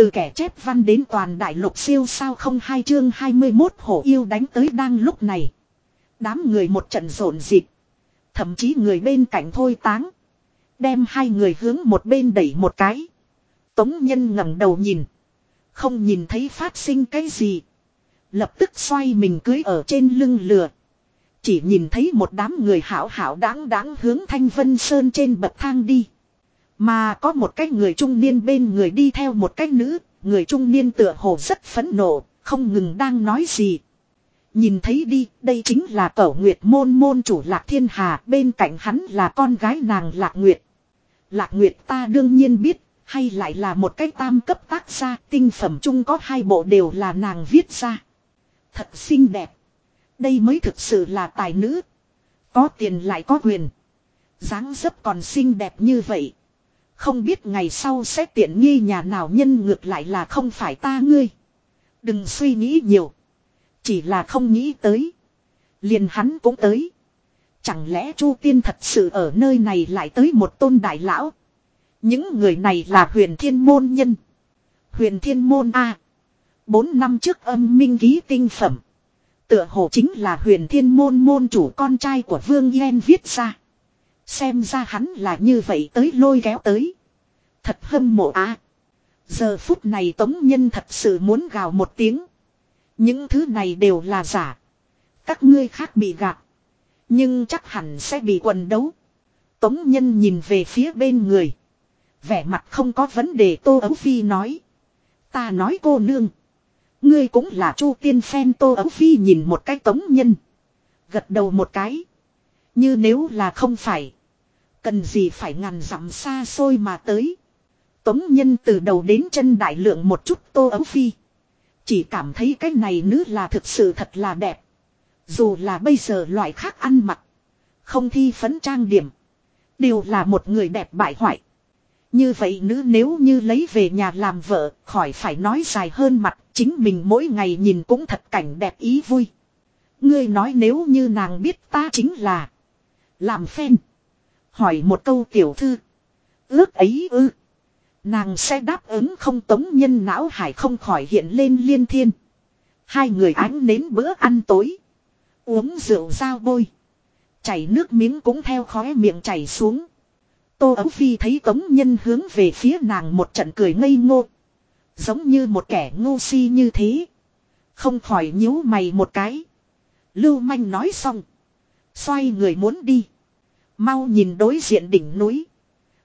Từ kẻ chép văn đến toàn đại lục siêu sao không hai chương 21 hổ yêu đánh tới đang lúc này. Đám người một trận rộn dịp. Thậm chí người bên cạnh thôi táng. Đem hai người hướng một bên đẩy một cái. Tống nhân ngẩng đầu nhìn. Không nhìn thấy phát sinh cái gì. Lập tức xoay mình cưới ở trên lưng lừa. Chỉ nhìn thấy một đám người hảo hảo đáng đáng hướng Thanh Vân Sơn trên bậc thang đi. Mà có một cái người trung niên bên người đi theo một cái nữ, người trung niên tựa hồ rất phẫn nộ, không ngừng đang nói gì. Nhìn thấy đi, đây chính là cẩu nguyệt môn môn chủ Lạc Thiên Hà, bên cạnh hắn là con gái nàng Lạc Nguyệt. Lạc Nguyệt ta đương nhiên biết, hay lại là một cái tam cấp tác gia, tinh phẩm chung có hai bộ đều là nàng viết ra. Thật xinh đẹp. Đây mới thực sự là tài nữ. Có tiền lại có quyền. dáng dấp còn xinh đẹp như vậy. Không biết ngày sau sẽ tiện nghi nhà nào nhân ngược lại là không phải ta ngươi. Đừng suy nghĩ nhiều. Chỉ là không nghĩ tới. Liền hắn cũng tới. Chẳng lẽ Chu Tiên thật sự ở nơi này lại tới một tôn đại lão. Những người này là huyền thiên môn nhân. Huyền thiên môn A. Bốn năm trước âm minh ký tinh phẩm. Tựa hồ chính là huyền thiên môn môn chủ con trai của Vương Yên viết ra. Xem ra hắn là như vậy tới lôi kéo tới. Thật hâm mộ á. Giờ phút này Tống Nhân thật sự muốn gào một tiếng. Những thứ này đều là giả. Các ngươi khác bị gạt. Nhưng chắc hẳn sẽ bị quần đấu. Tống Nhân nhìn về phía bên người. Vẻ mặt không có vấn đề Tô Ấu Phi nói. Ta nói cô nương. Ngươi cũng là Chu Tiên Phen Tô Ấu Phi nhìn một cái Tống Nhân. Gật đầu một cái. Như nếu là không phải. Cần gì phải ngàn dặm xa xôi mà tới. Tống Nhân từ đầu đến chân đại lượng một chút Tô Ấu Phi. Chỉ cảm thấy cái này nữ là thực sự thật là đẹp. Dù là bây giờ loại khác ăn mặc. Không thi phấn trang điểm. Đều là một người đẹp bại hoại. Như vậy nữ nếu như lấy về nhà làm vợ, khỏi phải nói dài hơn mặt, chính mình mỗi ngày nhìn cũng thật cảnh đẹp ý vui. Ngươi nói nếu như nàng biết ta chính là làm phen. Hỏi một câu tiểu thư. Ước ấy ư. Nàng sẽ đáp ứng không tống nhân não hải không khỏi hiện lên liên thiên. Hai người ánh nến bữa ăn tối. Uống rượu dao bôi. Chảy nước miếng cũng theo khóe miệng chảy xuống. Tô Ấu Phi thấy tống nhân hướng về phía nàng một trận cười ngây ngô. Giống như một kẻ ngu si như thế. Không khỏi nhíu mày một cái. Lưu manh nói xong. Xoay người muốn đi. Mau nhìn đối diện đỉnh núi.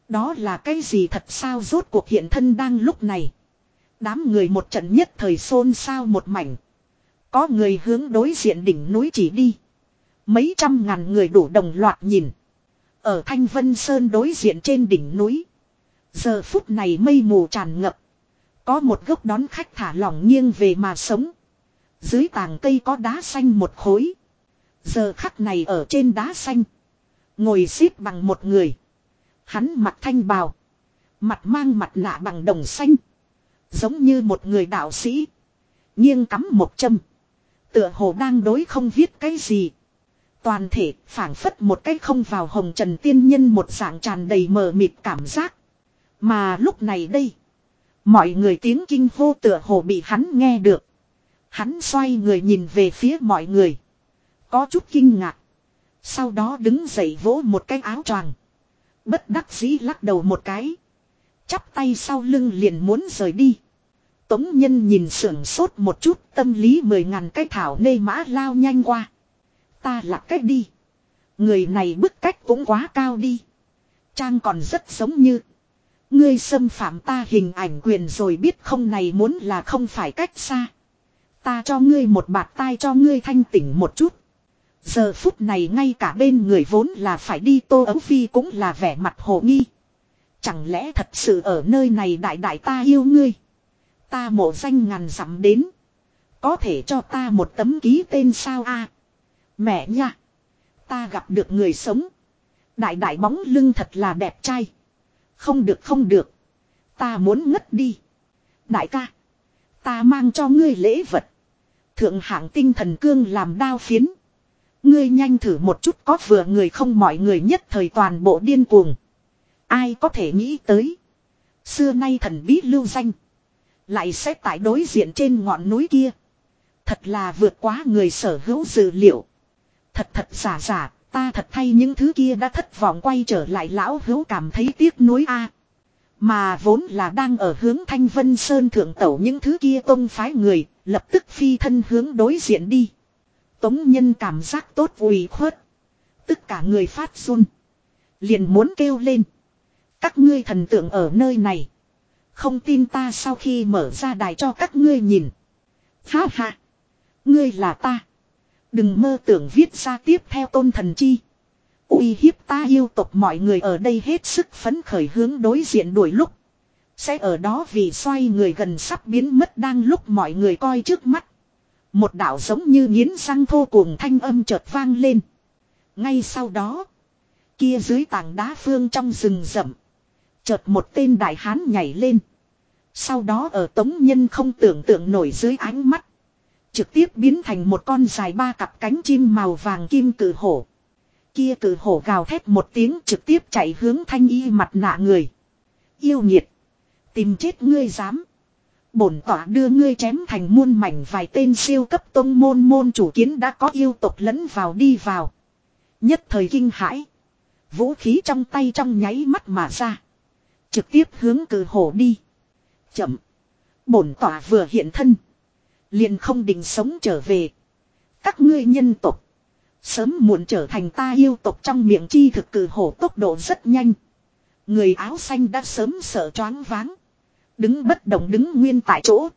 Đó là cái gì thật sao rốt cuộc hiện thân đang lúc này. Đám người một trận nhất thời xôn xao một mảnh. Có người hướng đối diện đỉnh núi chỉ đi. Mấy trăm ngàn người đủ đồng loạt nhìn. Ở Thanh Vân Sơn đối diện trên đỉnh núi. Giờ phút này mây mù tràn ngập. Có một gốc đón khách thả lỏng nghiêng về mà sống. Dưới tàng cây có đá xanh một khối. Giờ khắc này ở trên đá xanh. Ngồi xếp bằng một người. Hắn mặt thanh bào. Mặt mang mặt nạ bằng đồng xanh. Giống như một người đạo sĩ. Nghiêng cắm một châm. Tựa hồ đang đối không viết cái gì. Toàn thể phảng phất một cái không vào hồng trần tiên nhân một dạng tràn đầy mờ mịt cảm giác. Mà lúc này đây. Mọi người tiếng kinh hô tựa hồ bị hắn nghe được. Hắn xoay người nhìn về phía mọi người. Có chút kinh ngạc. Sau đó đứng dậy vỗ một cái áo choàng. Bất đắc dĩ lắc đầu một cái. Chắp tay sau lưng liền muốn rời đi. Tống nhân nhìn sưởng sốt một chút, tâm lý mười ngàn cái thảo nê mã lao nhanh qua. Ta là cách đi. Người này bức cách cũng quá cao đi. Trang còn rất giống như. Ngươi xâm phạm ta hình ảnh quyền rồi biết không này muốn là không phải cách xa. Ta cho ngươi một bạt tai cho ngươi thanh tỉnh một chút. Giờ phút này ngay cả bên người vốn là phải đi tô ấu phi cũng là vẻ mặt hồ nghi. Chẳng lẽ thật sự ở nơi này đại đại ta yêu ngươi. Ta mộ danh ngàn dặm đến. Có thể cho ta một tấm ký tên sao a Mẹ nha. Ta gặp được người sống. Đại đại bóng lưng thật là đẹp trai. Không được không được. Ta muốn ngất đi. Đại ca. Ta mang cho ngươi lễ vật. Thượng hạng tinh thần cương làm đao phiến. Ngươi nhanh thử một chút có vừa người không mọi người nhất thời toàn bộ điên cuồng. Ai có thể nghĩ tới. Xưa nay thần bí lưu danh. Lại sẽ tại đối diện trên ngọn núi kia. Thật là vượt quá người sở hữu dữ liệu. Thật thật giả giả, ta thật thay những thứ kia đã thất vọng quay trở lại lão hữu cảm thấy tiếc nuối a. Mà vốn là đang ở hướng Thanh Vân Sơn thượng tẩu những thứ kia tông phái người, lập tức phi thân hướng đối diện đi. Tống nhân cảm giác tốt ủy khuất. Tất cả người phát run. Liền muốn kêu lên. Các ngươi thần tượng ở nơi này. Không tin ta sau khi mở ra đài cho các ngươi nhìn. Ha ha. Ngươi là ta. Đừng mơ tưởng viết ra tiếp theo tôn thần chi. uy hiếp ta yêu tộc mọi người ở đây hết sức phấn khởi hướng đối diện đuổi lúc. Sẽ ở đó vì xoay người gần sắp biến mất đang lúc mọi người coi trước mắt. Một đạo giống như nghiến răng thô cuồng thanh âm chợt vang lên. Ngay sau đó. Kia dưới tảng đá phương trong rừng rậm. Chợt một tên đại hán nhảy lên. Sau đó ở tống nhân không tưởng tượng nổi dưới ánh mắt. Trực tiếp biến thành một con dài ba cặp cánh chim màu vàng kim cử hổ. Kia cử hổ gào thét một tiếng trực tiếp chạy hướng thanh y mặt nạ người. Yêu nhiệt. Tìm chết ngươi dám. Bổn tỏa đưa ngươi chém thành muôn mảnh vài tên siêu cấp tông môn môn chủ kiến đã có yêu tộc lẫn vào đi vào. Nhất thời kinh hãi. Vũ khí trong tay trong nháy mắt mà ra. Trực tiếp hướng cử hổ đi. Chậm. Bổn tỏa vừa hiện thân. Liền không định sống trở về. Các ngươi nhân tộc. Sớm muộn trở thành ta yêu tộc trong miệng chi thực cử hổ tốc độ rất nhanh. Người áo xanh đã sớm sợ choáng váng. Đứng bất động đứng nguyên tại chỗ.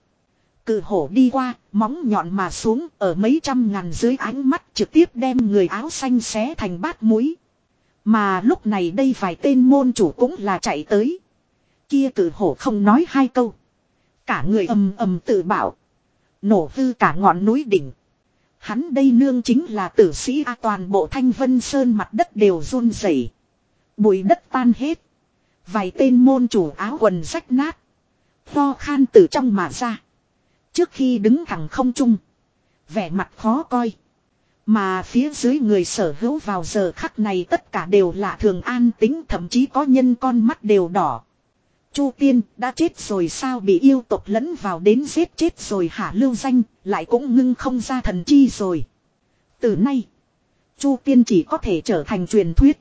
Cự hổ đi qua, móng nhọn mà xuống ở mấy trăm ngàn dưới ánh mắt trực tiếp đem người áo xanh xé thành bát muối. Mà lúc này đây vài tên môn chủ cũng là chạy tới. Kia cự hổ không nói hai câu. Cả người ầm ầm tự bảo. Nổ hư cả ngọn núi đỉnh. Hắn đây nương chính là tử sĩ A toàn bộ thanh vân sơn mặt đất đều run rẩy, Bụi đất tan hết. Vài tên môn chủ áo quần rách nát. Ho khan từ trong mà ra. Trước khi đứng thẳng không trung. Vẻ mặt khó coi. Mà phía dưới người sở hữu vào giờ khắc này tất cả đều là thường an tính, thậm chí có nhân con mắt đều đỏ. Chu tiên đã chết rồi sao bị yêu tộc lẫn vào đến giết chết rồi hả lưu danh, lại cũng ngưng không ra thần chi rồi. Từ nay, Chu tiên chỉ có thể trở thành truyền thuyết.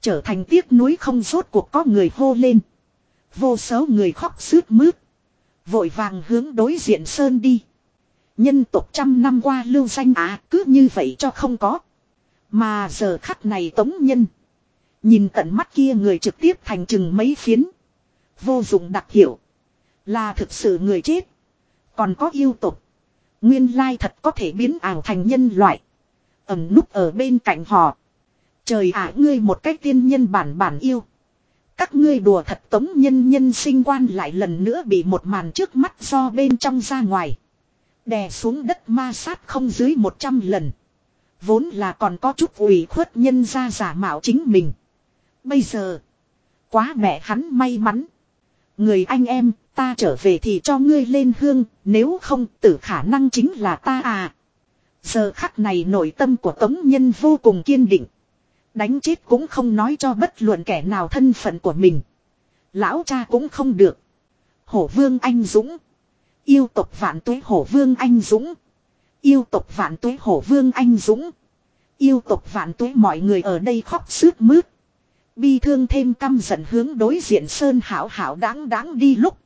Trở thành tiếc núi không rốt cuộc có người hô lên. Vô số người khóc sướt mướt. Vội vàng hướng đối diện sơn đi. Nhân tộc trăm năm qua lưu danh á cứ như vậy cho không có. Mà giờ khắc này tống nhân. Nhìn tận mắt kia người trực tiếp thành chừng mấy phiến. Vô dụng đặc hiệu. Là thực sự người chết. Còn có yêu tục. Nguyên lai thật có thể biến ảo thành nhân loại. Ẩm núp ở bên cạnh họ. Trời ạ, ngươi một cách tiên nhân bản bản yêu. Các ngươi đùa thật tống nhân nhân sinh quan lại lần nữa bị một màn trước mắt do bên trong ra ngoài. Đè xuống đất ma sát không dưới 100 lần. Vốn là còn có chút ủy khuất nhân ra giả mạo chính mình. Bây giờ. Quá mẹ hắn may mắn. Người anh em, ta trở về thì cho ngươi lên hương, nếu không tử khả năng chính là ta à. Giờ khắc này nội tâm của Tống Nhân vô cùng kiên định. Đánh chết cũng không nói cho bất luận kẻ nào thân phận của mình. Lão cha cũng không được. Hổ vương anh dũng. Yêu tộc vạn tuế hổ vương anh dũng. Yêu tộc vạn tuế hổ vương anh dũng. Yêu tộc vạn tuế mọi người ở đây khóc sướt mướt. Bi thương thêm căm giận hướng đối diện sơn hảo hảo đáng đáng đi lúc.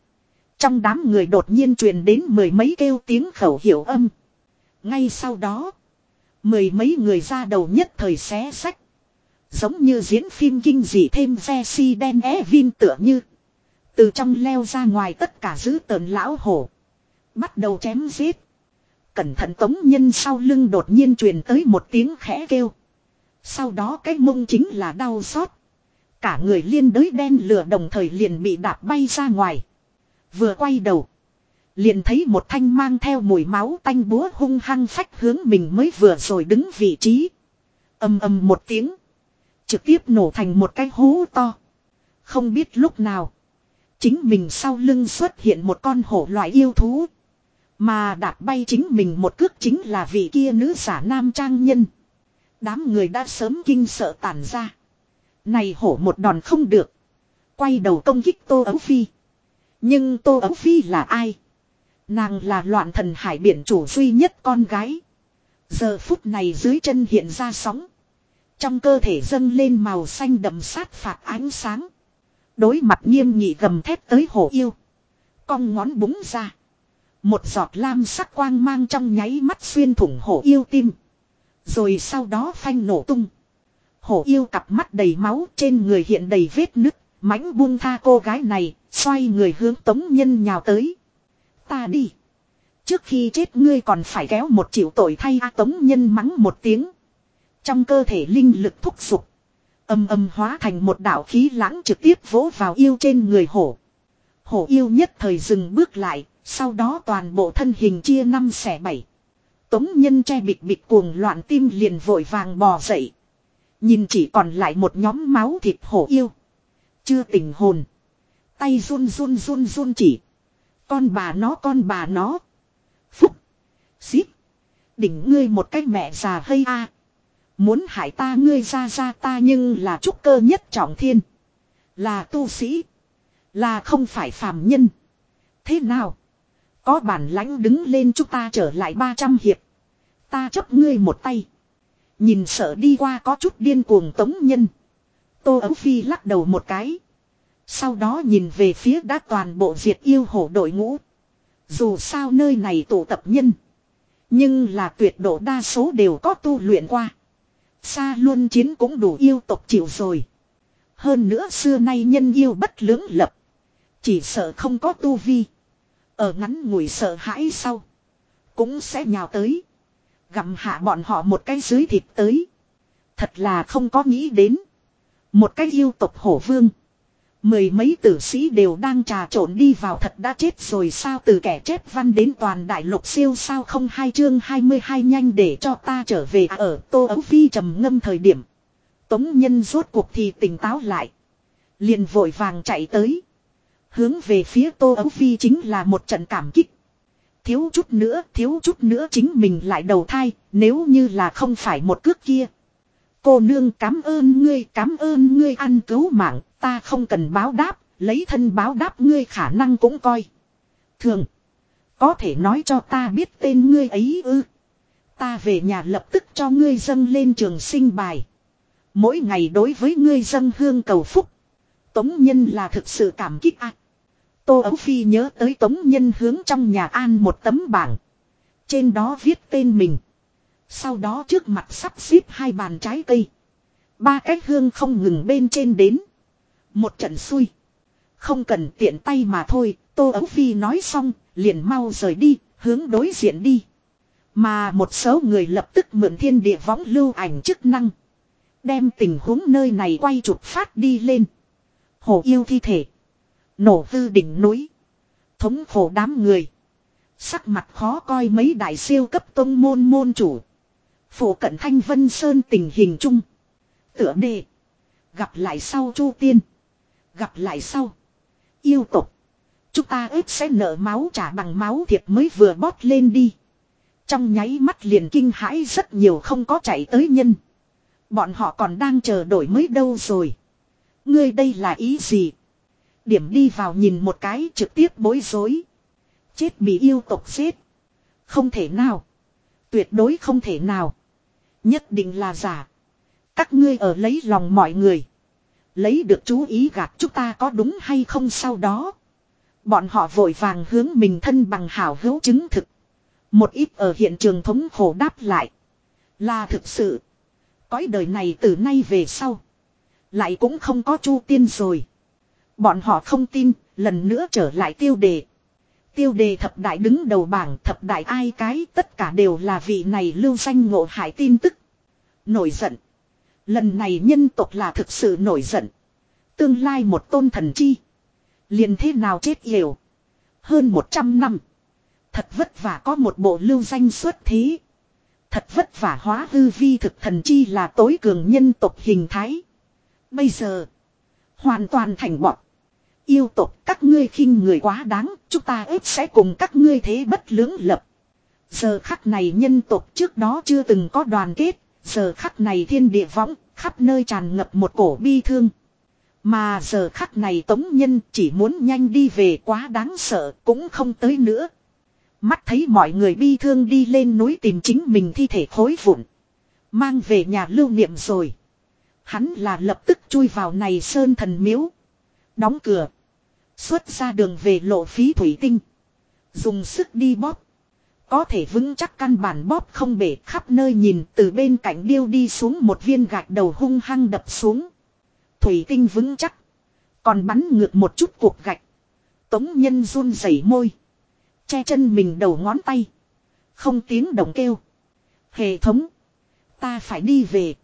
Trong đám người đột nhiên truyền đến mười mấy kêu tiếng khẩu hiệu âm. Ngay sau đó. Mười mấy người ra đầu nhất thời xé sách. Giống như diễn phim kinh dị thêm ve si đen é vin tựa như. Từ trong leo ra ngoài tất cả giữ tờn lão hổ. Bắt đầu chém giết. Cẩn thận tống nhân sau lưng đột nhiên truyền tới một tiếng khẽ kêu. Sau đó cái mông chính là đau xót. Cả người liên đới đen lửa đồng thời liền bị đạp bay ra ngoài. Vừa quay đầu. Liền thấy một thanh mang theo mùi máu tanh búa hung hăng phách hướng mình mới vừa rồi đứng vị trí. ầm ầm một tiếng. Trực tiếp nổ thành một cái hố to. Không biết lúc nào. Chính mình sau lưng xuất hiện một con hổ loại yêu thú. Mà đạp bay chính mình một cước chính là vị kia nữ giả nam trang nhân. Đám người đã sớm kinh sợ tản ra. Này hổ một đòn không được. Quay đầu công kích Tô Ấu Phi. Nhưng Tô Ấu Phi là ai? Nàng là loạn thần hải biển chủ duy nhất con gái. Giờ phút này dưới chân hiện ra sóng. Trong cơ thể dâng lên màu xanh đậm sát phạt ánh sáng. Đối mặt nghiêm nghị gầm thép tới hổ yêu. Cong ngón búng ra. Một giọt lam sắc quang mang trong nháy mắt xuyên thủng hổ yêu tim. Rồi sau đó phanh nổ tung. Hổ yêu cặp mắt đầy máu trên người hiện đầy vết nứt. mãnh buông tha cô gái này, xoay người hướng tống nhân nhào tới. Ta đi. Trước khi chết ngươi còn phải kéo một triệu tội thay a tống nhân mắng một tiếng. Trong cơ thể linh lực thúc giục. Âm âm hóa thành một đạo khí lãng trực tiếp vỗ vào yêu trên người hổ. Hổ yêu nhất thời dừng bước lại, sau đó toàn bộ thân hình chia năm xẻ bảy. Tống nhân che bịt bịt cuồng loạn tim liền vội vàng bò dậy. Nhìn chỉ còn lại một nhóm máu thịt hổ yêu. Chưa tỉnh hồn. Tay run run run run chỉ. Con bà nó con bà nó. Phúc. Xíp. Đỉnh ngươi một cái mẹ già hay a Muốn hại ta ngươi ra ra ta nhưng là trúc cơ nhất trọng thiên. Là tu sĩ. Là không phải phàm nhân. Thế nào? Có bản lãnh đứng lên chúng ta trở lại 300 hiệp. Ta chấp ngươi một tay. Nhìn sợ đi qua có chút điên cuồng tống nhân. Tô Ấu Phi lắc đầu một cái. Sau đó nhìn về phía đã toàn bộ diệt yêu hổ đội ngũ. Dù sao nơi này tụ tập nhân. Nhưng là tuyệt độ đa số đều có tu luyện qua. Xa luôn chiến cũng đủ yêu tộc chịu rồi. Hơn nữa xưa nay nhân yêu bất lưỡng lập. Chỉ sợ không có tu vi. Ở ngắn ngủi sợ hãi sau. Cũng sẽ nhào tới. Gặm hạ bọn họ một cái dưới thịt tới. Thật là không có nghĩ đến. Một cái yêu tộc hổ vương. Mười mấy tử sĩ đều đang trà trộn đi vào thật đã chết rồi sao từ kẻ chết văn đến toàn đại lục siêu sao không hai chương 22 nhanh để cho ta trở về à, ở tô ấu phi trầm ngâm thời điểm. Tống nhân rốt cuộc thì tỉnh táo lại. liền vội vàng chạy tới. Hướng về phía tô ấu phi chính là một trận cảm kích. Thiếu chút nữa, thiếu chút nữa chính mình lại đầu thai, nếu như là không phải một cước kia. Cô nương cảm ơn ngươi, cảm ơn ngươi ăn cứu mạng, ta không cần báo đáp, lấy thân báo đáp ngươi khả năng cũng coi. Thường, có thể nói cho ta biết tên ngươi ấy ư. Ta về nhà lập tức cho ngươi dâng lên trường sinh bài. Mỗi ngày đối với ngươi dâng hương cầu phúc. Tống nhân là thực sự cảm kích ác. Tô Ấu Phi nhớ tới Tống Nhân hướng trong nhà an một tấm bảng. Trên đó viết tên mình. Sau đó trước mặt sắp xếp hai bàn trái cây. Ba cái hương không ngừng bên trên đến. Một trận xui. Không cần tiện tay mà thôi, Tô Ấu Phi nói xong, liền mau rời đi, hướng đối diện đi. Mà một số người lập tức mượn thiên địa võng lưu ảnh chức năng. Đem tình huống nơi này quay chụp phát đi lên. Hồ yêu thi thể. Nổ hư đỉnh núi. Thống khổ đám người. Sắc mặt khó coi mấy đại siêu cấp tông môn môn chủ. Phủ cận thanh vân sơn tình hình chung. Tựa đề. Gặp lại sau chu tiên. Gặp lại sau. Yêu tục. Chúng ta ếp sẽ nợ máu trả bằng máu thiệt mới vừa bót lên đi. Trong nháy mắt liền kinh hãi rất nhiều không có chạy tới nhân. Bọn họ còn đang chờ đổi mới đâu rồi. Ngươi đây là ý gì? Điểm đi vào nhìn một cái trực tiếp bối rối. Chết bị yêu tộc giết. Không thể nào. Tuyệt đối không thể nào. Nhất định là giả. Các ngươi ở lấy lòng mọi người. Lấy được chú ý gạt chúng ta có đúng hay không sau đó. Bọn họ vội vàng hướng mình thân bằng hảo hữu chứng thực. Một ít ở hiện trường thống khổ đáp lại. Là thực sự. Cõi đời này từ nay về sau. Lại cũng không có chu tiên rồi. Bọn họ không tin, lần nữa trở lại tiêu đề. Tiêu đề thập đại đứng đầu bảng thập đại ai cái tất cả đều là vị này lưu danh ngộ hại tin tức. Nổi giận. Lần này nhân tộc là thực sự nổi giận. Tương lai một tôn thần chi. Liền thế nào chết yểu. Hơn 100 năm. Thật vất vả có một bộ lưu danh xuất thí. Thật vất vả hóa hư vi thực thần chi là tối cường nhân tộc hình thái. Bây giờ. Hoàn toàn thành bọt. Yêu tộc các ngươi khinh người quá đáng, chúng ta ếp sẽ cùng các ngươi thế bất lưỡng lập. Giờ khắc này nhân tộc trước đó chưa từng có đoàn kết, giờ khắc này thiên địa võng, khắp nơi tràn ngập một cổ bi thương. Mà giờ khắc này tống nhân chỉ muốn nhanh đi về quá đáng sợ cũng không tới nữa. Mắt thấy mọi người bi thương đi lên núi tìm chính mình thi thể khối vụn. Mang về nhà lưu niệm rồi. Hắn là lập tức chui vào này sơn thần miếu. Đóng cửa. Xuất ra đường về lộ phí thủy tinh. Dùng sức đi bóp. Có thể vững chắc căn bản bóp không bể khắp nơi nhìn từ bên cạnh điêu đi xuống một viên gạch đầu hung hăng đập xuống. Thủy tinh vững chắc. Còn bắn ngược một chút cuộc gạch. Tống nhân run rẩy môi. Che chân mình đầu ngón tay. Không tiếng động kêu. Hệ thống. Ta phải đi về.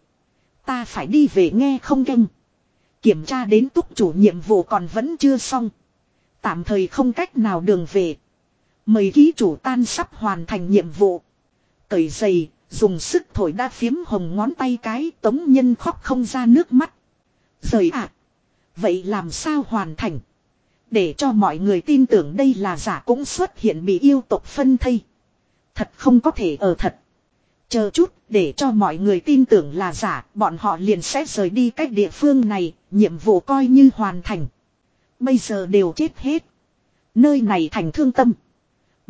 Ta phải đi về nghe không canh. Kiểm tra đến túc chủ nhiệm vụ còn vẫn chưa xong. Tạm thời không cách nào đường về. Mời ký chủ tan sắp hoàn thành nhiệm vụ. Cởi giày, dùng sức thổi đa phiếm hồng ngón tay cái tống nhân khóc không ra nước mắt. Rời ạ. À. Vậy làm sao hoàn thành? Để cho mọi người tin tưởng đây là giả cũng xuất hiện bị yêu tộc phân thây. Thật không có thể ở thật. Chờ chút, để cho mọi người tin tưởng là giả, bọn họ liền sẽ rời đi cách địa phương này, nhiệm vụ coi như hoàn thành. Bây giờ đều chết hết. Nơi này thành thương tâm.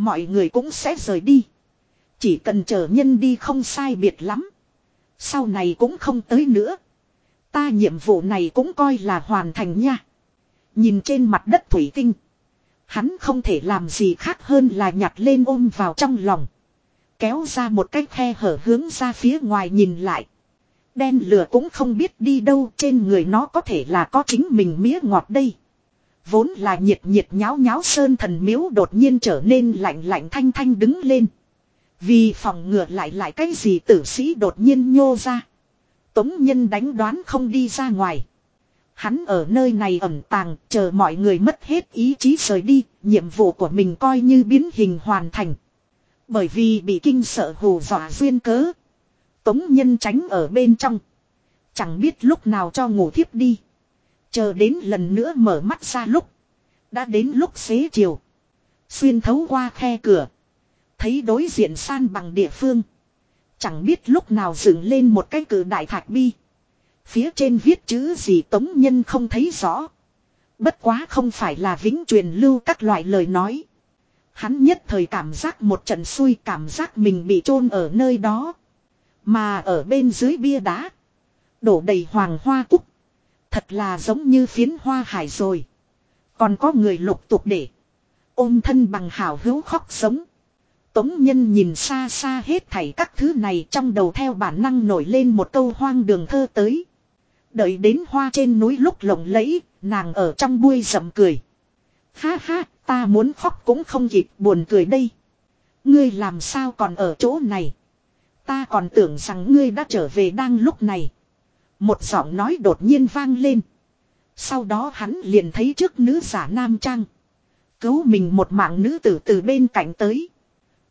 Mọi người cũng sẽ rời đi. Chỉ cần chờ nhân đi không sai biệt lắm. Sau này cũng không tới nữa. Ta nhiệm vụ này cũng coi là hoàn thành nha. Nhìn trên mặt đất thủy tinh. Hắn không thể làm gì khác hơn là nhặt lên ôm vào trong lòng. Kéo ra một cái khe hở hướng ra phía ngoài nhìn lại. Đen lửa cũng không biết đi đâu, trên người nó có thể là có chính mình mía ngọt đây. Vốn là nhiệt nhiệt nháo nháo sơn thần miếu đột nhiên trở nên lạnh lạnh thanh thanh đứng lên. Vì phòng ngừa lại lại cái gì tử sĩ đột nhiên nhô ra. Tống nhân đánh đoán không đi ra ngoài. Hắn ở nơi này ẩn tàng, chờ mọi người mất hết ý chí rời đi, nhiệm vụ của mình coi như biến hình hoàn thành. Bởi vì bị kinh sợ hù dọa duyên cớ. Tống nhân tránh ở bên trong. Chẳng biết lúc nào cho ngủ thiếp đi. Chờ đến lần nữa mở mắt ra lúc. Đã đến lúc xế chiều. Xuyên thấu qua khe cửa. Thấy đối diện san bằng địa phương. Chẳng biết lúc nào dựng lên một cái cử đại thạch bi. Phía trên viết chữ gì tống nhân không thấy rõ. Bất quá không phải là vĩnh truyền lưu các loại lời nói. Hắn nhất thời cảm giác một trận xui, cảm giác mình bị chôn ở nơi đó. Mà ở bên dưới bia đá. Đổ đầy hoàng hoa cúc. Thật là giống như phiến hoa hải rồi. Còn có người lục tục để. Ôm thân bằng hào hữu khóc sống. Tống nhân nhìn xa xa hết thảy các thứ này trong đầu theo bản năng nổi lên một câu hoang đường thơ tới. Đợi đến hoa trên núi lúc lộng lẫy, nàng ở trong buôi rậm cười. Ha ha, ta muốn khóc cũng không kịp buồn cười đây. Ngươi làm sao còn ở chỗ này? Ta còn tưởng rằng ngươi đã trở về đang lúc này. Một giọng nói đột nhiên vang lên. Sau đó hắn liền thấy trước nữ giả nam trang. Cứu mình một mạng nữ tử từ bên cạnh tới.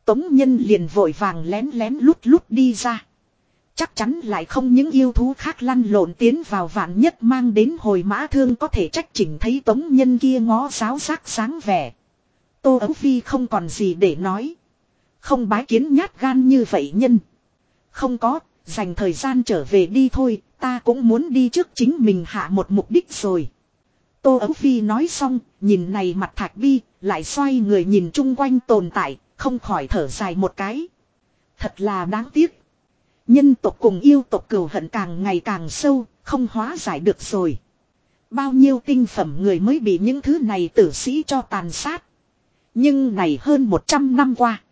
Tống nhân liền vội vàng lén lén lút lút đi ra. Chắc chắn lại không những yêu thú khác lăn lộn tiến vào vạn nhất mang đến hồi mã thương có thể trách chỉnh thấy tống nhân kia ngó giáo giác sáng vẻ. Tô Ấu Phi không còn gì để nói. Không bái kiến nhát gan như vậy nhân. Không có, dành thời gian trở về đi thôi, ta cũng muốn đi trước chính mình hạ một mục đích rồi. Tô Ấu Phi nói xong, nhìn này mặt thạch bi, lại xoay người nhìn chung quanh tồn tại, không khỏi thở dài một cái. Thật là đáng tiếc. Nhân tộc cùng yêu tộc cừu hận càng ngày càng sâu, không hóa giải được rồi. Bao nhiêu tinh phẩm người mới bị những thứ này tử sĩ cho tàn sát. Nhưng này hơn 100 năm qua.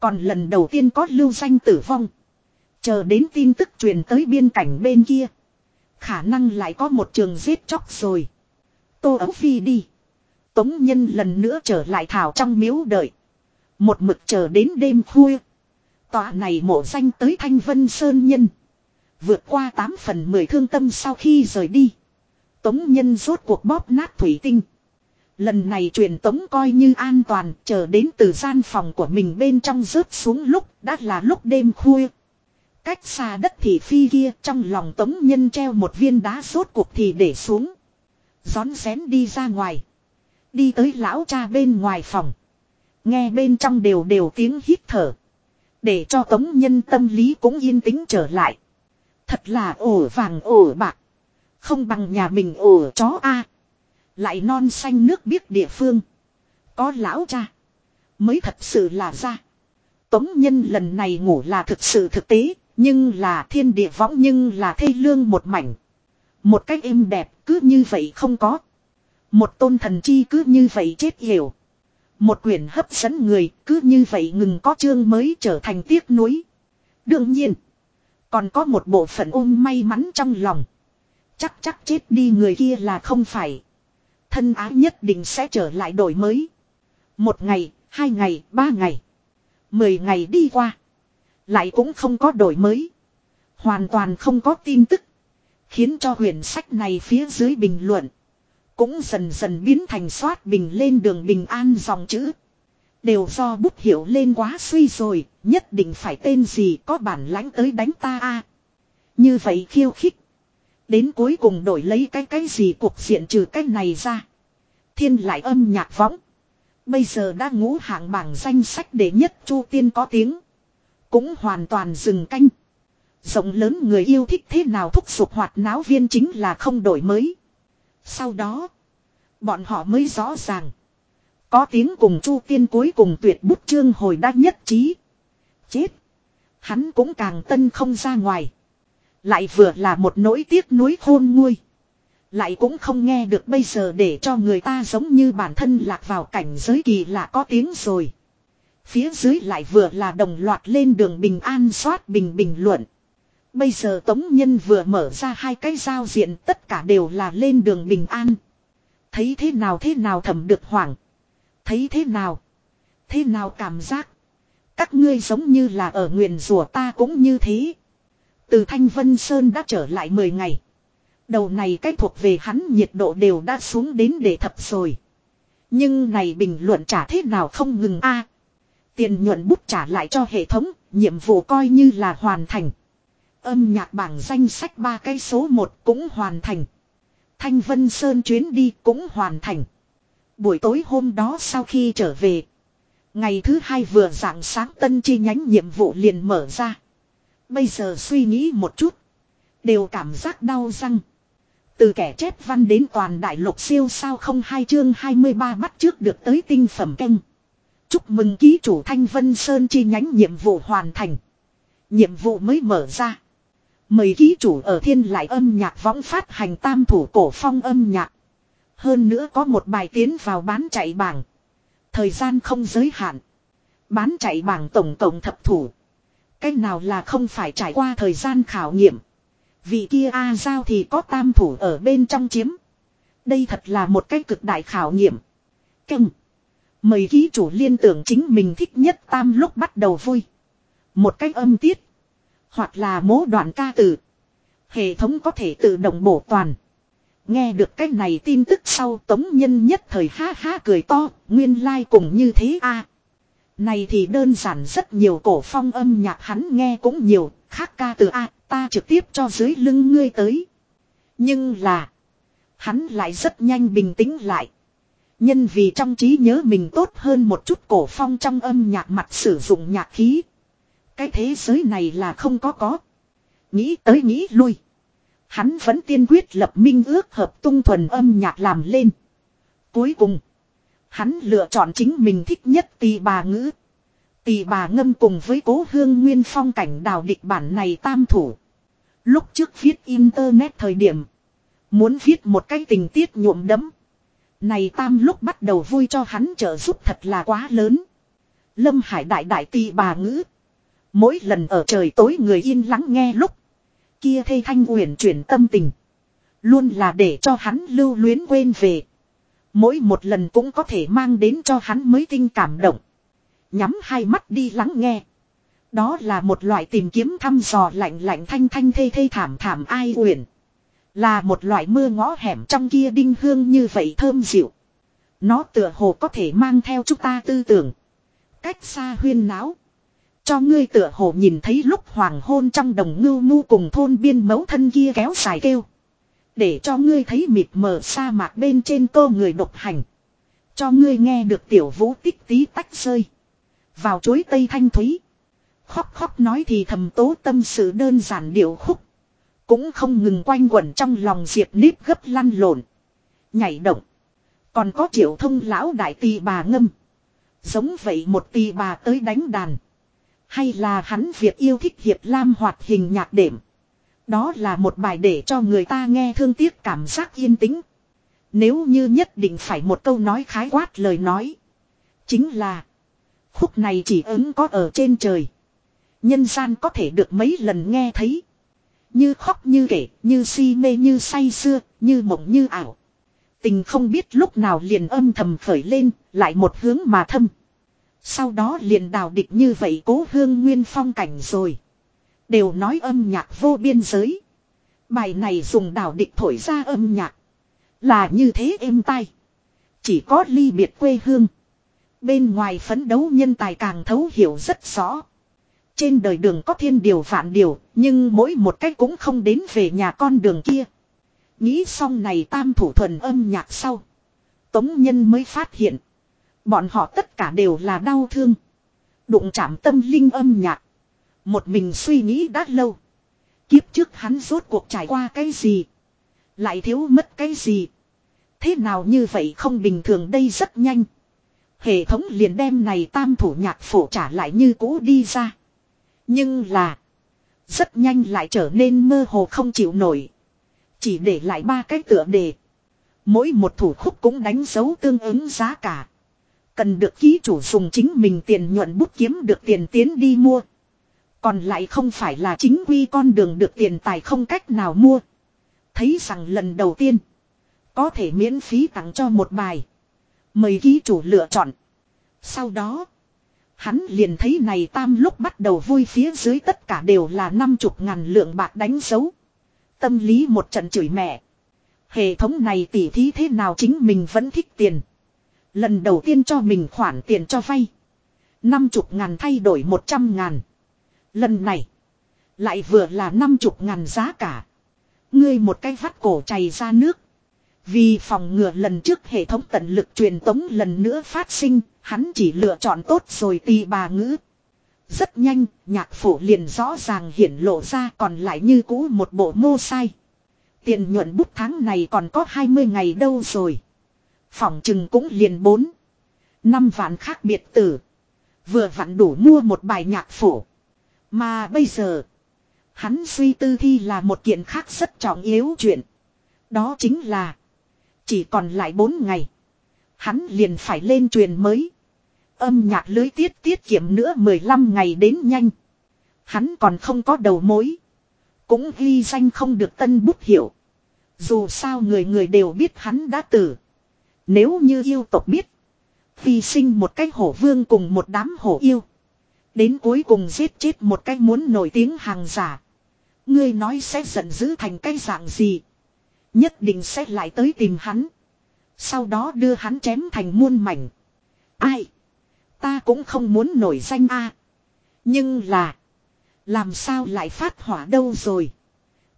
Còn lần đầu tiên có lưu danh tử vong. Chờ đến tin tức truyền tới biên cảnh bên kia. Khả năng lại có một trường giết chóc rồi. Tô ấu phi đi. Tống nhân lần nữa trở lại thảo trong miếu đợi. Một mực chờ đến đêm khuya. Tòa này mộ danh tới Thanh Vân Sơn Nhân. Vượt qua 8 phần 10 thương tâm sau khi rời đi. Tống nhân rốt cuộc bóp nát thủy tinh. Lần này truyền tống coi như an toàn, chờ đến từ gian phòng của mình bên trong rớt xuống lúc, đã là lúc đêm khuya. Cách xa đất thị phi kia trong lòng tống nhân treo một viên đá sốt cuộc thì để xuống. Gión xén đi ra ngoài. Đi tới lão cha bên ngoài phòng. Nghe bên trong đều đều tiếng hít thở. Để cho tống nhân tâm lý cũng yên tĩnh trở lại. Thật là ổ vàng ổ bạc. Không bằng nhà mình ổ chó A. Lại non xanh nước biết địa phương. Có lão cha. Mới thật sự là ra. Tống nhân lần này ngủ là thực sự thực tế, nhưng là thiên địa võng nhưng là thê lương một mảnh. Một cách êm đẹp cứ như vậy không có. Một tôn thần chi cứ như vậy chết hiểu. Một quyển hấp dẫn người cứ như vậy ngừng có chương mới trở thành tiếc nuối. Đương nhiên. Còn có một bộ phận ôm may mắn trong lòng. Chắc chắc chết đi người kia là không phải. Thân ái nhất định sẽ trở lại đổi mới. Một ngày, hai ngày, ba ngày. Mười ngày đi qua. Lại cũng không có đổi mới. Hoàn toàn không có tin tức. Khiến cho huyền sách này phía dưới bình luận. Cũng dần dần biến thành soát bình lên đường bình an dòng chữ. Đều do bút hiểu lên quá suy rồi, nhất định phải tên gì có bản lãnh tới đánh ta a Như vậy khiêu khích. Đến cuối cùng đổi lấy cái cái gì cuộc diện trừ cái này ra. Thiên lại âm nhạc võng. Bây giờ đã ngũ hạng bảng danh sách để nhất chu tiên có tiếng. Cũng hoàn toàn dừng canh. Rộng lớn người yêu thích thế nào thúc giục hoạt náo viên chính là không đổi mới. Sau đó, bọn họ mới rõ ràng. Có tiếng cùng Chu Tiên cuối cùng tuyệt bút chương hồi đã nhất trí. Chết. Hắn cũng càng tân không ra ngoài. Lại vừa là một nỗi tiếc nuối khôn nguôi. Lại cũng không nghe được bây giờ để cho người ta giống như bản thân lạc vào cảnh giới kỳ lạ có tiếng rồi. Phía dưới lại vừa là đồng loạt lên đường bình an soát bình bình luận. Bây giờ Tống Nhân vừa mở ra hai cái giao diện tất cả đều là lên đường bình an. Thấy thế nào thế nào thầm được hoảng. Thấy thế nào. Thế nào cảm giác. Các ngươi giống như là ở nguyện rùa ta cũng như thế. Từ Thanh Vân Sơn đã trở lại 10 ngày. Đầu này cách thuộc về hắn nhiệt độ đều đã xuống đến để thập rồi. Nhưng này bình luận trả thế nào không ngừng a Tiền nhuận bút trả lại cho hệ thống, nhiệm vụ coi như là hoàn thành. Âm nhạc bảng danh sách ba cái số 1 cũng hoàn thành. Thanh Vân Sơn chuyến đi cũng hoàn thành. Buổi tối hôm đó sau khi trở về. Ngày thứ hai vừa dạng sáng tân chi nhánh nhiệm vụ liền mở ra. Bây giờ suy nghĩ một chút. Đều cảm giác đau răng. Từ kẻ chép văn đến toàn đại lục siêu sao không hai chương 23 bắt trước được tới tinh phẩm canh. Chúc mừng ký chủ Thanh Vân Sơn chi nhánh nhiệm vụ hoàn thành. Nhiệm vụ mới mở ra. Mời ký chủ ở thiên lại âm nhạc võng phát hành tam thủ cổ phong âm nhạc. Hơn nữa có một bài tiến vào bán chạy bảng. Thời gian không giới hạn. Bán chạy bảng tổng tổng thập thủ. Cách nào là không phải trải qua thời gian khảo nghiệm. Vị kia A Giao thì có tam thủ ở bên trong chiếm. Đây thật là một cái cực đại khảo nghiệm. Cưng. Mời ký chủ liên tưởng chính mình thích nhất tam lúc bắt đầu vui. Một cách âm tiết. Hoặc là mố đoạn ca từ. Hệ thống có thể tự động bổ toàn. Nghe được cái này tin tức sau tống nhân nhất thời ha ha cười to, nguyên lai like cùng như thế a Này thì đơn giản rất nhiều cổ phong âm nhạc hắn nghe cũng nhiều, khác ca từ A, ta trực tiếp cho dưới lưng ngươi tới. Nhưng là, hắn lại rất nhanh bình tĩnh lại. Nhân vì trong trí nhớ mình tốt hơn một chút cổ phong trong âm nhạc mặt sử dụng nhạc khí. Cái thế giới này là không có có. Nghĩ tới nghĩ lui. Hắn vẫn tiên quyết lập minh ước hợp tung thuần âm nhạc làm lên. Cuối cùng. Hắn lựa chọn chính mình thích nhất tỳ bà ngữ. Tỳ bà ngâm cùng với cố hương nguyên phong cảnh đào địch bản này tam thủ. Lúc trước viết internet thời điểm. Muốn viết một cái tình tiết nhuộm đấm. Này tam lúc bắt đầu vui cho hắn trợ giúp thật là quá lớn. Lâm Hải đại đại tì bà ngữ. Mỗi lần ở trời tối người yên lắng nghe lúc. Kia thê thanh uyển chuyển tâm tình. Luôn là để cho hắn lưu luyến quên về. Mỗi một lần cũng có thể mang đến cho hắn mới tinh cảm động. Nhắm hai mắt đi lắng nghe. Đó là một loại tìm kiếm thăm dò lạnh lạnh thanh thanh thê thê thảm thảm ai uyển. Là một loại mưa ngõ hẻm trong kia đinh hương như vậy thơm dịu. Nó tựa hồ có thể mang theo chúng ta tư tưởng. Cách xa huyên náo. Cho ngươi tựa hồ nhìn thấy lúc hoàng hôn trong đồng ngưu mu cùng thôn biên mấu thân kia kéo dài kêu. Để cho ngươi thấy mịt mờ sa mạc bên trên cô người độc hành. Cho ngươi nghe được tiểu vũ tích tí tách rơi. Vào chuối tây thanh thúy. Khóc khóc nói thì thầm tố tâm sự đơn giản điệu khúc. Cũng không ngừng quanh quẩn trong lòng diệp nếp gấp lăn lộn. Nhảy động. Còn có triệu thông lão đại tì bà ngâm. Giống vậy một tì bà tới đánh đàn. Hay là hắn việc yêu thích hiệp lam hoạt hình nhạc đệm. Đó là một bài để cho người ta nghe thương tiếc cảm giác yên tĩnh. Nếu như nhất định phải một câu nói khái quát lời nói. Chính là. Khúc này chỉ ứng có ở trên trời. Nhân gian có thể được mấy lần nghe thấy. Như khóc như kể, như si mê như say xưa, như mộng như ảo. Tình không biết lúc nào liền âm thầm khởi lên, lại một hướng mà thâm. Sau đó liền đào địch như vậy cố hương nguyên phong cảnh rồi. Đều nói âm nhạc vô biên giới. Bài này dùng đào địch thổi ra âm nhạc. Là như thế êm tai. Chỉ có ly biệt quê hương. Bên ngoài phấn đấu nhân tài càng thấu hiểu rất rõ. Trên đời đường có thiên điều vạn điều, nhưng mỗi một cách cũng không đến về nhà con đường kia. Nghĩ xong này tam thủ thuần âm nhạc sau. Tống nhân mới phát hiện. Bọn họ tất cả đều là đau thương. Đụng chạm tâm linh âm nhạc. Một mình suy nghĩ đã lâu. Kiếp trước hắn rốt cuộc trải qua cái gì. Lại thiếu mất cái gì. Thế nào như vậy không bình thường đây rất nhanh. Hệ thống liền đem này tam thủ nhạc phổ trả lại như cũ đi ra. Nhưng là. Rất nhanh lại trở nên mơ hồ không chịu nổi. Chỉ để lại ba cái tựa đề. Mỗi một thủ khúc cũng đánh dấu tương ứng giá cả. Cần được ký chủ dùng chính mình tiền nhuận bút kiếm được tiền tiến đi mua. Còn lại không phải là chính quy con đường được tiền tài không cách nào mua. Thấy rằng lần đầu tiên. Có thể miễn phí tặng cho một bài. Mời ký chủ lựa chọn. Sau đó. Hắn liền thấy này tam lúc bắt đầu vui phía dưới tất cả đều là năm chục ngàn lượng bạc đánh dấu. Tâm lý một trận chửi mẹ. Hệ thống này tỉ thí thế nào chính mình vẫn thích tiền. Lần đầu tiên cho mình khoản tiền cho vay. Năm chục ngàn thay đổi một trăm ngàn. Lần này. Lại vừa là năm chục ngàn giá cả. Ngươi một cái vắt cổ chảy ra nước. Vì phòng ngừa lần trước hệ thống tận lực truyền tống lần nữa phát sinh, hắn chỉ lựa chọn tốt rồi tì bà ngữ. Rất nhanh, nhạc phủ liền rõ ràng hiển lộ ra còn lại như cũ một bộ mô sai. Tiền nhuận bút tháng này còn có 20 ngày đâu rồi. Phòng chừng cũng liền 4. năm vạn khác biệt tử. Vừa vặn đủ mua một bài nhạc phủ Mà bây giờ, hắn suy tư thi là một kiện khác rất trọng yếu chuyện. Đó chính là, chỉ còn lại 4 ngày. Hắn liền phải lên truyền mới. Âm nhạc lưới tiết tiết kiệm nữa 15 ngày đến nhanh. Hắn còn không có đầu mối. Cũng ghi danh không được tân bút hiệu. Dù sao người người đều biết hắn đã tử. Nếu như yêu tộc biết. Vì sinh một cái hổ vương cùng một đám hổ yêu. Đến cuối cùng giết chết một cái muốn nổi tiếng hàng giả. Ngươi nói sẽ giận dữ thành cái dạng gì. Nhất định sẽ lại tới tìm hắn. Sau đó đưa hắn chém thành muôn mảnh. Ai? Ta cũng không muốn nổi danh a. Nhưng là. Làm sao lại phát hỏa đâu rồi.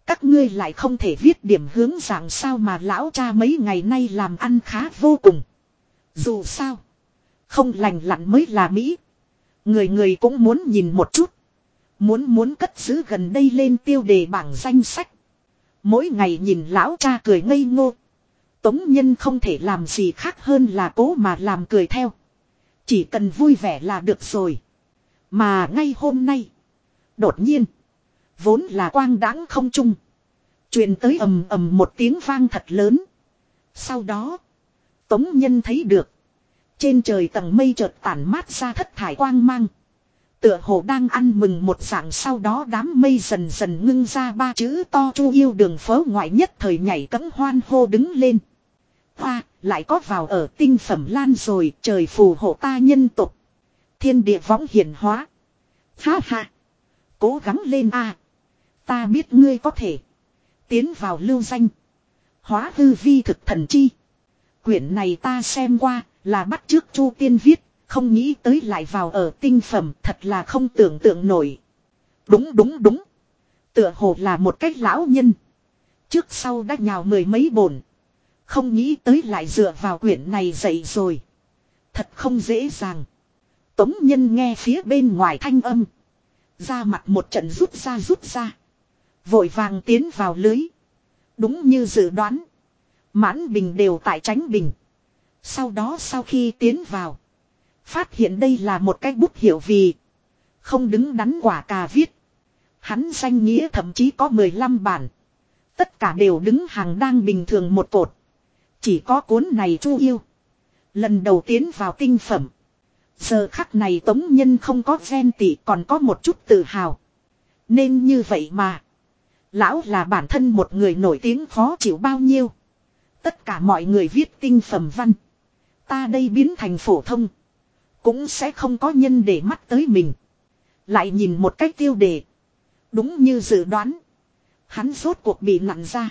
Các ngươi lại không thể viết điểm hướng dạng sao mà lão cha mấy ngày nay làm ăn khá vô cùng. Dù sao. Không lành lặn mới là Mỹ. Người người cũng muốn nhìn một chút. Muốn muốn cất giữ gần đây lên tiêu đề bảng danh sách. Mỗi ngày nhìn lão cha cười ngây ngô. Tống nhân không thể làm gì khác hơn là cố mà làm cười theo. Chỉ cần vui vẻ là được rồi. Mà ngay hôm nay. Đột nhiên. Vốn là quang đãng không trung. truyền tới ầm ầm một tiếng vang thật lớn. Sau đó. Tống nhân thấy được. Trên trời tầng mây chợt tản mát ra thất thải quang mang. Tựa hồ đang ăn mừng một dạng sau đó đám mây dần dần ngưng ra ba chữ to chu yêu đường phố ngoại nhất thời nhảy cấm hoan hô đứng lên. Hoa, lại có vào ở tinh phẩm lan rồi, trời phù hộ ta nhân tục. Thiên địa võng hiển hóa. Ha ha. Cố gắng lên a. Ta biết ngươi có thể. Tiến vào lưu danh. Hóa hư vi thực thần chi. Quyển này ta xem qua, là bắt trước chu tiên viết, không nghĩ tới lại vào ở tinh phẩm thật là không tưởng tượng nổi. Đúng đúng đúng. Tựa hồ là một cách lão nhân. Trước sau đã nhào mười mấy bổn. Không nghĩ tới lại dựa vào quyển này dậy rồi. Thật không dễ dàng. Tống nhân nghe phía bên ngoài thanh âm. Ra mặt một trận rút ra rút ra. Vội vàng tiến vào lưới. Đúng như dự đoán. Mãn bình đều tại tránh bình. Sau đó sau khi tiến vào. Phát hiện đây là một cái bút hiệu vì. Không đứng đắn quả cà viết. Hắn danh nghĩa thậm chí có 15 bản. Tất cả đều đứng hàng đang bình thường một cột. Chỉ có cuốn này chu yêu. Lần đầu tiến vào tinh phẩm. Giờ khắc này tống nhân không có ven tỉ còn có một chút tự hào. Nên như vậy mà. Lão là bản thân một người nổi tiếng khó chịu bao nhiêu. Tất cả mọi người viết tinh phẩm văn. Ta đây biến thành phổ thông. Cũng sẽ không có nhân để mắt tới mình. Lại nhìn một cách tiêu đề. Đúng như dự đoán. Hắn rốt cuộc bị nặn ra.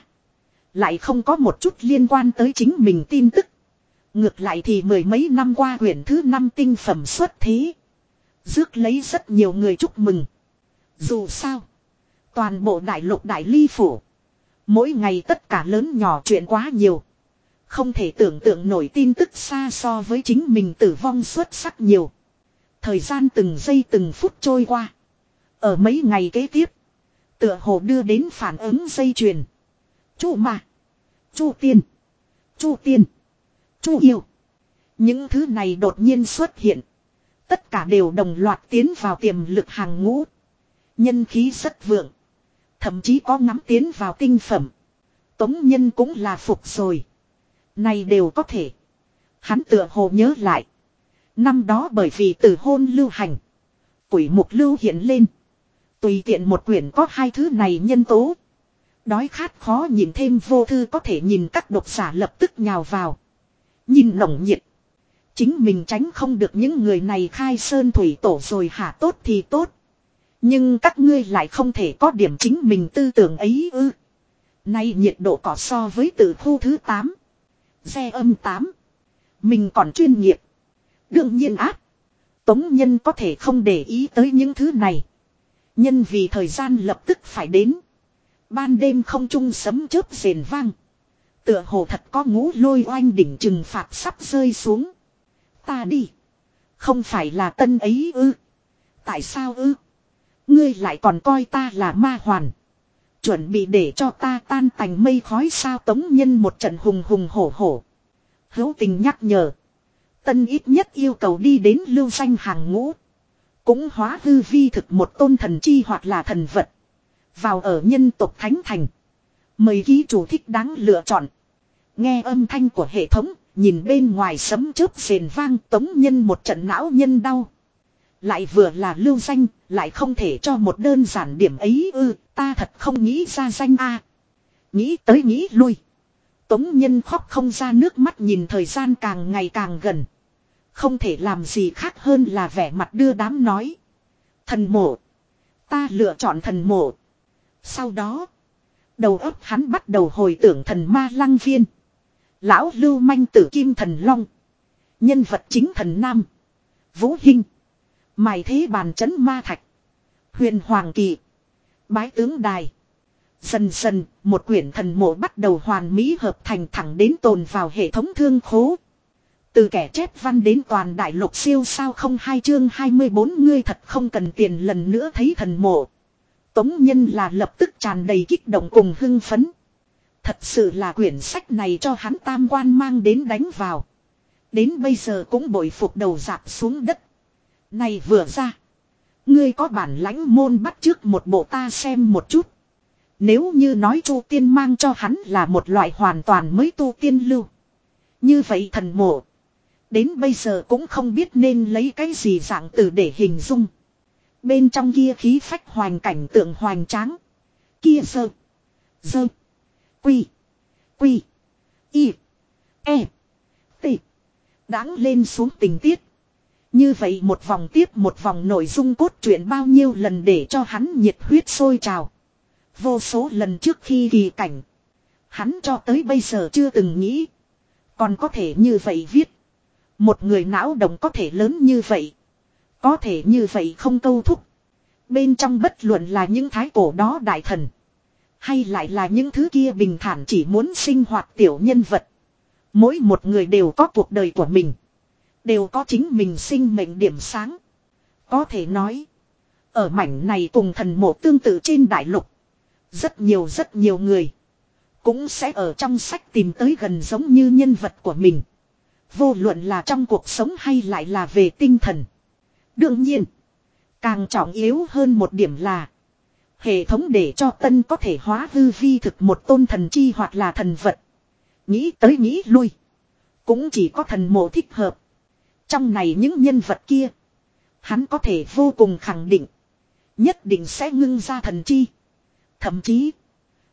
Lại không có một chút liên quan tới chính mình tin tức. Ngược lại thì mười mấy năm qua quyển thứ năm tinh phẩm xuất thế. dước lấy rất nhiều người chúc mừng. Dù sao. Toàn bộ đại lục đại ly phủ. Mỗi ngày tất cả lớn nhỏ chuyện quá nhiều. Không thể tưởng tượng nổi tin tức xa so với chính mình tử vong xuất sắc nhiều. Thời gian từng giây từng phút trôi qua. Ở mấy ngày kế tiếp. Tựa hồ đưa đến phản ứng dây chuyền. Chu mà. Chu tiên. Chu tiên. Chu yêu. Những thứ này đột nhiên xuất hiện. Tất cả đều đồng loạt tiến vào tiềm lực hàng ngũ. Nhân khí rất vượng. Thậm chí có ngắm tiến vào tinh phẩm. Tống nhân cũng là phục rồi. Này đều có thể. Hắn tựa hồ nhớ lại. Năm đó bởi vì từ hôn lưu hành. Quỷ mục lưu hiện lên. Tùy tiện một quyển có hai thứ này nhân tố. Đói khát khó nhìn thêm vô thư có thể nhìn các độc giả lập tức nhào vào. Nhìn nồng nhiệt. Chính mình tránh không được những người này khai sơn thủy tổ rồi hả tốt thì tốt. Nhưng các ngươi lại không thể có điểm chính mình tư tưởng ấy ư. Nay nhiệt độ cỏ so với từ khu thứ 8. Xe âm 8. Mình còn chuyên nghiệp. Đương nhiên áp. Tống nhân có thể không để ý tới những thứ này. Nhân vì thời gian lập tức phải đến. Ban đêm không trung sấm chớp rền vang. Tựa hồ thật có ngũ lôi oanh đỉnh trừng phạt sắp rơi xuống. Ta đi. Không phải là tân ấy ư. Tại sao ư? Ngươi lại còn coi ta là ma hoàn. Chuẩn bị để cho ta tan tành mây khói sao tống nhân một trận hùng hùng hổ hổ. Hữu tình nhắc nhở. Tân ít nhất yêu cầu đi đến lưu danh hàng ngũ. Cũng hóa hư vi thực một tôn thần chi hoặc là thần vật. Vào ở nhân tộc thánh thành. Mời ký chủ thích đáng lựa chọn. Nghe âm thanh của hệ thống, nhìn bên ngoài sấm chớp rền vang tống nhân một trận não nhân đau. Lại vừa là lưu danh, lại không thể cho một đơn giản điểm ấy ư, ta thật không nghĩ ra danh a. Nghĩ tới nghĩ lui. Tống nhân khóc không ra nước mắt nhìn thời gian càng ngày càng gần. Không thể làm gì khác hơn là vẻ mặt đưa đám nói. Thần mộ. Ta lựa chọn thần mộ. Sau đó. Đầu óc hắn bắt đầu hồi tưởng thần ma lăng viên. Lão lưu manh tử kim thần long. Nhân vật chính thần nam. Vũ Hinh. Mài thế bàn chấn ma thạch. Huyền Hoàng Kỳ. Bái tướng đài. Dần dần, một quyển thần mộ bắt đầu hoàn mỹ hợp thành thẳng đến tồn vào hệ thống thương khố. Từ kẻ chép văn đến toàn đại lục siêu sao không hai chương 24 ngươi thật không cần tiền lần nữa thấy thần mộ. Tống nhân là lập tức tràn đầy kích động cùng hưng phấn. Thật sự là quyển sách này cho hắn tam quan mang đến đánh vào. Đến bây giờ cũng bội phục đầu dạp xuống đất. Này vừa ra. Ngươi có bản lãnh môn bắt trước một bộ ta xem một chút. Nếu như nói chu tiên mang cho hắn là một loại hoàn toàn mới tu tiên lưu. Như vậy thần mộ. Đến bây giờ cũng không biết nên lấy cái gì dạng từ để hình dung. Bên trong kia khí phách hoành cảnh tượng hoành tráng. Kia sơ. Sơ. Quy. Quy. Y. E. T. Đáng lên xuống tình tiết. Như vậy một vòng tiếp một vòng nội dung cốt truyện bao nhiêu lần để cho hắn nhiệt huyết sôi trào. Vô số lần trước khi kỳ cảnh. Hắn cho tới bây giờ chưa từng nghĩ. Còn có thể như vậy viết. Một người não động có thể lớn như vậy. Có thể như vậy không câu thúc. Bên trong bất luận là những thái cổ đó đại thần. Hay lại là những thứ kia bình thản chỉ muốn sinh hoạt tiểu nhân vật. Mỗi một người đều có cuộc đời của mình. Đều có chính mình sinh mệnh điểm sáng. Có thể nói. Ở mảnh này cùng thần mộ tương tự trên đại lục. Rất nhiều rất nhiều người. Cũng sẽ ở trong sách tìm tới gần giống như nhân vật của mình. Vô luận là trong cuộc sống hay lại là về tinh thần. Đương nhiên. Càng trọng yếu hơn một điểm là. Hệ thống để cho tân có thể hóa hư vi thực một tôn thần chi hoặc là thần vật. Nghĩ tới nghĩ lui. Cũng chỉ có thần mộ thích hợp. Trong này những nhân vật kia. Hắn có thể vô cùng khẳng định. Nhất định sẽ ngưng ra thần chi. Thậm chí.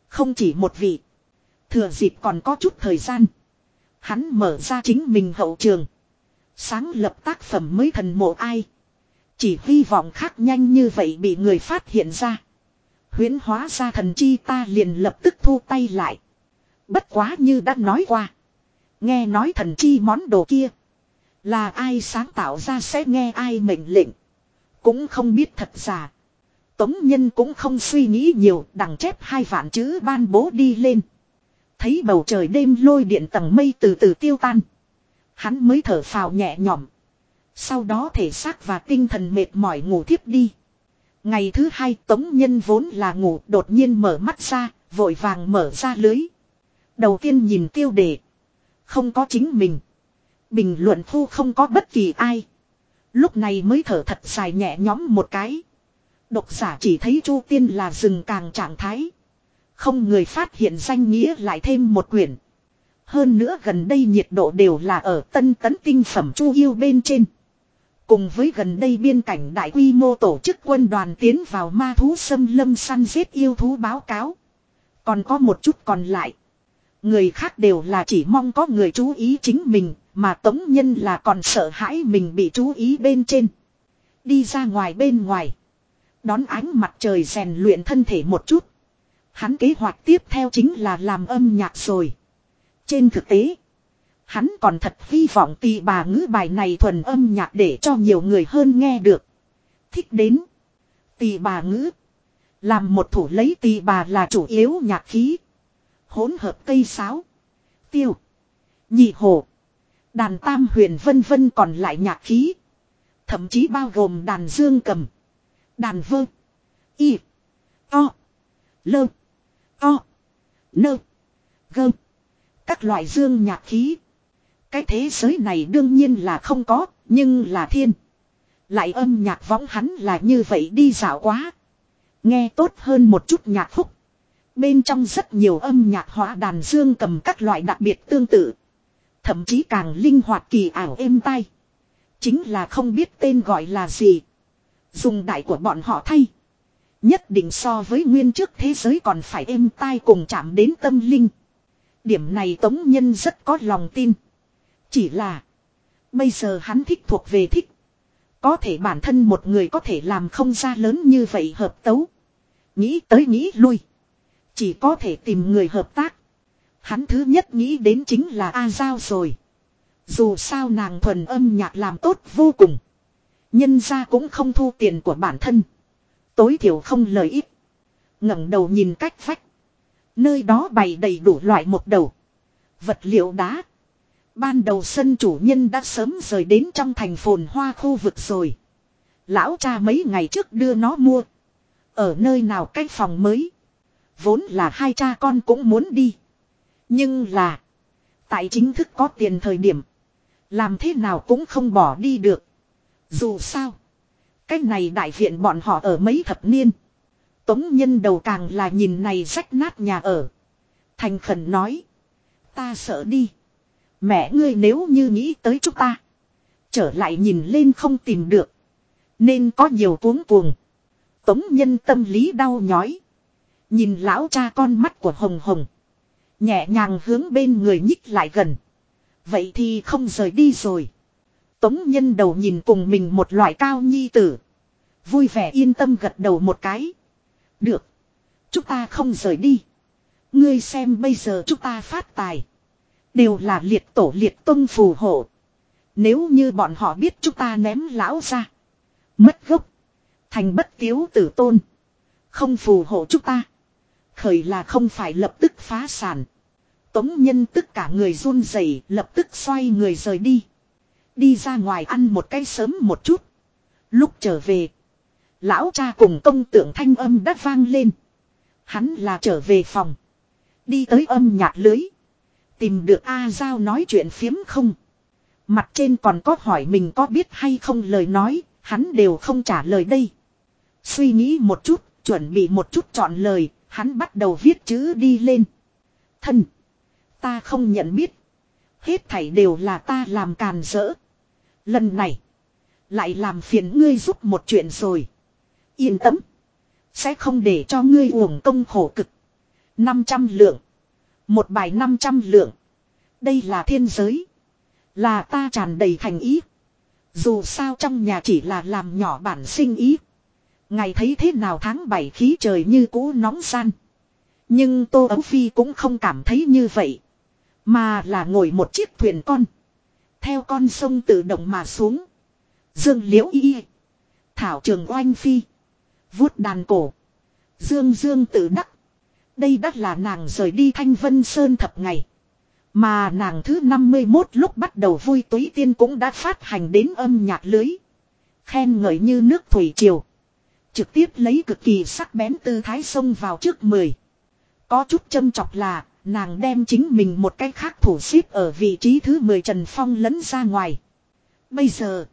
Không chỉ một vị. Thừa dịp còn có chút thời gian. Hắn mở ra chính mình hậu trường. Sáng lập tác phẩm mới thần mộ ai. Chỉ hy vọng khác nhanh như vậy bị người phát hiện ra. Huyến hóa ra thần chi ta liền lập tức thu tay lại. Bất quá như đã nói qua. Nghe nói thần chi món đồ kia. Là ai sáng tạo ra sẽ nghe ai mệnh lệnh. Cũng không biết thật giả. Tống nhân cũng không suy nghĩ nhiều, đằng chép hai vạn chữ ban bố đi lên. Thấy bầu trời đêm lôi điện tầng mây từ từ tiêu tan. Hắn mới thở phào nhẹ nhõm. Sau đó thể xác và tinh thần mệt mỏi ngủ thiếp đi. Ngày thứ hai tống nhân vốn là ngủ đột nhiên mở mắt ra, vội vàng mở ra lưới. Đầu tiên nhìn tiêu đề. Không có chính mình. Bình luận thu không có bất kỳ ai. Lúc này mới thở thật dài nhẹ nhõm một cái. Độc giả chỉ thấy Chu Tiên là rừng càng trạng thái. Không người phát hiện danh nghĩa lại thêm một quyển. Hơn nữa gần đây nhiệt độ đều là ở tân tấn tinh phẩm Chu Yêu bên trên. Cùng với gần đây biên cảnh đại quy mô tổ chức quân đoàn tiến vào ma thú xâm lâm săn giết yêu thú báo cáo. Còn có một chút còn lại. Người khác đều là chỉ mong có người chú ý chính mình, mà tống nhân là còn sợ hãi mình bị chú ý bên trên. Đi ra ngoài bên ngoài. Đón ánh mặt trời rèn luyện thân thể một chút. Hắn kế hoạch tiếp theo chính là làm âm nhạc rồi. Trên thực tế, hắn còn thật hy vọng tì bà ngữ bài này thuần âm nhạc để cho nhiều người hơn nghe được. Thích đến. Tì bà ngữ. Làm một thủ lấy tì bà là chủ yếu nhạc khí. hỗn hợp cây sáo. Tiêu. Nhị hồ. Đàn tam huyền vân vân còn lại nhạc khí. Thậm chí bao gồm đàn dương cầm. Đàn vơ. Y. o Lơ. o Nơ. Gơ. Các loại dương nhạc khí. Cái thế giới này đương nhiên là không có, nhưng là thiên. Lại âm nhạc võng hắn là như vậy đi dạo quá. Nghe tốt hơn một chút nhạc khúc. Bên trong rất nhiều âm nhạc hóa đàn dương cầm các loại đặc biệt tương tự. Thậm chí càng linh hoạt kỳ ảo êm tai. Chính là không biết tên gọi là gì. Dùng đại của bọn họ thay. Nhất định so với nguyên trước thế giới còn phải êm tai cùng chạm đến tâm linh. Điểm này Tống Nhân rất có lòng tin. Chỉ là. Bây giờ hắn thích thuộc về thích. Có thể bản thân một người có thể làm không ra lớn như vậy hợp tấu. Nghĩ tới nghĩ lui. Chỉ có thể tìm người hợp tác. Hắn thứ nhất nghĩ đến chính là A Giao rồi. Dù sao nàng thuần âm nhạc làm tốt vô cùng. Nhân ra cũng không thu tiền của bản thân. Tối thiểu không lời ít. ngẩng đầu nhìn cách vách. Nơi đó bày đầy đủ loại một đầu. Vật liệu đá. Ban đầu sân chủ nhân đã sớm rời đến trong thành phồn hoa khu vực rồi. Lão cha mấy ngày trước đưa nó mua. Ở nơi nào cái phòng mới. Vốn là hai cha con cũng muốn đi. Nhưng là. Tại chính thức có tiền thời điểm. Làm thế nào cũng không bỏ đi được. Dù sao. Cái này đại viện bọn họ ở mấy thập niên. Tống nhân đầu càng là nhìn này rách nát nhà ở. Thành khẩn nói. Ta sợ đi. Mẹ ngươi nếu như nghĩ tới chúng ta. Trở lại nhìn lên không tìm được. Nên có nhiều cuống cuồng. Tống nhân tâm lý đau nhói. Nhìn lão cha con mắt của Hồng Hồng. Nhẹ nhàng hướng bên người nhích lại gần. Vậy thì không rời đi rồi. Tống nhân đầu nhìn cùng mình một loại cao nhi tử. Vui vẻ yên tâm gật đầu một cái. Được. Chúng ta không rời đi. Ngươi xem bây giờ chúng ta phát tài. Đều là liệt tổ liệt tông phù hộ. Nếu như bọn họ biết chúng ta ném lão ra. Mất gốc. Thành bất tiếu tử tôn. Không phù hộ chúng ta. Khởi là không phải lập tức phá sản. Tống nhân tất cả người run rẩy, lập tức xoay người rời đi. Đi ra ngoài ăn một cái sớm một chút. Lúc trở về. Lão cha cùng công tượng thanh âm đã vang lên. Hắn là trở về phòng. Đi tới âm nhạc lưới. Tìm được A Giao nói chuyện phiếm không. Mặt trên còn có hỏi mình có biết hay không lời nói, hắn đều không trả lời đây. Suy nghĩ một chút, chuẩn bị một chút chọn lời, hắn bắt đầu viết chữ đi lên. Thân. Ta không nhận biết. Hết thảy đều là ta làm càn rỡ. Lần này. Lại làm phiền ngươi giúp một chuyện rồi. Yên tâm. Sẽ không để cho ngươi uổng công khổ cực. 500 lượng. Một bài 500 lượng. Đây là thiên giới. Là ta tràn đầy thành ý. Dù sao trong nhà chỉ là làm nhỏ bản sinh ý. Ngày thấy thế nào tháng 7 khí trời như cũ nóng gian. Nhưng Tô Ấu Phi cũng không cảm thấy như vậy. Mà là ngồi một chiếc thuyền con. Theo con sông tự động mà xuống. Dương liễu y. Thảo trường oanh phi. vuốt đàn cổ. Dương dương tự đắc. Đây đắt là nàng rời đi thanh vân sơn thập ngày. Mà nàng thứ 51 lúc bắt đầu vui túy tiên cũng đã phát hành đến âm nhạc lưới. Khen ngợi như nước thủy triều. Trực tiếp lấy cực kỳ sắc bén tư thái sông vào trước 10. Có chút châm chọc là, nàng đem chính mình một cách khác thủ xếp ở vị trí thứ 10 Trần Phong lấn ra ngoài. Bây giờ,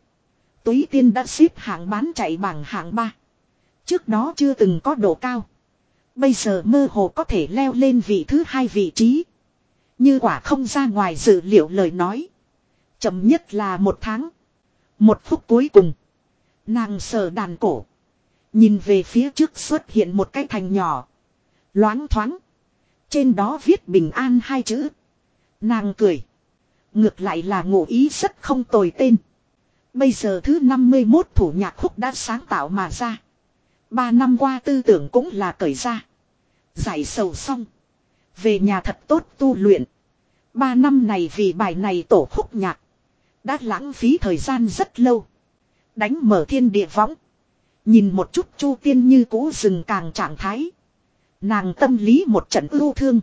túy tiên đã xếp hạng bán chạy bảng hạng 3. Trước đó chưa từng có độ cao. Bây giờ mơ hồ có thể leo lên vị thứ hai vị trí. Như quả không ra ngoài dự liệu lời nói. Chậm nhất là một tháng. Một phút cuối cùng. Nàng sờ đàn cổ. Nhìn về phía trước xuất hiện một cái thành nhỏ. Loáng thoáng. Trên đó viết bình an hai chữ. Nàng cười. Ngược lại là ngụ ý rất không tồi tên. Bây giờ thứ 51 thủ nhạc khúc đã sáng tạo mà ra. Ba năm qua tư tưởng cũng là cởi ra. Giải sầu xong. Về nhà thật tốt tu luyện. Ba năm này vì bài này tổ khúc nhạc. Đã lãng phí thời gian rất lâu. Đánh mở thiên địa võng. Nhìn một chút chu tiên như cũ rừng càng trạng thái. Nàng tâm lý một trận ưu thương.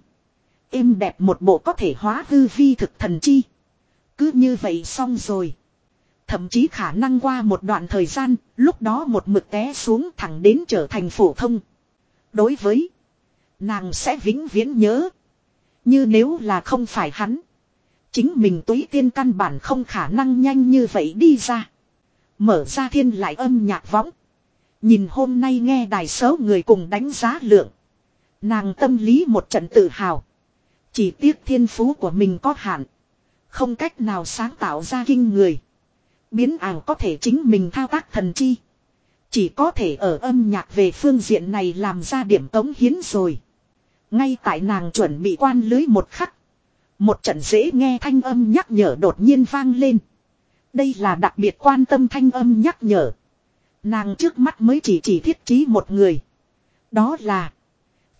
Êm đẹp một bộ có thể hóa hư vi thực thần chi. Cứ như vậy xong rồi. Thậm chí khả năng qua một đoạn thời gian, lúc đó một mực té xuống thẳng đến trở thành phổ thông. Đối với nàng sẽ vĩnh viễn nhớ. Như nếu là không phải hắn. Chính mình túy tiên căn bản không khả năng nhanh như vậy đi ra. Mở ra thiên lại âm nhạc võng. Nhìn hôm nay nghe đài số người cùng đánh giá lượng. Nàng tâm lý một trận tự hào. Chỉ tiếc thiên phú của mình có hạn. Không cách nào sáng tạo ra kinh người. Biến ảo có thể chính mình thao tác thần chi. Chỉ có thể ở âm nhạc về phương diện này làm ra điểm tống hiến rồi. Ngay tại nàng chuẩn bị quan lưới một khắc. Một trận dễ nghe thanh âm nhắc nhở đột nhiên vang lên. Đây là đặc biệt quan tâm thanh âm nhắc nhở. Nàng trước mắt mới chỉ chỉ thiết trí một người. Đó là.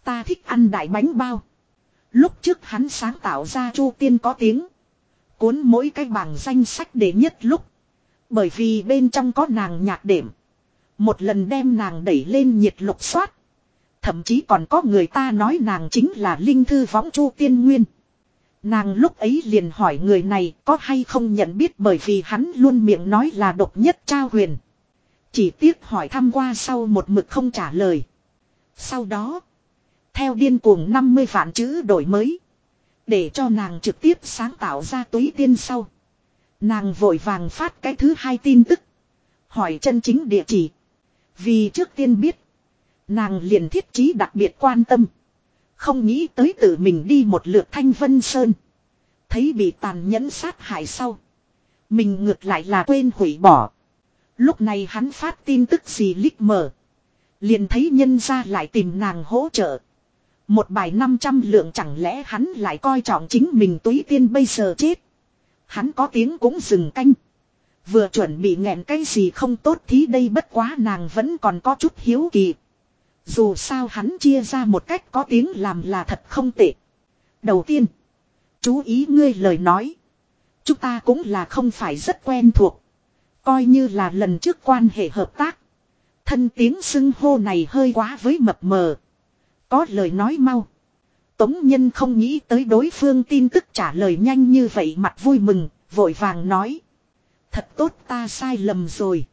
Ta thích ăn đại bánh bao. Lúc trước hắn sáng tạo ra chu tiên có tiếng. Cuốn mỗi cái bảng danh sách để nhất lúc. Bởi vì bên trong có nàng nhạc đệm. Một lần đem nàng đẩy lên nhiệt lục soát. Thậm chí còn có người ta nói nàng chính là linh thư võng chu tiên nguyên. Nàng lúc ấy liền hỏi người này có hay không nhận biết bởi vì hắn luôn miệng nói là độc nhất trao huyền. Chỉ tiếc hỏi thăm qua sau một mực không trả lời. Sau đó, theo điên cuồng 50 vạn chữ đổi mới. Để cho nàng trực tiếp sáng tạo ra túy tiên sau. Nàng vội vàng phát cái thứ hai tin tức. Hỏi chân chính địa chỉ. Vì trước tiên biết. Nàng liền thiết trí đặc biệt quan tâm. Không nghĩ tới tự mình đi một lượt thanh vân sơn. Thấy bị tàn nhẫn sát hại sau. Mình ngược lại là quên hủy bỏ. Lúc này hắn phát tin tức gì lít mở. Liền thấy nhân ra lại tìm nàng hỗ trợ. Một bài 500 lượng chẳng lẽ hắn lại coi trọng chính mình túy tiên bây giờ chết. Hắn có tiếng cũng dừng canh. Vừa chuẩn bị nghẹn cái gì không tốt thì đây bất quá nàng vẫn còn có chút hiếu kỳ. Dù sao hắn chia ra một cách có tiếng làm là thật không tệ. Đầu tiên, chú ý ngươi lời nói. Chúng ta cũng là không phải rất quen thuộc. Coi như là lần trước quan hệ hợp tác. Thân tiếng xưng hô này hơi quá với mập mờ. Có lời nói mau. Tống Nhân không nghĩ tới đối phương tin tức trả lời nhanh như vậy mặt vui mừng, vội vàng nói. Thật tốt ta sai lầm rồi.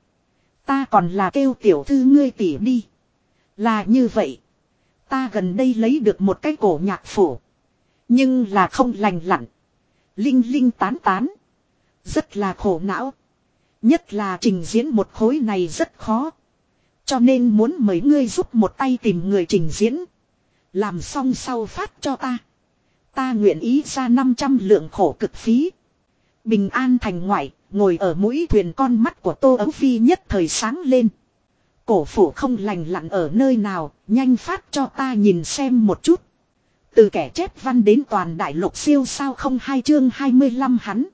Ta còn là kêu tiểu thư ngươi tỉ đi. Là như vậy. Ta gần đây lấy được một cái cổ nhạc phủ. Nhưng là không lành lặn. Linh linh tán tán. Rất là khổ não. Nhất là trình diễn một khối này rất khó. Cho nên muốn mời ngươi giúp một tay tìm người trình diễn. Làm xong sau phát cho ta. Ta nguyện ý ra 500 lượng khổ cực phí. Bình an thành ngoại, ngồi ở mũi thuyền con mắt của Tô Ấu Phi nhất thời sáng lên. Cổ phủ không lành lặn ở nơi nào, nhanh phát cho ta nhìn xem một chút. Từ kẻ chép văn đến toàn đại lục siêu sao không hai chương 25 hắn.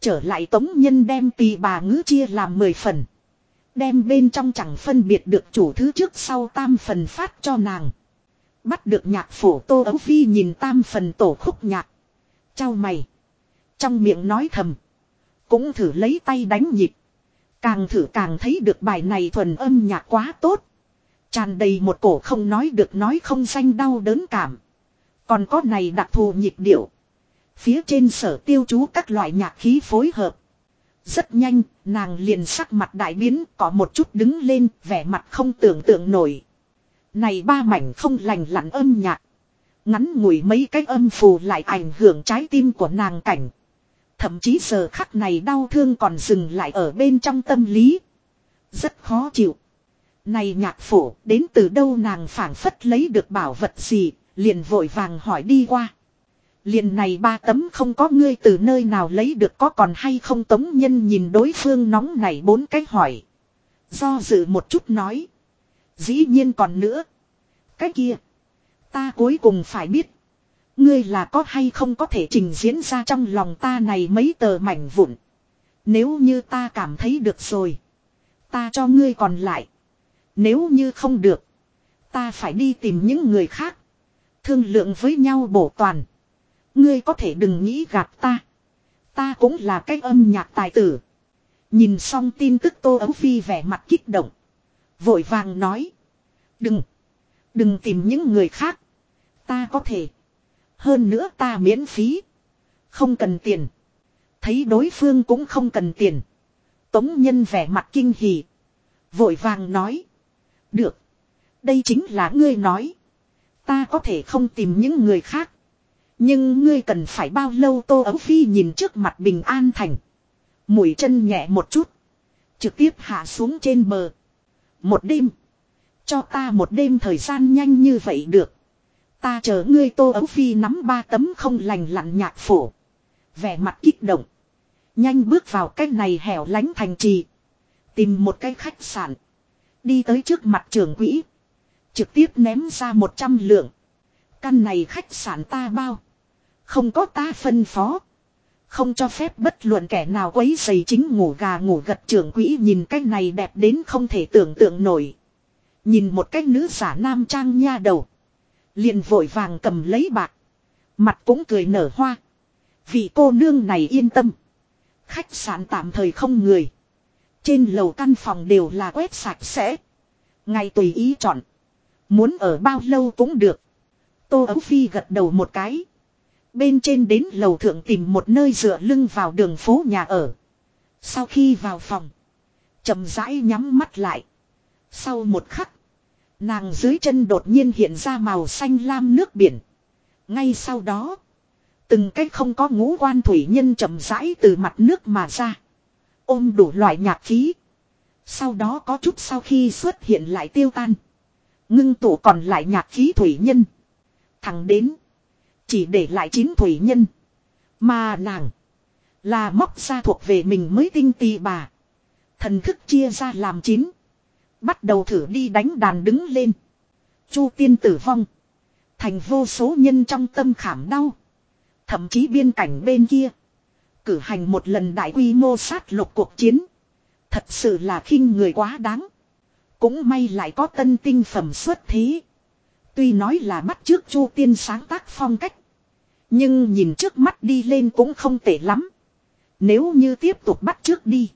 Trở lại tống nhân đem tì bà ngữ chia làm 10 phần. Đem bên trong chẳng phân biệt được chủ thứ trước sau tam phần phát cho nàng. Bắt được nhạc phổ tô ấu phi nhìn tam phần tổ khúc nhạc. Chào mày. Trong miệng nói thầm. Cũng thử lấy tay đánh nhịp. Càng thử càng thấy được bài này thuần âm nhạc quá tốt. Tràn đầy một cổ không nói được nói không xanh đau đớn cảm. Còn có này đặc thù nhịp điệu. Phía trên sở tiêu chú các loại nhạc khí phối hợp. Rất nhanh, nàng liền sắc mặt đại biến, có một chút đứng lên, vẻ mặt không tưởng tượng nổi. Này ba mảnh không lành lặn âm nhạc. Ngắn ngủi mấy cái âm phù lại ảnh hưởng trái tim của nàng cảnh. Thậm chí giờ khắc này đau thương còn dừng lại ở bên trong tâm lý. Rất khó chịu. Này nhạc phổ, đến từ đâu nàng phảng phất lấy được bảo vật gì, liền vội vàng hỏi đi qua. Liền này ba tấm không có ngươi từ nơi nào lấy được có còn hay không tống nhân nhìn đối phương nóng này bốn cái hỏi. Do dự một chút nói. Dĩ nhiên còn nữa. Cái kia. Ta cuối cùng phải biết. Ngươi là có hay không có thể trình diễn ra trong lòng ta này mấy tờ mảnh vụn. Nếu như ta cảm thấy được rồi. Ta cho ngươi còn lại. Nếu như không được. Ta phải đi tìm những người khác. Thương lượng với nhau bổ toàn. Ngươi có thể đừng nghĩ gạt ta. Ta cũng là cái âm nhạc tài tử. Nhìn xong tin tức Tô Ấu Phi vẻ mặt kích động. Vội vàng nói. Đừng. Đừng tìm những người khác. Ta có thể. Hơn nữa ta miễn phí. Không cần tiền. Thấy đối phương cũng không cần tiền. Tống nhân vẻ mặt kinh hỉ. Vội vàng nói. Được. Đây chính là ngươi nói. Ta có thể không tìm những người khác. Nhưng ngươi cần phải bao lâu Tô Ấu Phi nhìn trước mặt Bình An Thành. Mũi chân nhẹ một chút. Trực tiếp hạ xuống trên bờ. Một đêm. Cho ta một đêm thời gian nhanh như vậy được. Ta chờ ngươi Tô Ấu Phi nắm ba tấm không lành lặn nhạc phổ. Vẻ mặt kích động. Nhanh bước vào cái này hẻo lánh thành trì. Tìm một cái khách sạn. Đi tới trước mặt trưởng quỹ. Trực tiếp ném ra một trăm lượng. Căn này khách sạn ta bao. Không có ta phân phó. Không cho phép bất luận kẻ nào quấy giày chính ngủ gà ngủ gật trưởng quỹ nhìn cái này đẹp đến không thể tưởng tượng nổi. Nhìn một cái nữ giả nam trang nha đầu. Liền vội vàng cầm lấy bạc. Mặt cũng cười nở hoa. Vị cô nương này yên tâm. Khách sạn tạm thời không người. Trên lầu căn phòng đều là quét sạch sẽ. Ngày tùy ý chọn. Muốn ở bao lâu cũng được. Tô Ấu Phi gật đầu một cái. Bên trên đến lầu thượng tìm một nơi dựa lưng vào đường phố nhà ở. Sau khi vào phòng. chậm rãi nhắm mắt lại. Sau một khắc. Nàng dưới chân đột nhiên hiện ra màu xanh lam nước biển. Ngay sau đó. Từng cách không có ngũ quan thủy nhân chậm rãi từ mặt nước mà ra. Ôm đủ loại nhạc khí. Sau đó có chút sau khi xuất hiện lại tiêu tan. Ngưng tụ còn lại nhạc khí thủy nhân. Thẳng đến. Chỉ để lại chín thủy nhân. Mà nàng. Là móc ra thuộc về mình mới tinh tì bà. Thần thức chia ra làm chín. Bắt đầu thử đi đánh đàn đứng lên. Chu tiên tử vong. Thành vô số nhân trong tâm khảm đau. Thậm chí biên cảnh bên kia. Cử hành một lần đại quy mô sát lục cuộc chiến. Thật sự là khinh người quá đáng. Cũng may lại có tân tinh phẩm xuất thế. Tuy nói là bắt trước chu tiên sáng tác phong cách. Nhưng nhìn trước mắt đi lên cũng không tệ lắm. Nếu như tiếp tục bắt trước đi.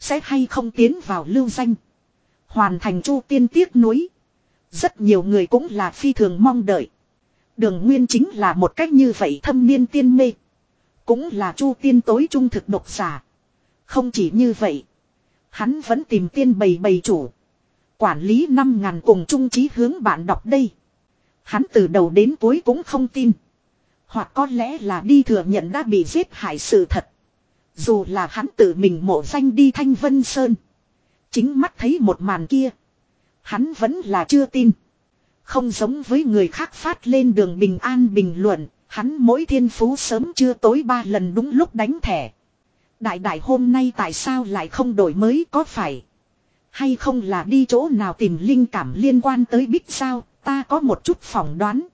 Sẽ hay không tiến vào lưu danh. Hoàn thành chu tiên tiếc núi. Rất nhiều người cũng là phi thường mong đợi. Đường nguyên chính là một cách như vậy thâm niên tiên mê. Cũng là chu tiên tối trung thực độc giả. Không chỉ như vậy. Hắn vẫn tìm tiên bầy bầy chủ. Quản lý năm ngàn cùng trung trí hướng bạn đọc đây. Hắn từ đầu đến cuối cũng không tin. Hoặc có lẽ là đi thừa nhận đã bị giết hại sự thật. Dù là hắn tự mình mộ danh đi Thanh Vân Sơn. Chính mắt thấy một màn kia. Hắn vẫn là chưa tin. Không giống với người khác phát lên đường bình an bình luận. Hắn mỗi thiên phú sớm chưa tối ba lần đúng lúc đánh thẻ. Đại đại hôm nay tại sao lại không đổi mới, có phải? Hay không là đi chỗ nào tìm linh cảm liên quan tới bích sao? Ta có một chút phỏng đoán.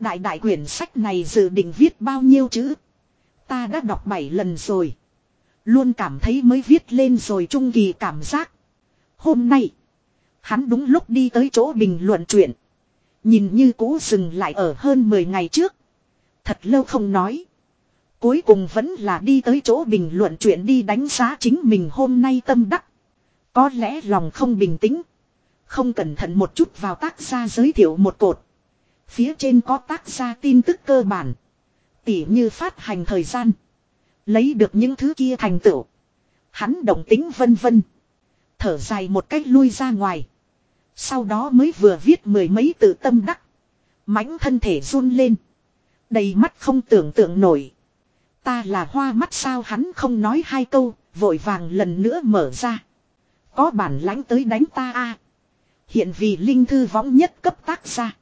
Đại đại quyển sách này dự định viết bao nhiêu chữ? Ta đã đọc 7 lần rồi. Luôn cảm thấy mới viết lên rồi trung kỳ cảm giác. Hôm nay, hắn đúng lúc đi tới chỗ bình luận chuyện. Nhìn như cũ dừng lại ở hơn 10 ngày trước. Thật lâu không nói. Cuối cùng vẫn là đi tới chỗ bình luận chuyện đi đánh giá chính mình hôm nay tâm đắc. Có lẽ lòng không bình tĩnh. Không cẩn thận một chút vào tác gia giới thiệu một cột. Phía trên có tác gia tin tức cơ bản. Tỉ như phát hành thời gian. Lấy được những thứ kia thành tựu. Hắn động tính vân vân. Thở dài một cách lui ra ngoài. Sau đó mới vừa viết mười mấy từ tâm đắc. mãnh thân thể run lên. Đầy mắt không tưởng tượng nổi. Ta là hoa mắt sao hắn không nói hai câu, vội vàng lần nữa mở ra. Có bản lãnh tới đánh ta a Hiện vì linh thư võng nhất cấp tác ra.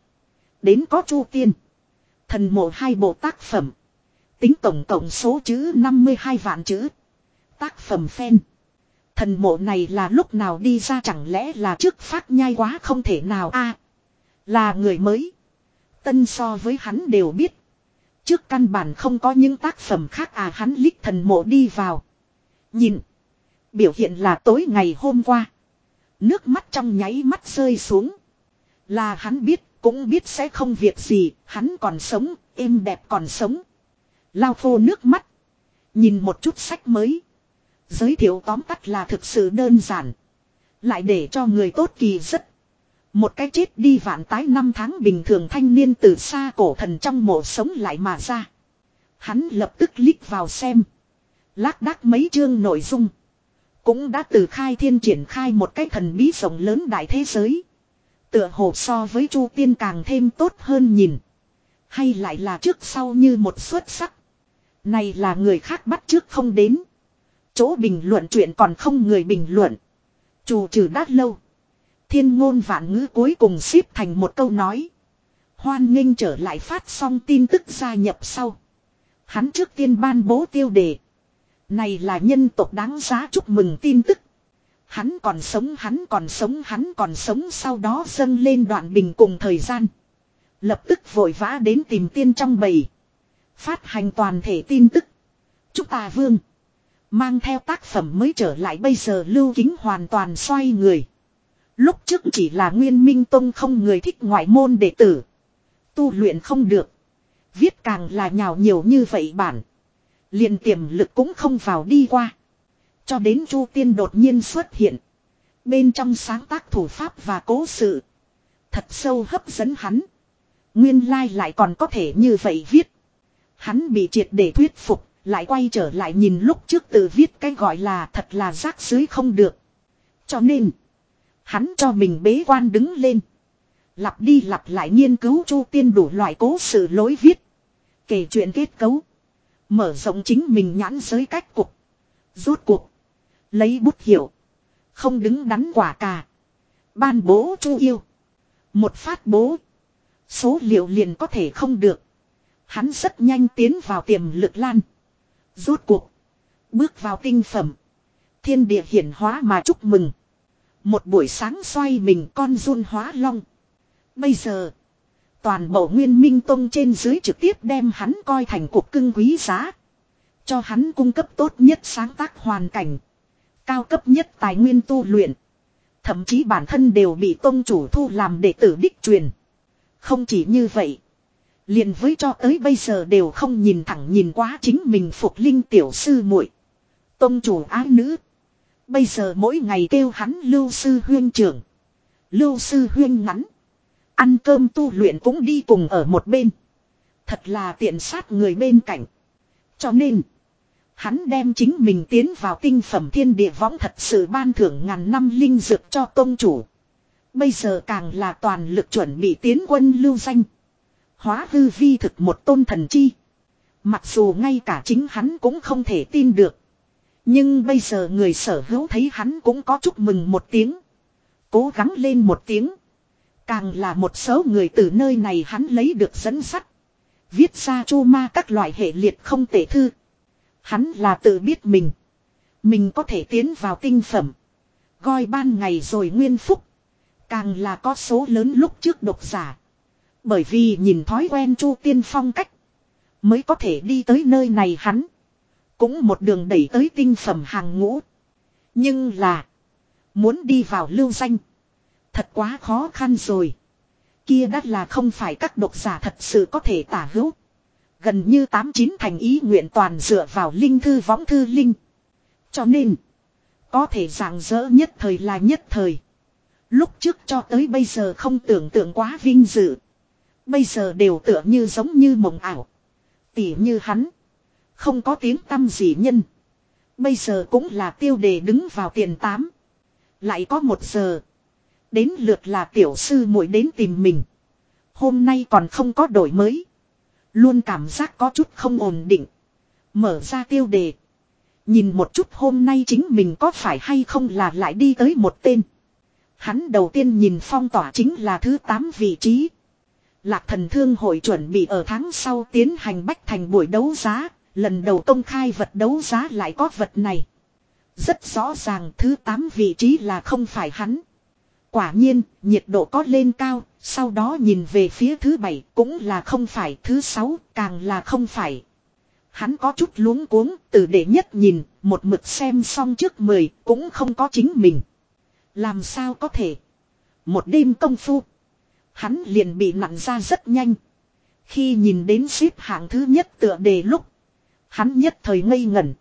Đến có chu tiên. Thần mộ hai bộ tác phẩm. Tính tổng cộng số chữ 52 vạn chữ. Tác phẩm phen. Thần mộ này là lúc nào đi ra chẳng lẽ là trước phát nhai quá không thể nào a à, Là người mới. Tân so với hắn đều biết. Trước căn bản không có những tác phẩm khác à hắn lít thần mộ đi vào. Nhìn. Biểu hiện là tối ngày hôm qua. Nước mắt trong nháy mắt rơi xuống. Là hắn biết, cũng biết sẽ không việc gì, hắn còn sống, êm đẹp còn sống. Lao phô nước mắt. Nhìn một chút sách mới. Giới thiệu tóm tắt là thực sự đơn giản. Lại để cho người tốt kỳ rất. Một cái chết đi vạn tái năm tháng bình thường thanh niên từ xa cổ thần trong mộ sống lại mà ra. Hắn lập tức lít vào xem. Lác đác mấy chương nội dung. Cũng đã từ khai thiên triển khai một cái thần bí rộng lớn đại thế giới. Tựa hồ so với Chu Tiên càng thêm tốt hơn nhìn. Hay lại là trước sau như một xuất sắc. Này là người khác bắt trước không đến. Chỗ bình luận chuyện còn không người bình luận. Chủ trừ đát lâu. Thiên ngôn vạn ngữ cuối cùng xếp thành một câu nói. Hoan nghênh trở lại phát xong tin tức gia nhập sau. Hắn trước tiên ban bố tiêu đề. Này là nhân tộc đáng giá chúc mừng tin tức. Hắn còn sống, hắn còn sống, hắn còn sống, sau đó dâng lên đoạn bình cùng thời gian. Lập tức vội vã đến tìm tiên trong bầy. Phát hành toàn thể tin tức. Chúc ta vương. Mang theo tác phẩm mới trở lại bây giờ lưu kính hoàn toàn xoay người. Lúc trước chỉ là nguyên minh tông không người thích ngoại môn đệ tử. Tu luyện không được. Viết càng là nhào nhiều như vậy bản liền tiềm lực cũng không vào đi qua. Cho đến Chu Tiên đột nhiên xuất hiện. Bên trong sáng tác thủ pháp và cố sự. Thật sâu hấp dẫn hắn. Nguyên lai lại còn có thể như vậy viết. Hắn bị triệt để thuyết phục, lại quay trở lại nhìn lúc trước từ viết cái gọi là thật là rác dưới không được. Cho nên, hắn cho mình bế quan đứng lên. Lặp đi lặp lại nghiên cứu chu tiên đủ loại cố sự lối viết. Kể chuyện kết cấu. Mở rộng chính mình nhãn giới cách cục. Rốt cuộc. Lấy bút hiệu. Không đứng đắn quả cà. Ban bố chu yêu. Một phát bố. Số liệu liền có thể không được. Hắn rất nhanh tiến vào tiềm lực lan. Rốt cuộc. Bước vào tinh phẩm. Thiên địa hiển hóa mà chúc mừng. Một buổi sáng xoay mình con run hóa long. Bây giờ. Toàn bộ nguyên minh tông trên dưới trực tiếp đem hắn coi thành cuộc cưng quý giá. Cho hắn cung cấp tốt nhất sáng tác hoàn cảnh. Cao cấp nhất tài nguyên tu luyện. Thậm chí bản thân đều bị tông chủ thu làm đệ tử đích truyền. Không chỉ như vậy. liền với cho tới bây giờ đều không nhìn thẳng nhìn quá chính mình phục linh tiểu sư muội Tông chủ ái nữ. Bây giờ mỗi ngày kêu hắn lưu sư huyên trưởng. Lưu sư huyên ngắn. Ăn cơm tu luyện cũng đi cùng ở một bên. Thật là tiện sát người bên cạnh. Cho nên. Hắn đem chính mình tiến vào tinh phẩm thiên địa võng thật sự ban thưởng ngàn năm linh dược cho công chủ. Bây giờ càng là toàn lực chuẩn bị tiến quân lưu danh. Hóa hư vi thực một tôn thần chi. Mặc dù ngay cả chính hắn cũng không thể tin được. Nhưng bây giờ người sở hữu thấy hắn cũng có chúc mừng một tiếng. Cố gắng lên một tiếng. Càng là một số người từ nơi này hắn lấy được dẫn sắt. Viết ra chu ma các loại hệ liệt không tể thư. Hắn là tự biết mình. Mình có thể tiến vào tinh phẩm. Gọi ban ngày rồi nguyên phúc. Càng là có số lớn lúc trước độc giả. Bởi vì nhìn thói quen chu tiên phong cách. Mới có thể đi tới nơi này hắn. Cũng một đường đẩy tới tinh phẩm hàng ngũ. Nhưng là. Muốn đi vào lưu danh. Thật quá khó khăn rồi. Kia đắt là không phải các độc giả thật sự có thể tả hữu. Gần như tám chín thành ý nguyện toàn dựa vào linh thư võng thư linh. Cho nên. Có thể giảng dỡ nhất thời là nhất thời. Lúc trước cho tới bây giờ không tưởng tượng quá vinh dự. Bây giờ đều tựa như giống như mộng ảo. Tỉ như hắn. Không có tiếng tâm gì nhân. Bây giờ cũng là tiêu đề đứng vào tiền tám. Lại có một giờ. Đến lượt là tiểu sư muội đến tìm mình. Hôm nay còn không có đổi mới. Luôn cảm giác có chút không ổn định. Mở ra tiêu đề. Nhìn một chút hôm nay chính mình có phải hay không là lại đi tới một tên. Hắn đầu tiên nhìn phong tỏa chính là thứ 8 vị trí. Lạc thần thương hội chuẩn bị ở tháng sau tiến hành bách thành buổi đấu giá, lần đầu công khai vật đấu giá lại có vật này. Rất rõ ràng thứ 8 vị trí là không phải hắn. Quả nhiên, nhiệt độ có lên cao, sau đó nhìn về phía thứ bảy cũng là không phải, thứ sáu, càng là không phải. Hắn có chút luống cuống, từ để nhất nhìn, một mực xem xong trước 10, cũng không có chính mình. Làm sao có thể? Một đêm công phu. Hắn liền bị nặn ra rất nhanh. Khi nhìn đến xếp hạng thứ nhất tựa đề lúc. Hắn nhất thời ngây ngẩn.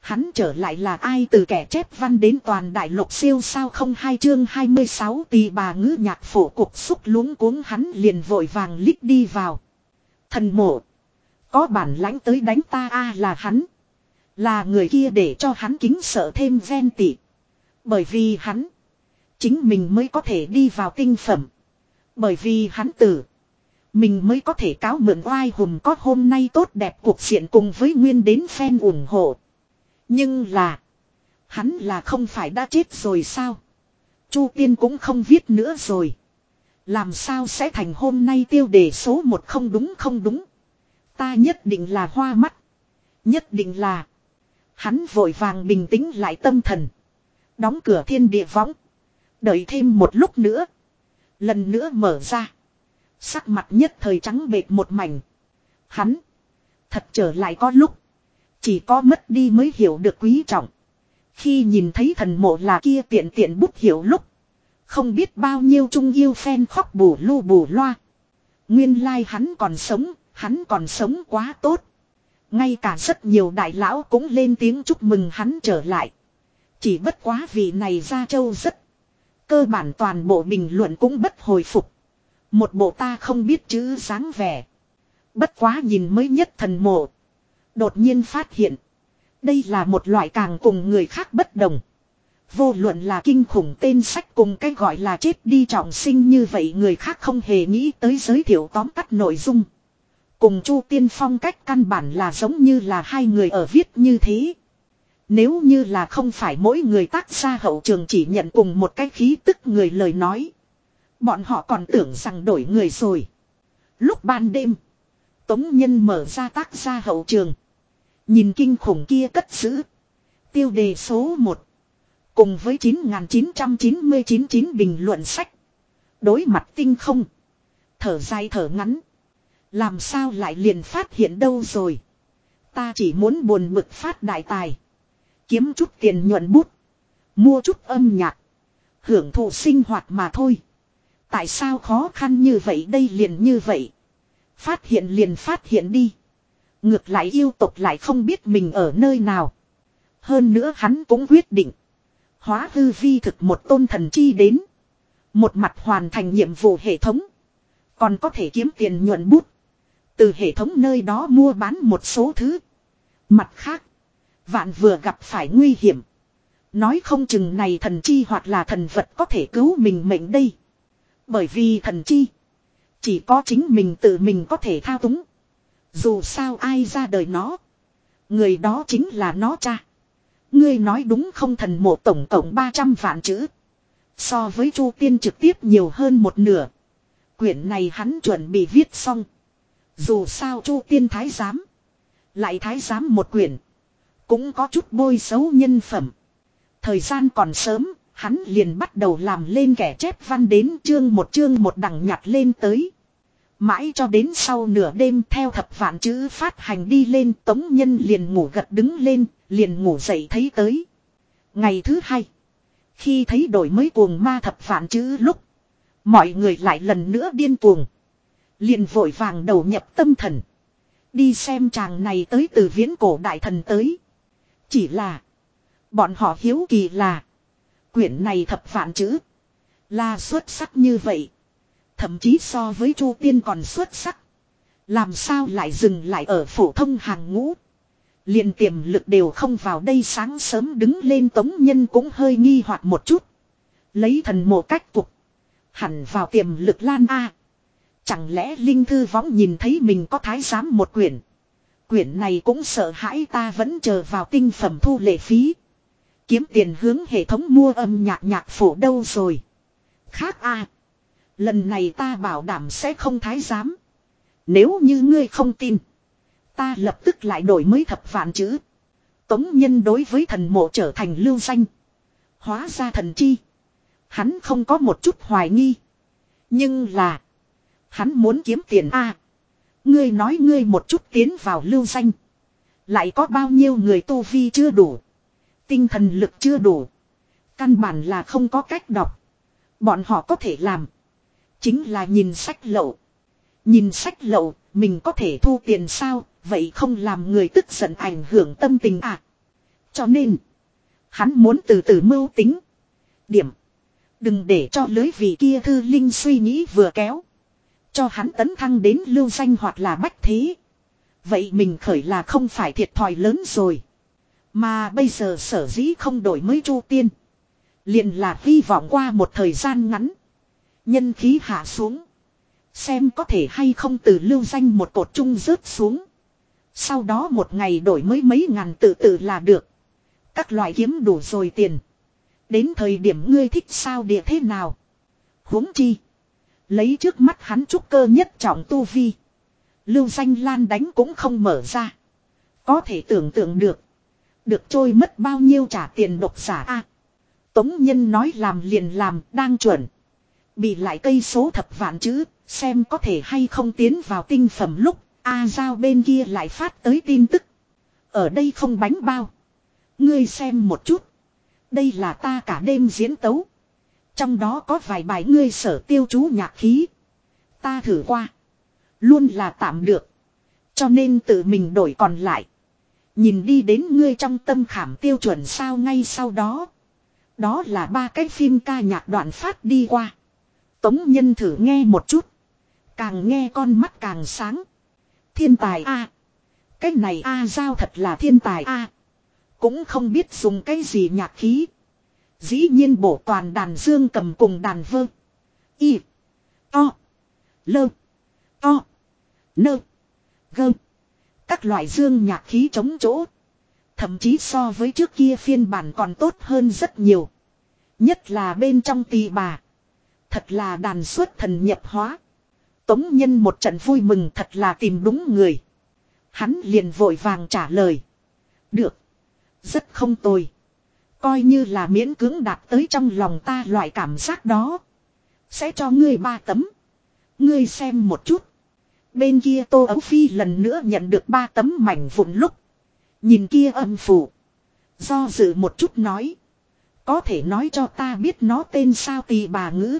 Hắn trở lại là ai từ kẻ chép văn đến toàn đại lục siêu sao không hai chương 26 tì bà ngữ nhạc phổ cục xúc luống cuống hắn liền vội vàng lít đi vào. Thần mộ. Có bản lãnh tới đánh ta a là hắn. Là người kia để cho hắn kính sợ thêm ven tị. Bởi vì hắn. Chính mình mới có thể đi vào tinh phẩm. Bởi vì hắn tử. Mình mới có thể cáo mượn oai hùng có hôm nay tốt đẹp cuộc diện cùng với nguyên đến fan ủng hộ. Nhưng là. Hắn là không phải đã chết rồi sao? Chu tiên cũng không viết nữa rồi. Làm sao sẽ thành hôm nay tiêu đề số một không đúng không đúng. Ta nhất định là hoa mắt. Nhất định là. Hắn vội vàng bình tĩnh lại tâm thần. Đóng cửa thiên địa võng. Đợi thêm một lúc nữa. Lần nữa mở ra. Sắc mặt nhất thời trắng bệt một mảnh. Hắn. Thật trở lại có lúc. Chỉ có mất đi mới hiểu được quý trọng. Khi nhìn thấy thần mộ là kia tiện tiện bút hiểu lúc. Không biết bao nhiêu trung yêu phen khóc bù lu bù loa. Nguyên lai like hắn còn sống, hắn còn sống quá tốt. Ngay cả rất nhiều đại lão cũng lên tiếng chúc mừng hắn trở lại. Chỉ bất quá vị này ra châu rất. Cơ bản toàn bộ bình luận cũng bất hồi phục. Một bộ ta không biết chữ dáng vẻ. Bất quá nhìn mới nhất thần mộ. Đột nhiên phát hiện. Đây là một loại càng cùng người khác bất đồng. Vô luận là kinh khủng tên sách cùng cái gọi là chết đi trọng sinh như vậy người khác không hề nghĩ tới giới thiệu tóm tắt nội dung. Cùng Chu Tiên Phong cách căn bản là giống như là hai người ở viết như thế. Nếu như là không phải mỗi người tác gia hậu trường chỉ nhận cùng một cái khí tức người lời nói. Bọn họ còn tưởng rằng đổi người rồi. Lúc ban đêm. Tống Nhân mở ra tác gia hậu trường. Nhìn kinh khủng kia cất giữ. Tiêu đề số 1. Cùng với 9.999 chín bình luận sách. Đối mặt tinh không. Thở dài thở ngắn. Làm sao lại liền phát hiện đâu rồi. Ta chỉ muốn buồn bực phát đại tài. Kiếm chút tiền nhuận bút. Mua chút âm nhạc. Hưởng thụ sinh hoạt mà thôi. Tại sao khó khăn như vậy đây liền như vậy. Phát hiện liền phát hiện đi. Ngược lại yêu tộc lại không biết mình ở nơi nào. Hơn nữa hắn cũng quyết định. Hóa hư vi thực một tôn thần chi đến. Một mặt hoàn thành nhiệm vụ hệ thống. Còn có thể kiếm tiền nhuận bút. Từ hệ thống nơi đó mua bán một số thứ. Mặt khác. Vạn vừa gặp phải nguy hiểm. Nói không chừng này thần chi hoặc là thần vật có thể cứu mình mệnh đây. Bởi vì thần chi. Chỉ có chính mình tự mình có thể thao túng. Dù sao ai ra đời nó. Người đó chính là nó cha. Ngươi nói đúng không thần mộ tổng tổng 300 vạn chữ. So với Chu Tiên trực tiếp nhiều hơn một nửa. Quyển này hắn chuẩn bị viết xong. Dù sao Chu Tiên thái giám. Lại thái giám một quyển. Cũng có chút bôi xấu nhân phẩm. Thời gian còn sớm, hắn liền bắt đầu làm lên kẻ chép văn đến chương một chương một đằng nhặt lên tới. Mãi cho đến sau nửa đêm theo thập vạn chữ phát hành đi lên tống nhân liền ngủ gật đứng lên, liền ngủ dậy thấy tới. Ngày thứ hai, khi thấy đổi mới cuồng ma thập vạn chữ lúc, mọi người lại lần nữa điên cuồng. Liền vội vàng đầu nhập tâm thần. Đi xem chàng này tới từ viễn cổ đại thần tới. Chỉ là, bọn họ hiếu kỳ là, quyển này thập vạn chữ, là xuất sắc như vậy. Thậm chí so với Chu Tiên còn xuất sắc. Làm sao lại dừng lại ở phổ thông hàng ngũ. liền tiềm lực đều không vào đây sáng sớm đứng lên tống nhân cũng hơi nghi hoặc một chút. Lấy thần mộ cách tục. Hẳn vào tiềm lực lan A. Chẳng lẽ Linh Thư Võng nhìn thấy mình có thái giám một quyển. Quyển này cũng sợ hãi ta vẫn chờ vào tinh phẩm thu lệ phí. Kiếm tiền hướng hệ thống mua âm nhạc nhạc phổ đâu rồi. Khác A. Lần này ta bảo đảm sẽ không thái giám. Nếu như ngươi không tin. Ta lập tức lại đổi mới thập vạn chữ. Tống nhân đối với thần mộ trở thành lưu danh. Hóa ra thần chi. Hắn không có một chút hoài nghi. Nhưng là. Hắn muốn kiếm tiền a Ngươi nói ngươi một chút tiến vào lưu danh. Lại có bao nhiêu người tu vi chưa đủ. Tinh thần lực chưa đủ. Căn bản là không có cách đọc. Bọn họ có thể làm. Chính là nhìn sách lậu. Nhìn sách lậu, mình có thể thu tiền sao, vậy không làm người tức giận ảnh hưởng tâm tình à. Cho nên, hắn muốn từ từ mưu tính. Điểm. Đừng để cho lưới vị kia thư linh suy nghĩ vừa kéo. Cho hắn tấn thăng đến lưu danh hoặc là bách thế. Vậy mình khởi là không phải thiệt thòi lớn rồi. Mà bây giờ sở dĩ không đổi mới chu tiên. liền là hy vọng qua một thời gian ngắn. Nhân khí hạ xuống. Xem có thể hay không từ lưu danh một cột trung rớt xuống. Sau đó một ngày đổi mới mấy ngàn tự tự là được. Các loại kiếm đủ rồi tiền. Đến thời điểm ngươi thích sao địa thế nào. huống chi. Lấy trước mắt hắn trúc cơ nhất trọng tu vi. Lưu danh lan đánh cũng không mở ra. Có thể tưởng tượng được. Được trôi mất bao nhiêu trả tiền độc giả a Tống nhân nói làm liền làm, đang chuẩn. Bị lại cây số thập vạn chữ, xem có thể hay không tiến vào tinh phẩm lúc, A Giao bên kia lại phát tới tin tức. Ở đây không bánh bao. Ngươi xem một chút. Đây là ta cả đêm diễn tấu. Trong đó có vài bài ngươi sở tiêu chú nhạc khí. Ta thử qua. Luôn là tạm được. Cho nên tự mình đổi còn lại. Nhìn đi đến ngươi trong tâm khảm tiêu chuẩn sao ngay sau đó. Đó là ba cái phim ca nhạc đoạn phát đi qua. Tống nhân thử nghe một chút. Càng nghe con mắt càng sáng. Thiên tài a Cái này a giao thật là thiên tài a Cũng không biết dùng cái gì nhạc khí. Dĩ nhiên bổ toàn đàn dương cầm cùng đàn vơ. Y. To. Lơ. To. Nơ. Gơ. Các loại dương nhạc khí chống chỗ. Thậm chí so với trước kia phiên bản còn tốt hơn rất nhiều. Nhất là bên trong tì bà. Thật là đàn xuất thần nhập hóa. Tống nhân một trận vui mừng thật là tìm đúng người. Hắn liền vội vàng trả lời. Được. Rất không tồi. Coi như là miễn cưỡng đạt tới trong lòng ta loại cảm giác đó. Sẽ cho ngươi ba tấm. Ngươi xem một chút. Bên kia Tô Ấu Phi lần nữa nhận được ba tấm mảnh vụn lúc. Nhìn kia âm phủ. Do dự một chút nói. Có thể nói cho ta biết nó tên sao tì bà ngữ.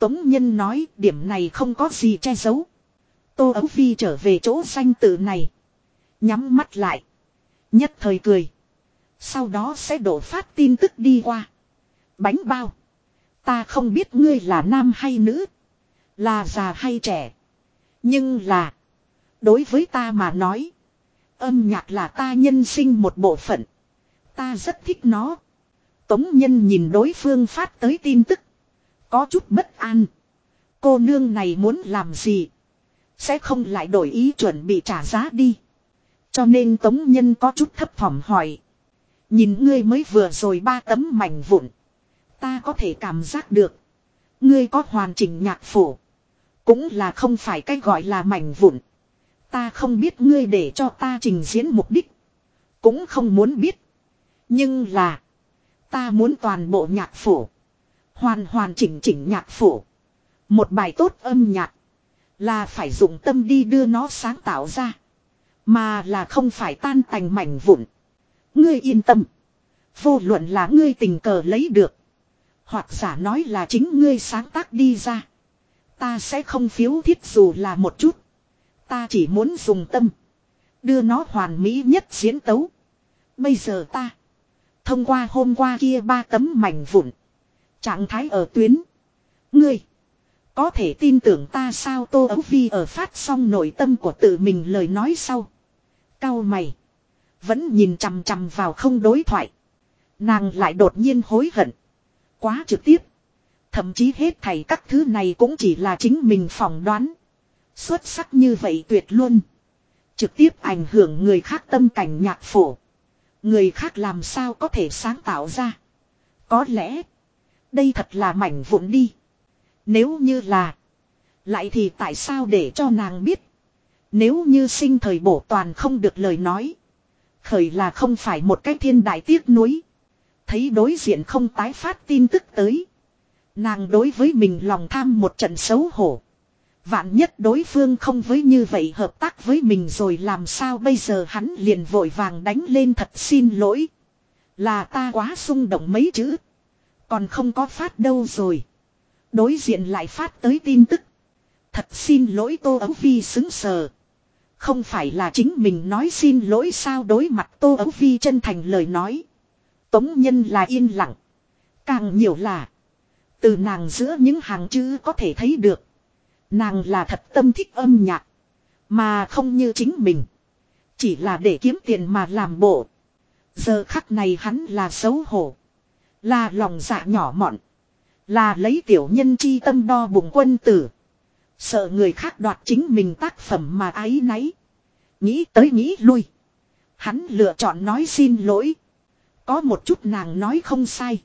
Tống Nhân nói, điểm này không có gì che giấu. Tô Ấu Phi trở về chỗ danh tự này. Nhắm mắt lại. Nhất thời cười. Sau đó sẽ đổ phát tin tức đi qua. Bánh bao. Ta không biết ngươi là nam hay nữ. Là già hay trẻ. Nhưng là. Đối với ta mà nói. Âm nhạc là ta nhân sinh một bộ phận. Ta rất thích nó. Tống nhân nhìn đối phương phát tới tin tức. Có chút bất an. Cô nương này muốn làm gì? Sẽ không lại đổi ý chuẩn bị trả giá đi. Cho nên Tống Nhân có chút thấp thỏm hỏi. Nhìn ngươi mới vừa rồi ba tấm mảnh vụn. Ta có thể cảm giác được. Ngươi có hoàn chỉnh nhạc phổ. Cũng là không phải cái gọi là mảnh vụn. Ta không biết ngươi để cho ta trình diễn mục đích. Cũng không muốn biết. Nhưng là. Ta muốn toàn bộ nhạc phổ. Hoàn hoàn chỉnh chỉnh nhạc phổ. Một bài tốt âm nhạc. Là phải dùng tâm đi đưa nó sáng tạo ra. Mà là không phải tan tành mảnh vụn. Ngươi yên tâm. Vô luận là ngươi tình cờ lấy được. Hoặc giả nói là chính ngươi sáng tác đi ra. Ta sẽ không phiếu thiết dù là một chút. Ta chỉ muốn dùng tâm. Đưa nó hoàn mỹ nhất diễn tấu. Bây giờ ta. Thông qua hôm qua kia ba tấm mảnh vụn. Trạng thái ở tuyến. Ngươi. Có thể tin tưởng ta sao Tô Ấu Vi ở phát xong nội tâm của tự mình lời nói sau. Cao mày. Vẫn nhìn chằm chằm vào không đối thoại. Nàng lại đột nhiên hối hận. Quá trực tiếp. Thậm chí hết thảy các thứ này cũng chỉ là chính mình phỏng đoán. Xuất sắc như vậy tuyệt luôn. Trực tiếp ảnh hưởng người khác tâm cảnh nhạc phổ. Người khác làm sao có thể sáng tạo ra. Có lẽ. Đây thật là mảnh vụn đi. Nếu như là. Lại thì tại sao để cho nàng biết. Nếu như sinh thời bổ toàn không được lời nói. Khởi là không phải một cái thiên đại tiếc nuối. Thấy đối diện không tái phát tin tức tới. Nàng đối với mình lòng tham một trận xấu hổ. Vạn nhất đối phương không với như vậy hợp tác với mình rồi làm sao bây giờ hắn liền vội vàng đánh lên thật xin lỗi. Là ta quá xung động mấy chữ. Còn không có phát đâu rồi. Đối diện lại phát tới tin tức. Thật xin lỗi Tô Ấu Vi xứng sờ. Không phải là chính mình nói xin lỗi sao đối mặt Tô Ấu Vi chân thành lời nói. Tống nhân là yên lặng. Càng nhiều là. Từ nàng giữa những hàng chữ có thể thấy được. Nàng là thật tâm thích âm nhạc. Mà không như chính mình. Chỉ là để kiếm tiền mà làm bộ. Giờ khắc này hắn là xấu hổ. Là lòng dạ nhỏ mọn. Là lấy tiểu nhân chi tâm đo bụng quân tử. Sợ người khác đoạt chính mình tác phẩm mà ái náy. Nghĩ tới nghĩ lui. Hắn lựa chọn nói xin lỗi. Có một chút nàng nói không sai.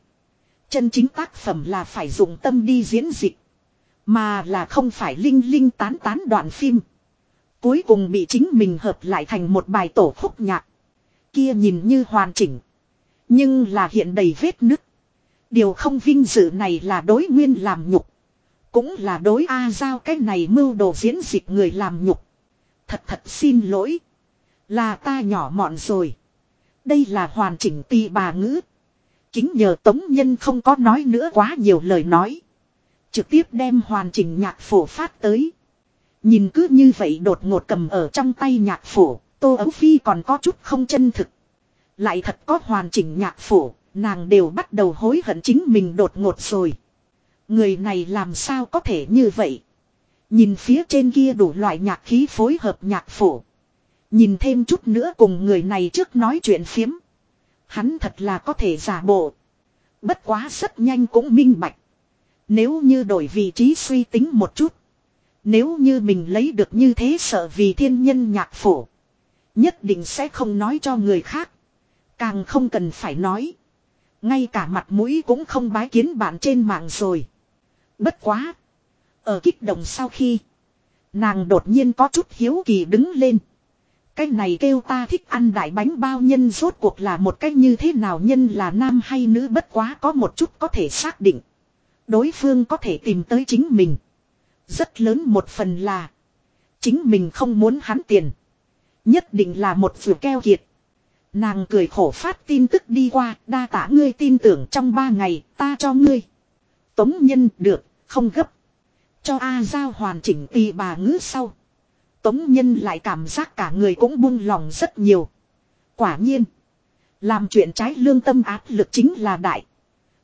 Chân chính tác phẩm là phải dùng tâm đi diễn dịch. Mà là không phải linh linh tán tán đoạn phim. Cuối cùng bị chính mình hợp lại thành một bài tổ khúc nhạc. Kia nhìn như hoàn chỉnh. Nhưng là hiện đầy vết nứt. Điều không vinh dự này là đối nguyên làm nhục. Cũng là đối A Giao cái này mưu đồ diễn dịch người làm nhục. Thật thật xin lỗi. Là ta nhỏ mọn rồi. Đây là hoàn chỉnh tì bà ngữ. Kính nhờ Tống Nhân không có nói nữa quá nhiều lời nói. Trực tiếp đem hoàn chỉnh nhạc phổ phát tới. Nhìn cứ như vậy đột ngột cầm ở trong tay nhạc phổ, Tô Ấu Phi còn có chút không chân thực. Lại thật có hoàn chỉnh nhạc phổ, nàng đều bắt đầu hối hận chính mình đột ngột rồi. Người này làm sao có thể như vậy? Nhìn phía trên kia đủ loại nhạc khí phối hợp nhạc phổ. Nhìn thêm chút nữa cùng người này trước nói chuyện phiếm. Hắn thật là có thể giả bộ. Bất quá rất nhanh cũng minh bạch. Nếu như đổi vị trí suy tính một chút. Nếu như mình lấy được như thế sợ vì thiên nhân nhạc phổ. Nhất định sẽ không nói cho người khác. Càng không cần phải nói. Ngay cả mặt mũi cũng không bái kiến bạn trên mạng rồi. Bất quá. Ở kích động sau khi. Nàng đột nhiên có chút hiếu kỳ đứng lên. Cái này kêu ta thích ăn đại bánh bao nhân rốt cuộc là một cách như thế nào nhân là nam hay nữ bất quá có một chút có thể xác định. Đối phương có thể tìm tới chính mình. Rất lớn một phần là. Chính mình không muốn hắn tiền. Nhất định là một vừa keo kiệt. Nàng cười khổ phát tin tức đi qua, đa tả ngươi tin tưởng trong ba ngày, ta cho ngươi. Tống nhân được, không gấp. Cho A Giao hoàn chỉnh tì bà ngữ sau. Tống nhân lại cảm giác cả người cũng buông lòng rất nhiều. Quả nhiên. Làm chuyện trái lương tâm áp lực chính là đại.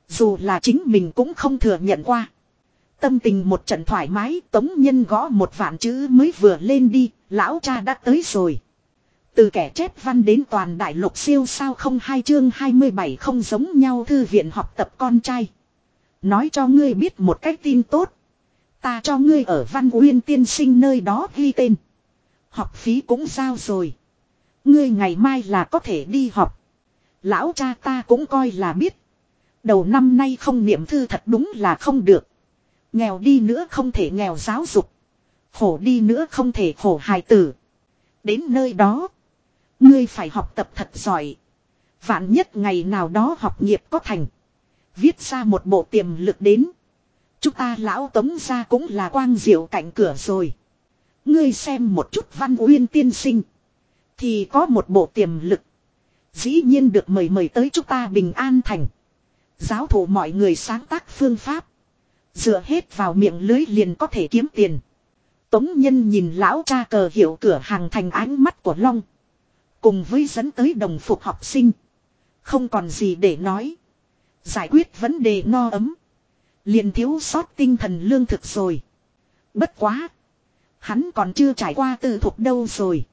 Dù là chính mình cũng không thừa nhận qua. Tâm tình một trận thoải mái tống nhân gõ một vạn chữ mới vừa lên đi, lão cha đã tới rồi. Từ kẻ chép văn đến toàn đại lục siêu sao không hai chương 27 không giống nhau thư viện học tập con trai. Nói cho ngươi biết một cách tin tốt. Ta cho ngươi ở văn uyên tiên sinh nơi đó ghi tên. Học phí cũng giao rồi. Ngươi ngày mai là có thể đi học. Lão cha ta cũng coi là biết. Đầu năm nay không niệm thư thật đúng là không được. Nghèo đi nữa không thể nghèo giáo dục. Khổ đi nữa không thể khổ hài tử. Đến nơi đó. Ngươi phải học tập thật giỏi. Vạn nhất ngày nào đó học nghiệp có thành. Viết ra một bộ tiềm lực đến. Chúng ta lão tống ra cũng là quang diệu cạnh cửa rồi. Ngươi xem một chút văn uyên tiên sinh. Thì có một bộ tiềm lực. Dĩ nhiên được mời mời tới chúng ta bình an thành. Giáo thủ mọi người sáng tác phương pháp. Dựa hết vào miệng lưới liền có thể kiếm tiền. Tống nhân nhìn lão cha cờ hiệu cửa hàng thành ánh mắt của Long. Cùng với dẫn tới đồng phục học sinh. Không còn gì để nói. Giải quyết vấn đề no ấm. Liền thiếu sót tinh thần lương thực rồi. Bất quá. Hắn còn chưa trải qua tư thuộc đâu rồi.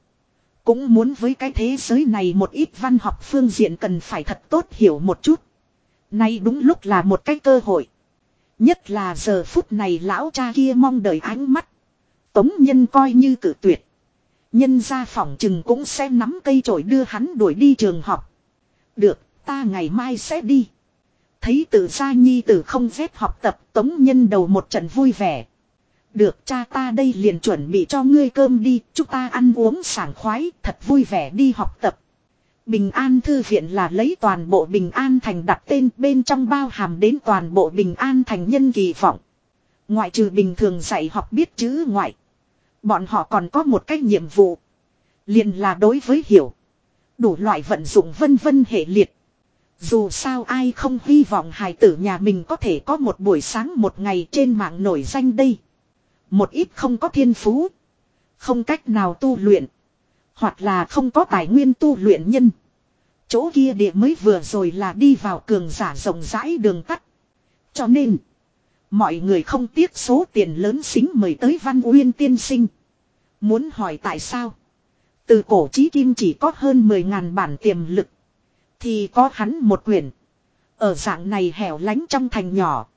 Cũng muốn với cái thế giới này một ít văn học phương diện cần phải thật tốt hiểu một chút. Nay đúng lúc là một cái cơ hội. Nhất là giờ phút này lão cha kia mong đợi ánh mắt. Tống nhân coi như cử tuyệt. Nhân ra phòng chừng cũng sẽ nắm cây chổi đưa hắn đuổi đi trường học. Được, ta ngày mai sẽ đi. Thấy tự gia nhi tử không phép học tập tống nhân đầu một trận vui vẻ. Được cha ta đây liền chuẩn bị cho ngươi cơm đi, chúng ta ăn uống sảng khoái, thật vui vẻ đi học tập. Bình An Thư Viện là lấy toàn bộ Bình An Thành đặt tên bên trong bao hàm đến toàn bộ Bình An Thành nhân kỳ vọng. Ngoại trừ bình thường dạy học biết chữ ngoại. Bọn họ còn có một cái nhiệm vụ. liền là đối với hiểu. Đủ loại vận dụng vân vân hệ liệt. Dù sao ai không hy vọng hài tử nhà mình có thể có một buổi sáng một ngày trên mạng nổi danh đây. Một ít không có thiên phú. Không cách nào tu luyện. Hoặc là không có tài nguyên tu luyện nhân. Chỗ kia địa mới vừa rồi là đi vào cường giả rộng rãi đường tắt. Cho nên. Mọi người không tiếc số tiền lớn xính mời tới Văn Uyên tiên sinh. Muốn hỏi tại sao? Từ cổ chí kim chỉ có hơn 10.000 bản tiềm lực. Thì có hắn một quyển. Ở dạng này hẻo lánh trong thành nhỏ.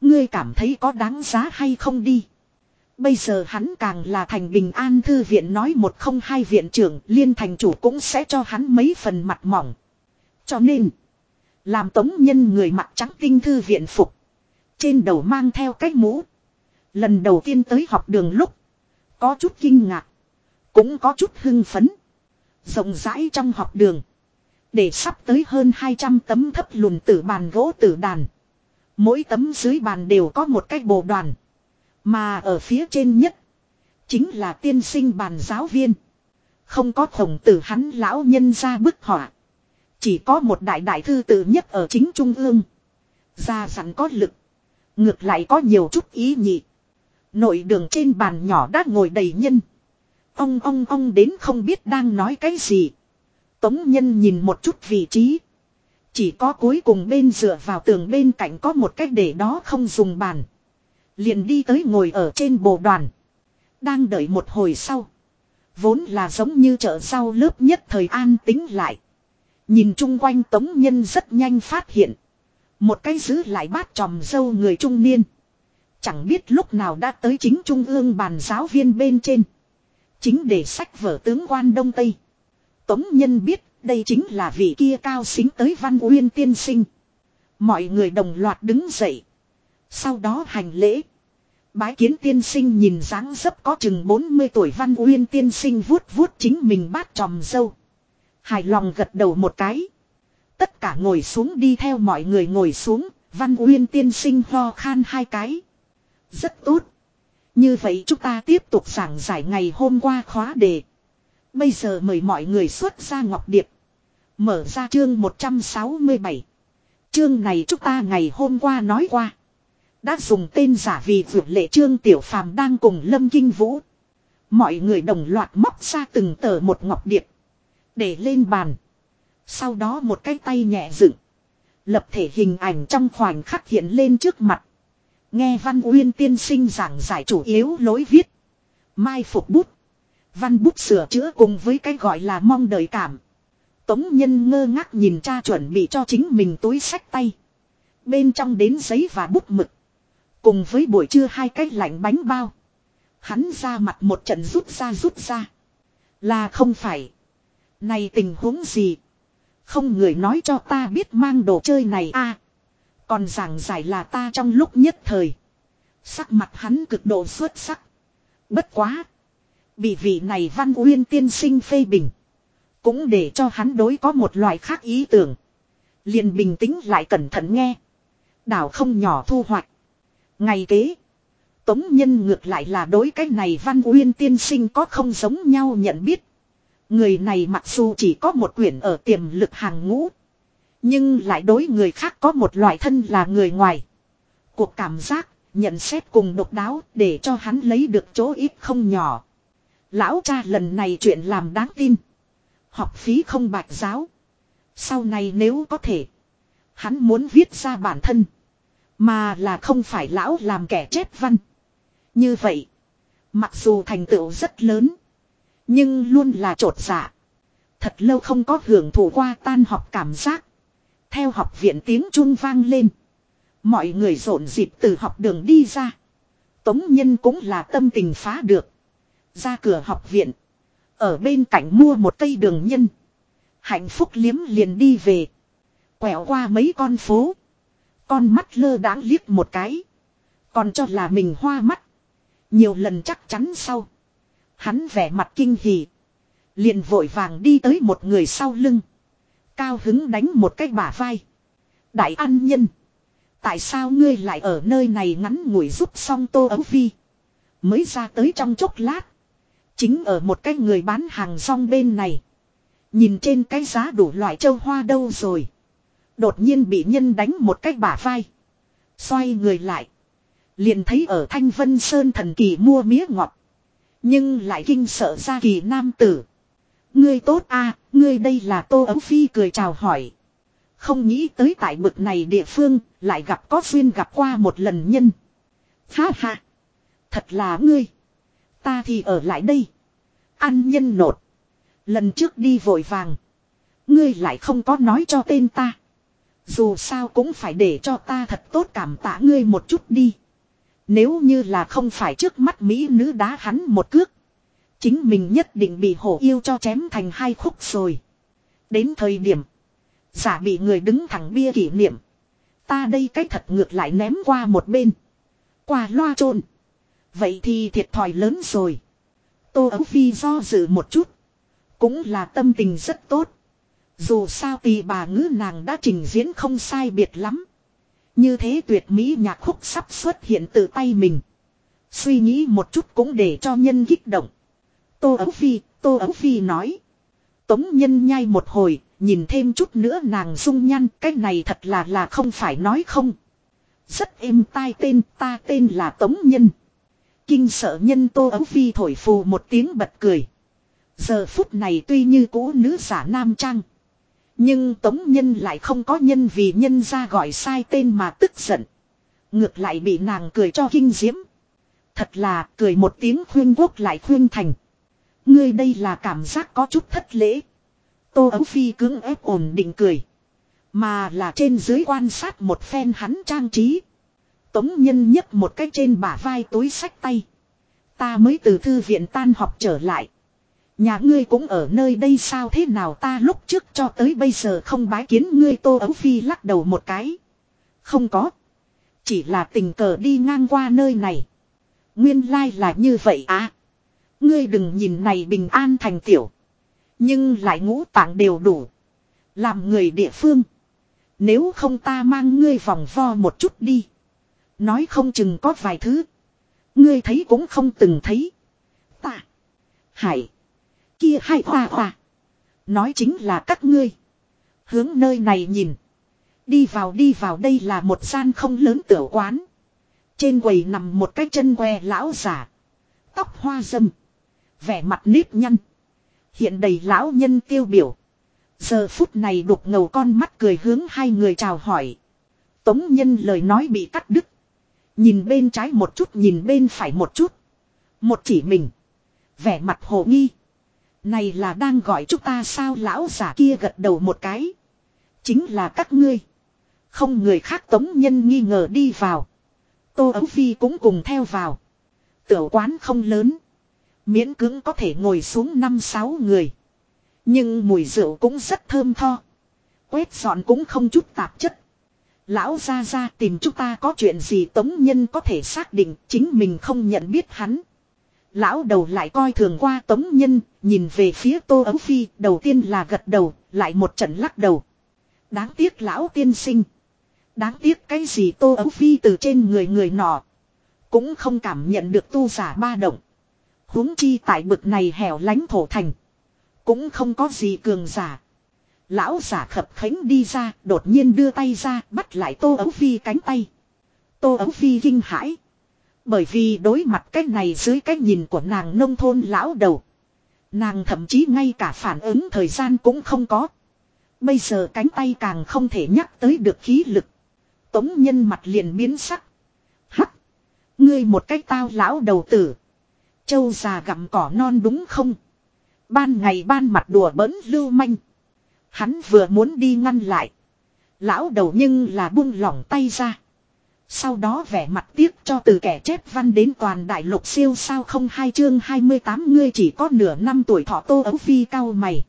Ngươi cảm thấy có đáng giá hay không đi? Bây giờ hắn càng là thành bình an thư viện nói một không hai viện trưởng liên thành chủ cũng sẽ cho hắn mấy phần mặt mỏng. Cho nên, làm tống nhân người mặt trắng tinh thư viện phục. Trên đầu mang theo cái mũ. Lần đầu tiên tới học đường lúc, có chút kinh ngạc, cũng có chút hưng phấn. Rộng rãi trong học đường, để sắp tới hơn 200 tấm thấp lùn tử bàn gỗ tử đàn. Mỗi tấm dưới bàn đều có một cái bồ đoàn. Mà ở phía trên nhất. Chính là tiên sinh bàn giáo viên. Không có khổng tử hắn lão nhân ra bức họa. Chỉ có một đại đại thư tử nhất ở chính trung ương. Ra sẵn có lực. Ngược lại có nhiều chút ý nhị. Nội đường trên bàn nhỏ đã ngồi đầy nhân. Ông ông ông đến không biết đang nói cái gì. Tống nhân nhìn một chút vị trí. Chỉ có cuối cùng bên dựa vào tường bên cạnh có một cách để đó không dùng bàn. Liền đi tới ngồi ở trên bồ đoàn. Đang đợi một hồi sau. Vốn là giống như chợ sau lớp nhất thời an tính lại. Nhìn chung quanh tống nhân rất nhanh phát hiện. Một cái giữ lại bát tròm dâu người trung niên. Chẳng biết lúc nào đã tới chính trung ương bàn giáo viên bên trên. Chính để sách vở tướng quan Đông Tây. Tống nhân biết đây chính là vị kia cao xính tới văn uyên tiên sinh. Mọi người đồng loạt đứng dậy. Sau đó hành lễ. Bái kiến tiên sinh nhìn dáng dấp có chừng 40 tuổi văn uyên tiên sinh vuốt vuốt chính mình bát tròm dâu. Hài lòng gật đầu một cái. Tất cả ngồi xuống đi theo mọi người ngồi xuống, văn uyên tiên sinh ho khan hai cái. Rất tốt. Như vậy chúng ta tiếp tục giảng giải ngày hôm qua khóa đề. Bây giờ mời mọi người xuất ra ngọc điệp. Mở ra chương 167. Chương này chúng ta ngày hôm qua nói qua. Đã dùng tên giả vì vượt lệ trương tiểu phàm đang cùng lâm kinh vũ. Mọi người đồng loạt móc ra từng tờ một ngọc điệp. Để lên bàn. Sau đó một cái tay nhẹ dựng. Lập thể hình ảnh trong khoảnh khắc hiện lên trước mặt. Nghe Văn Uyên tiên sinh giảng giải chủ yếu lối viết. Mai phục bút. Văn bút sửa chữa cùng với cái gọi là mong đợi cảm. Tống nhân ngơ ngác nhìn cha chuẩn bị cho chính mình túi sách tay. Bên trong đến giấy và bút mực. Cùng với buổi trưa hai cái lạnh bánh bao. Hắn ra mặt một trận rút ra rút ra. Là không phải. Này tình huống gì? Không người nói cho ta biết mang đồ chơi này a Còn giảng giải là ta trong lúc nhất thời. Sắc mặt hắn cực độ xuất sắc. Bất quá. Bị vị này văn uyên tiên sinh phê bình. Cũng để cho hắn đối có một loại khác ý tưởng. Liền bình tĩnh lại cẩn thận nghe. Đảo không nhỏ thu hoạch. Ngày kế. Tống nhân ngược lại là đối cái này văn uyên tiên sinh có không giống nhau nhận biết. Người này mặc dù chỉ có một quyển ở tiềm lực hàng ngũ. Nhưng lại đối người khác có một loại thân là người ngoài. Cuộc cảm giác, nhận xét cùng độc đáo để cho hắn lấy được chỗ ít không nhỏ. Lão cha lần này chuyện làm đáng tin. Học phí không bạch giáo. Sau này nếu có thể. Hắn muốn viết ra bản thân. Mà là không phải lão làm kẻ chết văn. Như vậy. Mặc dù thành tựu rất lớn. Nhưng luôn là trột dạ. Thật lâu không có hưởng thụ qua tan học cảm giác. Theo học viện tiếng chuông vang lên. Mọi người rộn dịp từ học đường đi ra. Tống Nhân cũng là tâm tình phá được. Ra cửa học viện. Ở bên cạnh mua một cây đường nhân. Hạnh phúc liếm liền đi về. Quẹo qua mấy con phố. Con mắt lơ đãng liếc một cái. Còn cho là mình hoa mắt. Nhiều lần chắc chắn sau. Hắn vẻ mặt kinh hỉ. Liền vội vàng đi tới một người sau lưng. Cao hứng đánh một cái bả vai. Đại an nhân. Tại sao ngươi lại ở nơi này ngắn ngủi giúp xong tô ấu vi. Mới ra tới trong chốc lát. Chính ở một cái người bán hàng rong bên này. Nhìn trên cái giá đủ loại châu hoa đâu rồi. Đột nhiên bị nhân đánh một cái bả vai. Xoay người lại. Liền thấy ở Thanh Vân Sơn thần kỳ mua mía ngọt. Nhưng lại kinh sợ ra kỳ nam tử. Ngươi tốt a, ngươi đây là Tô Ấu Phi cười chào hỏi. Không nghĩ tới tại bực này địa phương, lại gặp có duyên gặp qua một lần nhân. Ha ha. Thật là ngươi. Ta thì ở lại đây. Ăn nhân nột. Lần trước đi vội vàng. Ngươi lại không có nói cho tên ta. Dù sao cũng phải để cho ta thật tốt cảm tạ ngươi một chút đi. Nếu như là không phải trước mắt Mỹ nữ đá hắn một cước. Chính mình nhất định bị hổ yêu cho chém thành hai khúc rồi. Đến thời điểm. Giả bị người đứng thẳng bia kỷ niệm. Ta đây cách thật ngược lại ném qua một bên. Qua loa trôn. Vậy thì thiệt thòi lớn rồi. Tô Ấu Phi do dự một chút. Cũng là tâm tình rất tốt. Dù sao tì bà ngữ nàng đã trình diễn không sai biệt lắm. Như thế tuyệt mỹ nhạc khúc sắp xuất hiện từ tay mình. Suy nghĩ một chút cũng để cho nhân kích động. Tô Ấu Phi, Tô Ấu Phi nói. Tống nhân nhai một hồi, nhìn thêm chút nữa nàng dung nhan, cái này thật là là không phải nói không. Rất êm tai tên, ta tên là Tống Nhân. Kinh sợ nhân Tô Ấu Phi thổi phù một tiếng bật cười. Giờ phút này tuy như cũ nữ giả nam trang. Nhưng Tống Nhân lại không có nhân vì nhân ra gọi sai tên mà tức giận. Ngược lại bị nàng cười cho kinh diễm. Thật là cười một tiếng khuyên quốc lại khuyên thành. Ngươi đây là cảm giác có chút thất lễ. Tô Ấu Phi cứng ép ổn định cười. Mà là trên dưới quan sát một phen hắn trang trí. Tống nhân nhấc một cái trên bả vai túi sách tay. Ta mới từ thư viện tan học trở lại. Nhà ngươi cũng ở nơi đây sao thế nào ta lúc trước cho tới bây giờ không bái kiến ngươi Tô Ấu Phi lắc đầu một cái. Không có. Chỉ là tình cờ đi ngang qua nơi này. Nguyên lai là như vậy à. Ngươi đừng nhìn này bình an thành tiểu. Nhưng lại ngũ tạng đều đủ. Làm người địa phương. Nếu không ta mang ngươi vòng vo một chút đi. Nói không chừng có vài thứ. Ngươi thấy cũng không từng thấy. Ta. Hải. Kia hai hoa hoa. Nói chính là các ngươi. Hướng nơi này nhìn. Đi vào đi vào đây là một gian không lớn tiểu quán. Trên quầy nằm một cái chân que lão giả. Tóc hoa dâm. Vẻ mặt nếp nhăn. Hiện đầy lão nhân tiêu biểu. Giờ phút này đục ngầu con mắt cười hướng hai người chào hỏi. Tống nhân lời nói bị cắt đứt. Nhìn bên trái một chút, nhìn bên phải một chút. Một chỉ mình. Vẻ mặt hồ nghi. Này là đang gọi chúng ta sao lão giả kia gật đầu một cái. Chính là các ngươi. Không người khác tống nhân nghi ngờ đi vào. Tô Ấu Phi cũng cùng theo vào. Tiểu quán không lớn. Miễn cưỡng có thể ngồi xuống năm sáu người. Nhưng mùi rượu cũng rất thơm tho. Quét dọn cũng không chút tạp chất. Lão ra ra tìm chúng ta có chuyện gì tống nhân có thể xác định chính mình không nhận biết hắn. Lão đầu lại coi thường qua tống nhân, nhìn về phía tô ấu phi, đầu tiên là gật đầu, lại một trận lắc đầu. Đáng tiếc lão tiên sinh. Đáng tiếc cái gì tô ấu phi từ trên người người nọ. Cũng không cảm nhận được tu giả ba động. huống chi tại bực này hẻo lánh thổ thành. Cũng không có gì cường giả. Lão giả khập khánh đi ra, đột nhiên đưa tay ra, bắt lại Tô Ấu Phi cánh tay. Tô Ấu Phi kinh hãi. Bởi vì đối mặt cái này dưới cái nhìn của nàng nông thôn lão đầu. Nàng thậm chí ngay cả phản ứng thời gian cũng không có. Bây giờ cánh tay càng không thể nhắc tới được khí lực. Tống nhân mặt liền biến sắc. Hắc. Ngươi một cách tao lão đầu tử. Châu già gặm cỏ non đúng không? Ban ngày ban mặt đùa bỡn lưu manh. Hắn vừa muốn đi ngăn lại. Lão đầu nhưng là buông lỏng tay ra. Sau đó vẻ mặt tiếc cho từ kẻ chép văn đến toàn đại lục siêu sao không hai chương 28 ngươi chỉ có nửa năm tuổi thọ tô ấu phi cao mày.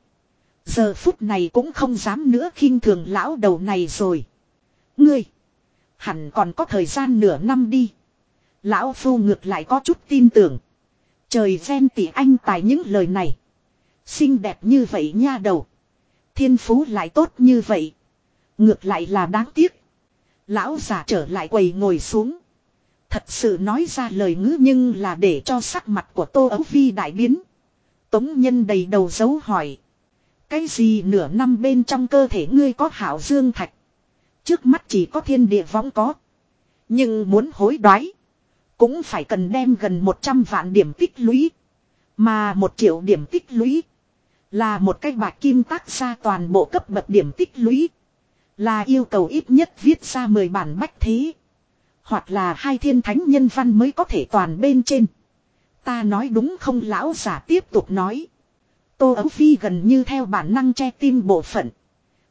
Giờ phút này cũng không dám nữa khinh thường lão đầu này rồi. Ngươi. Hẳn còn có thời gian nửa năm đi. Lão phu ngược lại có chút tin tưởng. Trời ghen tỷ anh tài những lời này. Xinh đẹp như vậy nha đầu. Thiên phú lại tốt như vậy. Ngược lại là đáng tiếc. Lão già trở lại quầy ngồi xuống. Thật sự nói ra lời ngữ nhưng là để cho sắc mặt của Tô Ấu Phi đại biến. Tống nhân đầy đầu dấu hỏi. Cái gì nửa năm bên trong cơ thể ngươi có hảo dương thạch. Trước mắt chỉ có thiên địa võng có. Nhưng muốn hối đoái. Cũng phải cần đem gần 100 vạn điểm tích lũy. Mà một triệu điểm tích lũy. Là một cái bạc kim tác ra toàn bộ cấp bậc điểm tích lũy. Là yêu cầu ít nhất viết ra 10 bản bách thế. Hoặc là hai thiên thánh nhân văn mới có thể toàn bên trên. Ta nói đúng không lão giả tiếp tục nói. Tô Ấu Phi gần như theo bản năng che tim bộ phận.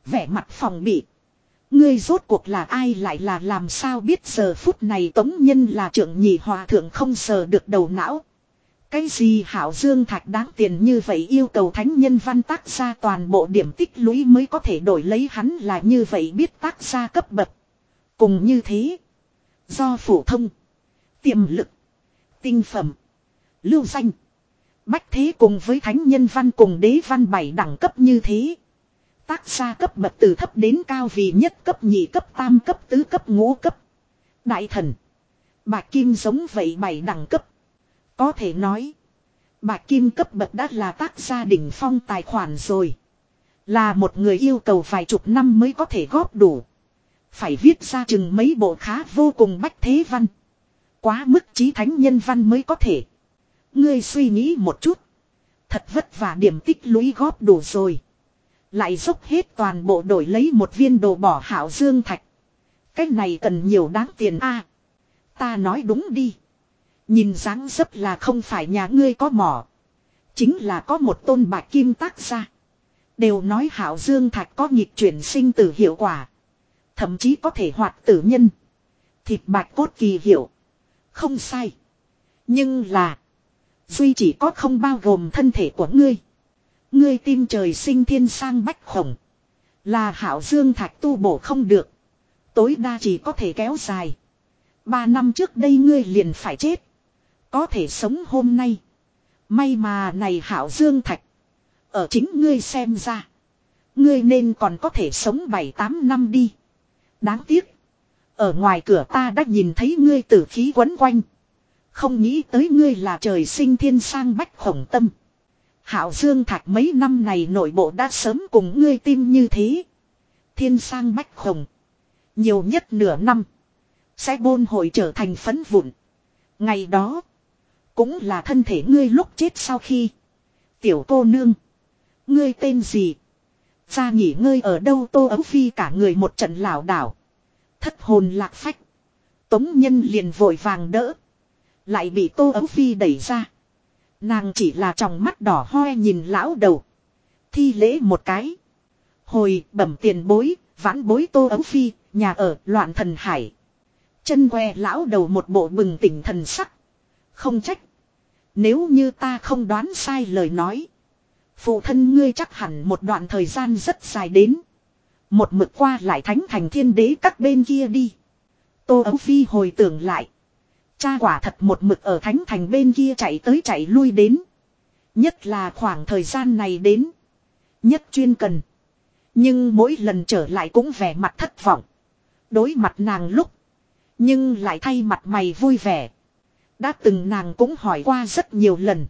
Vẻ mặt phòng bị. Ngươi rốt cuộc là ai lại là làm sao biết giờ phút này tống nhân là trưởng nhị hòa thượng không sờ được đầu não. Cái gì hảo dương thạch đáng tiền như vậy yêu cầu thánh nhân văn tác gia toàn bộ điểm tích lũy mới có thể đổi lấy hắn là như vậy biết tác gia cấp bậc. Cùng như thế. Do phổ thông. Tiềm lực. Tinh phẩm. Lưu danh. Bách thế cùng với thánh nhân văn cùng đế văn bảy đẳng cấp như thế. Tác gia cấp bậc từ thấp đến cao vì nhất cấp nhị cấp tam cấp tứ cấp ngũ cấp. Đại thần. Bạc kim giống vậy bảy đẳng cấp. Có thể nói. Bạch kim cấp bậc đã là tác gia đỉnh phong tài khoản rồi. Là một người yêu cầu vài chục năm mới có thể góp đủ. Phải viết ra chừng mấy bộ khá vô cùng bách thế văn. Quá mức trí thánh nhân văn mới có thể. Ngươi suy nghĩ một chút. Thật vất vả điểm tích lũy góp đủ rồi. Lại dốc hết toàn bộ đổi lấy một viên đồ bỏ hảo dương thạch. Cái này cần nhiều đáng tiền a. ta nói đúng đi. Nhìn dáng dấp là không phải nhà ngươi có mỏ. Chính là có một tôn bạc kim tác ra. Đều nói hảo dương thạch có nhịp chuyển sinh tử hiệu quả. Thậm chí có thể hoạt tử nhân. Thịt bạch cốt kỳ hiệu. Không sai. Nhưng là. Duy chỉ có không bao gồm thân thể của ngươi. Ngươi tim trời sinh thiên sang bách khổng. Là hảo dương thạch tu bổ không được. Tối đa chỉ có thể kéo dài. Ba năm trước đây ngươi liền phải chết. Có thể sống hôm nay. May mà này hảo dương thạch. Ở chính ngươi xem ra. Ngươi nên còn có thể sống 7-8 năm đi. Đáng tiếc. Ở ngoài cửa ta đã nhìn thấy ngươi tử khí quấn quanh. Không nghĩ tới ngươi là trời sinh thiên sang bách khổng tâm. Hảo Dương Thạch mấy năm này nội bộ đã sớm cùng ngươi tim như thế. Thiên sang bách khổng. Nhiều nhất nửa năm. Sẽ bôn hội trở thành phấn vụn. Ngày đó. Cũng là thân thể ngươi lúc chết sau khi. Tiểu cô nương. Ngươi tên gì? Ra nghỉ ngơi ở đâu tô ấu phi cả người một trận lảo đảo. Thất hồn lạc phách. Tống nhân liền vội vàng đỡ. Lại bị tô ấu phi đẩy ra. Nàng chỉ là trong mắt đỏ hoe nhìn lão đầu. Thi lễ một cái. Hồi bẩm tiền bối, vãn bối tô ấu phi, nhà ở loạn thần hải. Chân que lão đầu một bộ bừng tỉnh thần sắc. Không trách. Nếu như ta không đoán sai lời nói. Phụ thân ngươi chắc hẳn một đoạn thời gian rất dài đến. Một mực qua lại thánh thành thiên đế các bên kia đi. Tô Ấu Phi hồi tưởng lại. Cha quả thật một mực ở thánh thành bên kia chạy tới chạy lui đến. Nhất là khoảng thời gian này đến. Nhất chuyên cần. Nhưng mỗi lần trở lại cũng vẻ mặt thất vọng. Đối mặt nàng lúc. Nhưng lại thay mặt mày vui vẻ. Đã từng nàng cũng hỏi qua rất nhiều lần.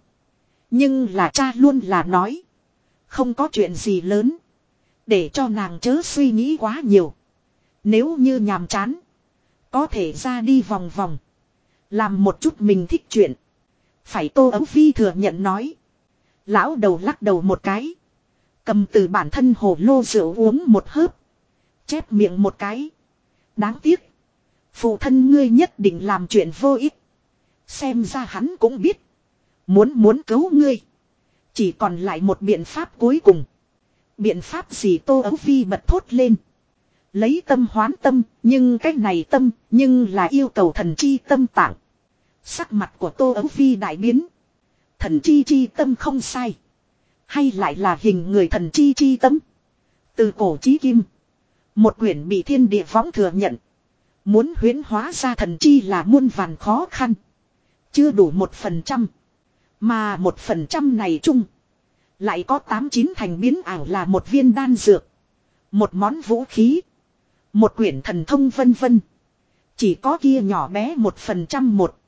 Nhưng là cha luôn là nói. Không có chuyện gì lớn. Để cho nàng chớ suy nghĩ quá nhiều. Nếu như nhàm chán. Có thể ra đi vòng vòng. Làm một chút mình thích chuyện. Phải tô ấu phi thừa nhận nói. Lão đầu lắc đầu một cái. Cầm từ bản thân hồ lô rượu uống một hớp. Chép miệng một cái. Đáng tiếc. Phụ thân ngươi nhất định làm chuyện vô ích. Xem ra hắn cũng biết. Muốn muốn cứu ngươi. Chỉ còn lại một biện pháp cuối cùng. Biện pháp gì Tô Ấu Phi bật thốt lên. Lấy tâm hoán tâm, nhưng cái này tâm, nhưng là yêu cầu thần chi tâm tạng. Sắc mặt của Tô Ấu Phi đại biến. Thần chi chi tâm không sai. Hay lại là hình người thần chi chi tâm. Từ cổ chí kim. Một quyển bị thiên địa võng thừa nhận. Muốn huyến hóa ra thần chi là muôn vàn khó khăn. Chưa đủ một phần trăm. Mà một phần trăm này chung. Lại có tám chín thành biến ảo là một viên đan dược. Một món vũ khí. Một quyển thần thông vân vân. Chỉ có kia nhỏ bé một phần trăm một.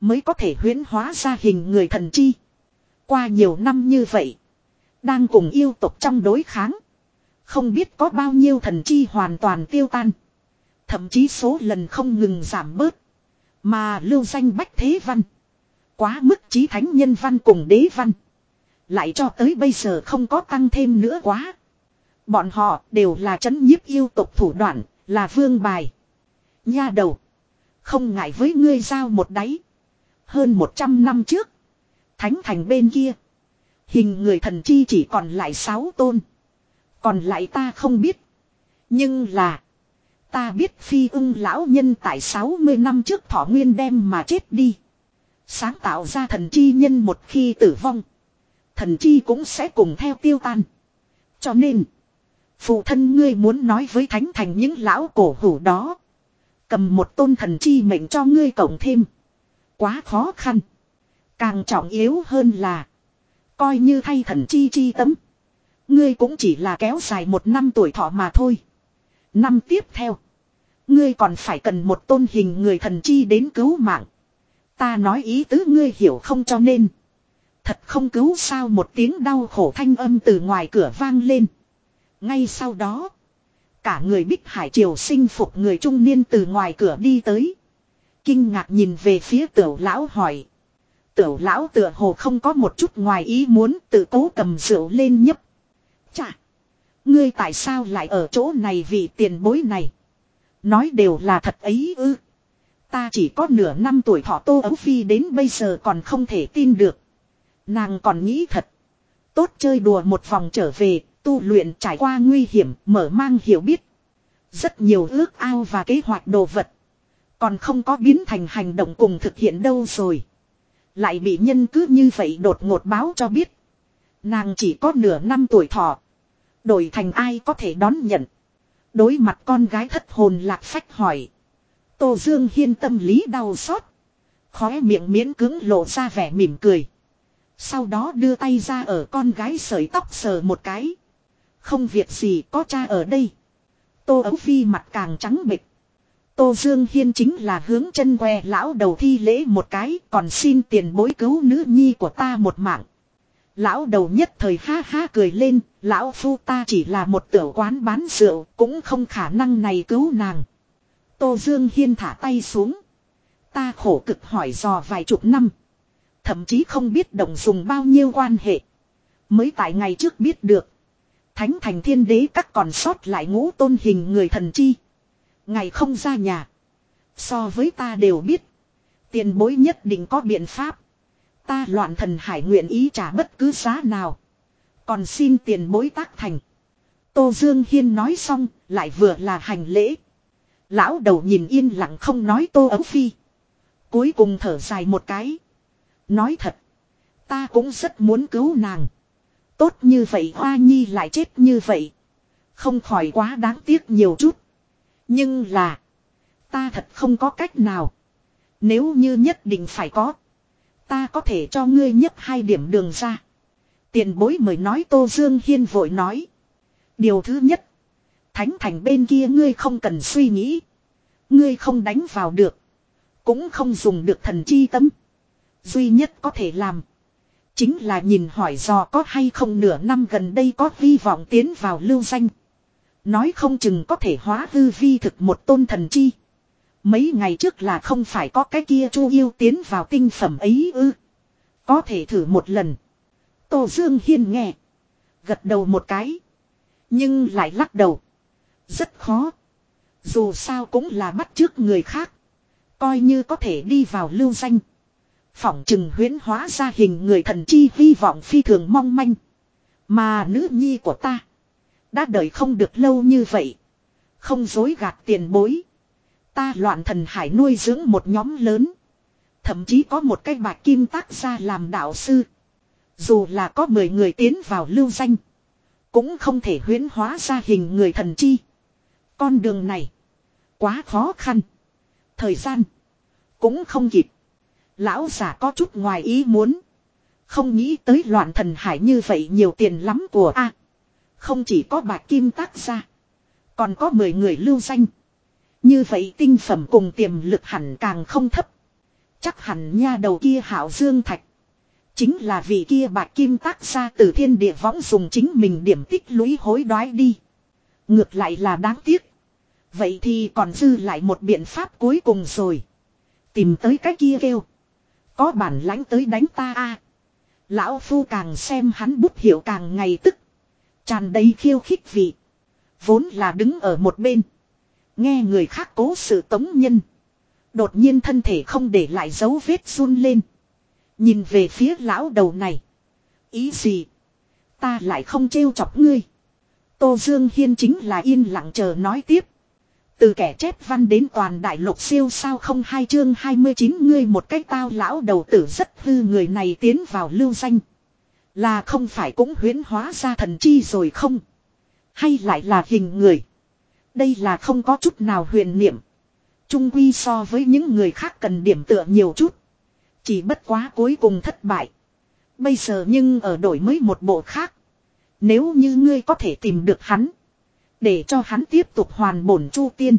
Mới có thể huyễn hóa ra hình người thần chi. Qua nhiều năm như vậy. Đang cùng yêu tục trong đối kháng. Không biết có bao nhiêu thần chi hoàn toàn tiêu tan. Thậm chí số lần không ngừng giảm bớt. Mà lưu danh bách thế văn. Quá mức trí thánh nhân văn cùng đế văn. Lại cho tới bây giờ không có tăng thêm nữa quá. Bọn họ đều là chấn nhiếp yêu tục thủ đoạn, là vương bài. Nha đầu. Không ngại với ngươi giao một đáy. Hơn 100 năm trước. Thánh thành bên kia. Hình người thần chi chỉ còn lại 6 tôn. Còn lại ta không biết. Nhưng là. Ta biết phi ưng lão nhân tại 60 năm trước thọ nguyên đem mà chết đi. Sáng tạo ra thần chi nhân một khi tử vong. Thần chi cũng sẽ cùng theo tiêu tan. Cho nên. Phụ thân ngươi muốn nói với thánh thành những lão cổ hủ đó. Cầm một tôn thần chi mệnh cho ngươi cộng thêm. Quá khó khăn. Càng trọng yếu hơn là. Coi như thay thần chi chi tấm. Ngươi cũng chỉ là kéo dài một năm tuổi thọ mà thôi. Năm tiếp theo. Ngươi còn phải cần một tôn hình người thần chi đến cứu mạng. Ta nói ý tứ ngươi hiểu không cho nên. Thật không cứu sao một tiếng đau khổ thanh âm từ ngoài cửa vang lên. Ngay sau đó. Cả người bích hải triều sinh phục người trung niên từ ngoài cửa đi tới. Kinh ngạc nhìn về phía tiểu lão hỏi. Tiểu lão tựa hồ không có một chút ngoài ý muốn, tự cố cầm rượu lên nhấp. Chà! Ngươi tại sao lại ở chỗ này vì tiền bối này? Nói đều là thật ấy ư. Ta chỉ có nửa năm tuổi thọ tô ấu phi đến bây giờ còn không thể tin được. Nàng còn nghĩ thật. Tốt chơi đùa một vòng trở về, tu luyện trải qua nguy hiểm, mở mang hiểu biết. Rất nhiều ước ao và kế hoạch đồ vật. Còn không có biến thành hành động cùng thực hiện đâu rồi. Lại bị nhân cứ như vậy đột ngột báo cho biết. Nàng chỉ có nửa năm tuổi thọ. Đổi thành ai có thể đón nhận. Đối mặt con gái thất hồn lạc phách hỏi. Tô Dương Hiên tâm lý đau xót. Khóe miệng miễn cứng lộ ra vẻ mỉm cười. Sau đó đưa tay ra ở con gái sợi tóc sờ một cái. Không việc gì có cha ở đây. Tô ấu phi mặt càng trắng bịch. Tô Dương Hiên chính là hướng chân que lão đầu thi lễ một cái, còn xin tiền bối cứu nữ nhi của ta một mạng. Lão đầu nhất thời ha ha cười lên, lão phu ta chỉ là một tiểu quán bán rượu, cũng không khả năng này cứu nàng. Tô Dương Hiên thả tay xuống. Ta khổ cực hỏi dò vài chục năm. Thậm chí không biết động dùng bao nhiêu quan hệ. Mới tại ngày trước biết được. Thánh thành thiên đế các còn sót lại ngũ tôn hình người thần chi. Ngày không ra nhà. So với ta đều biết. Tiền bối nhất định có biện pháp. Ta loạn thần hải nguyện ý trả bất cứ giá nào. Còn xin tiền bối tác thành. Tô Dương Hiên nói xong, lại vừa là hành lễ. Lão đầu nhìn yên lặng không nói Tô Ấu Phi. Cuối cùng thở dài một cái. Nói thật. Ta cũng rất muốn cứu nàng. Tốt như vậy Hoa Nhi lại chết như vậy. Không khỏi quá đáng tiếc nhiều chút. Nhưng là. Ta thật không có cách nào. Nếu như nhất định phải có. Ta có thể cho ngươi nhấp hai điểm đường ra. Tiền bối mời nói Tô Dương Hiên vội nói. Điều thứ nhất. Thánh thành bên kia ngươi không cần suy nghĩ. Ngươi không đánh vào được. Cũng không dùng được thần chi tấm. Duy nhất có thể làm. Chính là nhìn hỏi dò có hay không nửa năm gần đây có hy vọng tiến vào lưu danh. Nói không chừng có thể hóa hư vi thực một tôn thần chi. Mấy ngày trước là không phải có cái kia chu yêu tiến vào tinh phẩm ấy ư. Có thể thử một lần. Tô Dương Hiên nghe. Gật đầu một cái. Nhưng lại lắc đầu. Rất khó. Dù sao cũng là bắt trước người khác. Coi như có thể đi vào lưu danh. Phỏng Trừng huyễn hóa ra hình người thần chi hy vọng phi thường mong manh. Mà nữ nhi của ta. Đã đợi không được lâu như vậy. Không dối gạt tiền bối. Ta loạn thần hải nuôi dưỡng một nhóm lớn. Thậm chí có một cái bạc kim tác ra làm đạo sư. Dù là có 10 người tiến vào lưu danh. Cũng không thể huyễn hóa ra hình người thần chi. Con đường này. Quá khó khăn. Thời gian. Cũng không kịp. Lão giả có chút ngoài ý muốn. Không nghĩ tới loạn thần hải như vậy nhiều tiền lắm của a Không chỉ có bạc kim tác ra. Còn có 10 người lưu danh. Như vậy tinh phẩm cùng tiềm lực hẳn càng không thấp. Chắc hẳn nha đầu kia hảo dương thạch. Chính là vị kia bạc kim tác ra từ thiên địa võng dùng chính mình điểm tích lũy hối đoái đi. Ngược lại là đáng tiếc. Vậy thì còn dư lại một biện pháp cuối cùng rồi. Tìm tới cái kia kêu. Có bản lãnh tới đánh ta a Lão Phu càng xem hắn bút hiệu càng ngày tức. Tràn đầy khiêu khích vị. Vốn là đứng ở một bên. Nghe người khác cố sự tống nhân. Đột nhiên thân thể không để lại dấu vết run lên. Nhìn về phía lão đầu này. Ý gì? Ta lại không trêu chọc ngươi. Tô Dương Hiên chính là yên lặng chờ nói tiếp. Từ kẻ chép văn đến toàn đại lục siêu sao không hai chương 29 ngươi một cách tao lão đầu tử rất hư người này tiến vào lưu danh. Là không phải cũng huyến hóa ra thần chi rồi không? Hay lại là hình người? Đây là không có chút nào huyền niệm. Trung quy so với những người khác cần điểm tựa nhiều chút. Chỉ bất quá cuối cùng thất bại. Bây giờ nhưng ở đổi mới một bộ khác. Nếu như ngươi có thể tìm được hắn. Để cho hắn tiếp tục hoàn bổn chu tiên.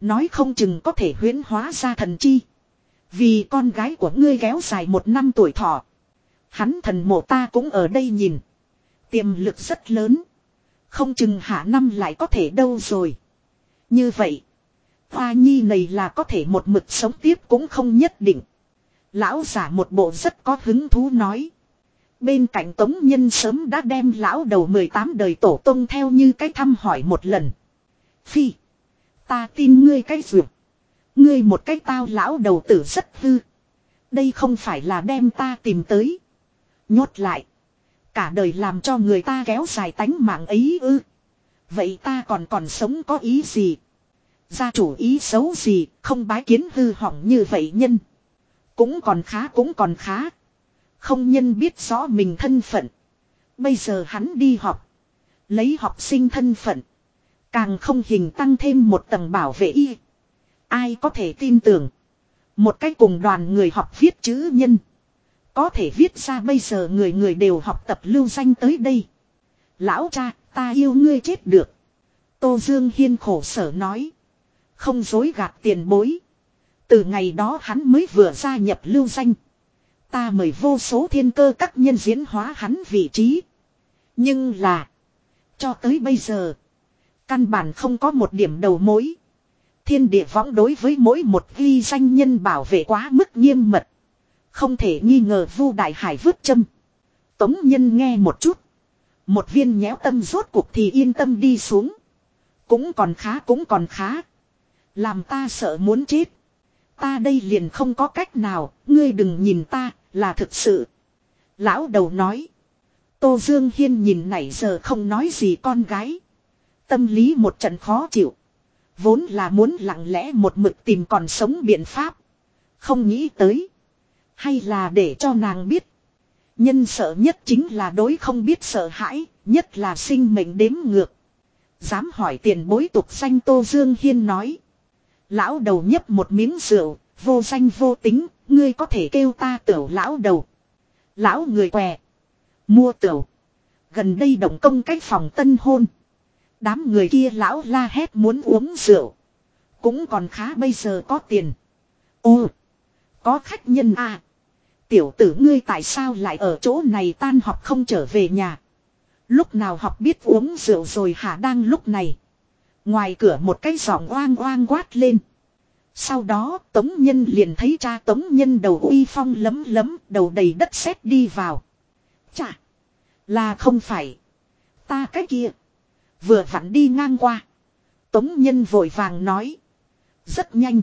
Nói không chừng có thể huyễn hóa ra thần chi. Vì con gái của ngươi kéo dài một năm tuổi thọ. Hắn thần mộ ta cũng ở đây nhìn. Tiềm lực rất lớn. Không chừng hạ năm lại có thể đâu rồi. Như vậy. Hoa nhi này là có thể một mực sống tiếp cũng không nhất định. Lão giả một bộ rất có hứng thú nói. Bên cạnh tống nhân sớm đã đem lão đầu 18 đời tổ tông theo như cái thăm hỏi một lần. Phi. Ta tin ngươi cái duyệt. Ngươi một cái tao lão đầu tử rất hư. Đây không phải là đem ta tìm tới. Nhốt lại. Cả đời làm cho người ta kéo dài tánh mạng ấy ư. Vậy ta còn còn sống có ý gì? Gia chủ ý xấu gì, không bái kiến hư hỏng như vậy nhân. Cũng còn khá cũng còn khá. Không nhân biết rõ mình thân phận. Bây giờ hắn đi học. Lấy học sinh thân phận. Càng không hình tăng thêm một tầng bảo vệ y. Ai có thể tin tưởng. Một cách cùng đoàn người học viết chữ nhân. Có thể viết ra bây giờ người người đều học tập lưu danh tới đây. Lão cha, ta yêu ngươi chết được. Tô Dương Hiên khổ sở nói. Không dối gạt tiền bối. Từ ngày đó hắn mới vừa gia nhập lưu danh. Ta mời vô số thiên cơ các nhân diễn hóa hắn vị trí. Nhưng là. Cho tới bây giờ. Căn bản không có một điểm đầu mối. Thiên địa võng đối với mỗi một ghi danh nhân bảo vệ quá mức nghiêm mật. Không thể nghi ngờ vu đại hải vứt châm. Tống nhân nghe một chút. Một viên nhéo tâm rốt cuộc thì yên tâm đi xuống. Cũng còn khá cũng còn khá. Làm ta sợ muốn chết. Ta đây liền không có cách nào, ngươi đừng nhìn ta, là thực sự. Lão đầu nói. Tô Dương Hiên nhìn nãy giờ không nói gì con gái. Tâm lý một trận khó chịu. Vốn là muốn lặng lẽ một mực tìm còn sống biện pháp. Không nghĩ tới. Hay là để cho nàng biết. Nhân sợ nhất chính là đối không biết sợ hãi, nhất là sinh mệnh đếm ngược. Dám hỏi tiền bối tục danh Tô Dương Hiên nói. Lão đầu nhấp một miếng rượu, vô danh vô tính, ngươi có thể kêu ta tiểu lão đầu. Lão người què. Mua tiểu. Gần đây động công cách phòng tân hôn. Đám người kia lão la hét muốn uống rượu. Cũng còn khá bây giờ có tiền. Ô. Có khách nhân à. Tiểu tử ngươi tại sao lại ở chỗ này tan học không trở về nhà. Lúc nào học biết uống rượu rồi hả đang lúc này. Ngoài cửa một cái giọng oang oang quát lên. Sau đó, Tống Nhân liền thấy cha Tống Nhân đầu uy phong lấm lấm, đầu đầy đất sét đi vào. Chà! Là không phải. Ta cái kia. Vừa vặn đi ngang qua. Tống Nhân vội vàng nói. Rất nhanh.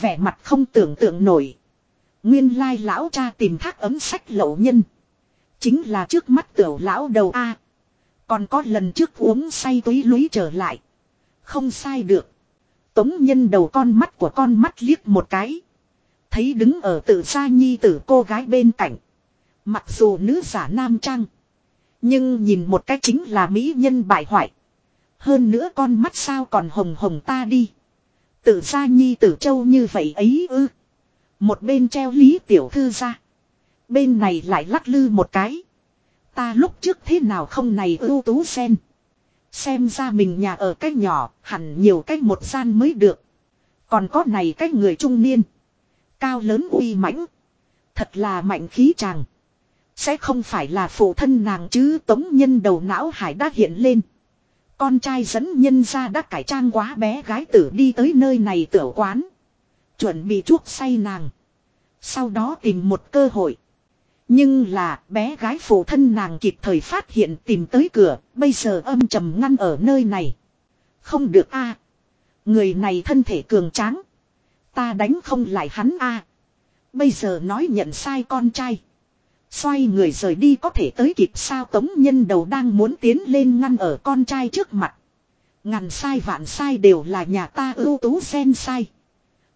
Vẻ mặt không tưởng tượng nổi. Nguyên lai lão cha tìm thác ấm sách lậu nhân. Chính là trước mắt tiểu lão đầu A. còn có lần trước uống say túy lúy trở lại. Không sai được. Tống nhân đầu con mắt của con mắt liếc một cái. Thấy đứng ở tự gia nhi tử cô gái bên cạnh. Mặc dù nữ giả nam trang. Nhưng nhìn một cái chính là mỹ nhân bại hoại. Hơn nữa con mắt sao còn hồng hồng ta đi. Tự gia nhi tử châu như vậy ấy ư. Một bên treo lý tiểu thư ra. Bên này lại lắc lư một cái. Ta lúc trước thế nào không này ưu tú sen. Xem ra mình nhà ở cách nhỏ, hẳn nhiều cách một gian mới được. Còn có này cách người trung niên. Cao lớn uy mãnh. Thật là mạnh khí chàng. Sẽ không phải là phụ thân nàng chứ tống nhân đầu não hải đã hiện lên. Con trai dẫn nhân ra đã cải trang quá bé gái tử đi tới nơi này tiểu quán. Chuẩn bị chuốc say nàng. Sau đó tìm một cơ hội. Nhưng là bé gái phụ thân nàng kịp thời phát hiện tìm tới cửa, bây giờ âm trầm ngăn ở nơi này. Không được a Người này thân thể cường tráng. Ta đánh không lại hắn a Bây giờ nói nhận sai con trai. Xoay người rời đi có thể tới kịp sao tống nhân đầu đang muốn tiến lên ngăn ở con trai trước mặt. Ngàn sai vạn sai đều là nhà ta ưu tú sen sai.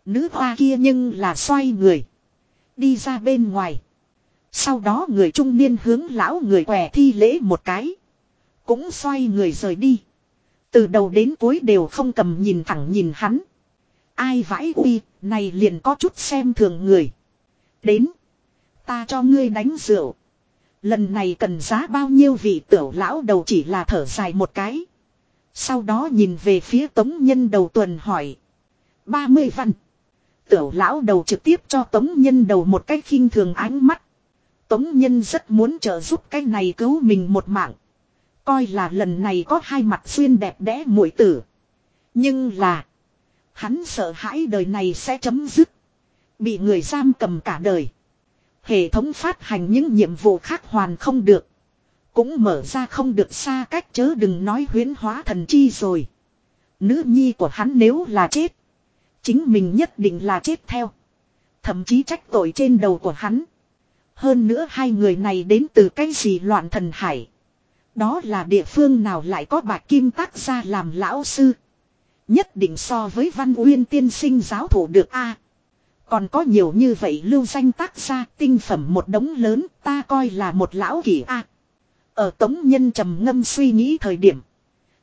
Nữ hoa kia nhưng là xoay người. Đi ra bên ngoài. Sau đó người trung niên hướng lão người què thi lễ một cái. Cũng xoay người rời đi. Từ đầu đến cuối đều không cầm nhìn thẳng nhìn hắn. Ai vãi uy, này liền có chút xem thường người. Đến. Ta cho ngươi đánh rượu. Lần này cần giá bao nhiêu vị tiểu lão đầu chỉ là thở dài một cái. Sau đó nhìn về phía tống nhân đầu tuần hỏi. 30 văn. Tiểu lão đầu trực tiếp cho tống nhân đầu một cách khinh thường ánh mắt. Tống nhân rất muốn trợ giúp cái này cứu mình một mạng. Coi là lần này có hai mặt xuyên đẹp đẽ mũi tử. Nhưng là. Hắn sợ hãi đời này sẽ chấm dứt. Bị người giam cầm cả đời. Hệ thống phát hành những nhiệm vụ khác hoàn không được. Cũng mở ra không được xa cách chớ đừng nói huyến hóa thần chi rồi. Nữ nhi của hắn nếu là chết. Chính mình nhất định là chết theo. Thậm chí trách tội trên đầu của hắn. Hơn nữa hai người này đến từ cái gì loạn thần hải. Đó là địa phương nào lại có bà kim tác ra làm lão sư. Nhất định so với văn uyên tiên sinh giáo thủ được a Còn có nhiều như vậy lưu danh tác gia tinh phẩm một đống lớn, ta coi là một lão kỳ a Ở tống nhân trầm ngâm suy nghĩ thời điểm.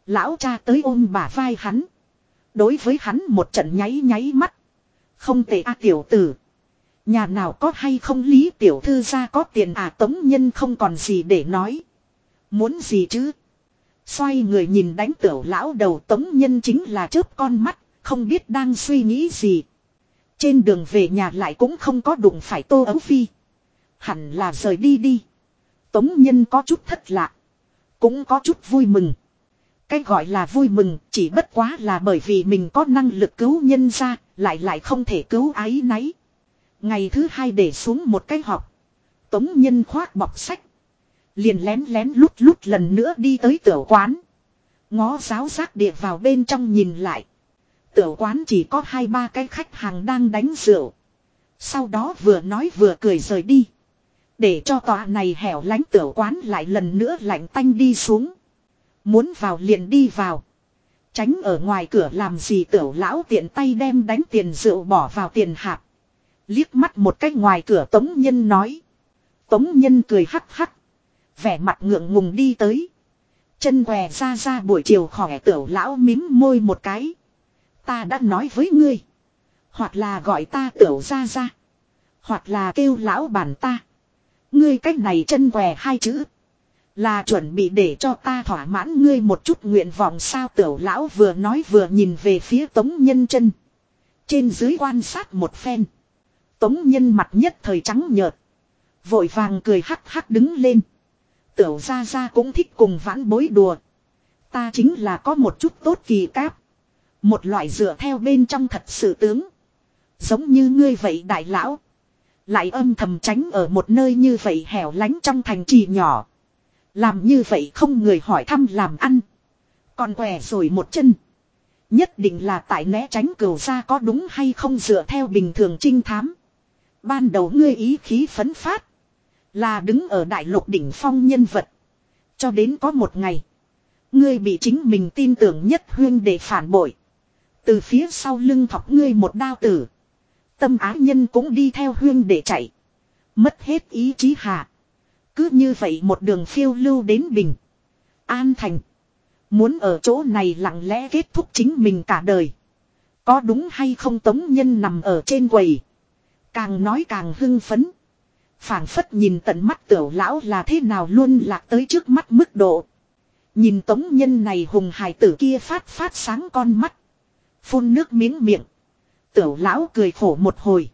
Lão cha tới ôm bà vai hắn. Đối với hắn một trận nháy nháy mắt. Không tệ a tiểu tử. Nhà nào có hay không lý tiểu thư ra có tiền à tống nhân không còn gì để nói. Muốn gì chứ? Xoay người nhìn đánh tiểu lão đầu tống nhân chính là chớp con mắt, không biết đang suy nghĩ gì. Trên đường về nhà lại cũng không có đụng phải tô ấu phi. Hẳn là rời đi đi. Tống nhân có chút thất lạc. Cũng có chút vui mừng. Cái gọi là vui mừng chỉ bất quá là bởi vì mình có năng lực cứu nhân ra, lại lại không thể cứu ái náy. Ngày thứ hai để xuống một cái họp. Tống nhân khoác bọc sách. Liền lén lén lút lút lần nữa đi tới tiểu quán. Ngó giáo giác địa vào bên trong nhìn lại. Tiểu quán chỉ có hai ba cái khách hàng đang đánh rượu. Sau đó vừa nói vừa cười rời đi. Để cho tòa này hẻo lánh tiểu quán lại lần nữa lạnh tanh đi xuống. Muốn vào liền đi vào. Tránh ở ngoài cửa làm gì tiểu lão tiện tay đem đánh tiền rượu bỏ vào tiền hạp. Liếc mắt một cách ngoài cửa Tống Nhân nói. Tống Nhân cười hắc hắc. Vẻ mặt ngượng ngùng đi tới. chân què ra ra buổi chiều khỏe tiểu lão mím môi một cái. Ta đã nói với ngươi. Hoặc là gọi ta tiểu ra ra. Hoặc là kêu lão bản ta. Ngươi cách này chân què hai chữ. Là chuẩn bị để cho ta thỏa mãn ngươi một chút nguyện vọng sao tiểu lão vừa nói vừa nhìn về phía tống nhân chân. Trên dưới quan sát một phen. Tống nhân mặt nhất thời trắng nhợt. Vội vàng cười hắc hắc đứng lên. Tiểu ra ra cũng thích cùng vãn bối đùa. Ta chính là có một chút tốt kỳ cáp. Một loại dựa theo bên trong thật sự tướng. Giống như ngươi vậy đại lão. Lại âm thầm tránh ở một nơi như vậy hẻo lánh trong thành trì nhỏ. Làm như vậy không người hỏi thăm làm ăn. Còn què rồi một chân. Nhất định là tại né tránh cửu ra có đúng hay không dựa theo bình thường trinh thám. Ban đầu ngươi ý khí phấn phát. Là đứng ở đại lục đỉnh phong nhân vật. Cho đến có một ngày. Ngươi bị chính mình tin tưởng nhất huyên để phản bội. Từ phía sau lưng thọc ngươi một đao tử. Tâm ái nhân cũng đi theo huyên để chạy. Mất hết ý chí hạ. Cứ như vậy một đường phiêu lưu đến bình. An thành. Muốn ở chỗ này lặng lẽ kết thúc chính mình cả đời. Có đúng hay không tống nhân nằm ở trên quầy. Càng nói càng hưng phấn phảng phất nhìn tận mắt tiểu lão là thế nào luôn lạc tới trước mắt mức độ. Nhìn tống nhân này hùng hài tử kia phát phát sáng con mắt. Phun nước miếng miệng. Tiểu lão cười khổ một hồi.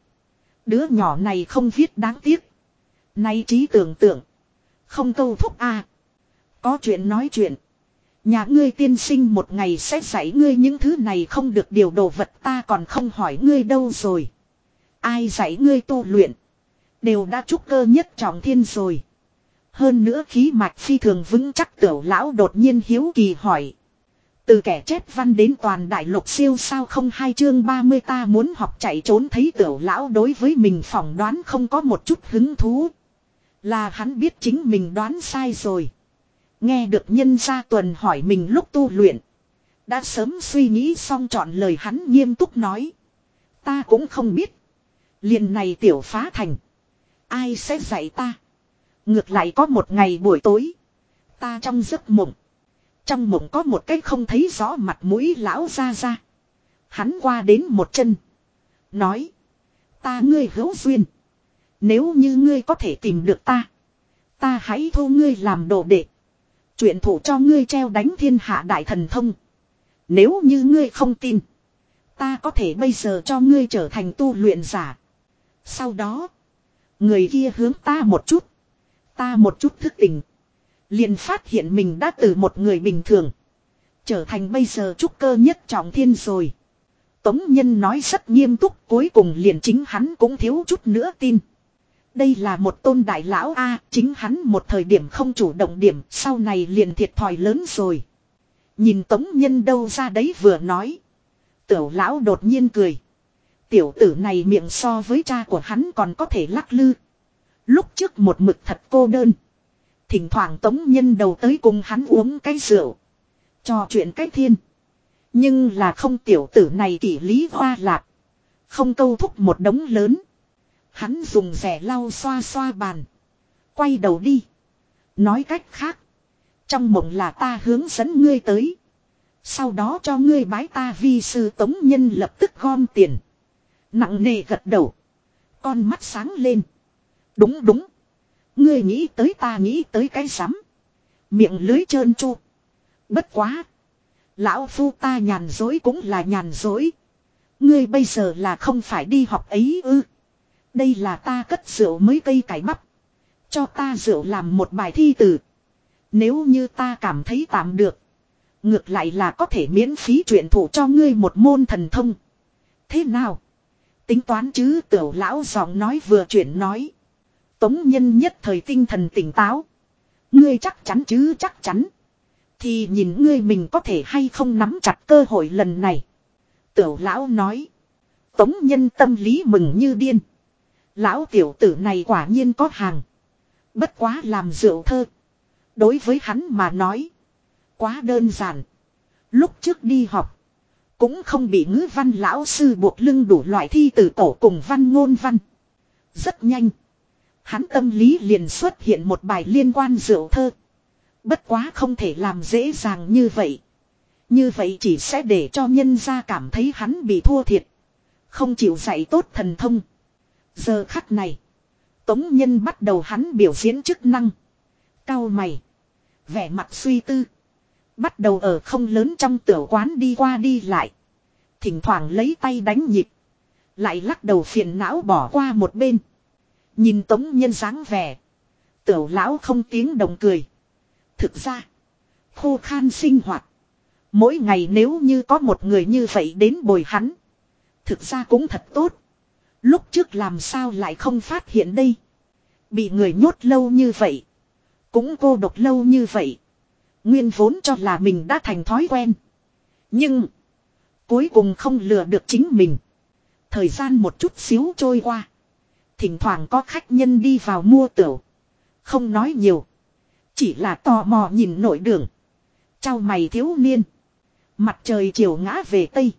Đứa nhỏ này không viết đáng tiếc. Nay trí tưởng tượng. Không câu thúc a Có chuyện nói chuyện. Nhà ngươi tiên sinh một ngày sẽ dạy ngươi những thứ này không được điều đồ vật ta còn không hỏi ngươi đâu rồi. Ai dạy ngươi tu luyện. Đều đã trúc cơ nhất trọng thiên rồi. Hơn nữa khí mạch phi thường vững chắc tiểu lão đột nhiên hiếu kỳ hỏi. Từ kẻ chép văn đến toàn đại lục siêu sao không hai chương 30 ta muốn học chạy trốn thấy tiểu lão đối với mình phỏng đoán không có một chút hứng thú. Là hắn biết chính mình đoán sai rồi. Nghe được nhân gia tuần hỏi mình lúc tu luyện. Đã sớm suy nghĩ xong chọn lời hắn nghiêm túc nói. Ta cũng không biết. liền này tiểu phá thành. Ai sẽ dạy ta? Ngược lại có một ngày buổi tối. Ta trong giấc mộng. Trong mộng có một cái không thấy rõ mặt mũi lão ra ra. Hắn qua đến một chân. Nói. Ta ngươi hữu duyên. Nếu như ngươi có thể tìm được ta. Ta hãy thu ngươi làm đồ đệ. Chuyện thủ cho ngươi treo đánh thiên hạ đại thần thông. Nếu như ngươi không tin. Ta có thể bây giờ cho ngươi trở thành tu luyện giả. Sau đó. Người kia hướng ta một chút. Ta một chút thức tỉnh. liền phát hiện mình đã từ một người bình thường. Trở thành bây giờ trúc cơ nhất trọng thiên rồi. Tống Nhân nói rất nghiêm túc, cuối cùng liền chính hắn cũng thiếu chút nữa tin. Đây là một tôn đại lão A, chính hắn một thời điểm không chủ động điểm, sau này liền thiệt thòi lớn rồi. Nhìn Tống Nhân đâu ra đấy vừa nói. Tiểu lão đột nhiên cười. Tiểu tử này miệng so với cha của hắn còn có thể lắc lư. Lúc trước một mực thật cô đơn. Thỉnh thoảng tống nhân đầu tới cùng hắn uống cái rượu. Trò chuyện cái thiên. Nhưng là không tiểu tử này kỷ lý hoa lạc. Không câu thúc một đống lớn. Hắn dùng rẻ lau xoa xoa bàn. Quay đầu đi. Nói cách khác. Trong mộng là ta hướng dẫn ngươi tới. Sau đó cho ngươi bái ta vi sư tống nhân lập tức gom tiền. Nặng nề gật đầu. Con mắt sáng lên. Đúng đúng. Ngươi nghĩ tới ta nghĩ tới cái sắm. Miệng lưới trơn chu. Bất quá. Lão phu ta nhàn dối cũng là nhàn dối. Ngươi bây giờ là không phải đi học ấy ư. Đây là ta cất rượu mới cây cải bắp. Cho ta rượu làm một bài thi tử. Nếu như ta cảm thấy tạm được. Ngược lại là có thể miễn phí chuyện thủ cho ngươi một môn thần thông. Thế nào? Tính toán chứ, tiểu lão giọng nói vừa chuyển nói. Tống nhân nhất thời tinh thần tỉnh táo. Ngươi chắc chắn chứ, chắc chắn. Thì nhìn ngươi mình có thể hay không nắm chặt cơ hội lần này. Tiểu lão nói. Tống nhân tâm lý mừng như điên. Lão tiểu tử này quả nhiên có hàng. Bất quá làm rượu thơ. Đối với hắn mà nói. Quá đơn giản. Lúc trước đi học. Cũng không bị ngữ văn lão sư buộc lưng đủ loại thi từ tổ cùng văn ngôn văn. Rất nhanh. Hắn tâm lý liền xuất hiện một bài liên quan rượu thơ. Bất quá không thể làm dễ dàng như vậy. Như vậy chỉ sẽ để cho nhân gia cảm thấy hắn bị thua thiệt. Không chịu dạy tốt thần thông. Giờ khắc này. Tống nhân bắt đầu hắn biểu diễn chức năng. Cao mày. Vẻ mặt suy tư. Bắt đầu ở không lớn trong tiểu quán đi qua đi lại. Thỉnh thoảng lấy tay đánh nhịp. Lại lắc đầu phiền não bỏ qua một bên. Nhìn tống nhân dáng vẻ. Tiểu lão không tiếng đồng cười. Thực ra. Khô khan sinh hoạt. Mỗi ngày nếu như có một người như vậy đến bồi hắn. Thực ra cũng thật tốt. Lúc trước làm sao lại không phát hiện đây. Bị người nhốt lâu như vậy. Cũng cô độc lâu như vậy. Nguyên vốn cho là mình đã thành thói quen. Nhưng. Cuối cùng không lừa được chính mình. Thời gian một chút xíu trôi qua. Thỉnh thoảng có khách nhân đi vào mua tửu. Không nói nhiều. Chỉ là tò mò nhìn nội đường. Chào mày thiếu niên. Mặt trời chiều ngã về Tây.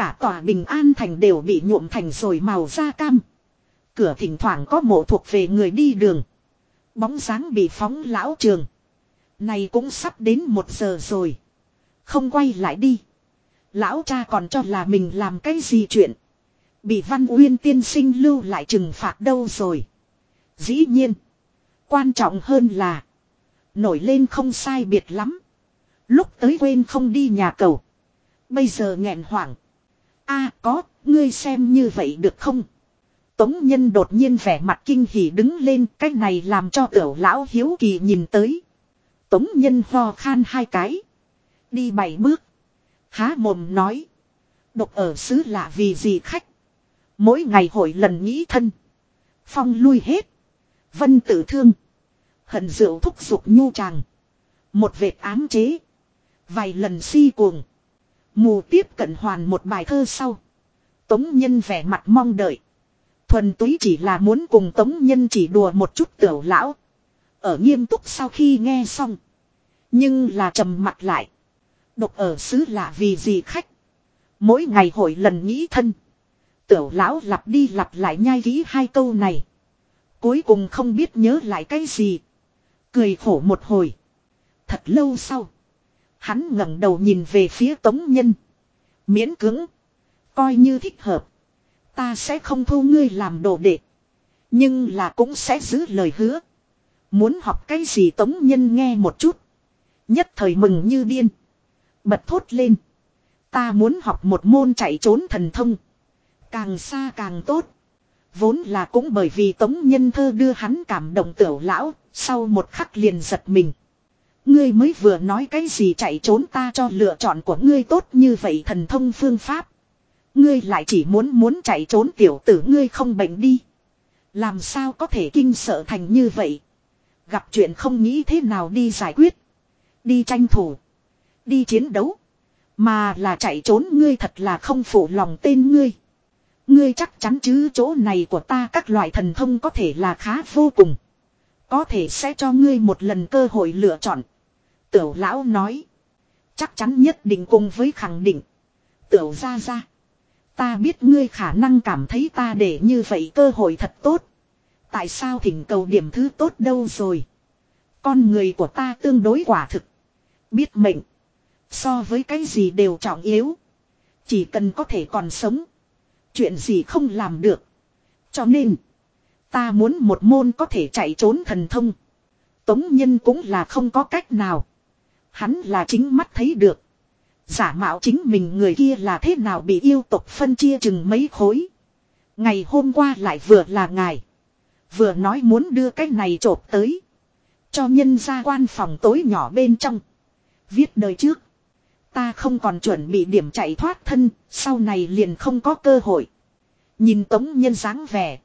Cả tòa bình an thành đều bị nhuộm thành rồi màu da cam. Cửa thỉnh thoảng có mộ thuộc về người đi đường. Bóng dáng bị phóng lão trường. Này cũng sắp đến một giờ rồi. Không quay lại đi. Lão cha còn cho là mình làm cái gì chuyện. Bị văn uyên tiên sinh lưu lại trừng phạt đâu rồi. Dĩ nhiên. Quan trọng hơn là. Nổi lên không sai biệt lắm. Lúc tới quên không đi nhà cầu. Bây giờ nghẹn hoảng a có, ngươi xem như vậy được không? Tống nhân đột nhiên vẻ mặt kinh hỉ đứng lên. Cái này làm cho tiểu lão hiếu kỳ nhìn tới. Tống nhân ho khan hai cái. Đi bảy bước. Há mồm nói. Độc ở xứ lạ vì gì khách. Mỗi ngày hội lần nghĩ thân. Phong lui hết. Vân tử thương. Hận rượu thúc giục nhu chàng, Một vệt ám chế. Vài lần si cuồng. Mù tiếp cận hoàn một bài thơ sau. Tống nhân vẻ mặt mong đợi. Thuần túy chỉ là muốn cùng tống nhân chỉ đùa một chút tiểu lão. Ở nghiêm túc sau khi nghe xong. Nhưng là trầm mặt lại. Độc ở xứ lạ vì gì khách. Mỗi ngày hội lần nghĩ thân. Tiểu lão lặp đi lặp lại nhai ký hai câu này. Cuối cùng không biết nhớ lại cái gì. Cười khổ một hồi. Thật lâu sau. Hắn ngẩng đầu nhìn về phía tống nhân. Miễn cứng. Coi như thích hợp. Ta sẽ không thu ngươi làm đồ đệ. Nhưng là cũng sẽ giữ lời hứa. Muốn học cái gì tống nhân nghe một chút. Nhất thời mừng như điên. Bật thốt lên. Ta muốn học một môn chạy trốn thần thông. Càng xa càng tốt. Vốn là cũng bởi vì tống nhân thơ đưa hắn cảm động tiểu lão. Sau một khắc liền giật mình. Ngươi mới vừa nói cái gì chạy trốn ta cho lựa chọn của ngươi tốt như vậy thần thông phương pháp. Ngươi lại chỉ muốn muốn chạy trốn tiểu tử ngươi không bệnh đi. Làm sao có thể kinh sợ thành như vậy. Gặp chuyện không nghĩ thế nào đi giải quyết. Đi tranh thủ. Đi chiến đấu. Mà là chạy trốn ngươi thật là không phụ lòng tên ngươi. Ngươi chắc chắn chứ chỗ này của ta các loại thần thông có thể là khá vô cùng. Có thể sẽ cho ngươi một lần cơ hội lựa chọn. Tiểu lão nói. Chắc chắn nhất định cùng với khẳng định. Tiểu ra ra. Ta biết ngươi khả năng cảm thấy ta để như vậy cơ hội thật tốt. Tại sao thỉnh cầu điểm thứ tốt đâu rồi. Con người của ta tương đối quả thực. Biết mệnh. So với cái gì đều trọng yếu. Chỉ cần có thể còn sống. Chuyện gì không làm được. Cho nên. Ta muốn một môn có thể chạy trốn thần thông. Tống nhân cũng là không có cách nào. Hắn là chính mắt thấy được. Giả mạo chính mình người kia là thế nào bị yêu tộc phân chia chừng mấy khối. Ngày hôm qua lại vừa là ngài. Vừa nói muốn đưa cái này trộp tới. Cho nhân ra quan phòng tối nhỏ bên trong. Viết đời trước. Ta không còn chuẩn bị điểm chạy thoát thân. Sau này liền không có cơ hội. Nhìn tống nhân dáng vẻ.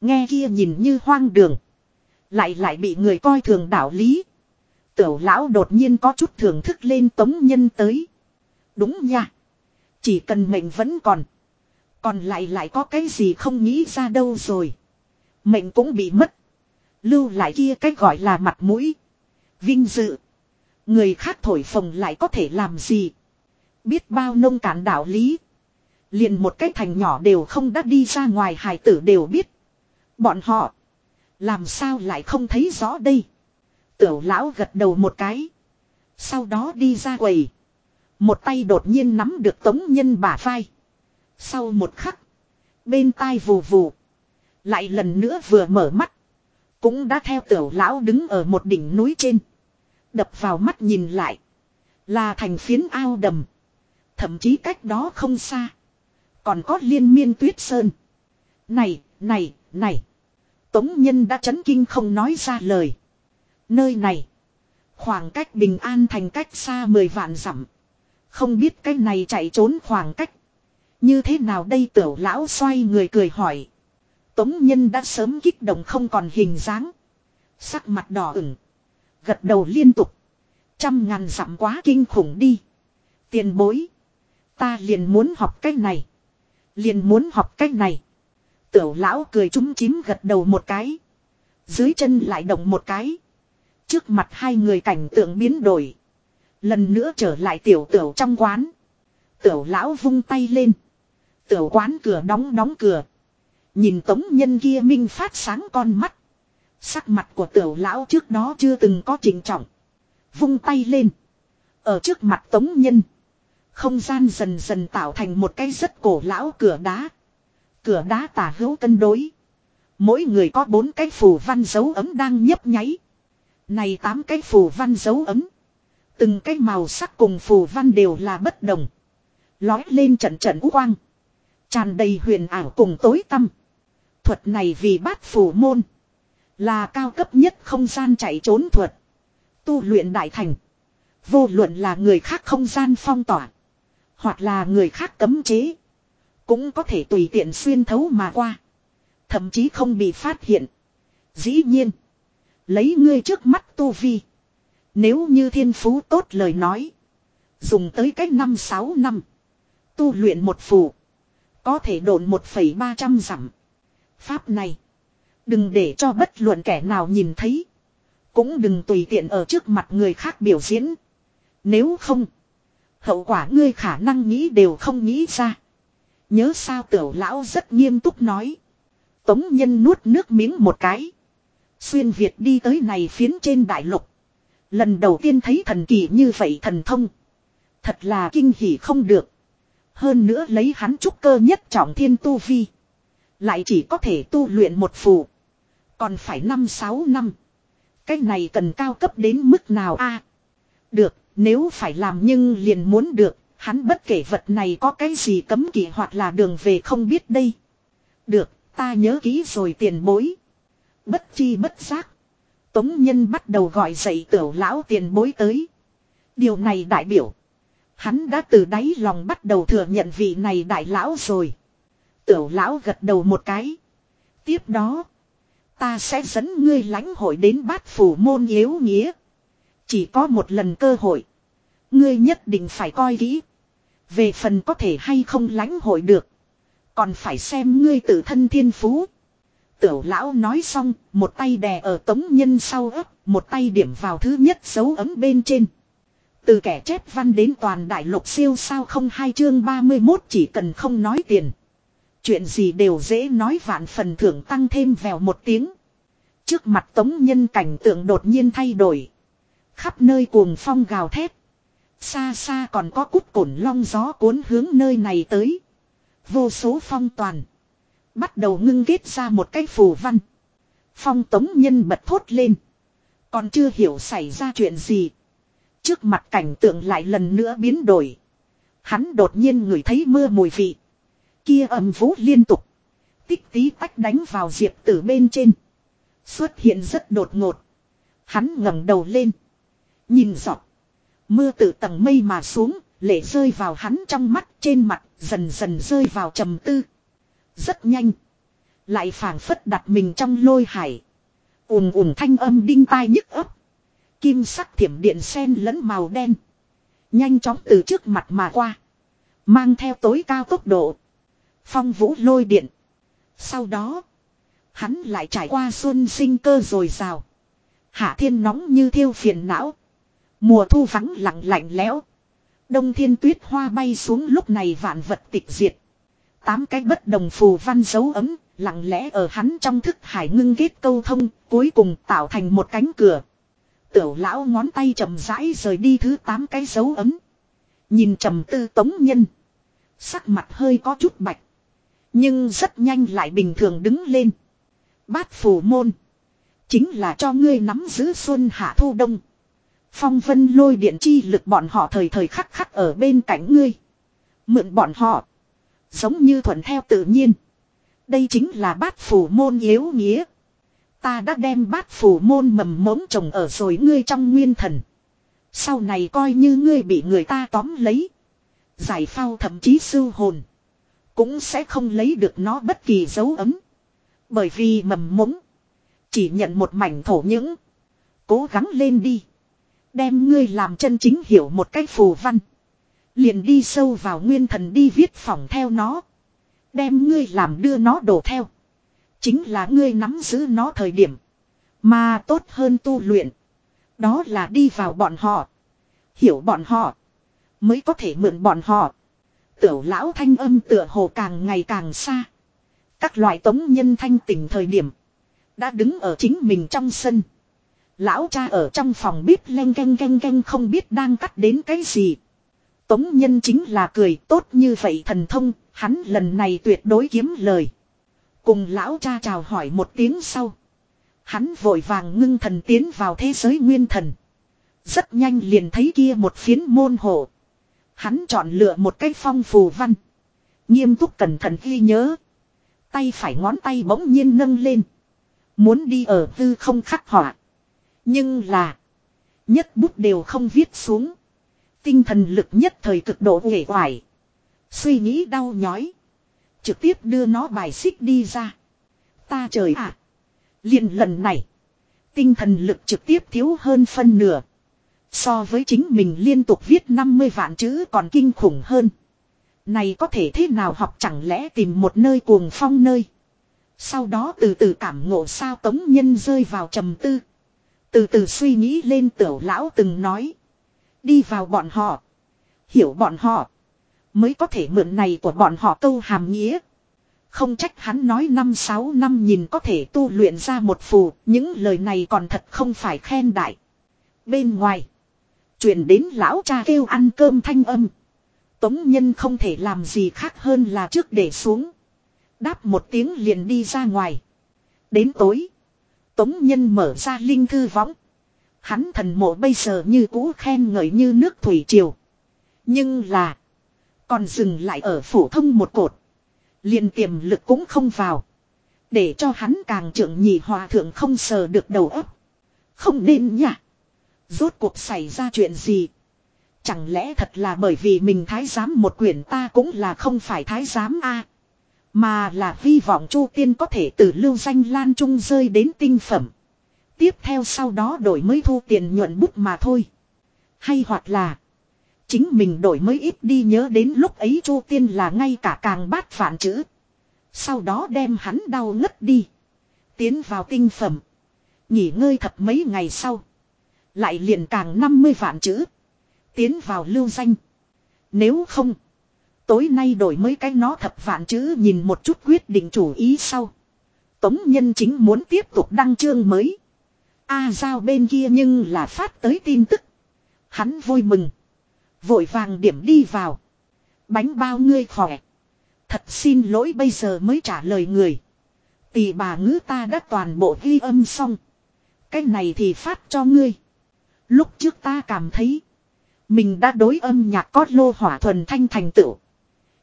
Nghe kia nhìn như hoang đường. Lại lại bị người coi thường đạo lý. Tiểu lão đột nhiên có chút thưởng thức lên tống nhân tới. Đúng nha. Chỉ cần mệnh vẫn còn. Còn lại lại có cái gì không nghĩ ra đâu rồi. Mệnh cũng bị mất. Lưu lại kia cái gọi là mặt mũi. Vinh dự. Người khác thổi phồng lại có thể làm gì. Biết bao nông cản đạo lý. Liền một cái thành nhỏ đều không đã đi ra ngoài hài tử đều biết. Bọn họ. Làm sao lại không thấy rõ đây. Tiểu lão gật đầu một cái. Sau đó đi ra quầy. Một tay đột nhiên nắm được tống nhân bả vai. Sau một khắc. Bên tai vù vù. Lại lần nữa vừa mở mắt. Cũng đã theo tiểu lão đứng ở một đỉnh núi trên. Đập vào mắt nhìn lại. Là thành phiến ao đầm. Thậm chí cách đó không xa. Còn có liên miên tuyết sơn. Này, này, này. Tống nhân đã chấn kinh không nói ra lời. Nơi này. Khoảng cách bình an thành cách xa mười vạn dặm. Không biết cái này chạy trốn khoảng cách. Như thế nào đây tiểu lão xoay người cười hỏi. Tống nhân đã sớm kích động không còn hình dáng. Sắc mặt đỏ ửng. Gật đầu liên tục. Trăm ngàn dặm quá kinh khủng đi. Tiền bối. Ta liền muốn học cách này. Liền muốn học cách này. Tiểu lão cười trúng chím gật đầu một cái. Dưới chân lại động một cái. Trước mặt hai người cảnh tượng biến đổi. Lần nữa trở lại tiểu tiểu trong quán. Tiểu lão vung tay lên. Tiểu quán cửa đóng đóng cửa. Nhìn tống nhân kia minh phát sáng con mắt. Sắc mặt của tiểu lão trước đó chưa từng có trình trọng. Vung tay lên. Ở trước mặt tống nhân. Không gian dần dần tạo thành một cái rất cổ lão cửa đá. Cửa đá tả hữu cân đối. Mỗi người có bốn cái phù văn dấu ấm đang nhấp nháy. Này tám cái phù văn dấu ấm. Từng cái màu sắc cùng phù văn đều là bất đồng. Lói lên trận trận quang. Tràn đầy huyền ảo cùng tối tăm. Thuật này vì bát phù môn. Là cao cấp nhất không gian chạy trốn thuật. Tu luyện đại thành. Vô luận là người khác không gian phong tỏa. Hoặc là người khác cấm chế. Cũng có thể tùy tiện xuyên thấu mà qua. Thậm chí không bị phát hiện. Dĩ nhiên. Lấy ngươi trước mắt tu vi. Nếu như thiên phú tốt lời nói. Dùng tới cách năm sáu năm. Tu luyện một phù. Có thể độn một phẩy ba trăm dặm. Pháp này. Đừng để cho bất luận kẻ nào nhìn thấy. Cũng đừng tùy tiện ở trước mặt người khác biểu diễn. Nếu không. Hậu quả ngươi khả năng nghĩ đều không nghĩ ra. Nhớ sao tiểu lão rất nghiêm túc nói. Tống nhân nuốt nước miếng một cái. Xuyên Việt đi tới này phiến trên đại lục. Lần đầu tiên thấy thần kỳ như vậy thần thông. Thật là kinh hỉ không được. Hơn nữa lấy hắn trúc cơ nhất trọng thiên tu vi. Lại chỉ có thể tu luyện một phù. Còn phải năm sáu năm. Cái này cần cao cấp đến mức nào a? được, nếu phải làm nhưng liền muốn được, hắn bất kể vật này có cái gì cấm kỵ hoặc là đường về không biết đây. Được, ta nhớ kỹ rồi tiền bối. Bất chi bất giác. Tống Nhân bắt đầu gọi dậy tiểu lão tiền bối tới. Điều này đại biểu. Hắn đã từ đáy lòng bắt đầu thừa nhận vị này đại lão rồi. Tiểu lão gật đầu một cái. Tiếp đó. Ta sẽ dẫn ngươi lãnh hội đến bát phủ môn yếu nghĩa. Chỉ có một lần cơ hội. Ngươi nhất định phải coi kỹ. Về phần có thể hay không lãnh hội được. Còn phải xem ngươi tự thân thiên phú. Tiểu lão nói xong, một tay đè ở tống nhân sau ấp, một tay điểm vào thứ nhất dấu ấm bên trên. Từ kẻ chép văn đến toàn đại lục siêu sao không hai chương 31 chỉ cần không nói tiền. Chuyện gì đều dễ nói vạn phần thưởng tăng thêm vèo một tiếng. Trước mặt tống nhân cảnh tượng đột nhiên thay đổi. Khắp nơi cuồng phong gào thét. Xa xa còn có cút cổn long gió cuốn hướng nơi này tới. Vô số phong toàn. Bắt đầu ngưng kết ra một cái phù văn. Phong tống nhân bật thốt lên. Còn chưa hiểu xảy ra chuyện gì. Trước mặt cảnh tượng lại lần nữa biến đổi. Hắn đột nhiên ngửi thấy mưa mùi vị. Kia âm vũ liên tục. Tích tí tách đánh vào diệp tử bên trên. Xuất hiện rất đột ngột. Hắn ngẩng đầu lên. Nhìn dọc. Mưa từ tầng mây mà xuống, lệ rơi vào hắn trong mắt trên mặt, dần dần rơi vào trầm tư. Rất nhanh. Lại phảng phất đặt mình trong lôi hải. ùm ùm thanh âm đinh tai nhức ấp. Kim sắc thiểm điện sen lẫn màu đen. Nhanh chóng từ trước mặt mà qua. Mang theo tối cao tốc độ. Phong vũ lôi điện. Sau đó. Hắn lại trải qua xuân sinh cơ rồi rào. Hạ thiên nóng như thiêu phiền não. Mùa thu vắng lặng lạnh lẽo. Đông thiên tuyết hoa bay xuống lúc này vạn vật tịch diệt. Tám cái bất đồng phù văn dấu ấm, lặng lẽ ở hắn trong thức hải ngưng kết câu thông, cuối cùng tạo thành một cánh cửa. Tiểu lão ngón tay chậm rãi rời đi thứ tám cái dấu ấm. Nhìn trầm tư tống nhân. Sắc mặt hơi có chút bạch. Nhưng rất nhanh lại bình thường đứng lên. Bát phù môn. Chính là cho ngươi nắm giữ xuân hạ thu đông. Phong vân lôi điện chi lực bọn họ thời thời khắc khắc ở bên cạnh ngươi. Mượn bọn họ. Giống như thuận theo tự nhiên. Đây chính là bát phủ môn yếu nghĩa. Ta đã đem bát phủ môn mầm mống trồng ở rồi ngươi trong nguyên thần. Sau này coi như ngươi bị người ta tóm lấy. Giải phao thậm chí sư hồn. Cũng sẽ không lấy được nó bất kỳ dấu ấm. Bởi vì mầm mống. Chỉ nhận một mảnh thổ những. Cố gắng lên đi. Đem ngươi làm chân chính hiểu một cách phù văn. Liền đi sâu vào nguyên thần đi viết phỏng theo nó. Đem ngươi làm đưa nó đổ theo. Chính là ngươi nắm giữ nó thời điểm. Mà tốt hơn tu luyện. Đó là đi vào bọn họ. Hiểu bọn họ. Mới có thể mượn bọn họ. Tiểu lão thanh âm tựa hồ càng ngày càng xa. Các loại tống nhân thanh tỉnh thời điểm. Đã đứng ở chính mình trong sân. Lão cha ở trong phòng bếp len canh canh canh không biết đang cắt đến cái gì. Tống nhân chính là cười tốt như vậy thần thông, hắn lần này tuyệt đối kiếm lời. Cùng lão cha chào hỏi một tiếng sau. Hắn vội vàng ngưng thần tiến vào thế giới nguyên thần. Rất nhanh liền thấy kia một phiến môn hộ. Hắn chọn lựa một cái phong phù văn. Nghiêm túc cẩn thận ghi nhớ. Tay phải ngón tay bỗng nhiên nâng lên. Muốn đi ở tư không khắc họa. Nhưng là. Nhất bút đều không viết xuống. Tinh thần lực nhất thời cực độ nghệ hoài. Suy nghĩ đau nhói. Trực tiếp đưa nó bài xích đi ra. Ta trời ạ. liền lần này. Tinh thần lực trực tiếp thiếu hơn phân nửa. So với chính mình liên tục viết 50 vạn chữ còn kinh khủng hơn. Này có thể thế nào học chẳng lẽ tìm một nơi cuồng phong nơi. Sau đó từ từ cảm ngộ sao tống nhân rơi vào trầm tư. Từ từ suy nghĩ lên tiểu lão từng nói. Đi vào bọn họ. Hiểu bọn họ. Mới có thể mượn này của bọn họ câu hàm nghĩa. Không trách hắn nói năm sáu năm nhìn có thể tu luyện ra một phù. Những lời này còn thật không phải khen đại. Bên ngoài. truyền đến lão cha kêu ăn cơm thanh âm. Tống nhân không thể làm gì khác hơn là trước để xuống. Đáp một tiếng liền đi ra ngoài. Đến tối. Tống nhân mở ra linh thư võng. Hắn thần mộ bây giờ như cũ khen ngợi như nước thủy triều. Nhưng là. Còn dừng lại ở phổ thông một cột. liền tiềm lực cũng không vào. Để cho hắn càng trưởng nhị hòa thượng không sờ được đầu óc. Không nên nhỉ. Rốt cuộc xảy ra chuyện gì? Chẳng lẽ thật là bởi vì mình thái giám một quyển ta cũng là không phải thái giám a Mà là hy vọng Chu Tiên có thể từ lưu danh lan trung rơi đến tinh phẩm. Tiếp theo sau đó đổi mới thu tiền nhuận bút mà thôi. Hay hoặc là. Chính mình đổi mới ít đi nhớ đến lúc ấy Chu Tiên là ngay cả càng bát phản chữ. Sau đó đem hắn đau ngất đi. Tiến vào tinh phẩm. Nghỉ ngơi thật mấy ngày sau. Lại liền càng 50 vạn chữ. Tiến vào lưu danh. Nếu không. Tối nay đổi mới cái nó thập vạn chữ nhìn một chút quyết định chủ ý sau. Tống nhân chính muốn tiếp tục đăng chương mới. A giao bên kia nhưng là phát tới tin tức. Hắn vui mừng. Vội vàng điểm đi vào. Bánh bao ngươi khỏe. Thật xin lỗi bây giờ mới trả lời người. Tỷ bà ngữ ta đã toàn bộ ghi âm xong. Cái này thì phát cho ngươi. Lúc trước ta cảm thấy. Mình đã đối âm nhạc cót lô hỏa thuần thanh thành tựu.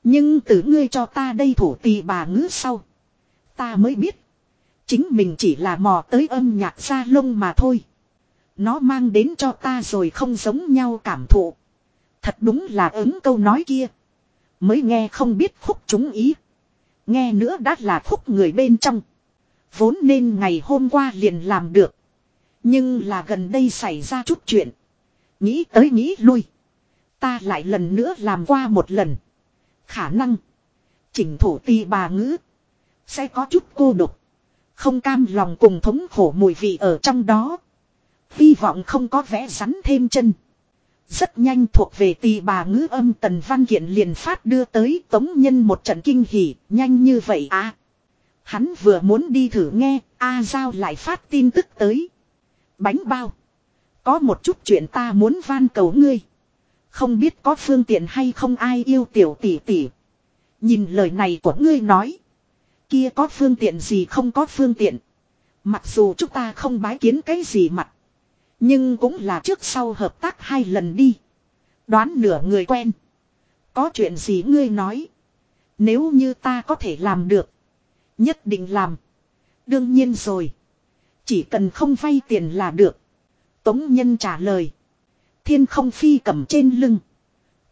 Nhưng từ ngươi cho ta đây thủ tỷ bà ngữ sau. Ta mới biết. Chính mình chỉ là mò tới âm nhạc xa lông mà thôi. Nó mang đến cho ta rồi không giống nhau cảm thụ. Thật đúng là ứng câu nói kia. Mới nghe không biết khúc chúng ý. Nghe nữa đã là khúc người bên trong. Vốn nên ngày hôm qua liền làm được. Nhưng là gần đây xảy ra chút chuyện. Nghĩ tới nghĩ lui. Ta lại lần nữa làm qua một lần. Khả năng. Chỉnh thủ ti bà ngữ. Sẽ có chút cô độc. Không cam lòng cùng thống khổ mùi vị ở trong đó. Hy vọng không có vẽ rắn thêm chân. Rất nhanh thuộc về tì bà ngữ âm tần văn kiện liền phát đưa tới tống nhân một trận kinh hỉ, nhanh như vậy à. Hắn vừa muốn đi thử nghe, A Giao lại phát tin tức tới. Bánh bao. Có một chút chuyện ta muốn van cầu ngươi. Không biết có phương tiện hay không ai yêu tiểu tỷ tỷ. Nhìn lời này của ngươi nói. Kia có phương tiện gì không có phương tiện. Mặc dù chúng ta không bái kiến cái gì mặt. Nhưng cũng là trước sau hợp tác hai lần đi. Đoán nửa người quen. Có chuyện gì ngươi nói. Nếu như ta có thể làm được. Nhất định làm. Đương nhiên rồi. Chỉ cần không vay tiền là được. Tống nhân trả lời. Thiên không phi cầm trên lưng.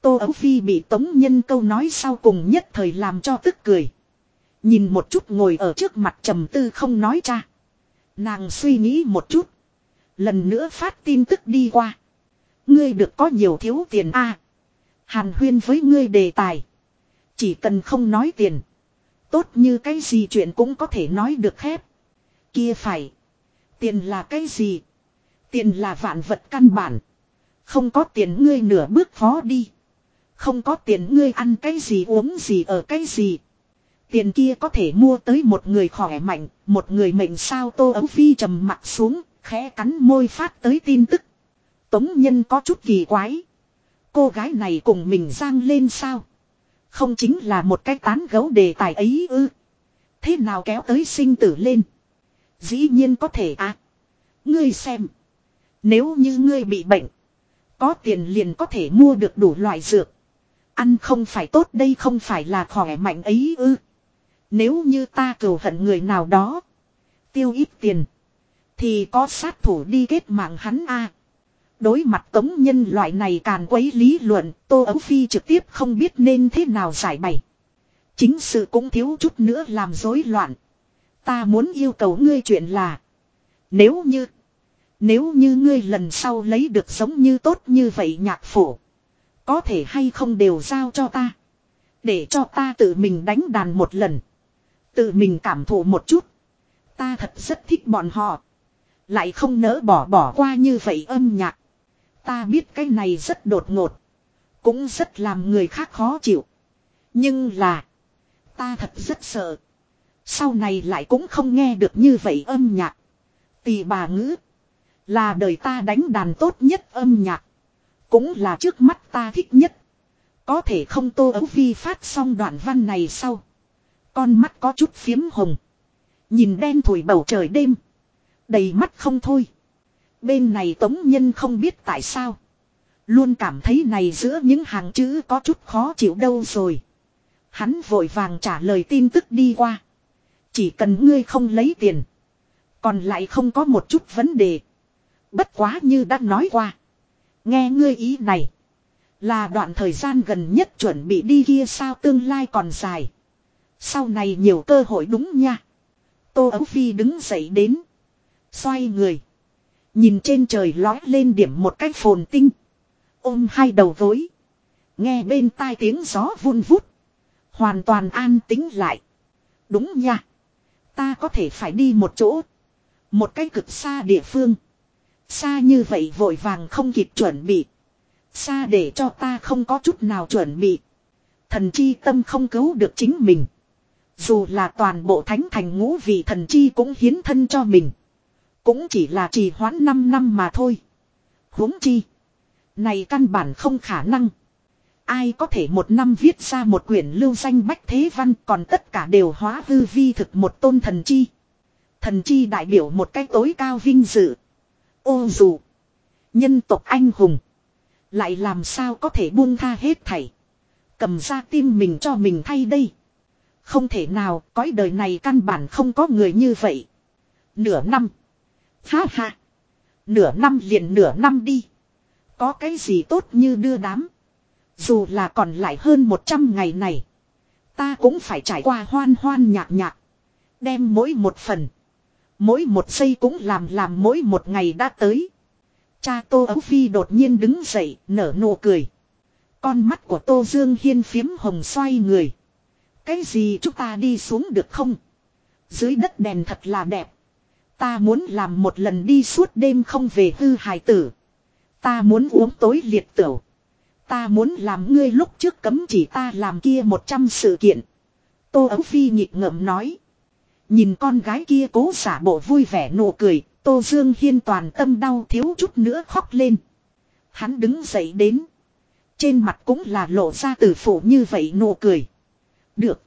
Tô ấu phi bị tống nhân câu nói sau cùng nhất thời làm cho tức cười. Nhìn một chút ngồi ở trước mặt trầm tư không nói cha. Nàng suy nghĩ một chút. Lần nữa phát tin tức đi qua. Ngươi được có nhiều thiếu tiền a Hàn huyên với ngươi đề tài. Chỉ cần không nói tiền. Tốt như cái gì chuyện cũng có thể nói được hết. Kia phải. Tiền là cái gì? Tiền là vạn vật căn bản. Không có tiền ngươi nửa bước phó đi. Không có tiền ngươi ăn cái gì uống gì ở cái gì. Tiền kia có thể mua tới một người khỏe mạnh, một người mệnh sao tô ấu phi trầm mặt xuống, khẽ cắn môi phát tới tin tức. Tống nhân có chút kỳ quái. Cô gái này cùng mình giang lên sao? Không chính là một cái tán gấu đề tài ấy ư. Thế nào kéo tới sinh tử lên? Dĩ nhiên có thể à. Ngươi xem. Nếu như ngươi bị bệnh. Có tiền liền có thể mua được đủ loại dược. Ăn không phải tốt đây không phải là khỏe mạnh ấy ư. Nếu như ta cầu hận người nào đó. Tiêu ít tiền. Thì có sát thủ đi kết mạng hắn a Đối mặt tống nhân loại này càn quấy lý luận, Tô Ấu Phi trực tiếp không biết nên thế nào giải bày. Chính sự cũng thiếu chút nữa làm rối loạn. Ta muốn yêu cầu ngươi chuyện là. Nếu như. Nếu như ngươi lần sau lấy được giống như tốt như vậy nhạc phổ. Có thể hay không đều giao cho ta. Để cho ta tự mình đánh đàn một lần. Tự mình cảm thụ một chút. Ta thật rất thích bọn họ. Lại không nỡ bỏ bỏ qua như vậy âm nhạc. Ta biết cái này rất đột ngột. Cũng rất làm người khác khó chịu. Nhưng là. Ta thật rất sợ. Sau này lại cũng không nghe được như vậy âm nhạc. Tì bà ngữ. Là đời ta đánh đàn tốt nhất âm nhạc. Cũng là trước mắt ta thích nhất. Có thể không tô ấu vi phát xong đoạn văn này sau. Con mắt có chút phiếm hồng. Nhìn đen thủi bầu trời đêm. Đầy mắt không thôi. Bên này tống nhân không biết tại sao. Luôn cảm thấy này giữa những hàng chữ có chút khó chịu đâu rồi. Hắn vội vàng trả lời tin tức đi qua. Chỉ cần ngươi không lấy tiền. Còn lại không có một chút vấn đề. Bất quá như đã nói qua. Nghe ngươi ý này. Là đoạn thời gian gần nhất chuẩn bị đi kia sao tương lai còn dài. Sau này nhiều cơ hội đúng nha. Tô Ấu Phi đứng dậy đến. Xoay người. Nhìn trên trời lói lên điểm một cách phồn tinh. Ôm hai đầu gối. Nghe bên tai tiếng gió vun vút. Hoàn toàn an tính lại. Đúng nha. Ta có thể phải đi một chỗ. Một cái cực xa địa phương. Xa như vậy vội vàng không kịp chuẩn bị. Xa để cho ta không có chút nào chuẩn bị. Thần chi tâm không cứu được chính mình. Dù là toàn bộ thánh thành ngũ vị thần chi cũng hiến thân cho mình. Cũng chỉ là trì hoãn 5 năm mà thôi. huống chi. Này căn bản không khả năng. Ai có thể một năm viết ra một quyển lưu danh bách thế văn còn tất cả đều hóa hư vi thực một tôn thần chi. Thần chi đại biểu một cái tối cao vinh dự. Ô dù. Nhân tộc anh hùng. Lại làm sao có thể buông tha hết thảy. Cầm ra tim mình cho mình thay đây. Không thể nào, cõi đời này căn bản không có người như vậy. Nửa năm. Ha ha. Nửa năm liền nửa năm đi. Có cái gì tốt như đưa đám. Dù là còn lại hơn 100 ngày này. Ta cũng phải trải qua hoan hoan nhạc nhạc. Đem mỗi một phần. Mỗi một giây cũng làm làm mỗi một ngày đã tới. Cha Tô Ấu Phi đột nhiên đứng dậy, nở nụ cười. Con mắt của Tô Dương Hiên phiếm hồng xoay người. Cái gì chúng ta đi xuống được không? Dưới đất đèn thật là đẹp. Ta muốn làm một lần đi suốt đêm không về hư hài tử. Ta muốn uống tối liệt tửu. Ta muốn làm ngươi lúc trước cấm chỉ ta làm kia một trăm sự kiện. Tô Ấu Phi nhịp ngậm nói. Nhìn con gái kia cố xả bộ vui vẻ nụ cười, Tô Dương Hiên toàn tâm đau thiếu chút nữa khóc lên. Hắn đứng dậy đến. Trên mặt cũng là lộ ra tử phụ như vậy nụ cười. Được.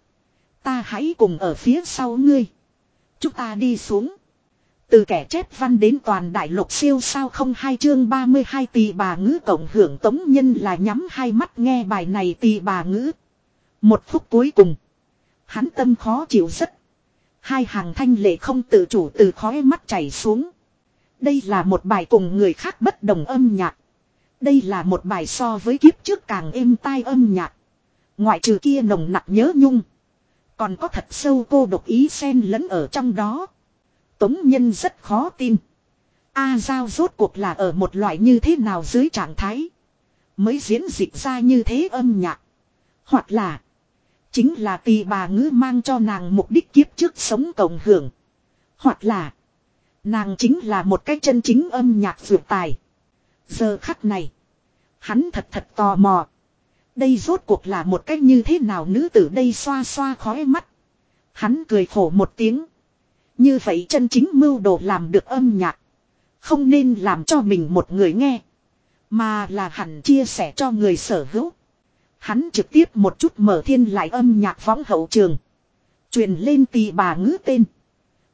Ta hãy cùng ở phía sau ngươi. Chúng ta đi xuống. Từ kẻ chép văn đến toàn đại lục siêu sao không hai chương 32 tỷ bà ngữ cộng hưởng tống nhân là nhắm hai mắt nghe bài này tỷ bà ngữ. Một phút cuối cùng. Hắn tâm khó chịu rất. Hai hàng thanh lệ không tự chủ từ khói mắt chảy xuống. Đây là một bài cùng người khác bất đồng âm nhạc. Đây là một bài so với kiếp trước càng êm tai âm nhạc. Ngoại trừ kia nồng nặc nhớ nhung. Còn có thật sâu cô độc ý xen lẫn ở trong đó. Tống Nhân rất khó tin. A Giao rốt cuộc là ở một loại như thế nào dưới trạng thái. Mới diễn dịch ra như thế âm nhạc. Hoặc là. Chính là tì bà ngữ mang cho nàng mục đích kiếp trước sống cộng hưởng. Hoặc là. Nàng chính là một cái chân chính âm nhạc vượt tài. Giờ khắc này. Hắn thật thật tò mò. Đây rốt cuộc là một cách như thế nào nữ tử đây xoa xoa khói mắt. Hắn cười khổ một tiếng. Như vậy chân chính mưu đồ làm được âm nhạc. Không nên làm cho mình một người nghe. Mà là hẳn chia sẻ cho người sở hữu. Hắn trực tiếp một chút mở thiên lại âm nhạc võng hậu trường. Truyền lên tì bà ngữ tên.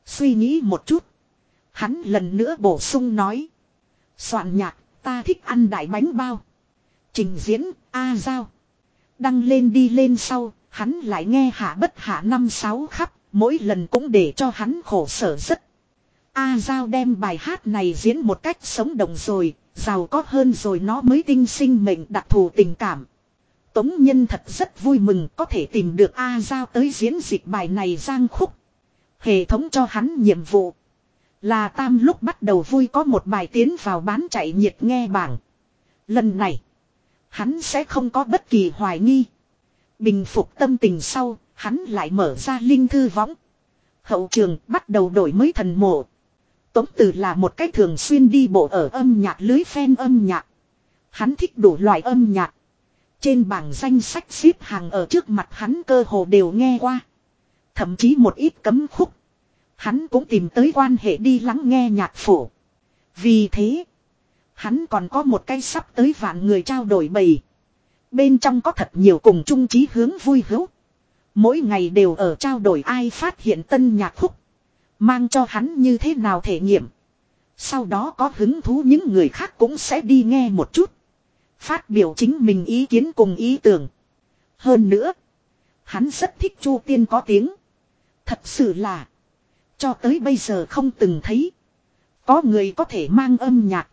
Suy nghĩ một chút. Hắn lần nữa bổ sung nói. Soạn nhạc, ta thích ăn đại bánh bao. Trình diễn, A Giao. Đăng lên đi lên sau, hắn lại nghe hạ bất hạ năm sáu khắp, mỗi lần cũng để cho hắn khổ sở rất. A Giao đem bài hát này diễn một cách sống động rồi, giàu có hơn rồi nó mới tinh sinh mệnh đặc thù tình cảm. Tống Nhân thật rất vui mừng có thể tìm được A Giao tới diễn dịch bài này giang khúc. Hệ thống cho hắn nhiệm vụ. Là tam lúc bắt đầu vui có một bài tiến vào bán chạy nhiệt nghe bảng. Lần này. Hắn sẽ không có bất kỳ hoài nghi. Bình phục tâm tình sau, hắn lại mở ra linh thư võng. Hậu trường bắt đầu đổi mới thần mộ. Tống Tử là một cách thường xuyên đi bộ ở âm nhạc lưới phen âm nhạc. Hắn thích đủ loại âm nhạc. Trên bảng danh sách xếp hàng ở trước mặt hắn cơ hồ đều nghe qua. Thậm chí một ít cấm khúc. Hắn cũng tìm tới quan hệ đi lắng nghe nhạc phổ. Vì thế, hắn còn có một cái sắp tới vạn người trao đổi bầy. Bên trong có thật nhiều cùng chung chí hướng vui hữu. Mỗi ngày đều ở trao đổi ai phát hiện tân nhạc khúc. Mang cho hắn như thế nào thể nghiệm. Sau đó có hứng thú những người khác cũng sẽ đi nghe một chút. Phát biểu chính mình ý kiến cùng ý tưởng. Hơn nữa. Hắn rất thích Chu Tiên có tiếng. Thật sự là. Cho tới bây giờ không từng thấy. Có người có thể mang âm nhạc.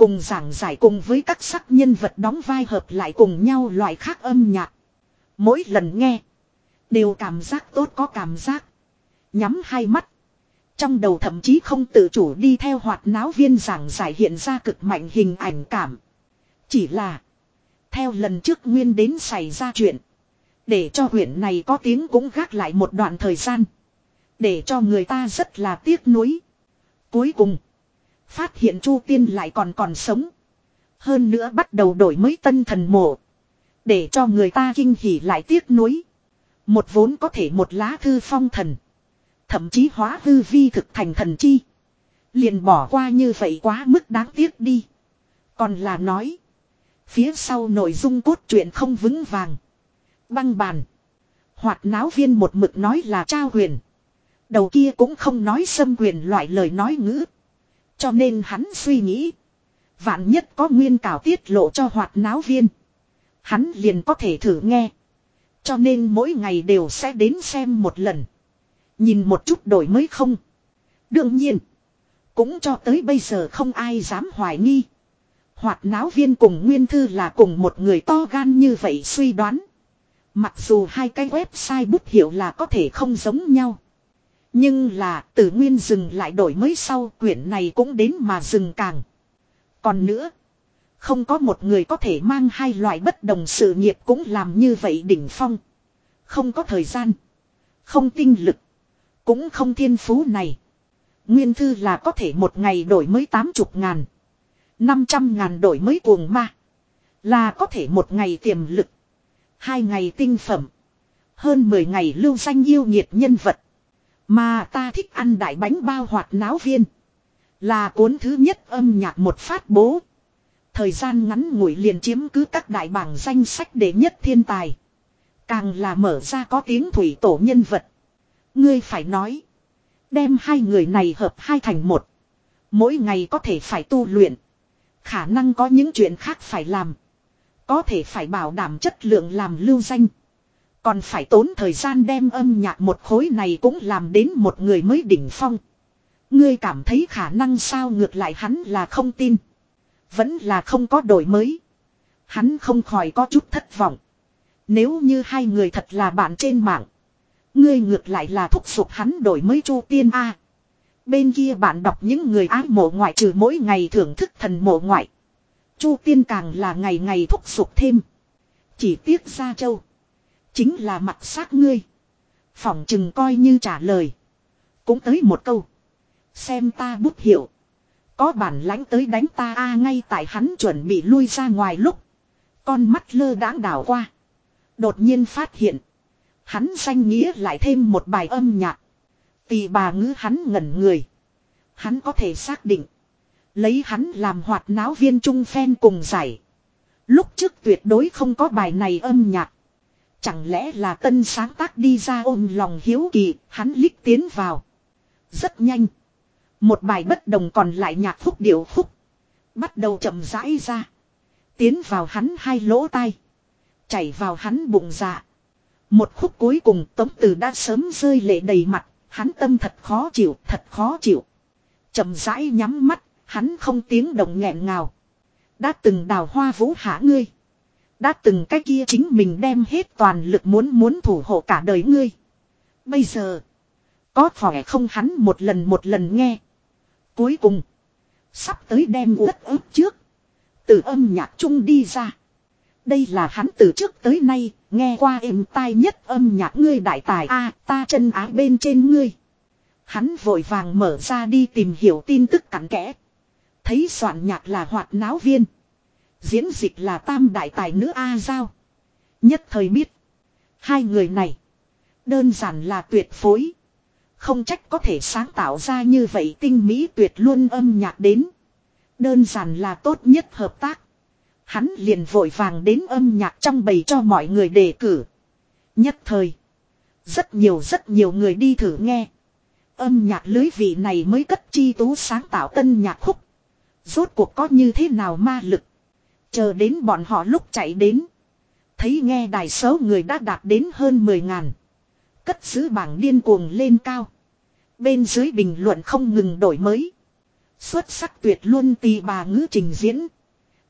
Cùng giảng giải cùng với các sắc nhân vật đóng vai hợp lại cùng nhau loại khác âm nhạc. Mỗi lần nghe. Đều cảm giác tốt có cảm giác. Nhắm hai mắt. Trong đầu thậm chí không tự chủ đi theo hoạt náo viên giảng giải hiện ra cực mạnh hình ảnh cảm. Chỉ là. Theo lần trước nguyên đến xảy ra chuyện. Để cho huyện này có tiếng cũng gác lại một đoạn thời gian. Để cho người ta rất là tiếc nuối. Cuối cùng. Phát hiện Chu Tiên lại còn còn sống. Hơn nữa bắt đầu đổi mới tân thần mộ. Để cho người ta kinh hỉ lại tiếc nuối. Một vốn có thể một lá thư phong thần. Thậm chí hóa hư vi thực thành thần chi. Liền bỏ qua như vậy quá mức đáng tiếc đi. Còn là nói. Phía sau nội dung cốt truyện không vững vàng. Băng bàn. Hoạt náo viên một mực nói là trao huyền. Đầu kia cũng không nói xâm quyền loại lời nói ngữ. Cho nên hắn suy nghĩ. Vạn nhất có nguyên cảo tiết lộ cho hoạt náo viên. Hắn liền có thể thử nghe. Cho nên mỗi ngày đều sẽ đến xem một lần. Nhìn một chút đổi mới không. Đương nhiên. Cũng cho tới bây giờ không ai dám hoài nghi. Hoạt náo viên cùng nguyên thư là cùng một người to gan như vậy suy đoán. Mặc dù hai cái website bút hiệu là có thể không giống nhau. Nhưng là, tử nguyên dừng lại đổi mới sau, quyển này cũng đến mà dừng càng. Còn nữa. Không có một người có thể mang hai loại bất đồng sự nghiệp cũng làm như vậy đỉnh phong. Không có thời gian. Không tinh lực. Cũng không thiên phú này. Nguyên thư là có thể một ngày đổi mới tám chục ngàn. năm trăm ngàn đổi mới cuồng ma. Là có thể một ngày tiềm lực. Hai ngày tinh phẩm. Hơn mười ngày lưu danh yêu nhiệt nhân vật. Mà ta thích ăn đại bánh bao hoạt náo viên. Là cuốn thứ nhất âm nhạc một phát bố. Thời gian ngắn ngủi liền chiếm cứ các đại bảng danh sách đệ nhất thiên tài. Càng là mở ra có tiếng thủy tổ nhân vật. Ngươi phải nói. Đem hai người này hợp hai thành một. Mỗi ngày có thể phải tu luyện. Khả năng có những chuyện khác phải làm. Có thể phải bảo đảm chất lượng làm lưu danh. Còn phải tốn thời gian đem âm nhạc một khối này cũng làm đến một người mới đỉnh phong. Ngươi cảm thấy khả năng sao ngược lại hắn là không tin. Vẫn là không có đổi mới. Hắn không khỏi có chút thất vọng. Nếu như hai người thật là bạn trên mạng. Ngươi ngược lại là thúc giục hắn đổi mới chu tiên A. Bên kia bạn đọc những người ái mộ ngoại trừ mỗi ngày thưởng thức thần mộ ngoại. Chu tiên càng là ngày ngày thúc giục thêm. Chỉ tiếc ra châu. Chính là mặt xác ngươi. Phỏng chừng coi như trả lời. Cũng tới một câu. Xem ta bút hiệu. Có bản lãnh tới đánh ta a ngay tại hắn chuẩn bị lui ra ngoài lúc. Con mắt lơ đãng đảo qua. Đột nhiên phát hiện. Hắn danh nghĩa lại thêm một bài âm nhạc. Tì bà ngữ hắn ngẩn người. Hắn có thể xác định. Lấy hắn làm hoạt náo viên trung phen cùng giải. Lúc trước tuyệt đối không có bài này âm nhạc. Chẳng lẽ là tân sáng tác đi ra ôm lòng hiếu kỳ, hắn lít tiến vào. Rất nhanh. Một bài bất đồng còn lại nhạc khúc điệu khúc. Bắt đầu chậm rãi ra. Tiến vào hắn hai lỗ tai. Chảy vào hắn bụng dạ. Một khúc cuối cùng tống từ đã sớm rơi lệ đầy mặt. Hắn tâm thật khó chịu, thật khó chịu. chậm rãi nhắm mắt, hắn không tiếng động nghẹn ngào. Đã từng đào hoa vũ hạ ngươi. Đã từng cái kia chính mình đem hết toàn lực muốn muốn thủ hộ cả đời ngươi. Bây giờ. Có phải không hắn một lần một lần nghe. Cuối cùng. Sắp tới đem uất ướp trước. Từ âm nhạc chung đi ra. Đây là hắn từ trước tới nay. Nghe qua êm tai nhất âm nhạc ngươi đại tài a, ta chân ái bên trên ngươi. Hắn vội vàng mở ra đi tìm hiểu tin tức cặn kẽ. Thấy soạn nhạc là hoạt náo viên. Diễn dịch là tam đại tài nữ A Giao. Nhất thời biết. Hai người này. Đơn giản là tuyệt phối. Không trách có thể sáng tạo ra như vậy tinh mỹ tuyệt luôn âm nhạc đến. Đơn giản là tốt nhất hợp tác. Hắn liền vội vàng đến âm nhạc trong bầy cho mọi người đề cử. Nhất thời. Rất nhiều rất nhiều người đi thử nghe. Âm nhạc lưới vị này mới cất chi tú sáng tạo tân nhạc khúc. Rốt cuộc có như thế nào ma lực. Chờ đến bọn họ lúc chạy đến. Thấy nghe đài số người đã đạt đến hơn 10 ngàn. Cất giữ bảng điên cuồng lên cao. Bên dưới bình luận không ngừng đổi mới. Xuất sắc tuyệt luôn tì bà ngữ trình diễn.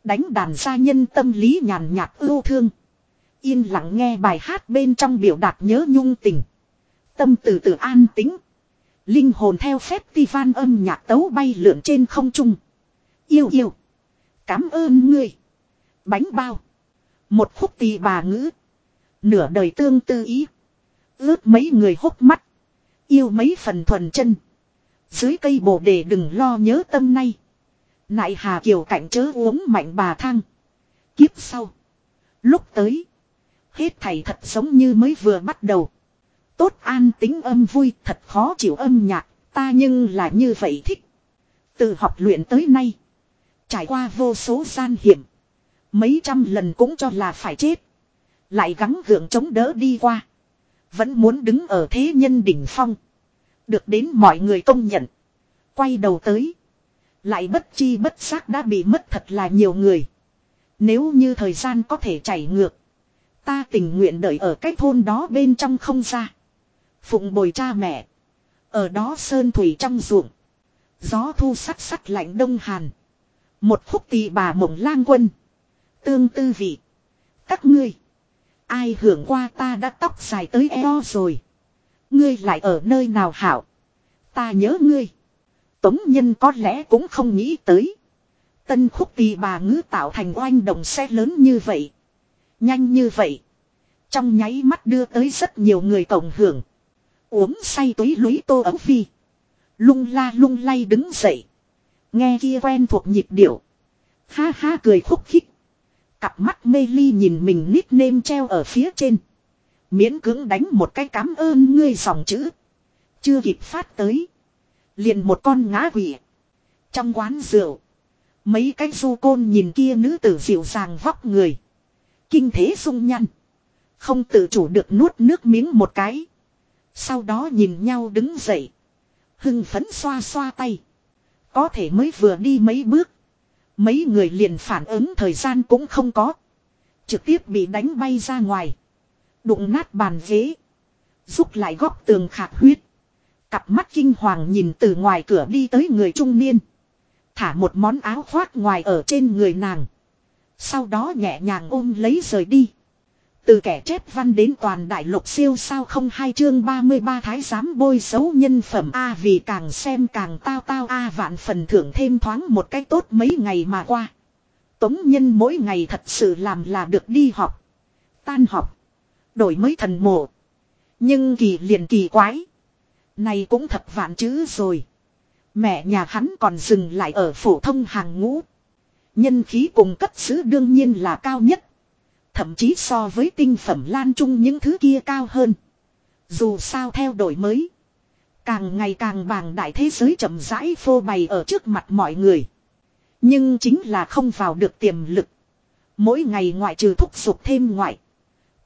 Đánh đàn gia nhân tâm lý nhàn nhạt ưu thương. Yên lặng nghe bài hát bên trong biểu đạt nhớ nhung tình. Tâm từ từ an tính. Linh hồn theo phép ti van âm nhạc tấu bay lượn trên không trung. Yêu yêu. Cảm ơn ngươi. Bánh bao. Một khúc tì bà ngữ. Nửa đời tương tư ý. Ướt mấy người hốc mắt. Yêu mấy phần thuần chân. Dưới cây bồ đề đừng lo nhớ tâm nay. Nại hà kiều cảnh chớ uống mạnh bà thang. Kiếp sau. Lúc tới. Hết thầy thật giống như mới vừa bắt đầu. Tốt an tính âm vui thật khó chịu âm nhạc. Ta nhưng là như vậy thích. Từ học luyện tới nay. Trải qua vô số gian hiểm. Mấy trăm lần cũng cho là phải chết. Lại gắng gượng chống đỡ đi qua. Vẫn muốn đứng ở thế nhân đỉnh phong. Được đến mọi người công nhận. Quay đầu tới. Lại bất chi bất xác đã bị mất thật là nhiều người. Nếu như thời gian có thể chảy ngược. Ta tình nguyện đợi ở cái thôn đó bên trong không ra. Phụng bồi cha mẹ. Ở đó sơn thủy trong ruộng. Gió thu sắt sắt lạnh đông hàn. Một khúc tỳ bà mộng lang quân. Tương tư vị. Các ngươi. Ai hưởng qua ta đã tóc dài tới eo rồi. Ngươi lại ở nơi nào hảo. Ta nhớ ngươi. Tống nhân có lẽ cũng không nghĩ tới. Tân khúc tì bà ngữ tạo thành oanh động xe lớn như vậy. Nhanh như vậy. Trong nháy mắt đưa tới rất nhiều người cộng hưởng. Uống say túy lũy tô ấu phi. Lung la lung lay đứng dậy. Nghe kia quen thuộc nhịp điệu. Ha ha cười khúc khích. Cặp mắt mê ly nhìn mình nít nêm treo ở phía trên. Miễn cưỡng đánh một cái cám ơn ngươi dòng chữ. Chưa kịp phát tới. Liền một con ngã quỷ. Trong quán rượu. Mấy cái du côn nhìn kia nữ tử dịu dàng vóc người. Kinh thế sung nhăn. Không tự chủ được nuốt nước miếng một cái. Sau đó nhìn nhau đứng dậy. Hưng phấn xoa xoa tay. Có thể mới vừa đi mấy bước. Mấy người liền phản ứng thời gian cũng không có. Trực tiếp bị đánh bay ra ngoài. Đụng nát bàn ghế. Rút lại góc tường khạc huyết. Cặp mắt kinh hoàng nhìn từ ngoài cửa đi tới người trung niên. Thả một món áo khoác ngoài ở trên người nàng. Sau đó nhẹ nhàng ôm lấy rời đi. Từ kẻ chép văn đến toàn đại lục siêu sao không hai chương 33 thái giám bôi xấu nhân phẩm A vì càng xem càng tao tao, A vạn phần thưởng thêm thoáng một cách tốt mấy ngày mà qua. Tống nhân mỗi ngày thật sự làm là được đi học. Tan học. Đổi mới thần mộ. Nhưng kỳ liền kỳ quái. Này cũng thập vạn chữ rồi. Mẹ nhà hắn còn dừng lại ở phổ thông hàng ngũ. Nhân khí cùng cấp xứ đương nhiên là cao nhất. Thậm chí so với tinh phẩm lan trung những thứ kia cao hơn. Dù sao theo đổi mới. Càng ngày càng bàng đại thế giới chậm rãi phô bày ở trước mặt mọi người. Nhưng chính là không vào được tiềm lực. Mỗi ngày ngoại trừ thúc giục thêm ngoại.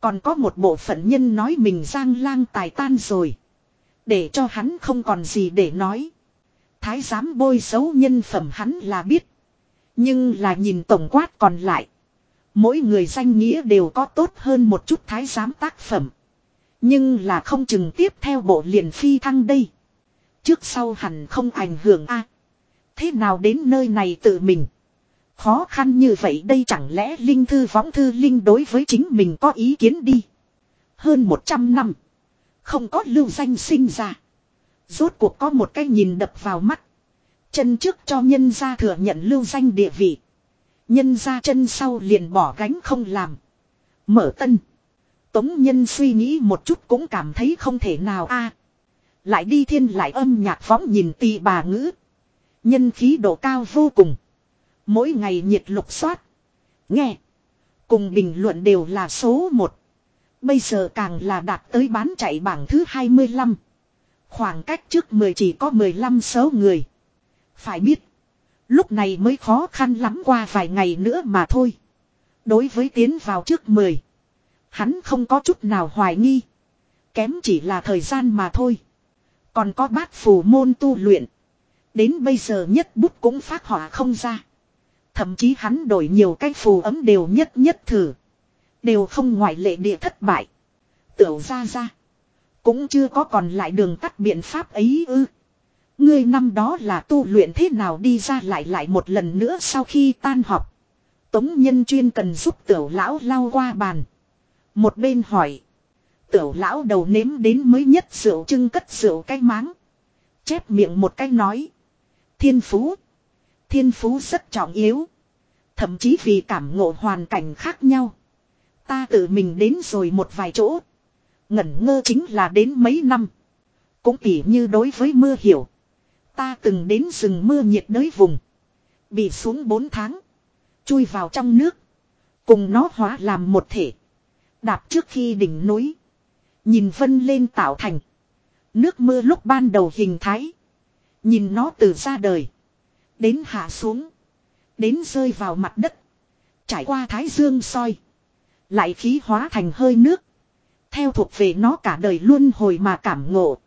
Còn có một bộ phận nhân nói mình giang lang tài tan rồi. Để cho hắn không còn gì để nói. Thái giám bôi xấu nhân phẩm hắn là biết. Nhưng là nhìn tổng quát còn lại. Mỗi người danh nghĩa đều có tốt hơn một chút thái giám tác phẩm. Nhưng là không chừng tiếp theo bộ liền phi thăng đây. Trước sau hẳn không ảnh hưởng a. thế nào đến nơi này tự mình. Khó khăn như vậy đây chẳng lẽ Linh Thư Võng Thư Linh đối với chính mình có ý kiến đi. Hơn 100 năm. Không có lưu danh sinh ra. Rốt cuộc có một cái nhìn đập vào mắt. Chân trước cho nhân gia thừa nhận lưu danh địa vị. Nhân ra chân sau liền bỏ gánh không làm. Mở tân. Tống nhân suy nghĩ một chút cũng cảm thấy không thể nào a Lại đi thiên lại âm nhạc võng nhìn tì bà ngữ. Nhân khí độ cao vô cùng. Mỗi ngày nhiệt lục soát. Nghe. Cùng bình luận đều là số 1. Bây giờ càng là đạt tới bán chạy bảng thứ 25. Khoảng cách trước 10 chỉ có 15 số người. Phải biết. Lúc này mới khó khăn lắm qua vài ngày nữa mà thôi. Đối với tiến vào trước 10. Hắn không có chút nào hoài nghi. Kém chỉ là thời gian mà thôi. Còn có bát phù môn tu luyện. Đến bây giờ nhất bút cũng phát họa không ra. Thậm chí hắn đổi nhiều cái phù ấm đều nhất nhất thử. Đều không ngoại lệ địa thất bại. Tiểu ra ra. Cũng chưa có còn lại đường tắt biện pháp ấy ư. Ngươi năm đó là tu luyện thế nào đi ra lại lại một lần nữa sau khi tan học. Tống nhân chuyên cần giúp tiểu lão lau qua bàn. Một bên hỏi. Tiểu lão đầu nếm đến mới nhất rượu trưng cất rượu cái máng. Chép miệng một cái nói. Thiên phú. Thiên phú rất trọng yếu. Thậm chí vì cảm ngộ hoàn cảnh khác nhau. Ta tự mình đến rồi một vài chỗ. Ngẩn ngơ chính là đến mấy năm. Cũng tỉ như đối với mưa hiểu. Ta từng đến rừng mưa nhiệt đới vùng. Bị xuống 4 tháng. Chui vào trong nước. Cùng nó hóa làm một thể. Đạp trước khi đỉnh núi. Nhìn vân lên tạo thành. Nước mưa lúc ban đầu hình thái. Nhìn nó từ ra đời. Đến hạ xuống. Đến rơi vào mặt đất. Trải qua thái dương soi. Lại khí hóa thành hơi nước. Theo thuộc về nó cả đời luôn hồi mà cảm ngộ.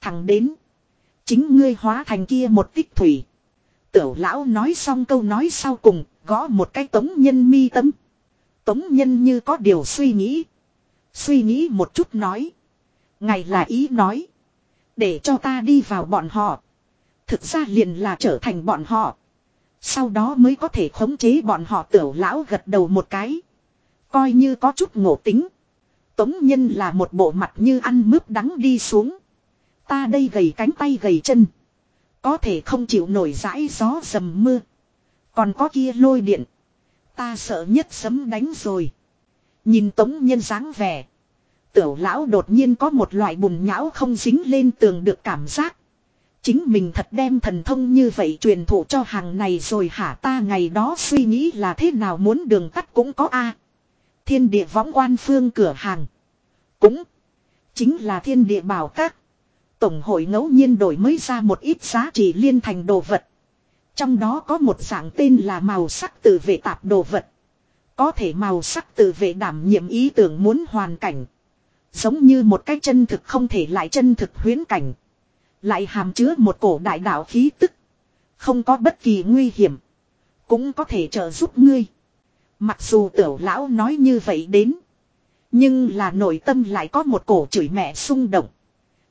Thẳng đến. Chính ngươi hóa thành kia một tích thủy. Tiểu lão nói xong câu nói sau cùng, gõ một cái tống nhân mi tâm. Tống nhân như có điều suy nghĩ. Suy nghĩ một chút nói. Ngày là ý nói. Để cho ta đi vào bọn họ. Thực ra liền là trở thành bọn họ. Sau đó mới có thể khống chế bọn họ tiểu lão gật đầu một cái. Coi như có chút ngộ tính. Tống nhân là một bộ mặt như ăn mướp đắng đi xuống. Ta đây gầy cánh tay gầy chân. Có thể không chịu nổi dãi gió dầm mưa. Còn có kia lôi điện. Ta sợ nhất sấm đánh rồi. Nhìn tống nhân dáng vẻ. Tiểu lão đột nhiên có một loại bùn nhão không dính lên tường được cảm giác. Chính mình thật đem thần thông như vậy truyền thụ cho hàng này rồi hả ta ngày đó suy nghĩ là thế nào muốn đường tắt cũng có a Thiên địa võng quan phương cửa hàng. Cũng chính là thiên địa bảo các. Tổng hội ngẫu nhiên đổi mới ra một ít giá trị liên thành đồ vật. Trong đó có một dạng tên là màu sắc tự vệ tạp đồ vật. Có thể màu sắc tự vệ đảm nhiệm ý tưởng muốn hoàn cảnh. Giống như một cái chân thực không thể lại chân thực huyến cảnh. Lại hàm chứa một cổ đại đạo khí tức. Không có bất kỳ nguy hiểm. Cũng có thể trợ giúp ngươi. Mặc dù tiểu lão nói như vậy đến. Nhưng là nội tâm lại có một cổ chửi mẹ xung động.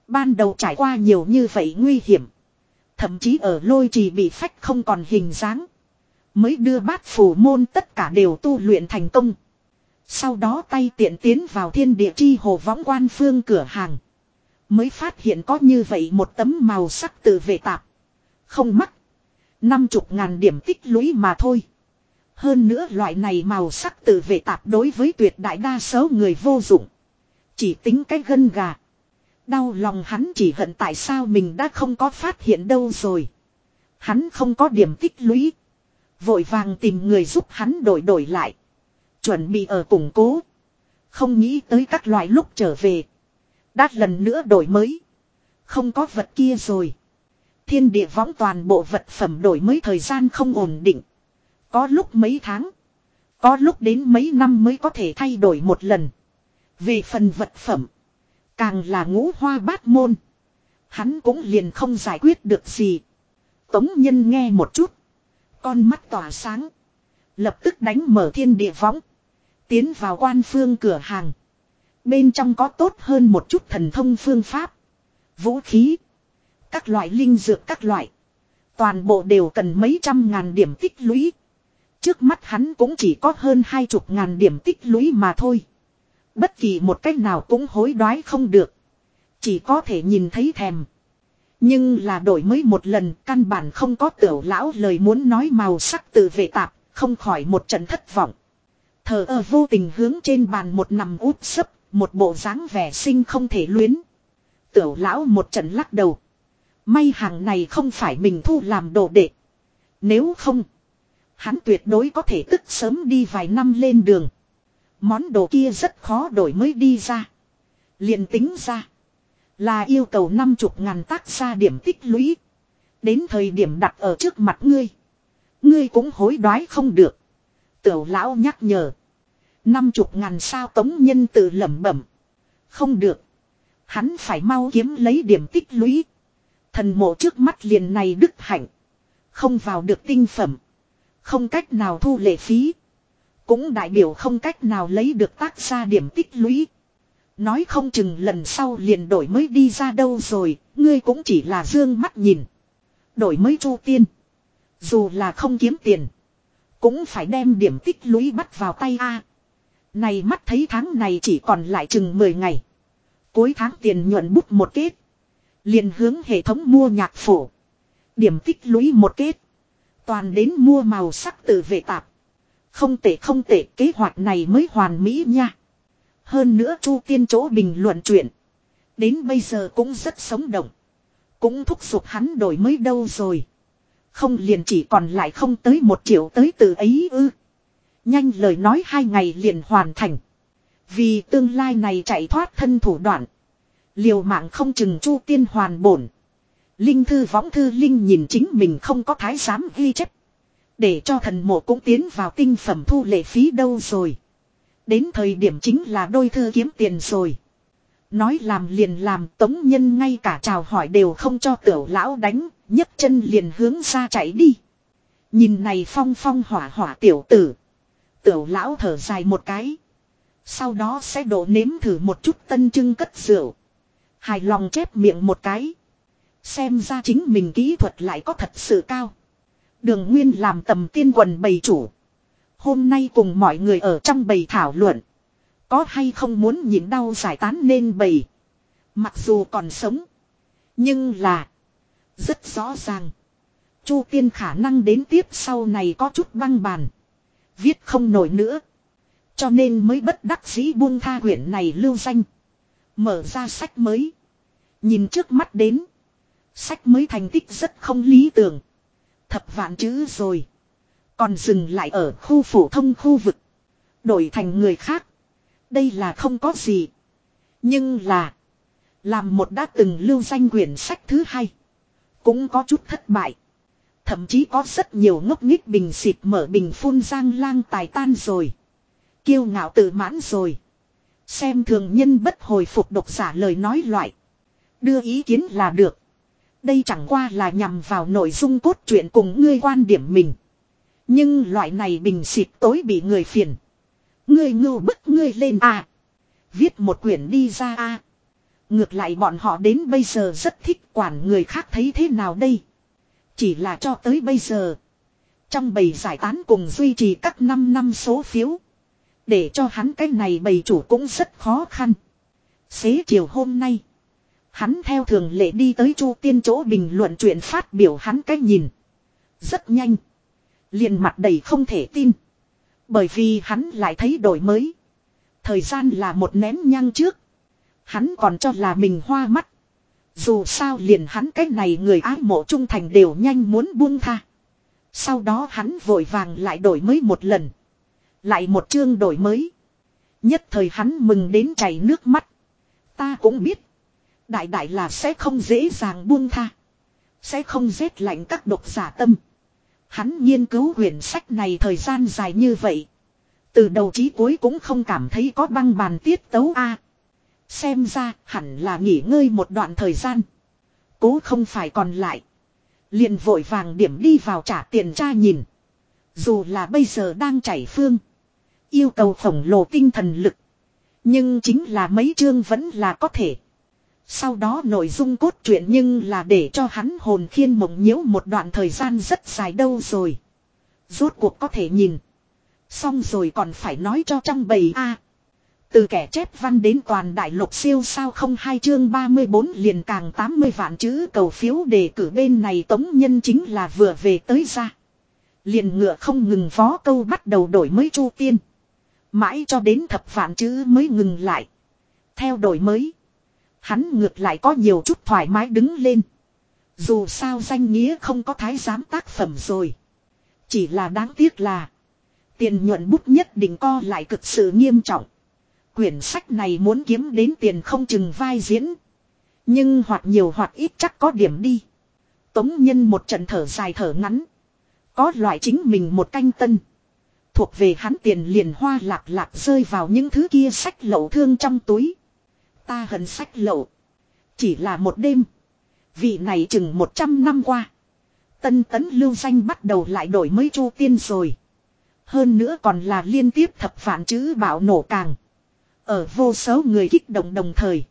Ban đầu trải qua nhiều như vậy nguy hiểm. Thậm chí ở lôi trì bị phách không còn hình dáng. Mới đưa bát phủ môn tất cả đều tu luyện thành công. Sau đó tay tiện tiến vào thiên địa chi hồ võng quan phương cửa hàng. Mới phát hiện có như vậy một tấm màu sắc tự vệ tạp. Không mắc. Năm chục ngàn điểm tích lũy mà thôi. Hơn nữa loại này màu sắc tự vệ tạp đối với tuyệt đại đa số người vô dụng. Chỉ tính cái gân gà. Đau lòng hắn chỉ hận tại sao mình đã không có phát hiện đâu rồi. Hắn không có điểm tích lũy. Vội vàng tìm người giúp hắn đổi đổi lại. Chuẩn bị ở củng cố. Không nghĩ tới các loại lúc trở về. Đát lần nữa đổi mới. Không có vật kia rồi. Thiên địa võng toàn bộ vật phẩm đổi mới thời gian không ổn định. Có lúc mấy tháng. Có lúc đến mấy năm mới có thể thay đổi một lần. Về phần vật phẩm. Càng là ngũ hoa bát môn. Hắn cũng liền không giải quyết được gì. Tống nhân nghe một chút. Con mắt tỏa sáng. Lập tức đánh mở thiên địa võng. Tiến vào quan phương cửa hàng. Bên trong có tốt hơn một chút thần thông phương pháp. Vũ khí. Các loại linh dược các loại. Toàn bộ đều cần mấy trăm ngàn điểm tích lũy. Trước mắt hắn cũng chỉ có hơn hai chục ngàn điểm tích lũy mà thôi. Bất kỳ một cách nào cũng hối đoái không được. Chỉ có thể nhìn thấy thèm. Nhưng là đổi mới một lần căn bản không có tiểu lão lời muốn nói màu sắc từ vệ tạp, không khỏi một trận thất vọng. Thờ ơ vô tình hướng trên bàn một nằm úp sấp, một bộ dáng vẻ sinh không thể luyến. Tiểu lão một trận lắc đầu. May hàng này không phải mình thu làm đồ đệ. Nếu không, hắn tuyệt đối có thể tức sớm đi vài năm lên đường. Món đồ kia rất khó đổi mới đi ra. liền tính ra. Là yêu cầu năm chục ngàn tác ra điểm tích lũy. Đến thời điểm đặt ở trước mặt ngươi. Ngươi cũng hối đoái không được. Tiểu lão nhắc nhở. Năm chục ngàn sao tống nhân tự lẩm bẩm. Không được. Hắn phải mau kiếm lấy điểm tích lũy. Thần mộ trước mắt liền này đức hạnh. Không vào được tinh phẩm. Không cách nào thu lệ phí. Cũng đại biểu không cách nào lấy được tác ra điểm tích lũy. Nói không chừng lần sau liền đổi mới đi ra đâu rồi, ngươi cũng chỉ là dương mắt nhìn. Đổi mới chu tiên. Dù là không kiếm tiền. Cũng phải đem điểm tích lũy bắt vào tay A. Này mắt thấy tháng này chỉ còn lại chừng 10 ngày. Cuối tháng tiền nhuận bút một kết. Liền hướng hệ thống mua nhạc phổ. Điểm tích lũy một kết. Toàn đến mua màu sắc từ vệ tạp. Không tệ không tệ, kế hoạch này mới hoàn mỹ nha. Hơn nữa Chu Tiên chỗ bình luận chuyện. Đến bây giờ cũng rất sống động. Cũng thúc giục hắn đổi mới đâu rồi. Không liền chỉ còn lại không tới một triệu tới từ ấy ư. Nhanh lời nói hai ngày liền hoàn thành. Vì tương lai này chạy thoát thân thủ đoạn. Liều mạng không chừng Chu Tiên hoàn bổn. Linh thư võng thư Linh nhìn chính mình không có thái giám ghi chép. Để cho thần mộ cũng tiến vào tinh phẩm thu lệ phí đâu rồi. Đến thời điểm chính là đôi thư kiếm tiền rồi. Nói làm liền làm tống nhân ngay cả chào hỏi đều không cho tiểu lão đánh, nhấc chân liền hướng ra chạy đi. Nhìn này phong phong hỏa hỏa tiểu tử. Tiểu lão thở dài một cái. Sau đó sẽ đổ nếm thử một chút tân trưng cất rượu. Hài lòng chép miệng một cái. Xem ra chính mình kỹ thuật lại có thật sự cao. Đường Nguyên làm tầm tiên quần bầy chủ. Hôm nay cùng mọi người ở trong bầy thảo luận. Có hay không muốn nhịn đau giải tán nên bầy. Mặc dù còn sống. Nhưng là. Rất rõ ràng. Chu tiên khả năng đến tiếp sau này có chút băng bàn. Viết không nổi nữa. Cho nên mới bất đắc dĩ buông tha quyển này lưu danh. Mở ra sách mới. Nhìn trước mắt đến. Sách mới thành tích rất không lý tưởng. Thập vạn chữ rồi. Còn dừng lại ở khu phổ thông khu vực. Đổi thành người khác. Đây là không có gì. Nhưng là. Làm một đã từng lưu danh quyển sách thứ hai. Cũng có chút thất bại. Thậm chí có rất nhiều ngốc nghích bình xịt mở bình phun giang lang tài tan rồi. Kiêu ngạo tự mãn rồi. Xem thường nhân bất hồi phục độc giả lời nói loại. Đưa ý kiến là được. Đây chẳng qua là nhằm vào nội dung cốt truyện cùng ngươi quan điểm mình. Nhưng loại này bình xịt tối bị người phiền. Ngươi ngưu bức ngươi lên à. Viết một quyển đi ra à? Ngược lại bọn họ đến bây giờ rất thích quản người khác thấy thế nào đây. Chỉ là cho tới bây giờ. Trong bầy giải tán cùng duy trì các 5 năm số phiếu. Để cho hắn cái này bầy chủ cũng rất khó khăn. Xế chiều hôm nay. Hắn theo thường lệ đi tới chu tiên chỗ bình luận chuyện phát biểu hắn cách nhìn. Rất nhanh. liền mặt đầy không thể tin. Bởi vì hắn lại thấy đổi mới. Thời gian là một nén nhang trước. Hắn còn cho là mình hoa mắt. Dù sao liền hắn cái này người ái mộ trung thành đều nhanh muốn buông tha. Sau đó hắn vội vàng lại đổi mới một lần. Lại một chương đổi mới. Nhất thời hắn mừng đến chảy nước mắt. Ta cũng biết. Đại đại là sẽ không dễ dàng buông tha. Sẽ không rét lạnh các độc giả tâm. Hắn nghiên cứu quyển sách này thời gian dài như vậy. Từ đầu chí cuối cũng không cảm thấy có băng bàn tiết tấu a. xem ra, hẳn là nghỉ ngơi một đoạn thời gian. Cố không phải còn lại. liền vội vàng điểm đi vào trả tiền tra nhìn. Dù là bây giờ đang chảy phương. Yêu cầu khổng lồ tinh thần lực. Nhưng chính là mấy chương vẫn là có thể. Sau đó nội dung cốt truyện nhưng là để cho hắn hồn khiên mộng nhiễu một đoạn thời gian rất dài đâu rồi. Rốt cuộc có thể nhìn. Xong rồi còn phải nói cho trong bầy A. từ kẻ chép văn đến toàn đại lục siêu sao không hai chương 34 liền càng 80 vạn chữ cầu phiếu đề cử bên này tống nhân chính là vừa về tới ra. Liền ngựa không ngừng phó câu bắt đầu đổi mới chu tiên. Mãi cho đến thập vạn chữ mới ngừng lại. Theo đổi mới. Hắn ngược lại có nhiều chút thoải mái đứng lên. Dù sao danh nghĩa không có thái giám tác phẩm rồi. Chỉ là đáng tiếc là. Tiền nhuận bút nhất định co lại cực sự nghiêm trọng. Quyển sách này muốn kiếm đến tiền không chừng vai diễn. Nhưng hoặc nhiều hoặc ít chắc có điểm đi. Tống nhân một trận thở dài thở ngắn. Có loại chính mình một canh tân. Thuộc về hắn tiền liền hoa lạc lạc rơi vào những thứ kia sách lậu thương trong túi. Ta hận sách lậu. Chỉ là một đêm. Vị này chừng 100 năm qua. Tân tấn lưu danh bắt đầu lại đổi mới chu tiên rồi. Hơn nữa còn là liên tiếp thập phản chữ bạo nổ càng. Ở vô số người kích động đồng thời.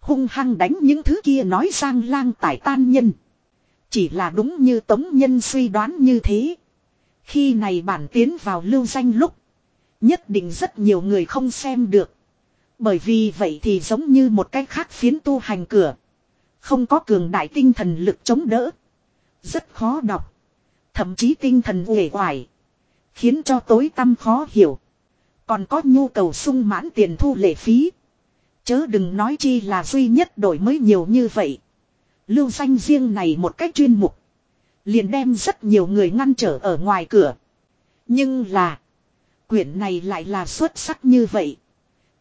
Hung hăng đánh những thứ kia nói sang lang tải tan nhân. Chỉ là đúng như tống nhân suy đoán như thế. Khi này bản tiến vào lưu danh lúc. Nhất định rất nhiều người không xem được. Bởi vì vậy thì giống như một cách khác phiến tu hành cửa. Không có cường đại tinh thần lực chống đỡ. Rất khó đọc. Thậm chí tinh thần uể oải. Khiến cho tối tâm khó hiểu. Còn có nhu cầu sung mãn tiền thu lệ phí. Chớ đừng nói chi là duy nhất đổi mới nhiều như vậy. Lưu danh riêng này một cách chuyên mục. Liền đem rất nhiều người ngăn trở ở ngoài cửa. Nhưng là. Quyển này lại là xuất sắc như vậy.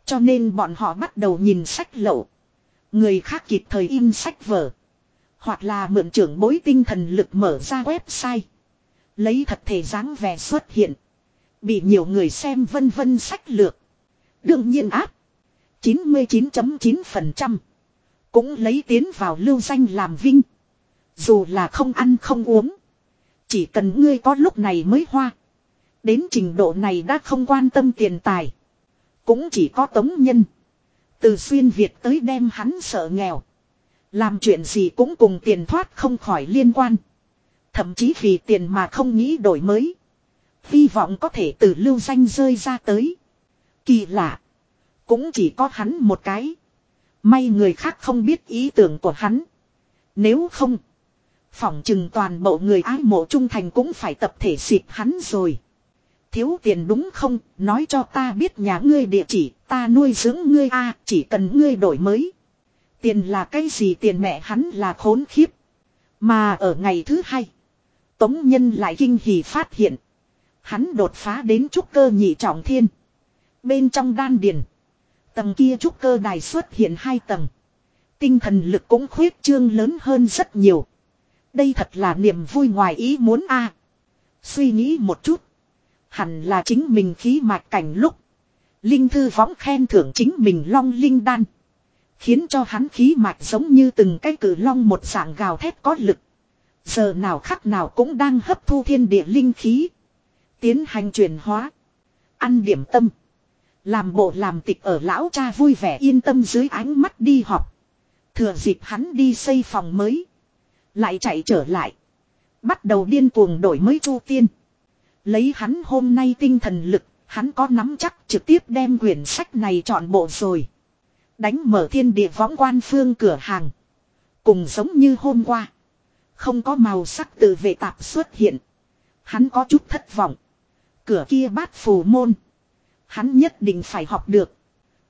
Cho nên bọn họ bắt đầu nhìn sách lậu. Người khác kịp thời in sách vở. Hoặc là mượn trưởng bối tinh thần lực mở ra website. Lấy thật thể dáng vẻ xuất hiện. Bị nhiều người xem vân vân sách lược. Đương nhiên áp. 99.9% cũng lấy tiến vào lưu danh làm vinh. Dù là không ăn không uống. Chỉ cần ngươi có lúc này mới hoa. Đến trình độ này đã không quan tâm tiền tài. Cũng chỉ có tống nhân. Từ xuyên Việt tới đem hắn sợ nghèo. Làm chuyện gì cũng cùng tiền thoát không khỏi liên quan. Thậm chí vì tiền mà không nghĩ đổi mới. Hy vọng có thể từ lưu danh rơi ra tới. Kỳ lạ. Cũng chỉ có hắn một cái. May người khác không biết ý tưởng của hắn. Nếu không. Phỏng chừng toàn bộ người ái mộ trung thành cũng phải tập thể xịt hắn rồi. Thiếu tiền đúng không, nói cho ta biết nhà ngươi địa chỉ, ta nuôi dưỡng ngươi a chỉ cần ngươi đổi mới. Tiền là cái gì tiền mẹ hắn là khốn khiếp. Mà ở ngày thứ hai, Tống Nhân lại kinh hỉ phát hiện. Hắn đột phá đến trúc cơ nhị trọng thiên. Bên trong đan điền. Tầng kia trúc cơ đài xuất hiện hai tầng. Tinh thần lực cũng khuyết trương lớn hơn rất nhiều. Đây thật là niềm vui ngoài ý muốn a. Suy nghĩ một chút. Hẳn là chính mình khí mạch cảnh lúc. Linh thư võng khen thưởng chính mình long linh đan. Khiến cho hắn khí mạch giống như từng cái cử long một dạng gào thét có lực. Giờ nào khắc nào cũng đang hấp thu thiên địa linh khí. Tiến hành chuyển hóa. Ăn điểm tâm. Làm bộ làm tịch ở lão cha vui vẻ yên tâm dưới ánh mắt đi học. Thừa dịp hắn đi xây phòng mới. Lại chạy trở lại. Bắt đầu điên cuồng đổi mới chu tiên. Lấy hắn hôm nay tinh thần lực, hắn có nắm chắc trực tiếp đem quyển sách này chọn bộ rồi. Đánh mở thiên địa võng quan phương cửa hàng. Cùng giống như hôm qua. Không có màu sắc từ vệ tạp xuất hiện. Hắn có chút thất vọng. Cửa kia bát phù môn. Hắn nhất định phải học được.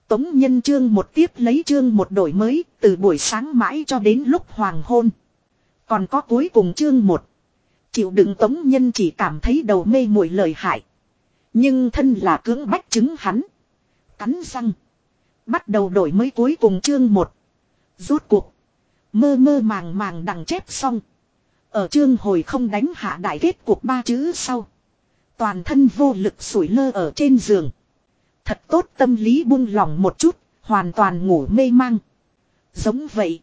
Tống nhân chương một tiếp lấy chương một đổi mới từ buổi sáng mãi cho đến lúc hoàng hôn. Còn có cuối cùng chương một. Chịu đựng tống nhân chỉ cảm thấy đầu mê muội lời hại. Nhưng thân là cưỡng bách chứng hắn. Cắn răng. Bắt đầu đổi mới cuối cùng chương một. Rốt cuộc. Mơ mơ màng màng đằng chép xong. Ở chương hồi không đánh hạ đại kết cuộc ba chữ sau. Toàn thân vô lực sủi lơ ở trên giường. Thật tốt tâm lý buông lỏng một chút, hoàn toàn ngủ mê mang. Giống vậy.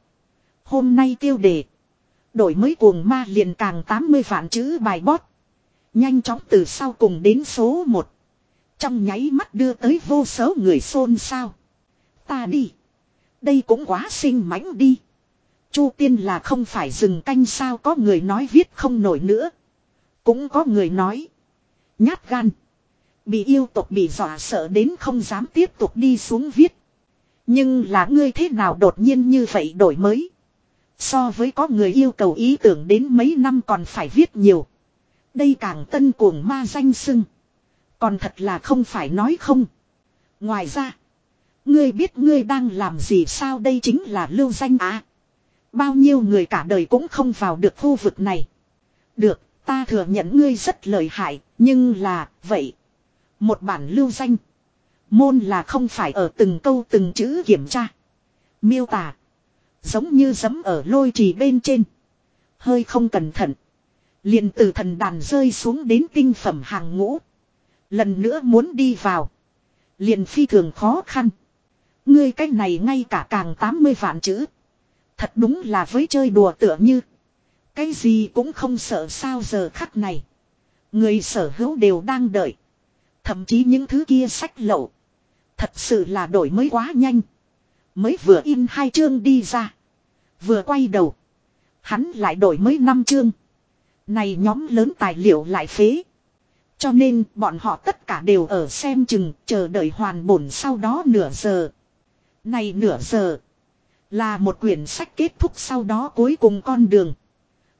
Hôm nay tiêu đề. Đổi mới cuồng ma liền càng 80 vạn chữ bài bót. Nhanh chóng từ sau cùng đến số 1. Trong nháy mắt đưa tới vô số người xôn xao. Ta đi. Đây cũng quá xinh mãnh đi. Chu tiên là không phải dừng canh sao có người nói viết không nổi nữa. Cũng có người nói. Nhát gan. Bị yêu tộc bị dọa sợ đến không dám tiếp tục đi xuống viết. Nhưng là ngươi thế nào đột nhiên như vậy đổi mới. So với có người yêu cầu ý tưởng đến mấy năm còn phải viết nhiều. Đây càng tân cuồng ma danh sưng. Còn thật là không phải nói không. Ngoài ra. Ngươi biết ngươi đang làm gì sao đây chính là lưu danh á. Bao nhiêu người cả đời cũng không vào được khu vực này. Được, ta thừa nhận ngươi rất lợi hại, nhưng là, vậy. Một bản lưu danh. Môn là không phải ở từng câu từng chữ kiểm tra. Miêu tả. Giống như giấm ở lôi trì bên trên. Hơi không cẩn thận. liền từ thần đàn rơi xuống đến tinh phẩm hàng ngũ. Lần nữa muốn đi vào. liền phi thường khó khăn. Ngươi cách này ngay cả càng 80 vạn chữ. Thật đúng là với chơi đùa tựa như. Cái gì cũng không sợ sao giờ khắc này. Người sở hữu đều đang đợi. Thậm chí những thứ kia sách lậu. Thật sự là đổi mới quá nhanh. Mới vừa in hai chương đi ra. Vừa quay đầu. Hắn lại đổi mới năm chương. Này nhóm lớn tài liệu lại phế. Cho nên bọn họ tất cả đều ở xem chừng chờ đợi hoàn bổn sau đó nửa giờ. Này nửa giờ. Là một quyển sách kết thúc sau đó cuối cùng con đường.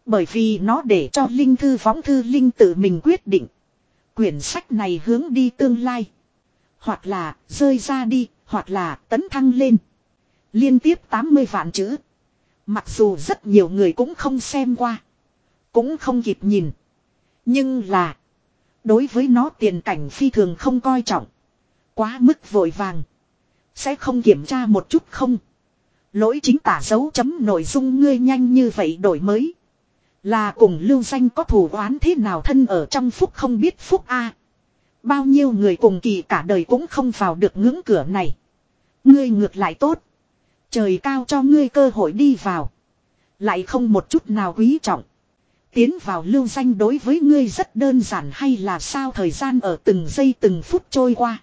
Bởi vì nó để cho Linh Thư phóng thư Linh tự mình quyết định. Quyển sách này hướng đi tương lai. Hoặc là rơi ra đi, hoặc là tấn thăng lên. Liên tiếp 80 vạn chữ. Mặc dù rất nhiều người cũng không xem qua. Cũng không kịp nhìn. Nhưng là. Đối với nó tiền cảnh phi thường không coi trọng. Quá mức vội vàng. Sẽ không kiểm tra một chút không. Lỗi chính tả dấu chấm nội dung ngươi nhanh như vậy đổi mới. Là cùng lưu danh có thủ oán thế nào thân ở trong phúc không biết phúc a Bao nhiêu người cùng kỳ cả đời cũng không vào được ngưỡng cửa này. Ngươi ngược lại tốt. Trời cao cho ngươi cơ hội đi vào. Lại không một chút nào quý trọng. Tiến vào lưu danh đối với ngươi rất đơn giản hay là sao thời gian ở từng giây từng phút trôi qua.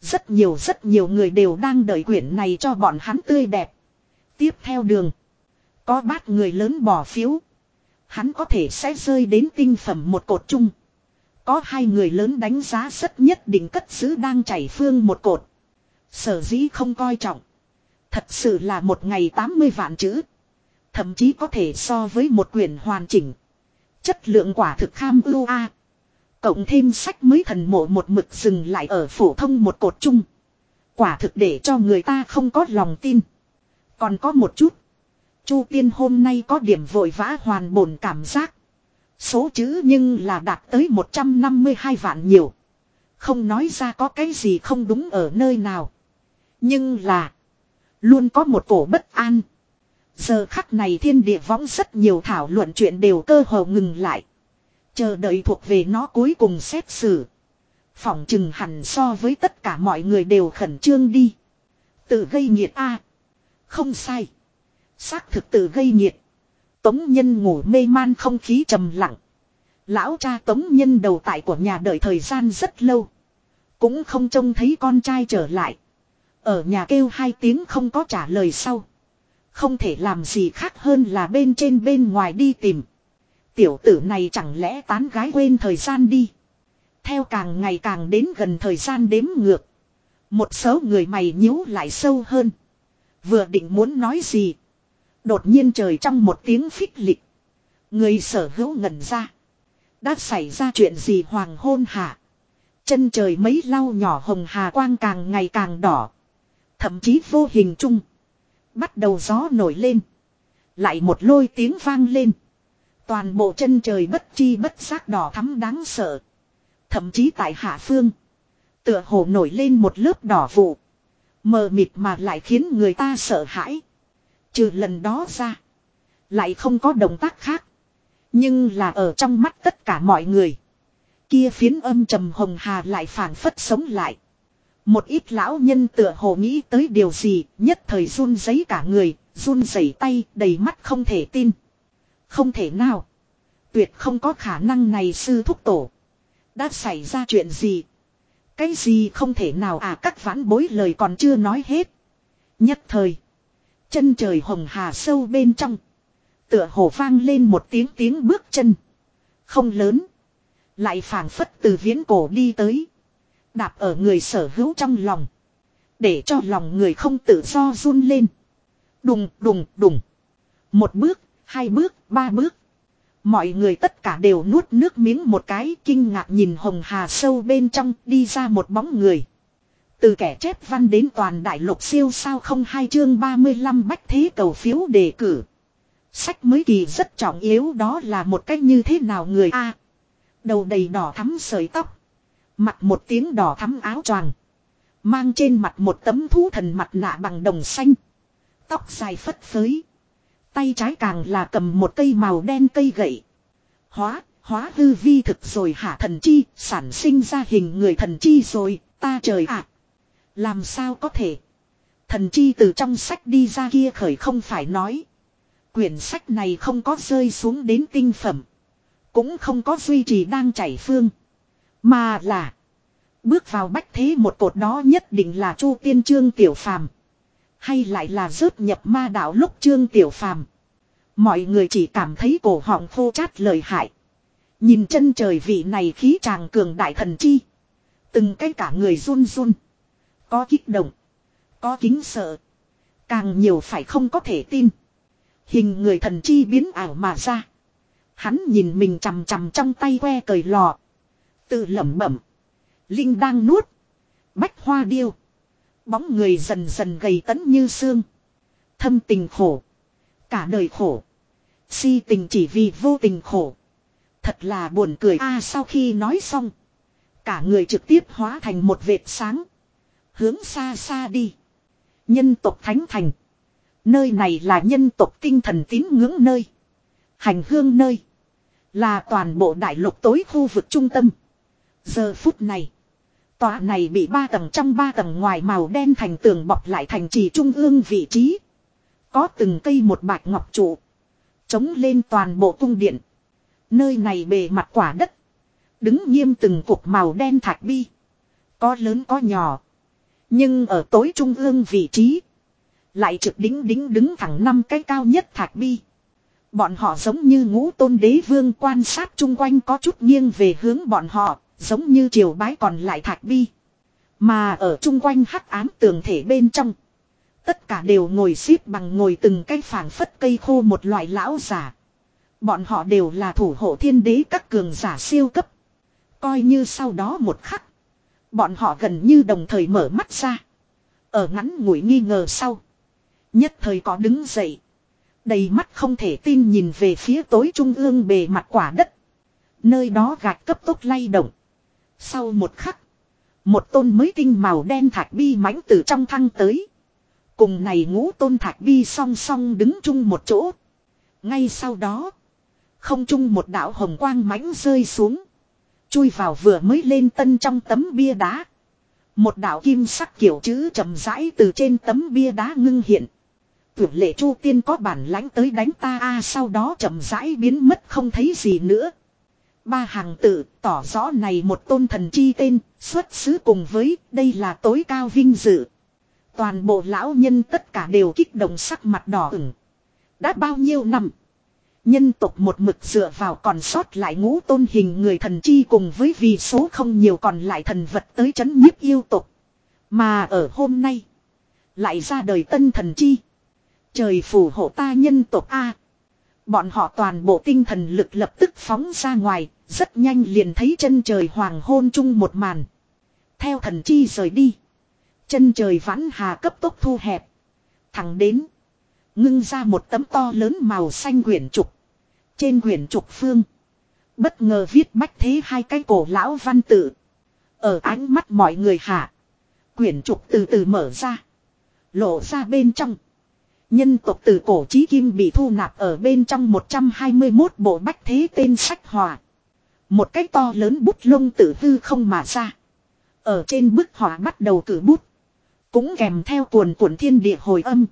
Rất nhiều rất nhiều người đều đang đợi quyển này cho bọn hắn tươi đẹp. Tiếp theo đường. Có bát người lớn bỏ phiếu. Hắn có thể sẽ rơi đến tinh phẩm một cột chung. Có hai người lớn đánh giá rất nhất định cất giữ đang chảy phương một cột. Sở dĩ không coi trọng. Thật sự là một ngày 80 vạn chữ. Thậm chí có thể so với một quyển hoàn chỉnh. Chất lượng quả thực kham ưu a. Cộng thêm sách mới thần mộ một mực dừng lại ở phổ thông một cột chung. Quả thực để cho người ta không có lòng tin. Còn có một chút. Chu tiên hôm nay có điểm vội vã hoàn bổn cảm giác. Số chữ nhưng là đạt tới 152 vạn nhiều. Không nói ra có cái gì không đúng ở nơi nào. Nhưng là. Luôn có một cổ bất an. Giờ khắc này thiên địa võng rất nhiều thảo luận chuyện đều cơ hồ ngừng lại. Chờ đợi thuộc về nó cuối cùng xét xử. Phỏng chừng hẳn so với tất cả mọi người đều khẩn trương đi. Tự gây nhiệt a Không sai. Xác thực tự gây nhiệt. Tống nhân ngủ mê man không khí trầm lặng. Lão cha tống nhân đầu tại của nhà đợi thời gian rất lâu. Cũng không trông thấy con trai trở lại. Ở nhà kêu hai tiếng không có trả lời sau. Không thể làm gì khác hơn là bên trên bên ngoài đi tìm. Tiểu tử này chẳng lẽ tán gái quên thời gian đi. Theo càng ngày càng đến gần thời gian đếm ngược. Một số người mày nhíu lại sâu hơn. Vừa định muốn nói gì. Đột nhiên trời trong một tiếng phích lịch. Người sở hữu ngẩn ra. Đã xảy ra chuyện gì hoàng hôn hả? Chân trời mấy lau nhỏ hồng hà quang càng ngày càng đỏ. Thậm chí vô hình chung. Bắt đầu gió nổi lên. Lại một lôi tiếng vang lên. Toàn bộ chân trời bất chi bất giác đỏ thắm đáng sợ. Thậm chí tại hạ phương. Tựa hồ nổi lên một lớp đỏ vụ. Mờ mịt mà lại khiến người ta sợ hãi. Trừ lần đó ra. Lại không có động tác khác. Nhưng là ở trong mắt tất cả mọi người. Kia phiến âm trầm hồng hà lại phản phất sống lại. Một ít lão nhân tựa hồ nghĩ tới điều gì, nhất thời run giấy cả người, run rẩy tay, đầy mắt không thể tin. Không thể nào. Tuyệt không có khả năng này sư thúc tổ. Đã xảy ra chuyện gì? Cái gì không thể nào à các vãn bối lời còn chưa nói hết. Nhất thời. Chân trời hồng hà sâu bên trong. Tựa hồ vang lên một tiếng tiếng bước chân. Không lớn. Lại phảng phất từ viễn cổ đi tới. Đạp ở người sở hữu trong lòng. Để cho lòng người không tự do run lên. Đùng đùng đùng. Một bước, hai bước, ba bước. Mọi người tất cả đều nuốt nước miếng một cái kinh ngạc nhìn hồng hà sâu bên trong đi ra một bóng người. Từ kẻ chép văn đến toàn đại lục siêu sao không hai chương 35 bách thế cầu phiếu đề cử. Sách mới kỳ rất trọng yếu đó là một cách như thế nào người A. đầu đầy đỏ thắm sợi tóc. Mặc một tiếng đỏ thắm áo choàng. Mang trên mặt một tấm thú thần mặt nạ bằng đồng xanh. Tóc dài phất phới. Tay trái càng là cầm một cây màu đen cây gậy. Hóa, hóa hư vi thực rồi hả thần chi, sản sinh ra hình người thần chi rồi, ta trời ạ. Làm sao có thể? Thần chi từ trong sách đi ra kia khởi không phải nói. Quyển sách này không có rơi xuống đến tinh phẩm. Cũng không có duy trì đang chảy phương. Mà là. Bước vào bách thế một cột đó nhất định là chu tiên trương tiểu phàm. Hay lại là rớt nhập ma đạo lúc trương tiểu phàm. Mọi người chỉ cảm thấy cổ họng khô chát lời hại. Nhìn chân trời vị này khí tràng cường đại thần chi. Từng cái cả người run run. Có kích động. Có kính sợ. Càng nhiều phải không có thể tin. Hình người thần chi biến ảo mà ra. Hắn nhìn mình chằm chằm trong tay que cởi lò. Tự lẩm bẩm. Linh đang nuốt. Bách hoa điêu. Bóng người dần dần gầy tấn như xương. Thâm tình khổ. Cả đời khổ. Si tình chỉ vì vô tình khổ. Thật là buồn cười a, sau khi nói xong. Cả người trực tiếp hóa thành một vệt sáng. Hướng xa xa đi. Nhân tộc Thánh Thành. Nơi này là nhân tộc tinh thần tín ngưỡng nơi. Hành hương nơi. Là toàn bộ đại lục tối khu vực trung tâm. Giờ phút này. Tòa này bị ba tầng trong ba tầng ngoài màu đen thành tường bọc lại thành trì trung ương vị trí. Có từng cây một bạch ngọc trụ. Chống lên toàn bộ cung điện. Nơi này bề mặt quả đất. Đứng nghiêm từng cục màu đen thạch bi. Có lớn có nhỏ. Nhưng ở tối trung ương vị trí. Lại trực đính đính đứng thẳng năm cái cao nhất thạch bi. Bọn họ giống như ngũ tôn đế vương quan sát chung quanh có chút nghiêng về hướng bọn họ, giống như triều bái còn lại thạch bi. Mà ở chung quanh hắc ám tường thể bên trong. Tất cả đều ngồi xếp bằng ngồi từng cái phảng phất cây khô một loại lão giả. Bọn họ đều là thủ hộ thiên đế các cường giả siêu cấp. Coi như sau đó một khắc. Bọn họ gần như đồng thời mở mắt ra. Ở ngắn ngủi nghi ngờ sau. Nhất thời có đứng dậy. Đầy mắt không thể tin nhìn về phía tối trung ương bề mặt quả đất. Nơi đó gạch cấp tốc lay động. Sau một khắc. Một tôn mới tinh màu đen thạch bi mãnh từ trong thăng tới. Cùng này ngũ tôn thạch bi song song đứng chung một chỗ. Ngay sau đó. Không chung một đạo hồng quang mãnh rơi xuống. Chui vào vừa mới lên tân trong tấm bia đá. Một đạo kim sắc kiểu chữ chậm rãi từ trên tấm bia đá ngưng hiện. tưởng lệ chu tiên có bản lãnh tới đánh ta a, sau đó chậm rãi biến mất không thấy gì nữa. Ba hàng tự tỏ rõ này một tôn thần chi tên, xuất xứ cùng với đây là tối cao vinh dự. Toàn bộ lão nhân tất cả đều kích động sắc mặt đỏ ửng. Đã bao nhiêu năm? Nhân tộc một mực dựa vào còn sót lại ngũ tôn hình người thần chi cùng với vì số không nhiều còn lại thần vật tới chấn nhiếp yêu tộc. Mà ở hôm nay, lại ra đời tân thần chi. Trời phù hộ ta nhân tộc A. Bọn họ toàn bộ tinh thần lực lập tức phóng ra ngoài, rất nhanh liền thấy chân trời hoàng hôn chung một màn. Theo thần chi rời đi. Chân trời vãn hà cấp tốc thu hẹp. Thẳng đến. Ngưng ra một tấm to lớn màu xanh quyển trục. Trên quyển trục phương. Bất ngờ viết bách thế hai cái cổ lão văn tự. Ở ánh mắt mọi người hạ. Quyển trục từ từ mở ra. Lộ ra bên trong. Nhân tộc từ cổ chí kim bị thu nạp ở bên trong 121 bộ bách thế tên sách hòa. Một cái to lớn bút lông tự hư không mà ra. Ở trên bức họa bắt đầu cử bút. Cũng kèm theo cuồn cuộn thiên địa hồi âm.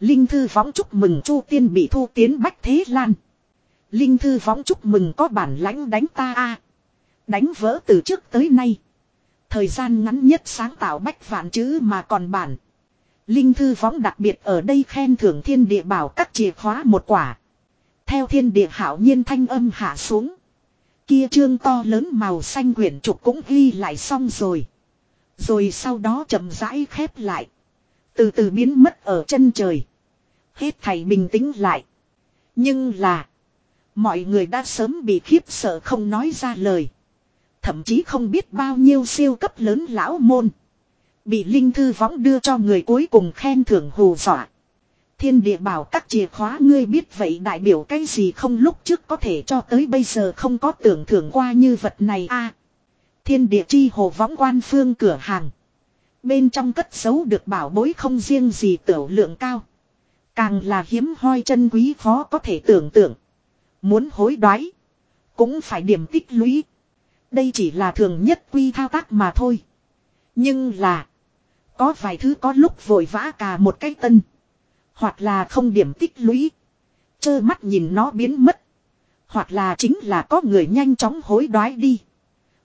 Linh thư võng chúc mừng Chu Tiên bị thu tiến Bách Thế Lan. Linh thư võng chúc mừng có bản lãnh đánh ta a Đánh vỡ từ trước tới nay. Thời gian ngắn nhất sáng tạo bách vạn chữ mà còn bản. Linh thư võng đặc biệt ở đây khen thưởng thiên địa bảo các chìa khóa một quả. Theo thiên địa hảo nhiên thanh âm hạ xuống. Kia trương to lớn màu xanh quyển trục cũng ghi lại xong rồi. Rồi sau đó chậm rãi khép lại. Từ từ biến mất ở chân trời. Hết thầy bình tĩnh lại. Nhưng là. Mọi người đã sớm bị khiếp sợ không nói ra lời. Thậm chí không biết bao nhiêu siêu cấp lớn lão môn. Bị Linh Thư Võng đưa cho người cuối cùng khen thưởng hù dọa. Thiên địa bảo các chìa khóa ngươi biết vậy đại biểu cái gì không lúc trước có thể cho tới bây giờ không có tưởng thưởng qua như vật này a Thiên địa chi hồ võng quan phương cửa hàng. Bên trong cất giấu được bảo bối không riêng gì tiểu lượng cao. Càng là hiếm hoi chân quý khó có thể tưởng tượng. Muốn hối đoái. Cũng phải điểm tích lũy. Đây chỉ là thường nhất quy thao tác mà thôi. Nhưng là. Có vài thứ có lúc vội vã cả một cái tân. Hoặc là không điểm tích lũy. Chơ mắt nhìn nó biến mất. Hoặc là chính là có người nhanh chóng hối đoái đi.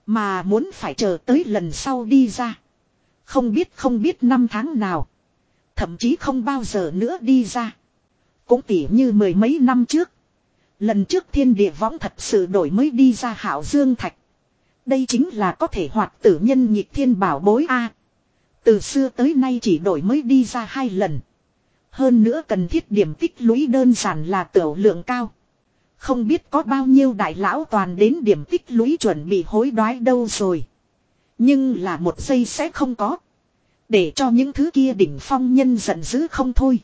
Mà muốn phải chờ tới lần sau đi ra. Không biết không biết năm tháng nào. Thậm chí không bao giờ nữa đi ra. Cũng tỉ như mười mấy năm trước. Lần trước thiên địa võng thật sự đổi mới đi ra hảo dương thạch. Đây chính là có thể hoạt tử nhân nhịp thiên bảo bối A. Từ xưa tới nay chỉ đổi mới đi ra hai lần. Hơn nữa cần thiết điểm tích lũy đơn giản là tiểu lượng cao. Không biết có bao nhiêu đại lão toàn đến điểm tích lũy chuẩn bị hối đoái đâu rồi. Nhưng là một giây sẽ không có. Để cho những thứ kia đỉnh phong nhân giận dữ không thôi.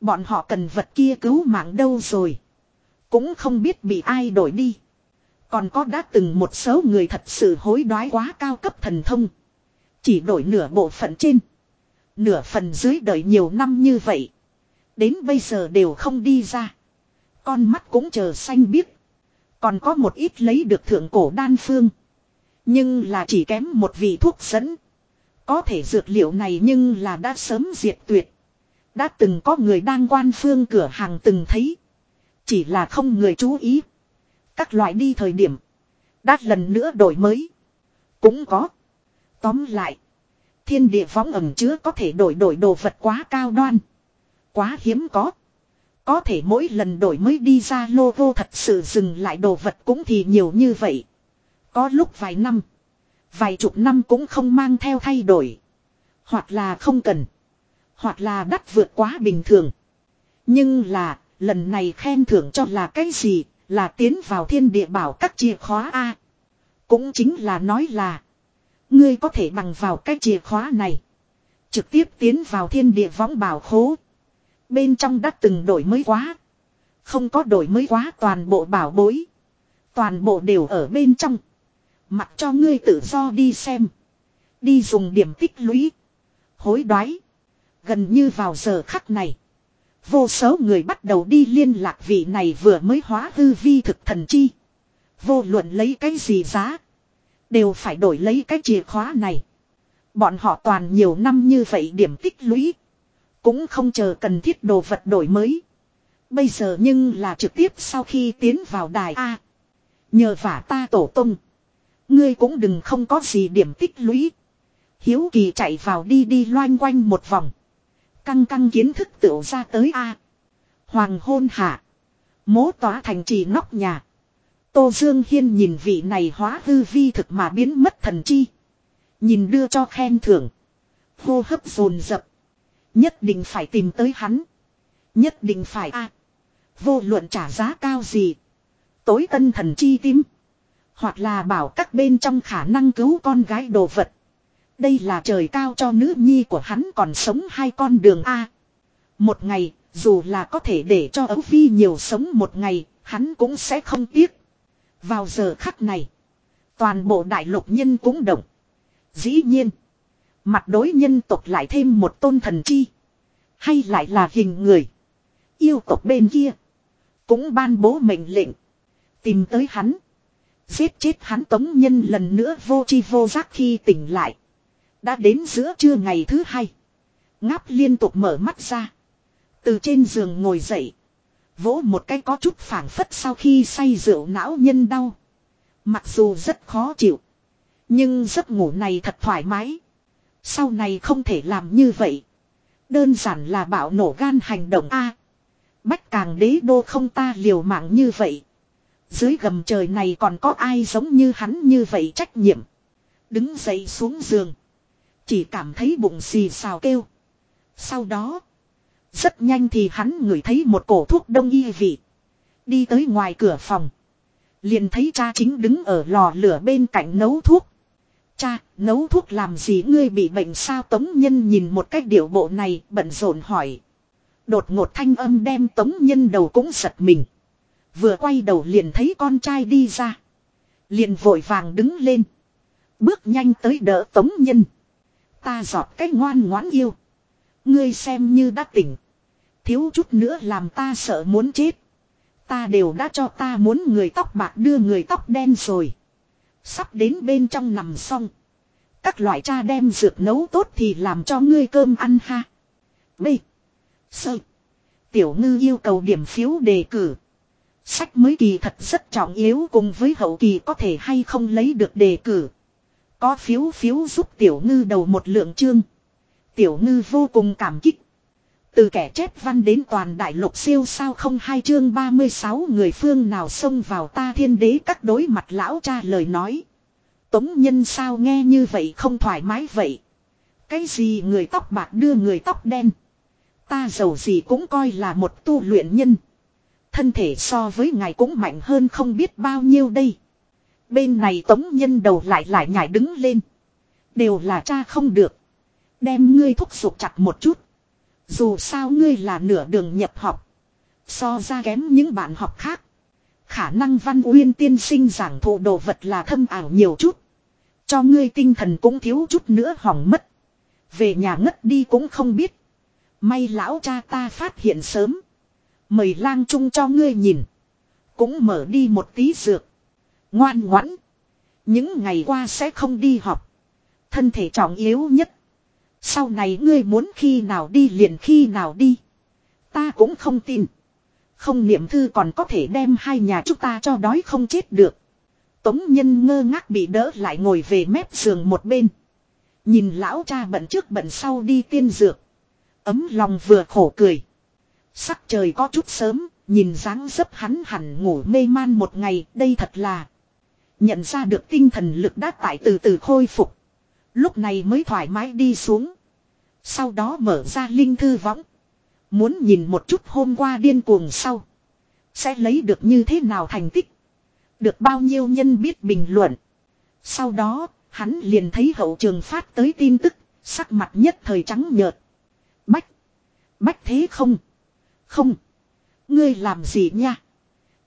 Bọn họ cần vật kia cứu mạng đâu rồi. Cũng không biết bị ai đổi đi. Còn có đã từng một số người thật sự hối đoái quá cao cấp thần thông. Chỉ đổi nửa bộ phận trên. Nửa phần dưới đợi nhiều năm như vậy. Đến bây giờ đều không đi ra. Con mắt cũng chờ xanh biếc. Còn có một ít lấy được thượng cổ đan phương. Nhưng là chỉ kém một vị thuốc dẫn. Có thể dược liệu này nhưng là đã sớm diệt tuyệt. Đã từng có người đang quan phương cửa hàng từng thấy. Chỉ là không người chú ý. Các loại đi thời điểm. Đã lần nữa đổi mới. Cũng có. Tóm lại. Thiên địa võng ẩm chứa có thể đổi đổi đồ vật quá cao đoan. Quá hiếm có. Có thể mỗi lần đổi mới đi ra logo thật sự dừng lại đồ vật cũng thì nhiều như vậy. Có lúc vài năm. Vài chục năm cũng không mang theo thay đổi. Hoặc là không cần. Hoặc là đắt vượt quá bình thường. Nhưng là, lần này khen thưởng cho là cái gì, là tiến vào thiên địa bảo các chìa khóa A. Cũng chính là nói là, ngươi có thể bằng vào cái chìa khóa này. Trực tiếp tiến vào thiên địa võng bảo khố. Bên trong đã từng đổi mới quá. Không có đổi mới quá toàn bộ bảo bối. Toàn bộ đều ở bên trong. Mặc cho ngươi tự do đi xem. Đi dùng điểm tích lũy. Hối đoái. Gần như vào giờ khắc này. Vô số người bắt đầu đi liên lạc vị này vừa mới hóa hư vi thực thần chi. Vô luận lấy cái gì giá. Đều phải đổi lấy cái chìa khóa này. Bọn họ toàn nhiều năm như vậy điểm tích lũy. Cũng không chờ cần thiết đồ vật đổi mới. Bây giờ nhưng là trực tiếp sau khi tiến vào đài A. Nhờ vả ta tổ tung. Ngươi cũng đừng không có gì điểm tích lũy. Hiếu kỳ chạy vào đi đi loanh quanh một vòng. Căng căng kiến thức tựu ra tới A. Hoàng hôn hạ. Mố tỏa thành trì nóc nhà. Tô Dương Hiên nhìn vị này hóa hư vi thực mà biến mất thần chi. Nhìn đưa cho khen thưởng. Hô hấp dồn dập. Nhất định phải tìm tới hắn. Nhất định phải a Vô luận trả giá cao gì. Tối tân thần chi tím Hoặc là bảo các bên trong khả năng cứu con gái đồ vật. Đây là trời cao cho nữ nhi của hắn còn sống hai con đường A. Một ngày, dù là có thể để cho ấu phi nhiều sống một ngày, hắn cũng sẽ không tiếc. Vào giờ khắc này, toàn bộ đại lục nhân cũng động. Dĩ nhiên, mặt đối nhân tộc lại thêm một tôn thần chi. Hay lại là hình người. Yêu tộc bên kia, cũng ban bố mệnh lệnh. Tìm tới hắn. Giết chết hắn tống nhân lần nữa vô chi vô giác khi tỉnh lại. Đã đến giữa trưa ngày thứ hai. Ngáp liên tục mở mắt ra. Từ trên giường ngồi dậy. Vỗ một cái có chút phảng phất sau khi say rượu não nhân đau. Mặc dù rất khó chịu. Nhưng giấc ngủ này thật thoải mái. Sau này không thể làm như vậy. Đơn giản là bạo nổ gan hành động A. bách càng đế đô không ta liều mạng như vậy. Dưới gầm trời này còn có ai giống như hắn như vậy trách nhiệm. Đứng dậy xuống giường. Chỉ cảm thấy bụng xì xào kêu. Sau đó. Rất nhanh thì hắn ngửi thấy một cổ thuốc đông y vị. Đi tới ngoài cửa phòng. Liền thấy cha chính đứng ở lò lửa bên cạnh nấu thuốc. Cha, nấu thuốc làm gì ngươi bị bệnh sao Tống Nhân nhìn một cách điệu bộ này bận rộn hỏi. Đột ngột thanh âm đem Tống Nhân đầu cũng giật mình. Vừa quay đầu liền thấy con trai đi ra. Liền vội vàng đứng lên. Bước nhanh tới đỡ Tống Nhân. Ta giọt cách ngoan ngoãn yêu. Ngươi xem như đã tỉnh. Thiếu chút nữa làm ta sợ muốn chết. Ta đều đã cho ta muốn người tóc bạc đưa người tóc đen rồi. Sắp đến bên trong nằm xong. Các loại cha đem dược nấu tốt thì làm cho ngươi cơm ăn ha. B. Sơ. Tiểu ngư yêu cầu điểm phiếu đề cử. Sách mới kỳ thật rất trọng yếu cùng với hậu kỳ có thể hay không lấy được đề cử. Có phiếu phiếu giúp tiểu ngư đầu một lượng chương. Tiểu ngư vô cùng cảm kích. Từ kẻ chết văn đến toàn đại lục siêu sao không hai chương 36 người phương nào xông vào ta thiên đế các đối mặt lão cha lời nói. Tống nhân sao nghe như vậy không thoải mái vậy. Cái gì người tóc bạc đưa người tóc đen. Ta giàu gì cũng coi là một tu luyện nhân. Thân thể so với ngài cũng mạnh hơn không biết bao nhiêu đây. Bên này tống nhân đầu lại lại nhảy đứng lên. Đều là cha không được. Đem ngươi thúc giục chặt một chút. Dù sao ngươi là nửa đường nhập học. So ra kém những bạn học khác. Khả năng văn uyên tiên sinh giảng thụ đồ vật là thâm ảo nhiều chút. Cho ngươi tinh thần cũng thiếu chút nữa hỏng mất. Về nhà ngất đi cũng không biết. May lão cha ta phát hiện sớm. Mời lang trung cho ngươi nhìn. Cũng mở đi một tí dược. Ngoan ngoãn. Những ngày qua sẽ không đi học. Thân thể trọng yếu nhất. Sau này ngươi muốn khi nào đi liền khi nào đi. Ta cũng không tin. Không niệm thư còn có thể đem hai nhà chúng ta cho đói không chết được. Tống nhân ngơ ngác bị đỡ lại ngồi về mép giường một bên. Nhìn lão cha bận trước bận sau đi tiên dược. Ấm lòng vừa khổ cười. Sắc trời có chút sớm, nhìn dáng dấp hắn hẳn ngủ mê man một ngày, đây thật là. Nhận ra được tinh thần lực đã tại từ từ khôi phục. Lúc này mới thoải mái đi xuống. Sau đó mở ra linh thư võng. Muốn nhìn một chút hôm qua điên cuồng sau. Sẽ lấy được như thế nào thành tích. Được bao nhiêu nhân biết bình luận. Sau đó, hắn liền thấy hậu trường phát tới tin tức, sắc mặt nhất thời trắng nhợt. Bách. Bách thế không? Không. Ngươi làm gì nha?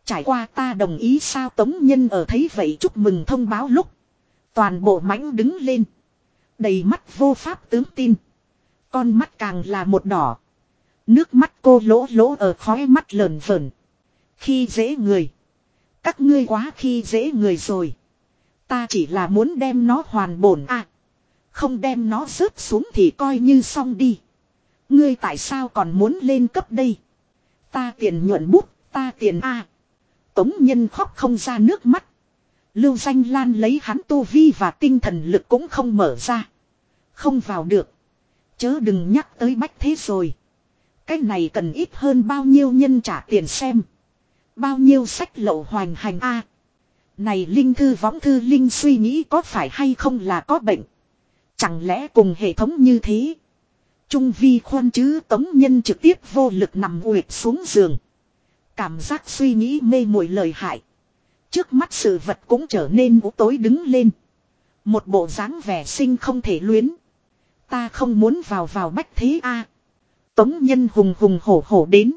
Trải qua ta đồng ý sao tống nhân ở thấy vậy chúc mừng thông báo lúc. Toàn bộ mãnh đứng lên. Đầy mắt vô pháp tướng tin. Con mắt càng là một đỏ. Nước mắt cô lỗ lỗ ở khói mắt lờn vờn. Khi dễ người. Các ngươi quá khi dễ người rồi. Ta chỉ là muốn đem nó hoàn bổn à. Không đem nó rớt xuống thì coi như xong đi. Ngươi tại sao còn muốn lên cấp đây? Ta tiền nhuận bút, ta tiền A. Tống nhân khóc không ra nước mắt. Lưu danh lan lấy hắn tu vi và tinh thần lực cũng không mở ra. Không vào được. Chớ đừng nhắc tới bách thế rồi. Cái này cần ít hơn bao nhiêu nhân trả tiền xem. Bao nhiêu sách lậu hoành hành A. Này Linh Thư võng thư Linh suy nghĩ có phải hay không là có bệnh. Chẳng lẽ cùng hệ thống như thế. Trung vi khoan chứ tống nhân trực tiếp vô lực nằm uyệt xuống giường. Cảm giác suy nghĩ mê muội lời hại. Trước mắt sự vật cũng trở nên u tối đứng lên. Một bộ dáng vẻ sinh không thể luyến. Ta không muốn vào vào bách thế a. Tống nhân hùng hùng hổ hổ đến.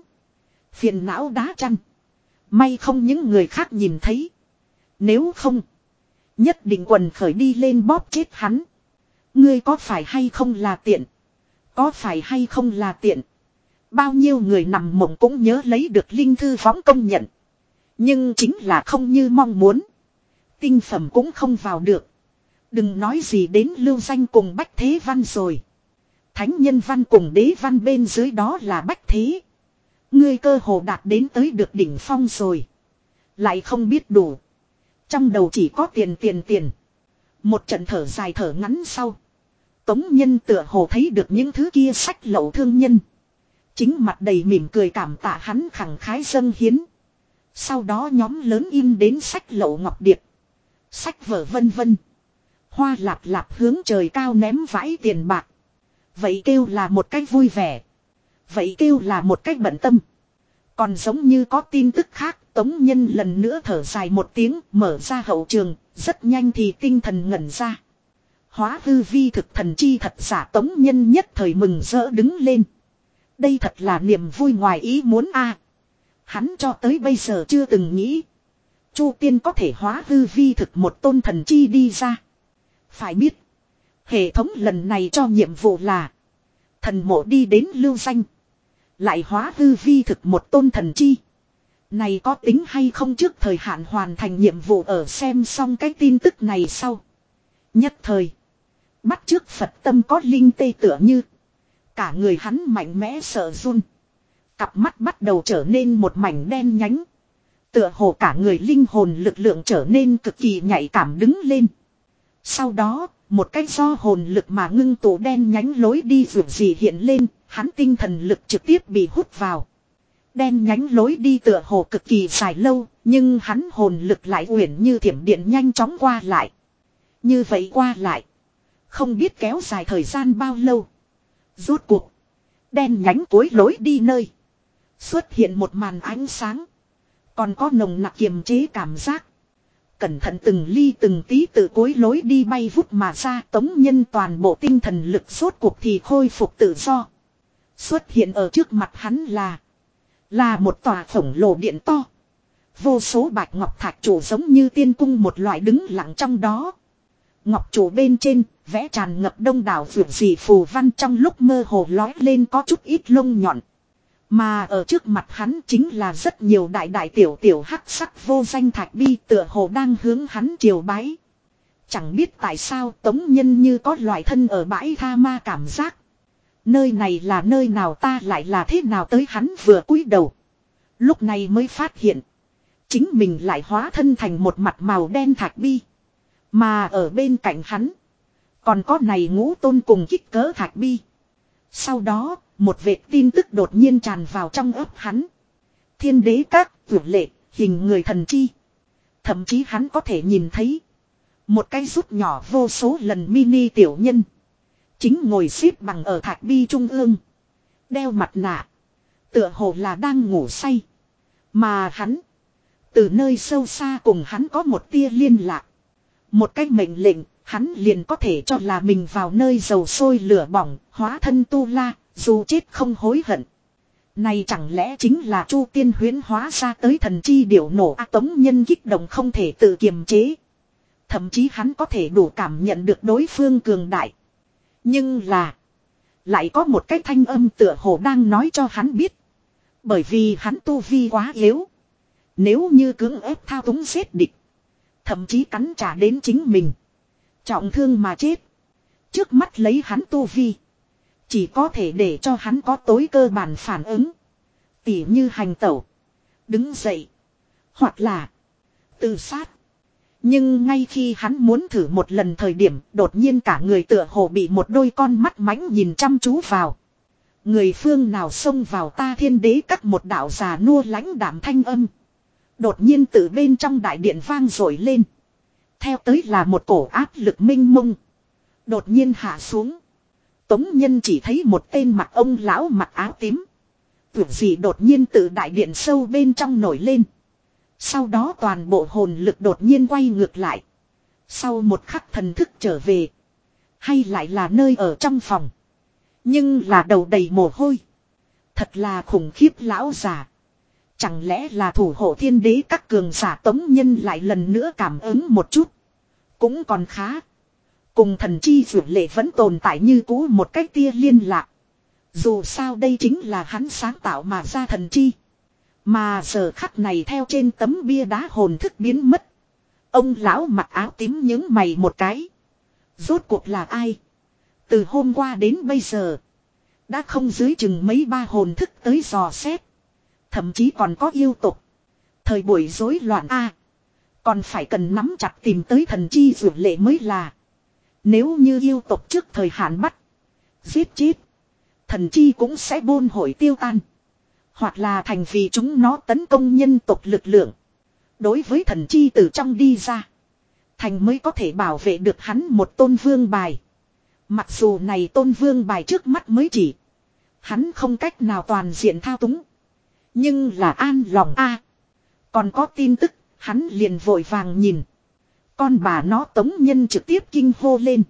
Phiền não đá chăn. May không những người khác nhìn thấy. Nếu không. Nhất định quần khởi đi lên bóp chết hắn. Ngươi có phải hay không là tiện. Có phải hay không là tiện. Bao nhiêu người nằm mộng cũng nhớ lấy được linh thư phóng công nhận. Nhưng chính là không như mong muốn. Tinh phẩm cũng không vào được. Đừng nói gì đến lưu danh cùng bách thế văn rồi. Thánh nhân văn cùng đế văn bên dưới đó là bách thế. Ngươi cơ hồ đạt đến tới được đỉnh phong rồi. Lại không biết đủ. Trong đầu chỉ có tiền tiền tiền. Một trận thở dài thở ngắn sau. Tống nhân tựa hồ thấy được những thứ kia sách lậu thương nhân. Chính mặt đầy mỉm cười cảm tạ hắn khẳng khái dâng hiến. Sau đó nhóm lớn in đến sách lậu ngọc điệp. Sách vở vân vân. Hoa lạp lạp hướng trời cao ném vãi tiền bạc. Vậy kêu là một cách vui vẻ. Vậy kêu là một cách bận tâm. Còn giống như có tin tức khác, Tống Nhân lần nữa thở dài một tiếng, mở ra hậu trường, rất nhanh thì tinh thần ngẩn ra. Hóa hư vi thực thần chi thật giả Tống Nhân nhất thời mừng rỡ đứng lên. Đây thật là niềm vui ngoài ý muốn a. Hắn cho tới bây giờ chưa từng nghĩ. Chu tiên có thể hóa hư vi thực một tôn thần chi đi ra. Phải biết. Hệ thống lần này cho nhiệm vụ là. Thần mộ đi đến lưu danh. Lại hóa hư vi thực một tôn thần chi. Này có tính hay không trước thời hạn hoàn thành nhiệm vụ ở xem xong cái tin tức này sau. Nhất thời. Bắt trước Phật tâm có linh tê tựa như. Cả người hắn mạnh mẽ sợ run. Cặp mắt bắt đầu trở nên một mảnh đen nhánh. Tựa hồ cả người linh hồn lực lượng trở nên cực kỳ nhạy cảm đứng lên. Sau đó, một cái do hồn lực mà ngưng tụ đen nhánh lối đi vượt gì hiện lên, hắn tinh thần lực trực tiếp bị hút vào. Đen nhánh lối đi tựa hồ cực kỳ dài lâu, nhưng hắn hồn lực lại uyển như thiểm điện nhanh chóng qua lại. Như vậy qua lại. Không biết kéo dài thời gian bao lâu. Rốt cuộc. Đen nhánh cuối lối đi nơi. Xuất hiện một màn ánh sáng. Còn có nồng nặc kiềm chế cảm giác. Cẩn thận từng ly từng tí từ cuối lối đi bay vút mà ra tống nhân toàn bộ tinh thần lực suốt cuộc thì khôi phục tự do. Xuất hiện ở trước mặt hắn là. Là một tòa khổng lồ điện to. Vô số bạch ngọc thạch chủ giống như tiên cung một loại đứng lặng trong đó. Ngọc chủ bên trên, vẽ tràn ngập đông đảo vượt dị phù văn trong lúc mơ hồ lói lên có chút ít lông nhọn. Mà ở trước mặt hắn chính là rất nhiều đại đại tiểu tiểu hắc sắc vô danh thạch bi tựa hồ đang hướng hắn triều bái. Chẳng biết tại sao tống nhân như có loại thân ở bãi tha ma cảm giác. Nơi này là nơi nào ta lại là thế nào tới hắn vừa cúi đầu. Lúc này mới phát hiện. Chính mình lại hóa thân thành một mặt màu đen thạch bi. Mà ở bên cạnh hắn. Còn có này ngũ tôn cùng kích cỡ thạch bi. Sau đó, một vệt tin tức đột nhiên tràn vào trong ấp hắn. Thiên đế các, vượt lệ, hình người thần chi. Thậm chí hắn có thể nhìn thấy. Một cái rút nhỏ vô số lần mini tiểu nhân. Chính ngồi xếp bằng ở thạch bi trung ương. Đeo mặt nạ. Tựa hồ là đang ngủ say. Mà hắn. Từ nơi sâu xa cùng hắn có một tia liên lạc. Một cách mệnh lệnh, hắn liền có thể cho là mình vào nơi dầu sôi lửa bỏng, hóa thân tu la, dù chết không hối hận. Này chẳng lẽ chính là Chu Tiên huyến hóa ra tới thần chi điểu nổ A Tống Nhân kích động không thể tự kiềm chế. Thậm chí hắn có thể đủ cảm nhận được đối phương cường đại. Nhưng là. Lại có một cái thanh âm tựa hồ đang nói cho hắn biết. Bởi vì hắn tu vi quá yếu. Nếu như cưỡng ép thao túng giết địch. Thậm chí cắn trả đến chính mình. Trọng thương mà chết. Trước mắt lấy hắn tu vi. Chỉ có thể để cho hắn có tối cơ bản phản ứng. Tỉ như hành tẩu. Đứng dậy. Hoặc là. Tự sát. Nhưng ngay khi hắn muốn thử một lần thời điểm, đột nhiên cả người tựa hồ bị một đôi con mắt mánh nhìn chăm chú vào. Người phương nào xông vào ta thiên đế cắt một đạo già nua lãnh đảm thanh âm. Đột nhiên từ bên trong đại điện vang rồi lên. Theo tới là một cổ áp lực minh mông. Đột nhiên hạ xuống. Tống nhân chỉ thấy một tên mặt ông lão mặc áo tím. Tưởng gì đột nhiên từ đại điện sâu bên trong nổi lên. Sau đó toàn bộ hồn lực đột nhiên quay ngược lại. Sau một khắc thần thức trở về. Hay lại là nơi ở trong phòng. Nhưng là đầu đầy mồ hôi. Thật là khủng khiếp lão già. Chẳng lẽ là thủ hộ thiên đế các cường giả tống nhân lại lần nữa cảm ứng một chút. Cũng còn khá. Cùng thần chi dược lệ vẫn tồn tại như cũ một cách tia liên lạc. Dù sao đây chính là hắn sáng tạo mà ra thần chi. Mà giờ khắc này theo trên tấm bia đá hồn thức biến mất. Ông lão mặc áo tím những mày một cái. Rốt cuộc là ai? Từ hôm qua đến bây giờ. Đã không dưới chừng mấy ba hồn thức tới dò xét. Thậm chí còn có yêu tục. Thời buổi rối loạn A. còn phải cần nắm chặt tìm tới thần chi dụ lệ mới là. Nếu như yêu tộc trước thời hạn bắt. Giết chết. Thần chi cũng sẽ buôn hội tiêu tan. Hoặc là thành vì chúng nó tấn công nhân tộc lực lượng. Đối với thần chi từ trong đi ra. Thành mới có thể bảo vệ được hắn một tôn vương bài. Mặc dù này tôn vương bài trước mắt mới chỉ. Hắn không cách nào toàn diện thao túng. Nhưng là an lòng a Còn có tin tức, hắn liền vội vàng nhìn. Con bà nó tống nhân trực tiếp kinh hô lên.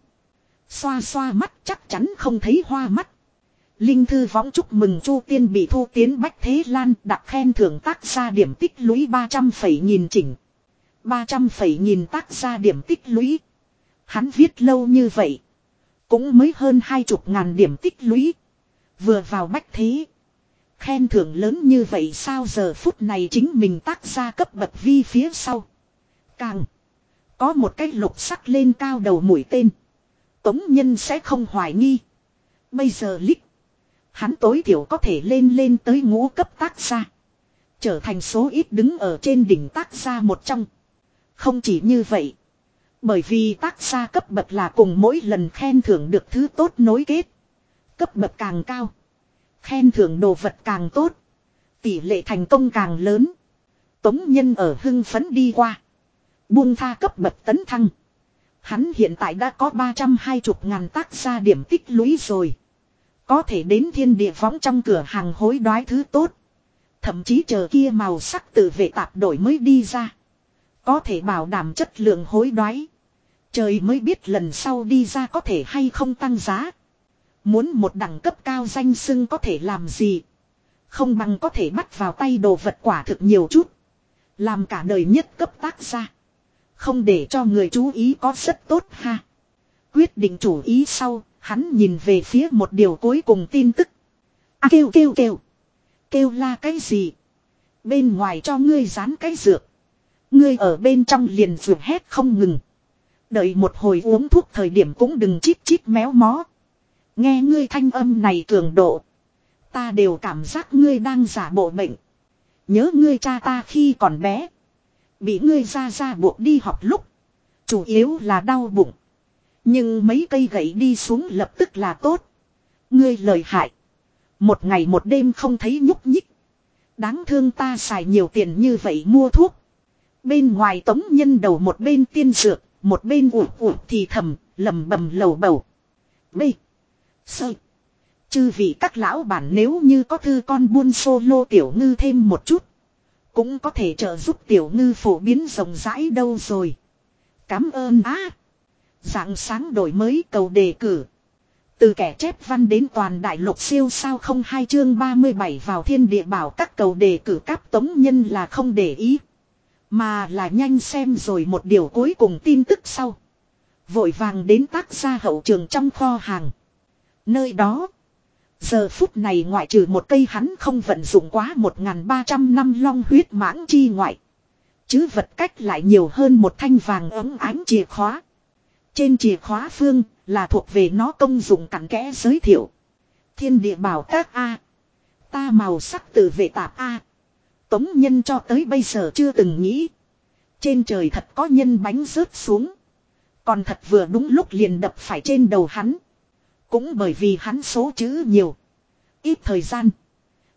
Xoa xoa mắt chắc chắn không thấy hoa mắt. Linh thư võng chúc mừng Chu Tiên bị thu tiến Bách Thế Lan đặt khen thưởng tác gia điểm tích lũy 300 phẩy nghìn chỉnh. 300 phẩy nghìn tác gia điểm tích lũy. Hắn viết lâu như vậy. Cũng mới hơn hai chục ngàn điểm tích lũy. Vừa vào Bách Thế. Khen thưởng lớn như vậy sao giờ phút này chính mình tác gia cấp bậc vi phía sau. Càng. Có một cái lục sắc lên cao đầu mũi tên. Tống nhân sẽ không hoài nghi. Bây giờ lít. Hắn tối thiểu có thể lên lên tới ngũ cấp tác gia. Trở thành số ít đứng ở trên đỉnh tác gia một trong. Không chỉ như vậy. Bởi vì tác gia cấp bậc là cùng mỗi lần khen thưởng được thứ tốt nối kết. Cấp bậc càng cao. Khen thưởng đồ vật càng tốt. Tỷ lệ thành công càng lớn. Tống nhân ở hưng phấn đi qua. Buông tha cấp bậc tấn thăng. Hắn hiện tại đã có 320 ngàn tác gia điểm tích lũy rồi. Có thể đến thiên địa võng trong cửa hàng hối đoái thứ tốt. Thậm chí chờ kia màu sắc tự vệ tạp đổi mới đi ra. Có thể bảo đảm chất lượng hối đoái. Trời mới biết lần sau đi ra có thể hay không tăng giá. Muốn một đẳng cấp cao danh sưng có thể làm gì. Không bằng có thể bắt vào tay đồ vật quả thực nhiều chút. Làm cả đời nhất cấp tác gia. Không để cho người chú ý có rất tốt ha. Quyết định chủ ý sau, Hắn nhìn về phía một điều cuối cùng tin tức. À, kêu kêu kêu. Kêu la cái gì? Bên ngoài cho ngươi dán cái dược. Ngươi ở bên trong liền dược hét không ngừng. Đợi một hồi uống thuốc thời điểm cũng đừng chít chít méo mó. Nghe ngươi thanh âm này cường độ. Ta đều cảm giác ngươi đang giả bộ bệnh. Nhớ ngươi cha ta khi còn bé. Bị ngươi ra ra buộc đi học lúc. Chủ yếu là đau bụng. Nhưng mấy cây gậy đi xuống lập tức là tốt. Ngươi lời hại. Một ngày một đêm không thấy nhúc nhích. Đáng thương ta xài nhiều tiền như vậy mua thuốc. Bên ngoài tống nhân đầu một bên tiên dược, một bên ủ ủ thì thầm, lầm bầm lầu bầu. B. Sơ. Chư vị các lão bản nếu như có thư con buôn solo tiểu ngư thêm một chút. Cũng có thể trợ giúp tiểu ngư phổ biến rộng rãi đâu rồi. Cám ơn á. Dạng sáng đổi mới cầu đề cử. Từ kẻ chép văn đến toàn đại lục siêu sao không hai chương 37 vào thiên địa bảo các cầu đề cử cáp tống nhân là không để ý. Mà là nhanh xem rồi một điều cuối cùng tin tức sau. Vội vàng đến tác gia hậu trường trong kho hàng. Nơi đó. Giờ phút này ngoại trừ một cây hắn không vận dụng quá 1.300 năm long huyết mãng chi ngoại. Chứ vật cách lại nhiều hơn một thanh vàng ấm ánh chìa khóa. Trên chìa khóa phương là thuộc về nó công dụng cặn kẽ giới thiệu. Thiên địa bảo các A. Ta màu sắc từ vệ tạp A. Tống nhân cho tới bây giờ chưa từng nghĩ. Trên trời thật có nhân bánh rớt xuống. Còn thật vừa đúng lúc liền đập phải trên đầu hắn. Cũng bởi vì hắn số chữ nhiều. Ít thời gian.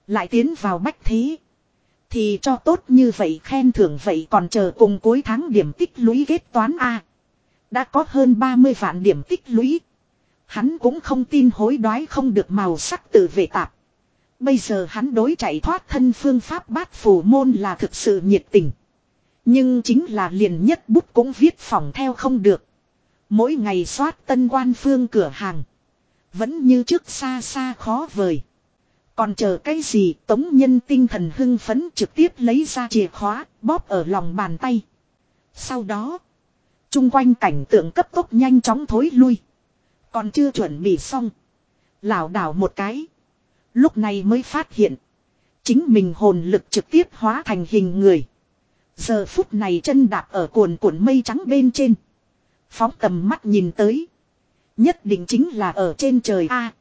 Lại tiến vào bách thí, Thì cho tốt như vậy khen thưởng vậy còn chờ cùng cuối tháng điểm tích lũy kết toán A. Đã có hơn 30 vạn điểm tích lũy. Hắn cũng không tin hối đoái không được màu sắc tự vệ tạp. Bây giờ hắn đối chạy thoát thân phương pháp bát phủ môn là thực sự nhiệt tình. Nhưng chính là liền nhất bút cũng viết phòng theo không được. Mỗi ngày soát tân quan phương cửa hàng. Vẫn như trước xa xa khó vời. Còn chờ cái gì, tống nhân tinh thần hưng phấn trực tiếp lấy ra chìa khóa, bóp ở lòng bàn tay. Sau đó. Trung quanh cảnh tượng cấp tốc nhanh chóng thối lui. Còn chưa chuẩn bị xong. lảo đảo một cái. Lúc này mới phát hiện. Chính mình hồn lực trực tiếp hóa thành hình người. Giờ phút này chân đạp ở cuồn cuộn mây trắng bên trên. Phóng tầm mắt nhìn tới. Nhất định chính là ở trên trời A.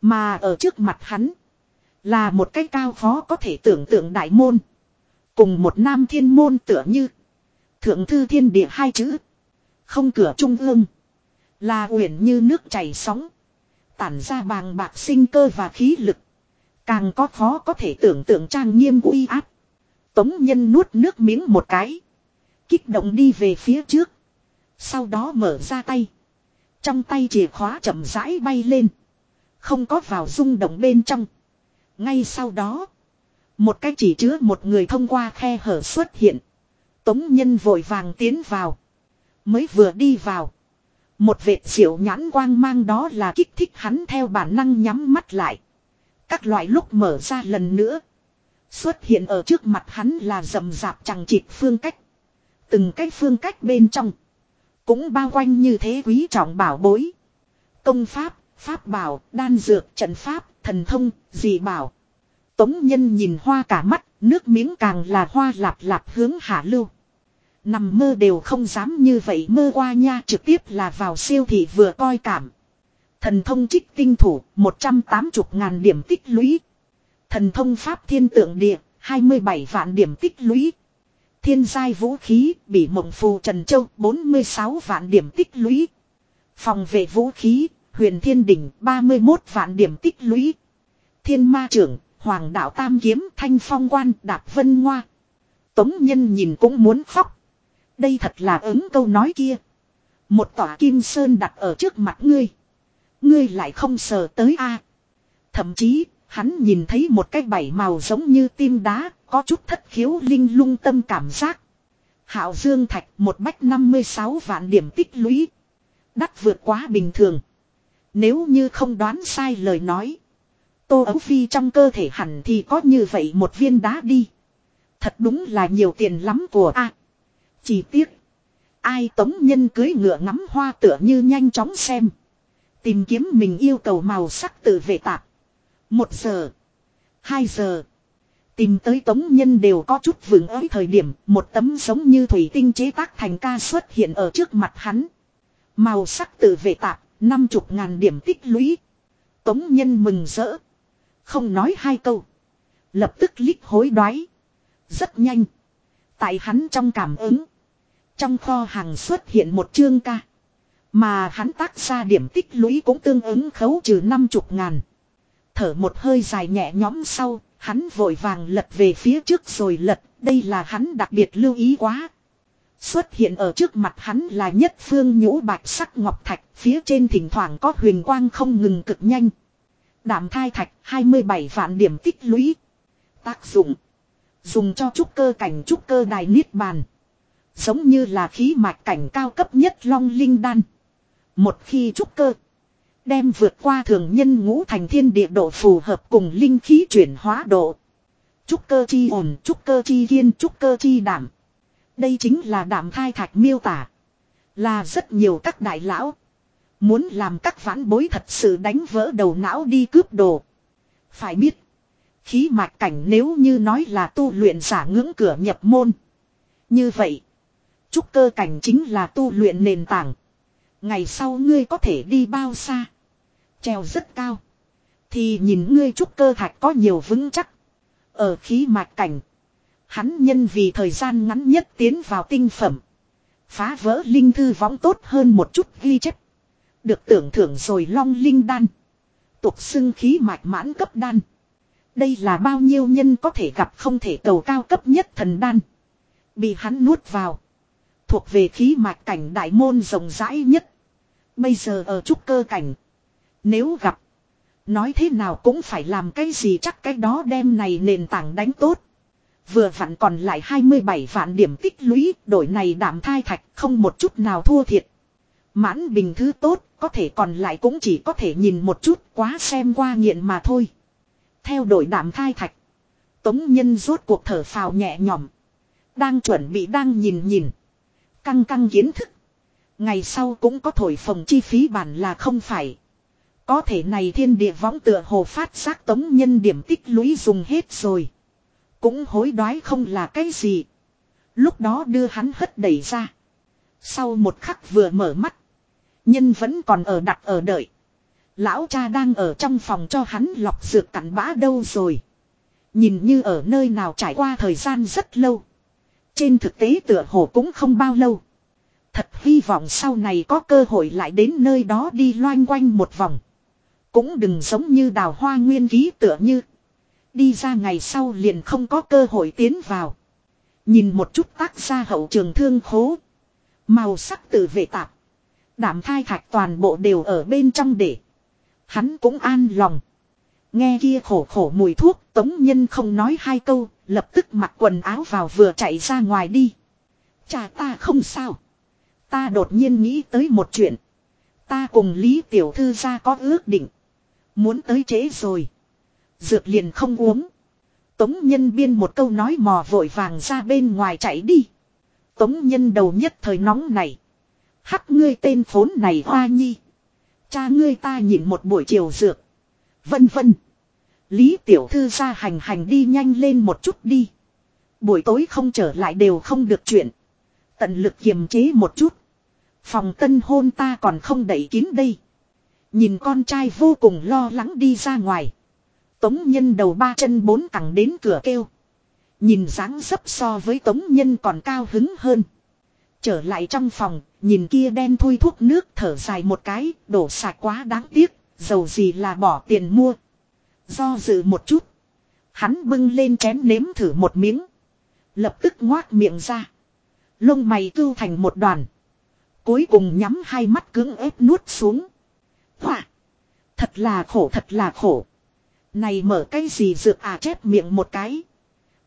Mà ở trước mặt hắn. Là một cái cao phó có thể tưởng tượng đại môn. Cùng một nam thiên môn tựa như. Thượng thư thiên địa hai chữ. Không cửa trung ương. Là uyển như nước chảy sóng. Tản ra bàng bạc sinh cơ và khí lực. Càng có khó có thể tưởng tượng trang nghiêm uy áp. Tống nhân nuốt nước miếng một cái. Kích động đi về phía trước. Sau đó mở ra tay. Trong tay chìa khóa chậm rãi bay lên. Không có vào rung động bên trong. Ngay sau đó. Một cái chỉ chứa một người thông qua khe hở xuất hiện. Tống nhân vội vàng tiến vào. Mới vừa đi vào. Một vệt diệu nhãn quang mang đó là kích thích hắn theo bản năng nhắm mắt lại. Các loại lúc mở ra lần nữa. Xuất hiện ở trước mặt hắn là rầm rạp chẳng chịt phương cách. Từng cái phương cách bên trong. Cũng bao quanh như thế quý trọng bảo bối. Công pháp, pháp bảo, đan dược, trận pháp, thần thông, dị bảo. Tống nhân nhìn hoa cả mắt, nước miếng càng là hoa lạp lạp hướng hạ lưu. Nằm mơ đều không dám như vậy mơ qua nha trực tiếp là vào siêu thị vừa coi cảm. Thần thông trích tinh thủ 180 ngàn điểm tích lũy. Thần thông pháp thiên tượng địa 27 vạn điểm tích lũy. Thiên giai vũ khí bị mộng phù Trần Châu 46 vạn điểm tích lũy. Phòng vệ vũ khí huyền thiên đỉnh 31 vạn điểm tích lũy. Thiên ma trưởng hoàng đạo tam kiếm thanh phong quan đạp vân ngoa. Tống nhân nhìn cũng muốn khóc. Đây thật là ứng câu nói kia. Một tòa kim sơn đặt ở trước mặt ngươi. Ngươi lại không sờ tới a. Thậm chí, hắn nhìn thấy một cái bảy màu giống như tim đá, có chút thất khiếu linh lung tâm cảm giác. Hạo Dương Thạch, một bách 56 vạn điểm tích lũy. Đắt vượt quá bình thường. Nếu như không đoán sai lời nói. Tô Ấu Phi trong cơ thể hẳn thì có như vậy một viên đá đi. Thật đúng là nhiều tiền lắm của a. chỉ tiếc. Ai tống nhân cưới ngựa ngắm hoa tựa như nhanh chóng xem. Tìm kiếm mình yêu cầu màu sắc tự vệ tạp. Một giờ. Hai giờ. Tìm tới tống nhân đều có chút vững ấy thời điểm một tấm giống như thủy tinh chế tác thành ca xuất hiện ở trước mặt hắn. Màu sắc tự vệ tạp, năm chục ngàn điểm tích lũy. Tống nhân mừng rỡ. Không nói hai câu. Lập tức lít hối đoái. Rất nhanh. Tại hắn trong cảm ứng. Trong kho hàng xuất hiện một chương ca. Mà hắn tác ra điểm tích lũy cũng tương ứng khấu trừ năm chục ngàn. Thở một hơi dài nhẹ nhõm sau, hắn vội vàng lật về phía trước rồi lật, đây là hắn đặc biệt lưu ý quá. Xuất hiện ở trước mặt hắn là nhất phương nhũ bạch sắc ngọc thạch, phía trên thỉnh thoảng có huyền quang không ngừng cực nhanh. Đảm thai thạch 27 vạn điểm tích lũy. Tác dụng. Dùng cho trúc cơ cảnh trúc cơ đài niết bàn. Giống như là khí mạch cảnh cao cấp nhất long linh đan. Một khi trúc cơ. Đem vượt qua thường nhân ngũ thành thiên địa độ phù hợp cùng linh khí chuyển hóa độ. Trúc cơ chi ổn, trúc cơ chi kiên, trúc cơ chi đảm. Đây chính là đảm thai thạch miêu tả. Là rất nhiều các đại lão. Muốn làm các vãn bối thật sự đánh vỡ đầu não đi cướp đồ. Phải biết. Khí mạch cảnh nếu như nói là tu luyện giả ngưỡng cửa nhập môn. Như vậy. Trúc cơ cảnh chính là tu luyện nền tảng. Ngày sau ngươi có thể đi bao xa. Treo rất cao. Thì nhìn ngươi trúc cơ thạch có nhiều vững chắc. Ở khí mạch cảnh. Hắn nhân vì thời gian ngắn nhất tiến vào tinh phẩm. Phá vỡ linh thư võng tốt hơn một chút ghi chép. Được tưởng thưởng rồi long linh đan. Tục xưng khí mạch mãn cấp đan. Đây là bao nhiêu nhân có thể gặp không thể cầu cao cấp nhất thần đan. Bị hắn nuốt vào. Thuộc về khí mạch cảnh đại môn rộng rãi nhất. Bây giờ ở trúc cơ cảnh. Nếu gặp. Nói thế nào cũng phải làm cái gì chắc cái đó đem này nền tảng đánh tốt. Vừa vặn còn lại 27 vạn điểm tích lũy, đổi này đảm thai thạch không một chút nào thua thiệt. Mãn bình thứ tốt, có thể còn lại cũng chỉ có thể nhìn một chút quá xem qua nghiện mà thôi. Theo đổi đảm thai thạch. Tống nhân rốt cuộc thở phào nhẹ nhõm. Đang chuẩn bị đang nhìn nhìn. Căng căng kiến thức. Ngày sau cũng có thổi phồng chi phí bản là không phải. Có thể này thiên địa võng tựa hồ phát giác tống nhân điểm tích lũy dùng hết rồi. Cũng hối đoái không là cái gì. Lúc đó đưa hắn hất đẩy ra. Sau một khắc vừa mở mắt. Nhân vẫn còn ở đặt ở đợi. Lão cha đang ở trong phòng cho hắn lọc dược cặn bã đâu rồi. Nhìn như ở nơi nào trải qua thời gian rất lâu. Trên thực tế tựa hồ cũng không bao lâu. Thật hy vọng sau này có cơ hội lại đến nơi đó đi loanh quanh một vòng. Cũng đừng giống như đào hoa nguyên ký tựa như. Đi ra ngày sau liền không có cơ hội tiến vào. Nhìn một chút tác gia hậu trường thương khố. Màu sắc tự vệ tạp. Đảm thai thạch toàn bộ đều ở bên trong để. Hắn cũng an lòng. Nghe kia khổ khổ mùi thuốc, tống nhân không nói hai câu. Lập tức mặc quần áo vào vừa chạy ra ngoài đi. Chà ta không sao. Ta đột nhiên nghĩ tới một chuyện. Ta cùng Lý Tiểu Thư ra có ước định. Muốn tới trễ rồi. Dược liền không uống. Tống nhân biên một câu nói mò vội vàng ra bên ngoài chạy đi. Tống nhân đầu nhất thời nóng này. Hắc ngươi tên phốn này hoa nhi. Cha ngươi ta nhìn một buổi chiều dược. Vân vân. Lý tiểu thư ra hành hành đi nhanh lên một chút đi. Buổi tối không trở lại đều không được chuyện. Tận lực kiềm chế một chút. Phòng tân hôn ta còn không đẩy kín đây. Nhìn con trai vô cùng lo lắng đi ra ngoài. Tống nhân đầu ba chân bốn cẳng đến cửa kêu. Nhìn dáng dấp so với tống nhân còn cao hứng hơn. Trở lại trong phòng, nhìn kia đen thui thuốc nước thở dài một cái, đổ sạch quá đáng tiếc, dầu gì là bỏ tiền mua. Do dự một chút. Hắn bưng lên chén nếm thử một miếng. Lập tức ngoác miệng ra. Lông mày cưu thành một đoàn. Cuối cùng nhắm hai mắt cứng ép nuốt xuống. Hỏa! Thật là khổ, thật là khổ. Này mở cái gì dược à chép miệng một cái.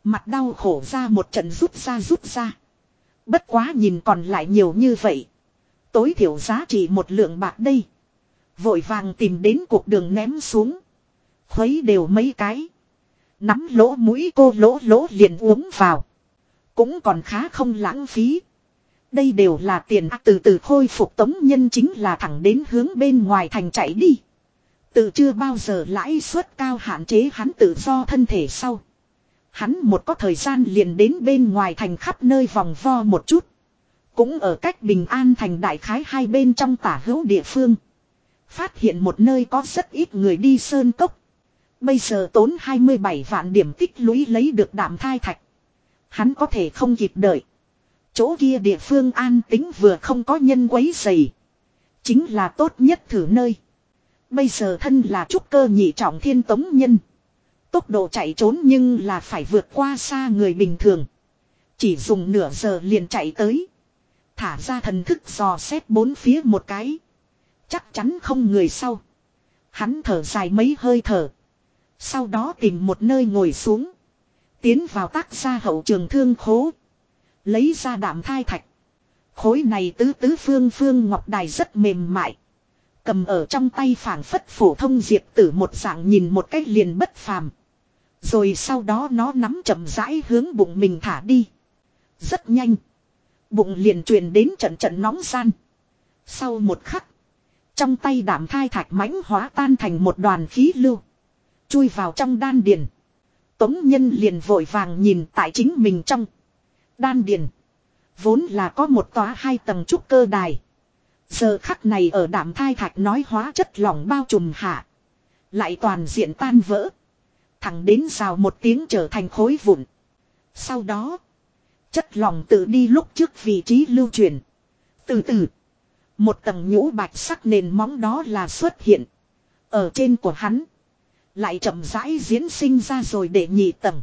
Mặt đau khổ ra một trận rút ra rút ra. Bất quá nhìn còn lại nhiều như vậy. Tối thiểu giá trị một lượng bạc đây. Vội vàng tìm đến cuộc đường ném xuống. Khuấy đều mấy cái. Nắm lỗ mũi cô lỗ lỗ liền uống vào. Cũng còn khá không lãng phí. Đây đều là tiền từ từ khôi phục tống nhân chính là thẳng đến hướng bên ngoài thành chạy đi. Tự chưa bao giờ lãi suất cao hạn chế hắn tự do thân thể sau. Hắn một có thời gian liền đến bên ngoài thành khắp nơi vòng vo một chút. Cũng ở cách bình an thành đại khái hai bên trong tả hữu địa phương. Phát hiện một nơi có rất ít người đi sơn cốc. Bây giờ tốn 27 vạn điểm tích lũy lấy được đạm thai thạch. Hắn có thể không kịp đợi. Chỗ kia địa phương an tính vừa không có nhân quấy dày. Chính là tốt nhất thử nơi. Bây giờ thân là trúc cơ nhị trọng thiên tống nhân. Tốc độ chạy trốn nhưng là phải vượt qua xa người bình thường. Chỉ dùng nửa giờ liền chạy tới. Thả ra thần thức dò xét bốn phía một cái. Chắc chắn không người sau. Hắn thở dài mấy hơi thở. Sau đó tìm một nơi ngồi xuống. Tiến vào tác gia hậu trường thương khố. Lấy ra đạm thai thạch. Khối này tứ tứ phương phương ngọc đài rất mềm mại. Cầm ở trong tay phảng phất phổ thông diệp tử một dạng nhìn một cách liền bất phàm. Rồi sau đó nó nắm chậm rãi hướng bụng mình thả đi. Rất nhanh. Bụng liền truyền đến trận trận nóng gian. Sau một khắc. Trong tay đảm thai thạch mãnh hóa tan thành một đoàn khí lưu. Chui vào trong đan điền. Tống nhân liền vội vàng nhìn tại chính mình trong. Đan điền. Vốn là có một tòa hai tầng trúc cơ đài. Giờ khắc này ở đảm thai thạch nói hóa chất lỏng bao trùm hạ. Lại toàn diện tan vỡ. Thẳng đến rào một tiếng trở thành khối vụn. Sau đó. Chất lỏng tự đi lúc trước vị trí lưu truyền. Từ từ. Một tầng nhũ bạch sắc nền móng đó là xuất hiện. Ở trên của hắn. Lại chậm rãi diễn sinh ra rồi để nhị tầng.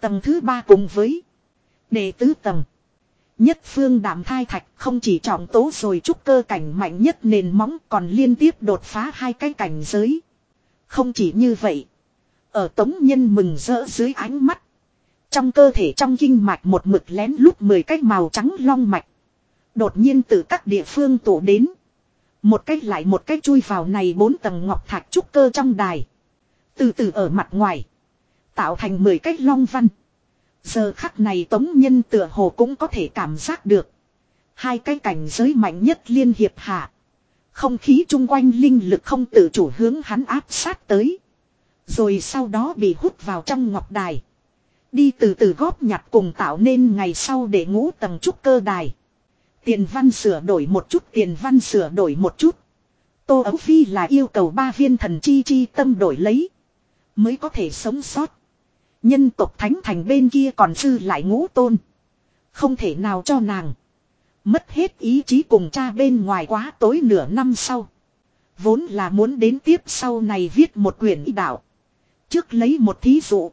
Tầng thứ ba cùng với. Đệ tứ tầng. Nhất phương đảm thai thạch không chỉ trọng tố rồi trúc cơ cảnh mạnh nhất nền móng còn liên tiếp đột phá hai cái cảnh giới. Không chỉ như vậy. Ở tống nhân mừng rỡ dưới ánh mắt. Trong cơ thể trong kinh mạch một mực lén lút mười cái màu trắng long mạch. Đột nhiên từ các địa phương tụ đến. Một cách lại một cách chui vào này bốn tầng ngọc thạch trúc cơ trong đài. Từ từ ở mặt ngoài. Tạo thành mười cách long văn. Giờ khắc này tống nhân tựa hồ cũng có thể cảm giác được. Hai cái cảnh giới mạnh nhất liên hiệp hạ. Không khí chung quanh linh lực không tự chủ hướng hắn áp sát tới. Rồi sau đó bị hút vào trong ngọc đài. Đi từ từ góp nhặt cùng tạo nên ngày sau để ngũ tầng trúc cơ đài. Tiền văn sửa đổi một chút, tiền văn sửa đổi một chút. Tô Ấu Phi là yêu cầu ba viên thần chi chi tâm đổi lấy. Mới có thể sống sót. Nhân tộc thánh thành bên kia còn dư lại ngũ tôn. Không thể nào cho nàng. Mất hết ý chí cùng cha bên ngoài quá tối nửa năm sau. Vốn là muốn đến tiếp sau này viết một quyển y đạo. Trước lấy một thí dụ.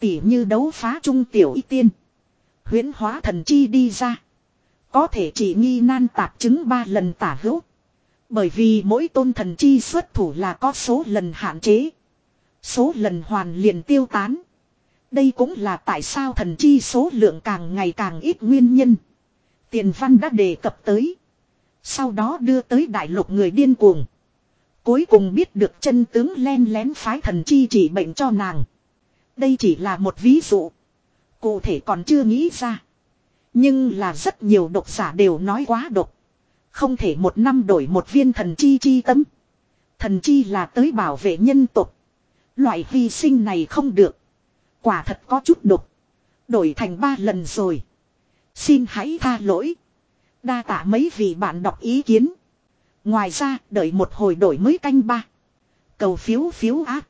Tỉ như đấu phá trung tiểu y tiên. huyễn hóa thần chi đi ra. Có thể chỉ nghi nan tạp chứng ba lần tả hữu. Bởi vì mỗi tôn thần chi xuất thủ là có số lần hạn chế. Số lần hoàn liền tiêu tán. Đây cũng là tại sao thần chi số lượng càng ngày càng ít nguyên nhân. Tiền văn đã đề cập tới. Sau đó đưa tới đại lục người điên cuồng. Cuối cùng biết được chân tướng len lén phái thần chi chỉ bệnh cho nàng. Đây chỉ là một ví dụ. Cụ thể còn chưa nghĩ ra. Nhưng là rất nhiều độc giả đều nói quá độc. Không thể một năm đổi một viên thần chi chi tấm. Thần chi là tới bảo vệ nhân tộc. Loại hy sinh này không được. Quả thật có chút đục, Đổi thành ba lần rồi. Xin hãy tha lỗi. Đa tạ mấy vị bạn đọc ý kiến. Ngoài ra, đợi một hồi đổi mới canh ba. Cầu phiếu phiếu ác.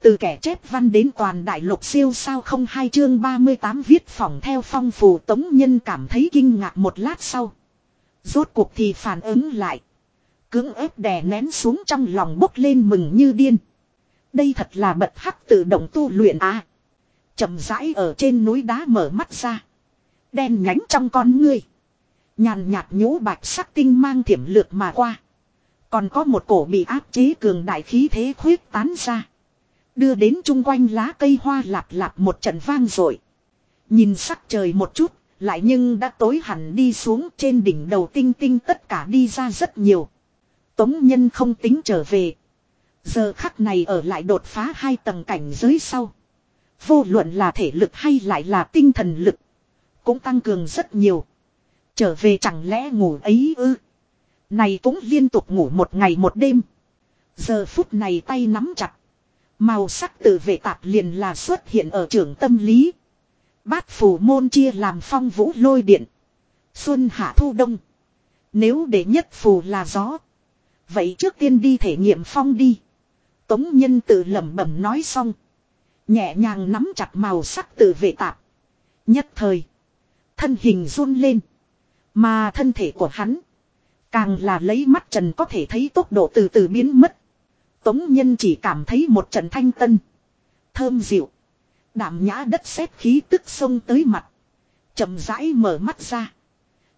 Từ kẻ chép văn đến toàn đại lục siêu sao không hai chương 38 viết phỏng theo phong phù tống nhân cảm thấy kinh ngạc một lát sau. Rốt cuộc thì phản ứng lại. Cưỡng ép đè nén xuống trong lòng bốc lên mừng như điên. Đây thật là bật hắc tự động tu luyện à chậm rãi ở trên núi đá mở mắt ra. Đen nhánh trong con ngươi. Nhàn nhạt nhũ bạch sắc tinh mang thiểm lược mà qua. Còn có một cổ bị áp chế cường đại khí thế khuyết tán ra. Đưa đến chung quanh lá cây hoa lạp lạp một trận vang rồi. Nhìn sắc trời một chút, lại nhưng đã tối hẳn đi xuống trên đỉnh đầu tinh tinh tất cả đi ra rất nhiều. Tống nhân không tính trở về. Giờ khắc này ở lại đột phá hai tầng cảnh giới sau. Vô luận là thể lực hay lại là tinh thần lực. Cũng tăng cường rất nhiều. Trở về chẳng lẽ ngủ ấy ư. Này cũng liên tục ngủ một ngày một đêm. Giờ phút này tay nắm chặt. Màu sắc tự vệ tạp liền là xuất hiện ở trường tâm lý. Bát phủ môn chia làm phong vũ lôi điện. Xuân hạ thu đông. Nếu để nhất phù là gió. Vậy trước tiên đi thể nghiệm phong đi. Tống nhân tự lẩm bẩm nói xong. Nhẹ nhàng nắm chặt màu sắc tự vệ tạp. Nhất thời. Thân hình run lên. Mà thân thể của hắn. Càng là lấy mắt trần có thể thấy tốc độ từ từ biến mất. Tống nhân chỉ cảm thấy một trận thanh tân. Thơm dịu. Đảm nhã đất sét khí tức sông tới mặt. chậm rãi mở mắt ra.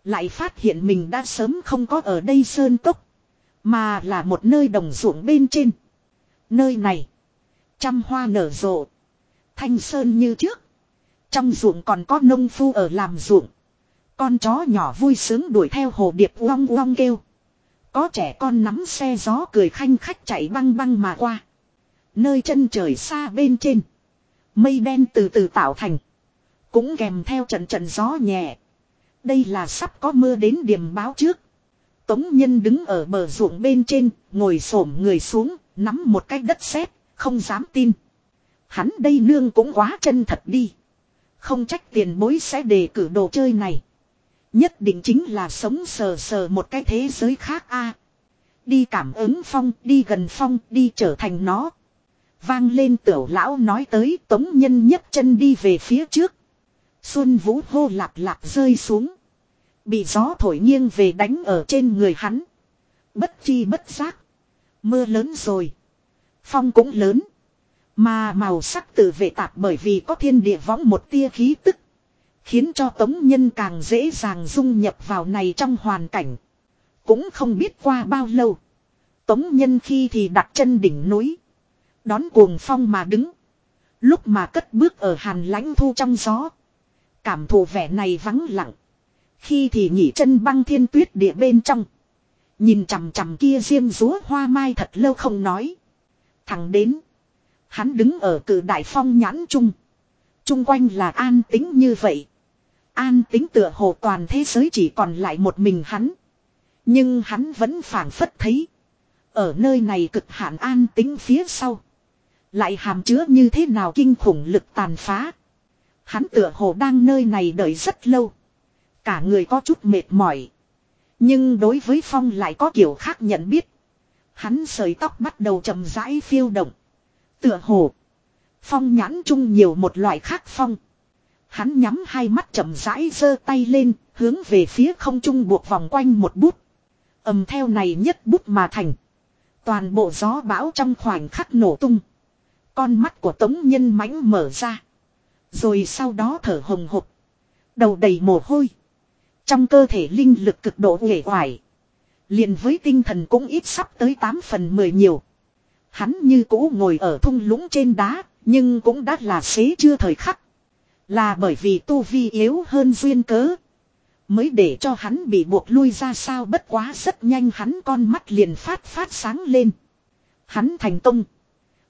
Lại phát hiện mình đã sớm không có ở đây sơn cốc. Mà là một nơi đồng ruộng bên trên. Nơi này. Trăm hoa nở rộ. Thanh sơn như trước. Trong ruộng còn có nông phu ở làm ruộng. Con chó nhỏ vui sướng đuổi theo hồ điệp uong uong kêu. Có trẻ con nắm xe gió cười khanh khách chạy băng băng mà qua. Nơi chân trời xa bên trên. Mây đen từ từ tạo thành. Cũng kèm theo trận trận gió nhẹ. Đây là sắp có mưa đến điểm báo trước. Tống Nhân đứng ở bờ ruộng bên trên, ngồi xổm người xuống, nắm một cái đất sét, Không dám tin. Hắn đây nương cũng quá chân thật đi. Không trách tiền bối sẽ đề cử đồ chơi này. Nhất định chính là sống sờ sờ một cái thế giới khác a. đi cảm ứng phong, đi gần phong, đi trở thành nó. Vang lên tiểu lão nói tới tống nhân nhấc chân đi về phía trước. Xuân vũ hô lạp lạp rơi xuống. Bị gió thổi nghiêng về đánh ở trên người hắn. Bất chi bất giác. Mưa lớn rồi. Phong cũng lớn. Mà màu sắc tự vệ tạp bởi vì có thiên địa võng một tia khí tức. Khiến cho tống nhân càng dễ dàng dung nhập vào này trong hoàn cảnh. Cũng không biết qua bao lâu. Tống nhân khi thì đặt chân đỉnh núi. Đón cuồng phong mà đứng. Lúc mà cất bước ở hàn lãnh thu trong gió. Cảm thụ vẻ này vắng lặng. Khi thì nhỉ chân băng thiên tuyết địa bên trong. Nhìn chằm chằm kia diêm rúa hoa mai thật lâu không nói. Thẳng đến. Hắn đứng ở cử đại phong nhãn trung. Trung quanh là an tính như vậy. An tính tựa hồ toàn thế giới chỉ còn lại một mình hắn. Nhưng hắn vẫn phảng phất thấy. Ở nơi này cực hạn an tính phía sau. Lại hàm chứa như thế nào kinh khủng lực tàn phá. Hắn tựa hồ đang nơi này đợi rất lâu. Cả người có chút mệt mỏi. Nhưng đối với Phong lại có kiểu khác nhận biết. Hắn sợi tóc bắt đầu chậm rãi phiêu động. Tựa hồ. Phong nhãn chung nhiều một loại khác phong. Hắn nhắm hai mắt chậm rãi giơ tay lên, hướng về phía không trung buộc vòng quanh một bút. ầm theo này nhất bút mà thành. Toàn bộ gió bão trong khoảnh khắc nổ tung. Con mắt của tống nhân mãnh mở ra. Rồi sau đó thở hồng hộc. Đầu đầy mồ hôi. Trong cơ thể linh lực cực độ nghề hoài. liền với tinh thần cũng ít sắp tới 8 phần 10 nhiều. Hắn như cũ ngồi ở thung lũng trên đá, nhưng cũng đã là xế chưa thời khắc. Là bởi vì tu vi yếu hơn duyên cớ. Mới để cho hắn bị buộc lui ra sao bất quá rất nhanh hắn con mắt liền phát phát sáng lên. Hắn thành công.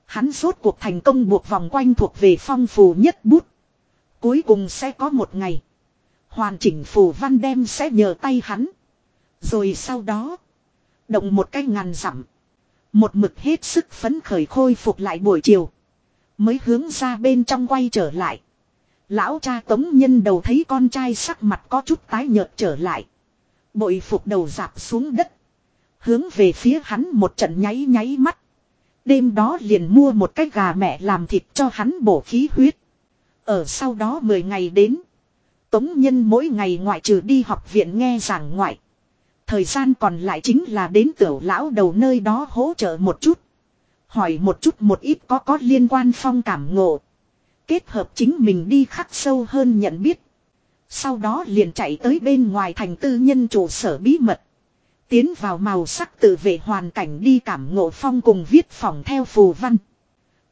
Hắn rốt cuộc thành công buộc vòng quanh thuộc về phong phù nhất bút. Cuối cùng sẽ có một ngày. Hoàn chỉnh phù văn đem sẽ nhờ tay hắn. Rồi sau đó. Động một cái ngàn dặm. Một mực hết sức phấn khởi khôi phục lại buổi chiều. Mới hướng ra bên trong quay trở lại. Lão cha tống nhân đầu thấy con trai sắc mặt có chút tái nhợt trở lại. Bội phục đầu dạp xuống đất. Hướng về phía hắn một trận nháy nháy mắt. Đêm đó liền mua một cái gà mẹ làm thịt cho hắn bổ khí huyết. Ở sau đó 10 ngày đến. Tống nhân mỗi ngày ngoại trừ đi học viện nghe giảng ngoại. Thời gian còn lại chính là đến tiểu lão đầu nơi đó hỗ trợ một chút. Hỏi một chút một ít có có liên quan phong cảm ngộ. Kết hợp chính mình đi khắc sâu hơn nhận biết. Sau đó liền chạy tới bên ngoài thành tư nhân trụ sở bí mật. Tiến vào màu sắc tự vệ hoàn cảnh đi cảm ngộ phong cùng viết phòng theo phù văn.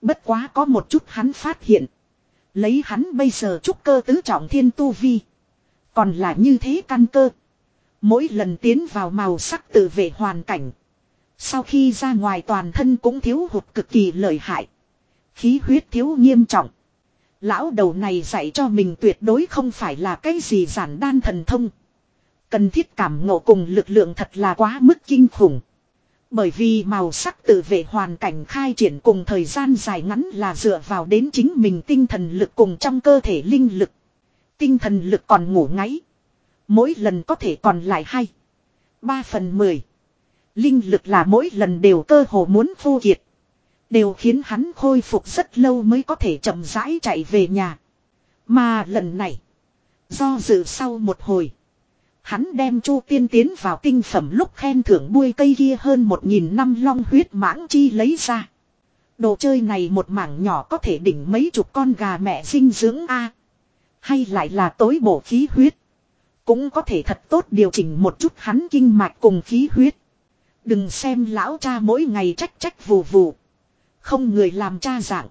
Bất quá có một chút hắn phát hiện. Lấy hắn bây giờ trúc cơ tứ trọng thiên tu vi. Còn là như thế căn cơ. Mỗi lần tiến vào màu sắc tự vệ hoàn cảnh. Sau khi ra ngoài toàn thân cũng thiếu hụt cực kỳ lợi hại. Khí huyết thiếu nghiêm trọng. Lão đầu này dạy cho mình tuyệt đối không phải là cái gì giản đan thần thông. Cần thiết cảm ngộ cùng lực lượng thật là quá mức kinh khủng. Bởi vì màu sắc tự vệ hoàn cảnh khai triển cùng thời gian dài ngắn là dựa vào đến chính mình tinh thần lực cùng trong cơ thể linh lực. Tinh thần lực còn ngủ ngáy. Mỗi lần có thể còn lại hay. 3 phần 10. Linh lực là mỗi lần đều cơ hồ muốn vô kiệt. Đều khiến hắn khôi phục rất lâu mới có thể chậm rãi chạy về nhà. Mà lần này. Do dự sau một hồi. Hắn đem chu tiên tiến vào tinh phẩm lúc khen thưởng bui cây kia hơn một nghìn năm long huyết mãng chi lấy ra. Đồ chơi này một mảng nhỏ có thể đỉnh mấy chục con gà mẹ dinh dưỡng A. Hay lại là tối bổ khí huyết. Cũng có thể thật tốt điều chỉnh một chút hắn kinh mạch cùng khí huyết. Đừng xem lão cha mỗi ngày trách trách vù vù. Không người làm cha dạng.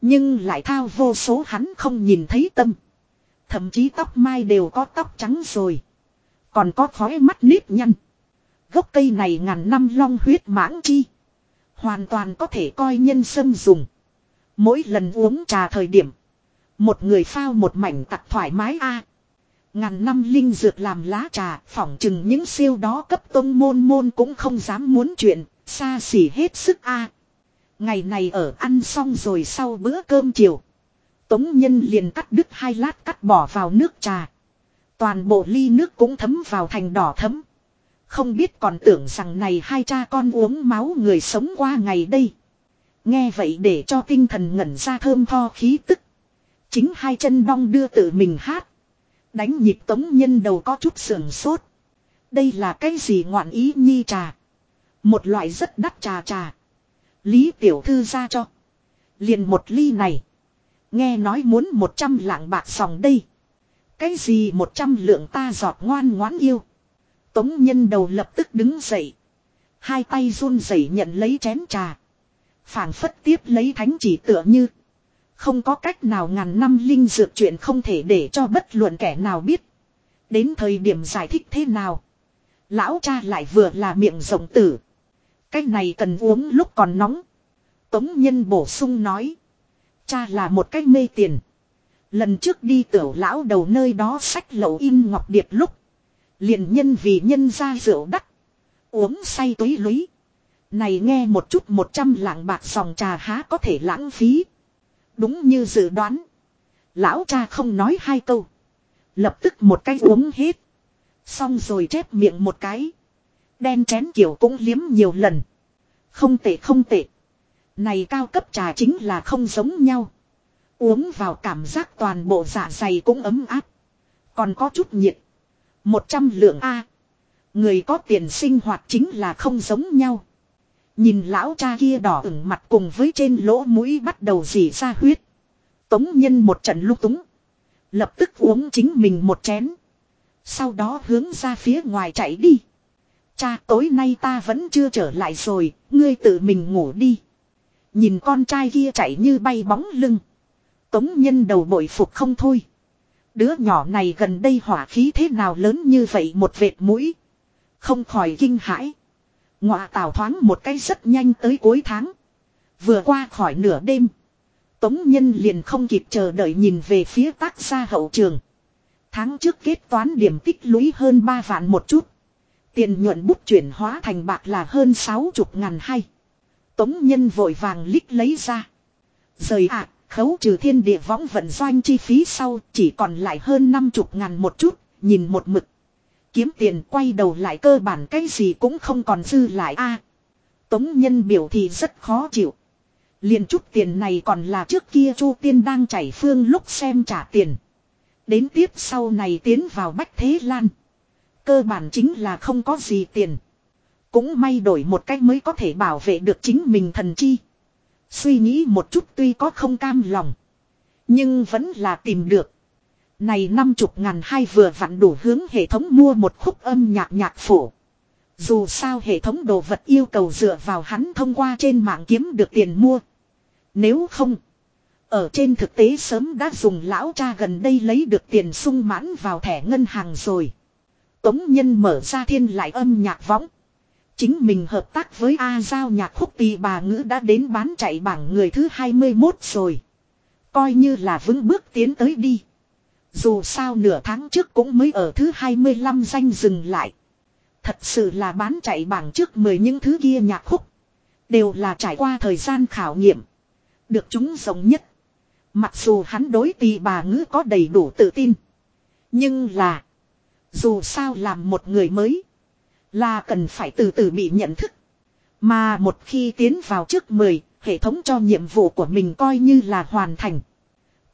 Nhưng lại thao vô số hắn không nhìn thấy tâm. Thậm chí tóc mai đều có tóc trắng rồi. Còn có khói mắt nếp nhăn. Gốc cây này ngàn năm long huyết mãng chi. Hoàn toàn có thể coi nhân sâm dùng. Mỗi lần uống trà thời điểm. Một người phao một mảnh tặc thoải mái a Ngàn năm linh dược làm lá trà, phỏng chừng những siêu đó cấp tông môn môn cũng không dám muốn chuyện, xa xỉ hết sức a Ngày này ở ăn xong rồi sau bữa cơm chiều. Tống Nhân liền cắt đứt hai lát cắt bỏ vào nước trà. Toàn bộ ly nước cũng thấm vào thành đỏ thấm. Không biết còn tưởng rằng này hai cha con uống máu người sống qua ngày đây. Nghe vậy để cho tinh thần ngẩn ra thơm tho khí tức. Chính hai chân đong đưa tự mình hát. Đánh nhịp tống nhân đầu có chút sườn sốt. Đây là cái gì ngoạn ý nhi trà. Một loại rất đắt trà trà. Lý tiểu thư ra cho. Liền một ly này. Nghe nói muốn một trăm lạng bạc sòng đây. Cái gì một trăm lượng ta giọt ngoan ngoãn yêu. Tống nhân đầu lập tức đứng dậy. Hai tay run rẩy nhận lấy chén trà. phảng phất tiếp lấy thánh chỉ tựa như. Không có cách nào ngàn năm linh dược chuyện không thể để cho bất luận kẻ nào biết. Đến thời điểm giải thích thế nào. Lão cha lại vừa là miệng rộng tử. Cái này cần uống lúc còn nóng. Tống nhân bổ sung nói. Cha là một cách mê tiền. Lần trước đi tiểu lão đầu nơi đó sách lậu in ngọc điệp lúc. liền nhân vì nhân ra rượu đắt. Uống say túy lúy. Này nghe một chút một trăm lạng bạc dòng trà há có thể lãng phí. Đúng như dự đoán. Lão cha không nói hai câu. Lập tức một cái uống hết. Xong rồi chép miệng một cái. Đen chén kiểu cũng liếm nhiều lần. Không tệ không tệ. Này cao cấp trà chính là không giống nhau. Uống vào cảm giác toàn bộ dạ dày cũng ấm áp. Còn có chút nhiệt. Một trăm lượng A. Người có tiền sinh hoạt chính là không giống nhau. Nhìn lão cha kia đỏ ửng mặt cùng với trên lỗ mũi bắt đầu dì ra huyết. Tống nhân một trận lúc túng. Lập tức uống chính mình một chén. Sau đó hướng ra phía ngoài chạy đi. Cha tối nay ta vẫn chưa trở lại rồi, ngươi tự mình ngủ đi. Nhìn con trai kia chạy như bay bóng lưng. Tống nhân đầu bội phục không thôi. Đứa nhỏ này gần đây hỏa khí thế nào lớn như vậy một vệt mũi. Không khỏi kinh hãi. Ngọa tào thoáng một cái rất nhanh tới cuối tháng. Vừa qua khỏi nửa đêm. Tống Nhân liền không kịp chờ đợi nhìn về phía tác gia hậu trường. Tháng trước kết toán điểm tích lũy hơn 3 vạn một chút. Tiền nhuận bút chuyển hóa thành bạc là hơn 60 ngàn hay. Tống Nhân vội vàng lít lấy ra. Rời ạ, khấu trừ thiên địa võng vận doanh chi phí sau chỉ còn lại hơn 50 ngàn một chút, nhìn một mực. Kiếm tiền quay đầu lại cơ bản cái gì cũng không còn dư lại a. Tống Nhân biểu thì rất khó chịu. Liền chút tiền này còn là trước kia Chu Tiên đang chảy phương lúc xem trả tiền. Đến tiếp sau này tiến vào Bách Thế Lan. Cơ bản chính là không có gì tiền. Cũng may đổi một cách mới có thể bảo vệ được chính mình thần chi. Suy nghĩ một chút tuy có không cam lòng. Nhưng vẫn là tìm được. Này năm chục ngàn hai vừa vặn đủ hướng hệ thống mua một khúc âm nhạc nhạc phổ. Dù sao hệ thống đồ vật yêu cầu dựa vào hắn thông qua trên mạng kiếm được tiền mua. Nếu không. Ở trên thực tế sớm đã dùng lão cha gần đây lấy được tiền sung mãn vào thẻ ngân hàng rồi. Tống nhân mở ra thiên lại âm nhạc võng. Chính mình hợp tác với A Giao nhạc khúc tì bà ngữ đã đến bán chạy bảng người thứ 21 rồi. Coi như là vững bước tiến tới đi. Dù sao nửa tháng trước cũng mới ở thứ 25 danh dừng lại. Thật sự là bán chạy bảng trước 10 những thứ kia nhạc khúc. Đều là trải qua thời gian khảo nghiệm. Được chúng giống nhất. Mặc dù hắn đối tì bà ngữ có đầy đủ tự tin. Nhưng là. Dù sao làm một người mới. Là cần phải từ từ bị nhận thức. Mà một khi tiến vào trước 10, hệ thống cho nhiệm vụ của mình coi như là hoàn thành.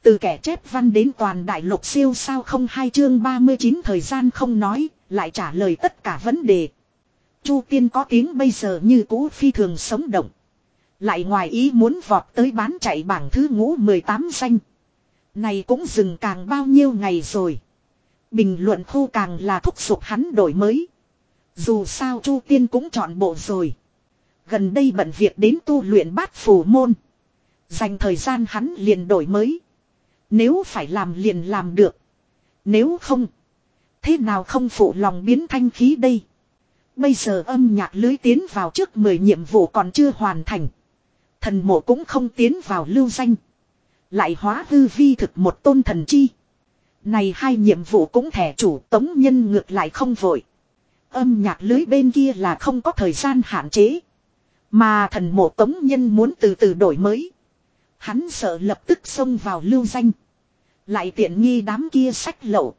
Từ kẻ chép văn đến toàn đại lục siêu sao không hai chương 39 thời gian không nói, lại trả lời tất cả vấn đề. Chu tiên có tiếng bây giờ như cũ phi thường sống động. Lại ngoài ý muốn vọt tới bán chạy bảng thứ ngũ 18 danh. Này cũng dừng càng bao nhiêu ngày rồi. Bình luận khu càng là thúc giục hắn đổi mới. Dù sao Chu Tiên cũng chọn bộ rồi. Gần đây bận việc đến tu luyện bát phù môn. Dành thời gian hắn liền đổi mới. Nếu phải làm liền làm được. Nếu không. Thế nào không phụ lòng biến thanh khí đây. Bây giờ âm nhạc lưới tiến vào trước 10 nhiệm vụ còn chưa hoàn thành. Thần mộ cũng không tiến vào lưu danh. Lại hóa hư vi thực một tôn thần chi. Này hai nhiệm vụ cũng thẻ chủ tống nhân ngược lại không vội. Âm nhạc lưới bên kia là không có thời gian hạn chế. Mà thần mộ tống nhân muốn từ từ đổi mới. Hắn sợ lập tức xông vào lưu danh. Lại tiện nghi đám kia sách lậu.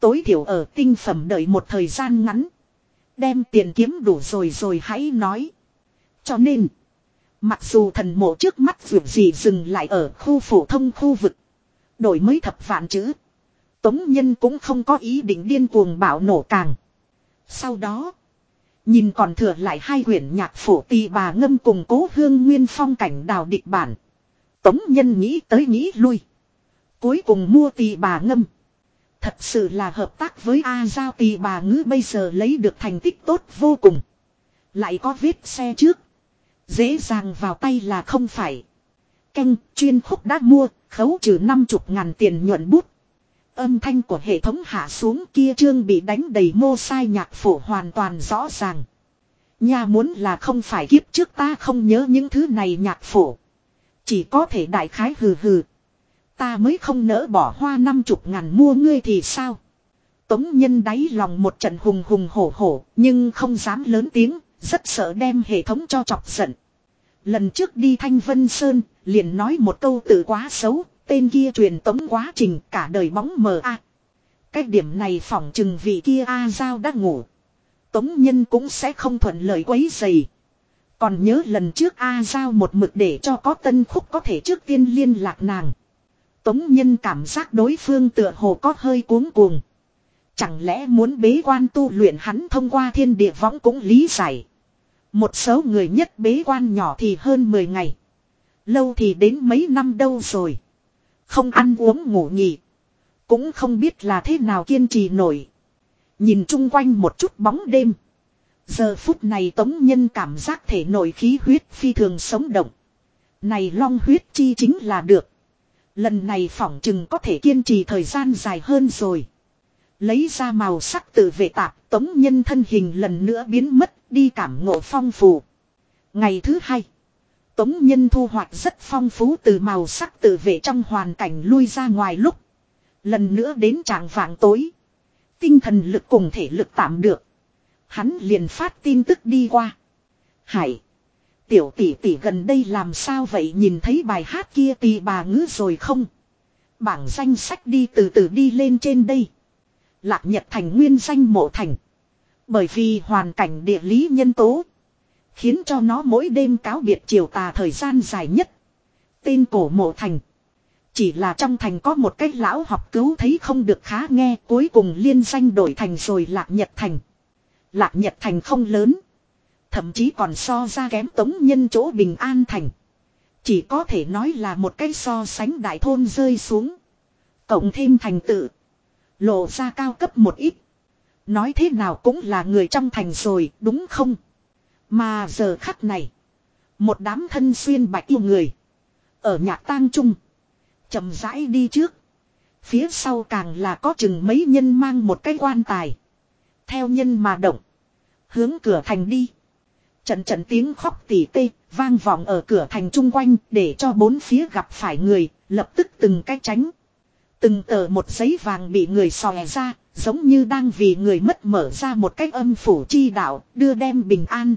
Tối thiểu ở tinh phẩm đợi một thời gian ngắn. Đem tiền kiếm đủ rồi rồi hãy nói. Cho nên. Mặc dù thần mộ trước mắt vượt gì dừng lại ở khu phổ thông khu vực. Đổi mới thập vạn chữ. Tống nhân cũng không có ý định điên cuồng bảo nổ càng. Sau đó. Nhìn còn thừa lại hai quyển nhạc phổ tì bà ngâm cùng cố hương nguyên phong cảnh đào địch bản. Tống nhân nghĩ tới nghĩ lui. Cuối cùng mua tỷ bà ngâm. Thật sự là hợp tác với A Giao tỷ bà ngữ bây giờ lấy được thành tích tốt vô cùng. Lại có vết xe trước. Dễ dàng vào tay là không phải. Canh chuyên khúc đã mua, khấu trừ năm chục ngàn tiền nhuận bút. Âm thanh của hệ thống hạ xuống kia trương bị đánh đầy mô sai nhạc phổ hoàn toàn rõ ràng. Nhà muốn là không phải kiếp trước ta không nhớ những thứ này nhạc phổ. Chỉ có thể đại khái hừ hừ. Ta mới không nỡ bỏ hoa năm chục ngàn mua ngươi thì sao? Tống nhân đáy lòng một trận hùng hùng hổ hổ, nhưng không dám lớn tiếng, rất sợ đem hệ thống cho chọc giận. Lần trước đi Thanh Vân Sơn, liền nói một câu tự quá xấu, tên kia truyền tống quá trình cả đời bóng mờ a. Cái điểm này phỏng chừng vị kia A Giao đã ngủ. Tống nhân cũng sẽ không thuận lời quấy dày. Còn nhớ lần trước A Giao một mực để cho có tân khúc có thể trước tiên liên lạc nàng. Tống nhân cảm giác đối phương tựa hồ có hơi cuống cuồng. Chẳng lẽ muốn bế quan tu luyện hắn thông qua thiên địa võng cũng lý giải. Một số người nhất bế quan nhỏ thì hơn 10 ngày. Lâu thì đến mấy năm đâu rồi. Không ăn uống ngủ nghỉ. Cũng không biết là thế nào kiên trì nổi. Nhìn chung quanh một chút bóng đêm. Giờ phút này tống nhân cảm giác thể nội khí huyết phi thường sống động. Này long huyết chi chính là được. Lần này phỏng chừng có thể kiên trì thời gian dài hơn rồi. Lấy ra màu sắc tự vệ tạp, tống nhân thân hình lần nữa biến mất, đi cảm ngộ phong phù. Ngày thứ hai. Tống nhân thu hoạch rất phong phú từ màu sắc tự vệ trong hoàn cảnh lui ra ngoài lúc. Lần nữa đến trạng vạng tối. Tinh thần lực cùng thể lực tạm được. Hắn liền phát tin tức đi qua. Hải. Tiểu tỷ tỷ gần đây làm sao vậy nhìn thấy bài hát kia tỷ bà ngữ rồi không? Bảng danh sách đi từ từ đi lên trên đây. Lạc Nhật Thành nguyên danh mộ thành. Bởi vì hoàn cảnh địa lý nhân tố. Khiến cho nó mỗi đêm cáo biệt chiều tà thời gian dài nhất. Tên cổ mộ thành. Chỉ là trong thành có một cách lão học cứu thấy không được khá nghe, cuối cùng liên danh đổi thành rồi Lạc Nhật Thành. Lạc Nhật Thành không lớn. Thậm chí còn so ra kém tống nhân chỗ bình an thành. Chỉ có thể nói là một cái so sánh đại thôn rơi xuống. Cộng thêm thành tự. Lộ ra cao cấp một ít. Nói thế nào cũng là người trong thành rồi, đúng không? Mà giờ khắc này. Một đám thân xuyên bạch yêu người. Ở nhạc tang trung. chậm rãi đi trước. Phía sau càng là có chừng mấy nhân mang một cái quan tài. Theo nhân mà động. Hướng cửa thành đi. Trận trận tiếng khóc tỉ tê, vang vọng ở cửa thành chung quanh, để cho bốn phía gặp phải người, lập tức từng cái tránh. Từng tờ một giấy vàng bị người xòe ra, giống như đang vì người mất mở ra một cách âm phủ chi đạo, đưa đem bình an.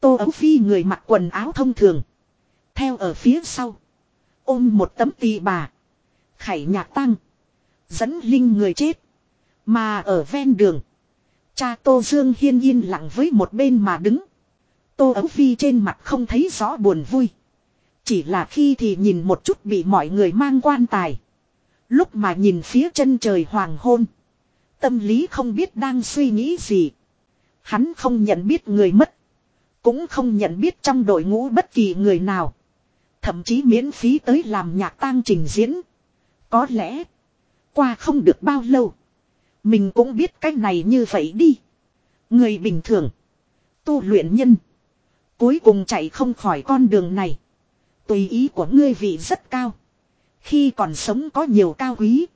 Tô ấu phi người mặc quần áo thông thường. Theo ở phía sau. Ôm một tấm tì bà. Khải nhạc tăng. Dẫn linh người chết. Mà ở ven đường. Cha Tô Dương Hiên yên lặng với một bên mà đứng. Tô ấu phi trên mặt không thấy rõ buồn vui. Chỉ là khi thì nhìn một chút bị mọi người mang quan tài. Lúc mà nhìn phía chân trời hoàng hôn. Tâm lý không biết đang suy nghĩ gì. Hắn không nhận biết người mất. Cũng không nhận biết trong đội ngũ bất kỳ người nào. Thậm chí miễn phí tới làm nhạc tang trình diễn. Có lẽ. Qua không được bao lâu. Mình cũng biết cách này như vậy đi. Người bình thường. Tu luyện nhân. Cuối cùng chạy không khỏi con đường này. Tùy ý của ngươi vị rất cao. Khi còn sống có nhiều cao quý.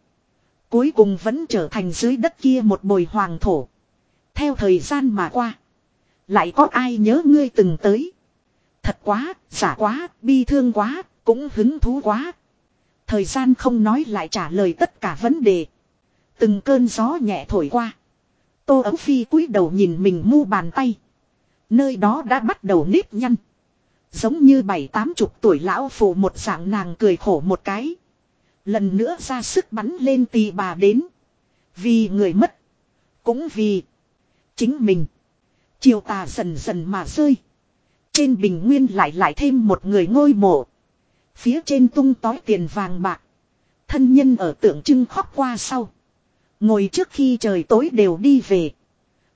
Cuối cùng vẫn trở thành dưới đất kia một bồi hoàng thổ. Theo thời gian mà qua. Lại có ai nhớ ngươi từng tới. Thật quá, giả quá, bi thương quá, cũng hứng thú quá. Thời gian không nói lại trả lời tất cả vấn đề. Từng cơn gió nhẹ thổi qua. Tô ấu phi cúi đầu nhìn mình mu bàn tay. Nơi đó đã bắt đầu nếp nhăn. Giống như bảy tám chục tuổi lão phụ một dạng nàng cười khổ một cái. Lần nữa ra sức bắn lên tì bà đến. Vì người mất. Cũng vì. Chính mình. Chiều tà dần dần mà rơi. Trên bình nguyên lại lại thêm một người ngôi mộ. Phía trên tung tói tiền vàng bạc. Thân nhân ở tượng trưng khóc qua sau. Ngồi trước khi trời tối đều đi về.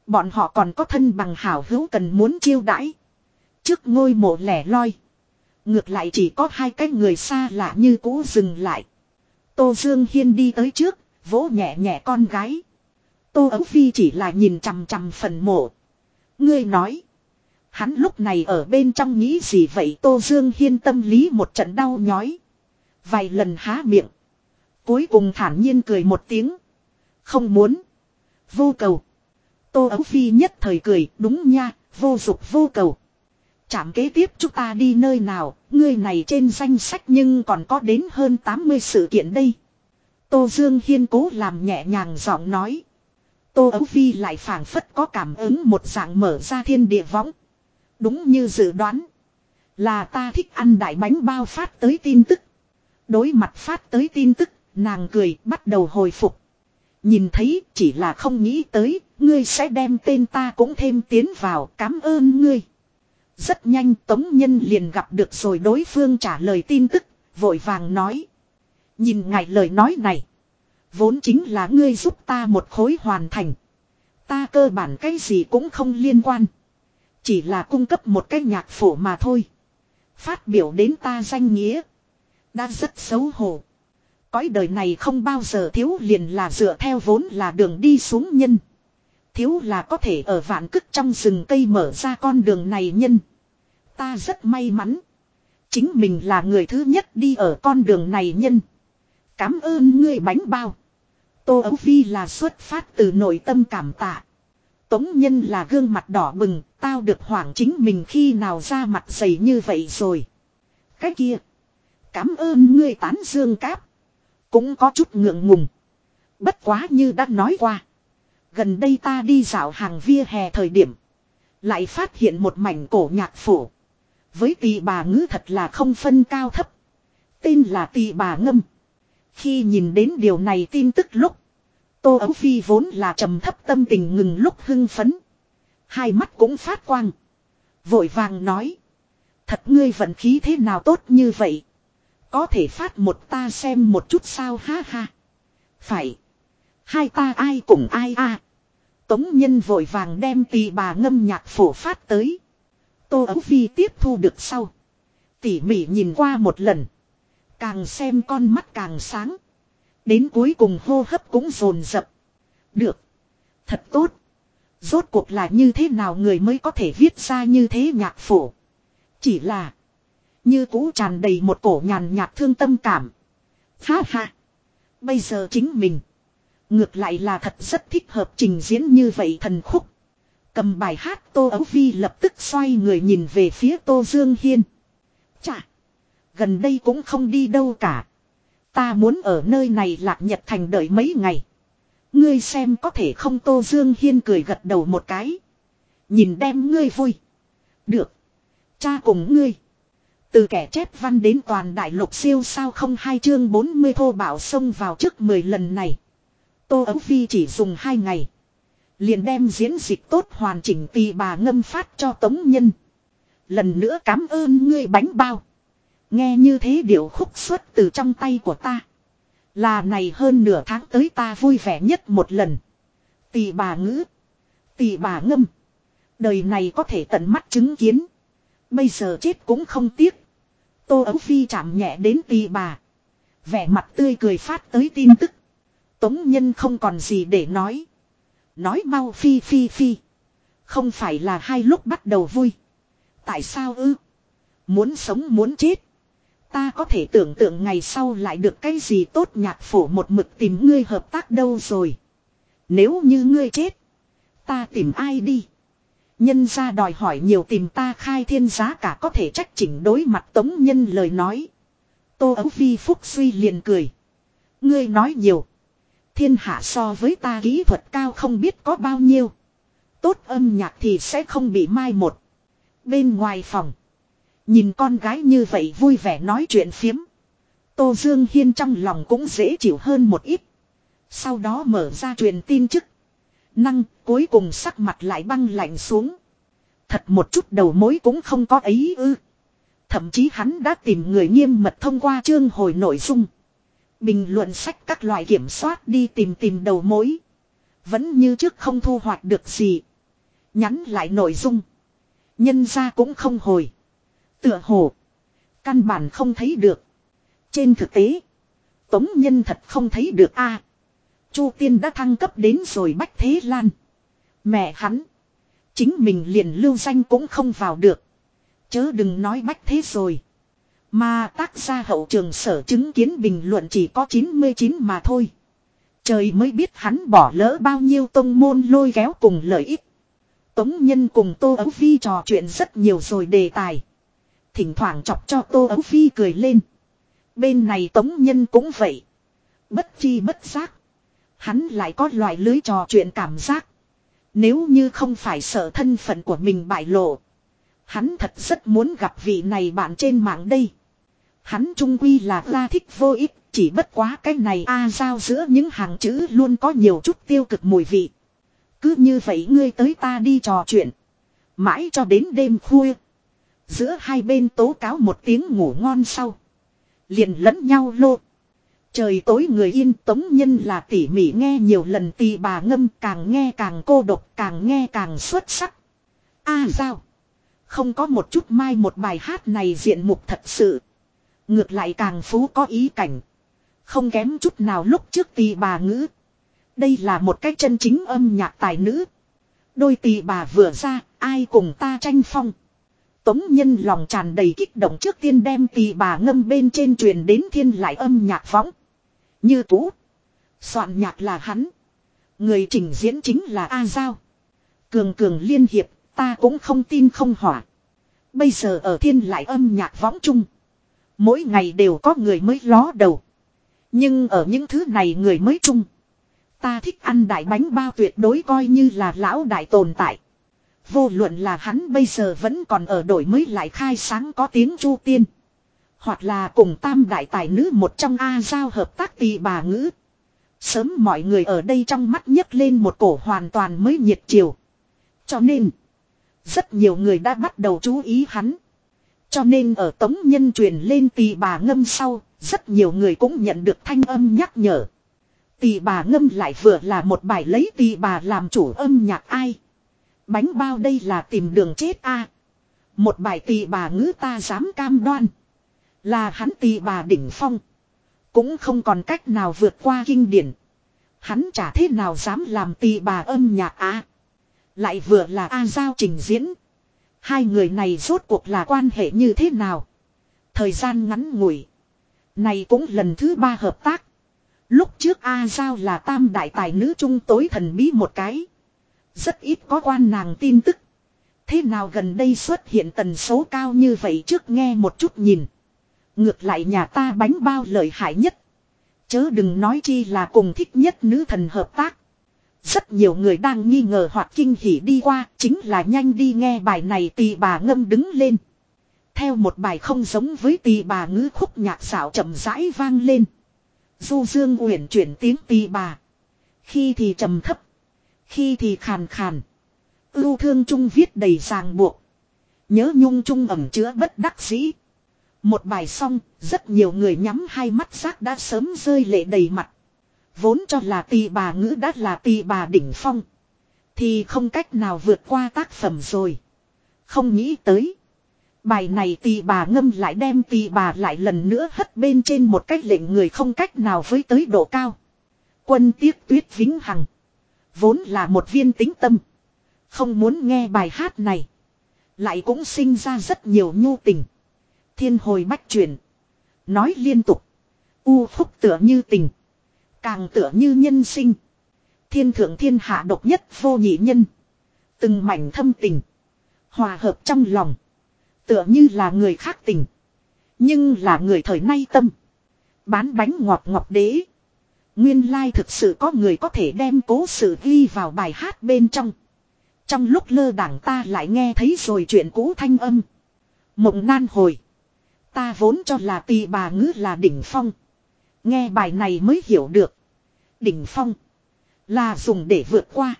Bọn họ còn có thân bằng hảo hữu cần muốn chiêu đãi. Trước ngôi mộ lẻ loi. Ngược lại chỉ có hai cái người xa lạ như cũ dừng lại. Tô Dương Hiên đi tới trước, vỗ nhẹ nhẹ con gái. Tô Ấu Phi chỉ là nhìn chằm chằm phần mộ. Ngươi nói. Hắn lúc này ở bên trong nghĩ gì vậy Tô Dương Hiên tâm lý một trận đau nhói. Vài lần há miệng. Cuối cùng thản nhiên cười một tiếng. Không muốn. Vô cầu. Tô Ấu Phi nhất thời cười đúng nha, vô dục vô cầu. Chạm kế tiếp chúng ta đi nơi nào, ngươi này trên danh sách nhưng còn có đến hơn 80 sự kiện đây. Tô Dương Hiên cố làm nhẹ nhàng giọng nói. Tô Ấu Phi lại phảng phất có cảm ứng một dạng mở ra thiên địa võng. Đúng như dự đoán. Là ta thích ăn đại bánh bao phát tới tin tức. Đối mặt phát tới tin tức, nàng cười bắt đầu hồi phục. Nhìn thấy chỉ là không nghĩ tới, ngươi sẽ đem tên ta cũng thêm tiến vào, cảm ơn ngươi. Rất nhanh Tống Nhân liền gặp được rồi đối phương trả lời tin tức, vội vàng nói. Nhìn ngài lời nói này. Vốn chính là ngươi giúp ta một khối hoàn thành. Ta cơ bản cái gì cũng không liên quan. Chỉ là cung cấp một cái nhạc phổ mà thôi. Phát biểu đến ta danh nghĩa. Đã rất xấu hổ. Cõi đời này không bao giờ thiếu liền là dựa theo vốn là đường đi xuống nhân. Thiếu là có thể ở vạn cức trong rừng cây mở ra con đường này nhân. Ta rất may mắn. Chính mình là người thứ nhất đi ở con đường này nhân. Cảm ơn ngươi bánh bao. Tô Ấu Phi là xuất phát từ nội tâm cảm tạ. Tống nhân là gương mặt đỏ bừng, tao được hoảng chính mình khi nào ra mặt dày như vậy rồi. Cái kia. Cảm ơn ngươi tán dương cáp. Cũng có chút ngượng ngùng. Bất quá như đã nói qua. Gần đây ta đi dạo hàng via hè thời điểm. Lại phát hiện một mảnh cổ nhạc phủ. Với tỳ bà ngữ thật là không phân cao thấp. Tên là tỳ bà ngâm. Khi nhìn đến điều này tin tức lúc. Tô Ấu Phi vốn là trầm thấp tâm tình ngừng lúc hưng phấn. Hai mắt cũng phát quang. Vội vàng nói. Thật ngươi vận khí thế nào tốt như vậy. Có thể phát một ta xem một chút sao ha ha. Phải. Hai ta ai cùng ai a Tống nhân vội vàng đem tì bà ngâm nhạc phổ phát tới. Tô Ấu Phi tiếp thu được sau. Tỉ mỉ nhìn qua một lần. Càng xem con mắt càng sáng. Đến cuối cùng hô hấp cũng rồn rập. Được. Thật tốt. Rốt cuộc là như thế nào người mới có thể viết ra như thế nhạc phổ. Chỉ là. Như cũ tràn đầy một cổ nhàn nhạt thương tâm cảm. Ha ha. Bây giờ chính mình. Ngược lại là thật rất thích hợp trình diễn như vậy thần khúc. Cầm bài hát Tô Ấu Vi lập tức xoay người nhìn về phía Tô Dương Hiên. Chà. Gần đây cũng không đi đâu cả. Ta muốn ở nơi này lạc nhật thành đợi mấy ngày. Ngươi xem có thể không Tô Dương Hiên cười gật đầu một cái. Nhìn đem ngươi vui. Được. Cha cùng ngươi. Từ kẻ chép văn đến toàn đại lục siêu sao không hai chương 40 thô bảo xông vào trước 10 lần này. Tô Ấu Phi chỉ dùng 2 ngày. Liền đem diễn dịch tốt hoàn chỉnh tì bà ngâm phát cho Tống Nhân. Lần nữa cảm ơn ngươi bánh bao. Nghe như thế điệu khúc xuất từ trong tay của ta. Là này hơn nửa tháng tới ta vui vẻ nhất một lần. Tì bà ngữ. Tì bà ngâm. Đời này có thể tận mắt chứng kiến. Bây giờ chết cũng không tiếc. Tô Ấu Phi chạm nhẹ đến tì bà. Vẻ mặt tươi cười phát tới tin tức. Tống nhân không còn gì để nói. Nói mau phi phi phi. Không phải là hai lúc bắt đầu vui. Tại sao ư? Muốn sống muốn chết. Ta có thể tưởng tượng ngày sau lại được cái gì tốt nhạc phổ một mực tìm ngươi hợp tác đâu rồi. Nếu như ngươi chết. Ta tìm ai đi. Nhân ra đòi hỏi nhiều tìm ta khai thiên giá cả có thể trách chỉnh đối mặt tống nhân lời nói. Tô ấu phi phúc suy liền cười. Ngươi nói nhiều. Thiên hạ so với ta kỹ thuật cao không biết có bao nhiêu. Tốt âm nhạc thì sẽ không bị mai một. Bên ngoài phòng. Nhìn con gái như vậy vui vẻ nói chuyện phiếm. Tô Dương Hiên trong lòng cũng dễ chịu hơn một ít. Sau đó mở ra truyền tin chức. Năng, cuối cùng sắc mặt lại băng lạnh xuống. Thật một chút đầu mối cũng không có ấy ư. Thậm chí hắn đã tìm người nghiêm mật thông qua chương hồi nội dung. Bình luận sách các loại kiểm soát đi tìm tìm đầu mối. Vẫn như trước không thu hoạch được gì. Nhắn lại nội dung. Nhân ra cũng không hồi. Tựa hồ. Căn bản không thấy được. Trên thực tế. Tống nhân thật không thấy được a. Chu tiên đã thăng cấp đến rồi bách thế lan. Mẹ hắn. Chính mình liền lưu danh cũng không vào được. Chớ đừng nói bách thế rồi. Mà tác gia hậu trường sở chứng kiến bình luận chỉ có 99 mà thôi. Trời mới biết hắn bỏ lỡ bao nhiêu tông môn lôi kéo cùng lợi ích. Tống Nhân cùng Tô Ấu Phi trò chuyện rất nhiều rồi đề tài. Thỉnh thoảng chọc cho Tô Ấu Phi cười lên. Bên này Tống Nhân cũng vậy. Bất chi bất giác. Hắn lại có loại lưới trò chuyện cảm giác. Nếu như không phải sợ thân phận của mình bại lộ. Hắn thật rất muốn gặp vị này bạn trên mạng đây. Hắn trung quy là la thích vô ích, chỉ bất quá cái này a giao giữa những hàng chữ luôn có nhiều chút tiêu cực mùi vị. Cứ như vậy ngươi tới ta đi trò chuyện. Mãi cho đến đêm khuya. Giữa hai bên tố cáo một tiếng ngủ ngon sau. Liền lẫn nhau lô. Trời tối người yên tống nhân là tỉ mỉ nghe nhiều lần tì bà ngâm càng nghe càng cô độc càng nghe càng xuất sắc. a sao Không có một chút mai một bài hát này diện mục thật sự. Ngược lại càng phú có ý cảnh. Không kém chút nào lúc trước tì bà ngữ. Đây là một cách chân chính âm nhạc tài nữ. Đôi tì bà vừa ra, ai cùng ta tranh phong. Tống nhân lòng tràn đầy kích động trước tiên đem tì bà ngâm bên trên truyền đến thiên lại âm nhạc võng. Như cũ. Soạn nhạc là hắn. Người trình diễn chính là A Giao. Cường cường liên hiệp, ta cũng không tin không hỏa. Bây giờ ở thiên lại âm nhạc võng chung. Mỗi ngày đều có người mới ló đầu. Nhưng ở những thứ này người mới chung. Ta thích ăn đại bánh bao tuyệt đối coi như là lão đại tồn tại. Vô luận là hắn bây giờ vẫn còn ở đổi mới lại khai sáng có tiếng chu tiên. Hoặc là cùng tam đại tài nữ một trong A giao hợp tác tỳ bà ngữ. Sớm mọi người ở đây trong mắt nhấc lên một cổ hoàn toàn mới nhiệt chiều. Cho nên, rất nhiều người đã bắt đầu chú ý hắn. Cho nên ở tống nhân truyền lên tỳ bà ngâm sau, rất nhiều người cũng nhận được thanh âm nhắc nhở. Tỳ bà ngâm lại vừa là một bài lấy tỳ bà làm chủ âm nhạc ai. Bánh bao đây là tìm đường chết a Một bài tỳ bà ngữ ta dám cam đoan. Là hắn tì bà đỉnh phong. Cũng không còn cách nào vượt qua kinh điển. Hắn chả thế nào dám làm tì bà âm nhạc á. Lại vừa là A Giao trình diễn. Hai người này rốt cuộc là quan hệ như thế nào? Thời gian ngắn ngủi. Này cũng lần thứ ba hợp tác. Lúc trước A Giao là tam đại tài nữ trung tối thần bí một cái. Rất ít có quan nàng tin tức. Thế nào gần đây xuất hiện tần số cao như vậy trước nghe một chút nhìn. Ngược lại nhà ta bánh bao lợi hại nhất. Chớ đừng nói chi là cùng thích nhất nữ thần hợp tác. Rất nhiều người đang nghi ngờ hoặc kinh hỉ đi qua, chính là nhanh đi nghe bài này tì bà ngâm đứng lên. Theo một bài không giống với tì bà ngữ khúc nhạc xảo chậm rãi vang lên. Du dương uyển chuyển tiếng tì bà. Khi thì trầm thấp. Khi thì khàn khàn. Ưu thương trung viết đầy ràng buộc. Nhớ nhung trung ẩm chứa bất đắc dĩ. Một bài xong, rất nhiều người nhắm hai mắt giác đã sớm rơi lệ đầy mặt. Vốn cho là tỳ bà ngữ đã là tỳ bà đỉnh phong. Thì không cách nào vượt qua tác phẩm rồi. Không nghĩ tới. Bài này tỳ bà ngâm lại đem tỳ bà lại lần nữa hất bên trên một cách lệnh người không cách nào với tới độ cao. Quân tiếc tuyết vĩnh hằng. Vốn là một viên tính tâm. Không muốn nghe bài hát này. Lại cũng sinh ra rất nhiều nhu tình. Thiên hồi bách chuyển. Nói liên tục. U phúc tựa như tình. Càng tựa như nhân sinh. Thiên thượng thiên hạ độc nhất vô nhị nhân. Từng mảnh thâm tình. Hòa hợp trong lòng. Tựa như là người khác tình. Nhưng là người thời nay tâm. Bán bánh ngọt ngọt đế. Nguyên lai thực sự có người có thể đem cố sự ghi vào bài hát bên trong. Trong lúc lơ đảng ta lại nghe thấy rồi chuyện cũ thanh âm. Mộng nan hồi. Ta vốn cho là tì bà ngữ là đỉnh phong. Nghe bài này mới hiểu được. Đỉnh phong. Là dùng để vượt qua.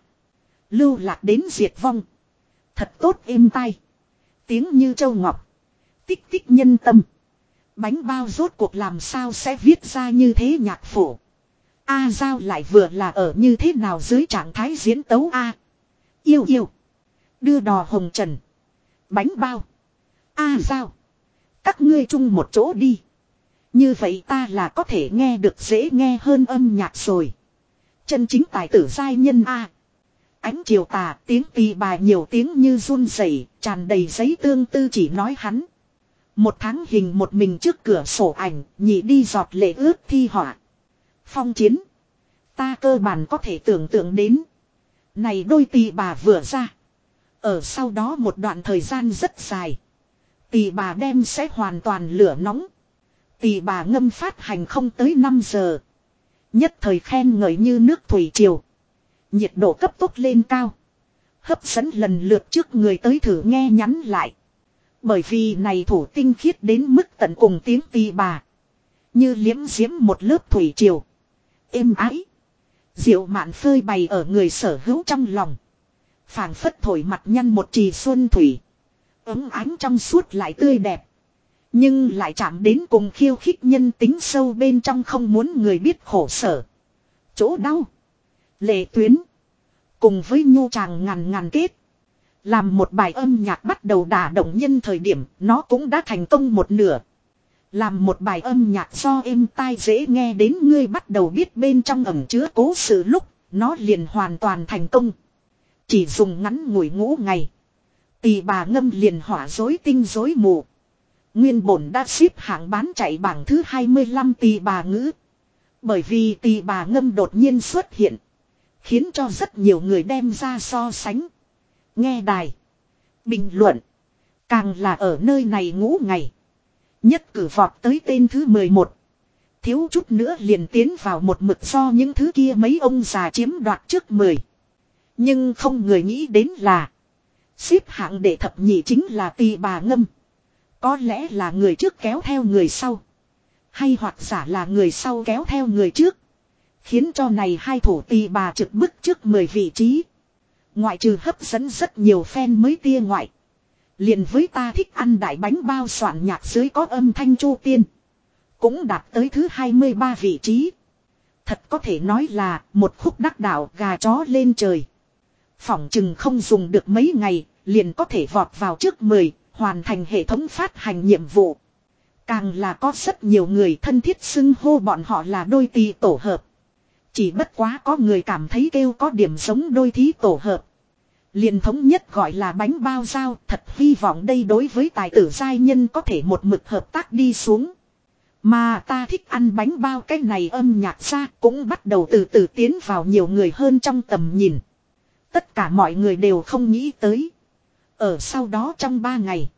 Lưu lạc đến diệt vong. Thật tốt êm tai. Tiếng như châu ngọc. Tích tích nhân tâm. Bánh bao rốt cuộc làm sao sẽ viết ra như thế nhạc phổ. A Giao lại vừa là ở như thế nào dưới trạng thái diễn tấu A. Yêu yêu. Đưa đò hồng trần. Bánh bao. A Giao. Các ngươi chung một chỗ đi. Như vậy ta là có thể nghe được dễ nghe hơn âm nhạc rồi. Chân chính tài tử giai nhân A. Ánh chiều tà tiếng tì bài nhiều tiếng như run rẩy tràn đầy giấy tương tư chỉ nói hắn. Một tháng hình một mình trước cửa sổ ảnh, nhị đi giọt lệ ướt thi họa. Phong chiến. Ta cơ bản có thể tưởng tượng đến. Này đôi tì bà vừa ra. Ở sau đó một đoạn thời gian rất dài. Tì bà đem sẽ hoàn toàn lửa nóng. Tì bà ngâm phát hành không tới 5 giờ. Nhất thời khen ngợi như nước thủy triều. Nhiệt độ cấp tốc lên cao. Hấp dẫn lần lượt trước người tới thử nghe nhắn lại. Bởi vì này thủ tinh khiết đến mức tận cùng tiếng tì bà. Như liếm diễm một lớp thủy triều. Êm ái. Diệu mạn phơi bày ở người sở hữu trong lòng. phảng phất thổi mặt nhăn một trì xuân thủy. Ấm ánh trong suốt lại tươi đẹp. Nhưng lại chạm đến cùng khiêu khích nhân tính sâu bên trong không muốn người biết khổ sở. Chỗ đau. Lệ tuyến. Cùng với nhu tràng ngàn ngàn kết. Làm một bài âm nhạc bắt đầu đả động nhân thời điểm, nó cũng đã thành công một nửa. Làm một bài âm nhạc do êm tai dễ nghe đến ngươi bắt đầu biết bên trong ẩm chứa cố sự lúc, nó liền hoàn toàn thành công. Chỉ dùng ngắn ngủi ngũ ngày. Tỳ bà ngâm liền hỏa dối tinh dối mù. Nguyên bổn đã xếp hạng bán chạy bảng thứ 25 tỳ bà ngữ. Bởi vì tỳ bà ngâm đột nhiên xuất hiện. Khiến cho rất nhiều người đem ra so sánh. Nghe đài. Bình luận. Càng là ở nơi này ngũ ngày. Nhất cử vọt tới tên thứ 11. Thiếu chút nữa liền tiến vào một mực so những thứ kia mấy ông già chiếm đoạt trước 10. Nhưng không người nghĩ đến là. Xếp hạng để thập nhị chính là tì bà ngâm. Có lẽ là người trước kéo theo người sau. Hay hoặc giả là người sau kéo theo người trước. Khiến cho này hai thủ tì bà trực bức trước 10 vị trí. Ngoại trừ hấp dẫn rất nhiều fan mới tia ngoại. Liền với ta thích ăn đại bánh bao soạn nhạc dưới có âm thanh chu tiên. Cũng đạt tới thứ 23 vị trí. Thật có thể nói là một khúc đắc đạo gà chó lên trời. Phỏng chừng không dùng được mấy ngày, liền có thể vọt vào trước 10, hoàn thành hệ thống phát hành nhiệm vụ. Càng là có rất nhiều người thân thiết xưng hô bọn họ là đôi tì tổ hợp. Chỉ bất quá có người cảm thấy kêu có điểm giống đôi thí tổ hợp. liền thống nhất gọi là bánh bao dao, thật hy vọng đây đối với tài tử giai nhân có thể một mực hợp tác đi xuống. Mà ta thích ăn bánh bao cái này âm nhạc ra cũng bắt đầu từ từ tiến vào nhiều người hơn trong tầm nhìn. Tất cả mọi người đều không nghĩ tới. Ở sau đó trong ba ngày.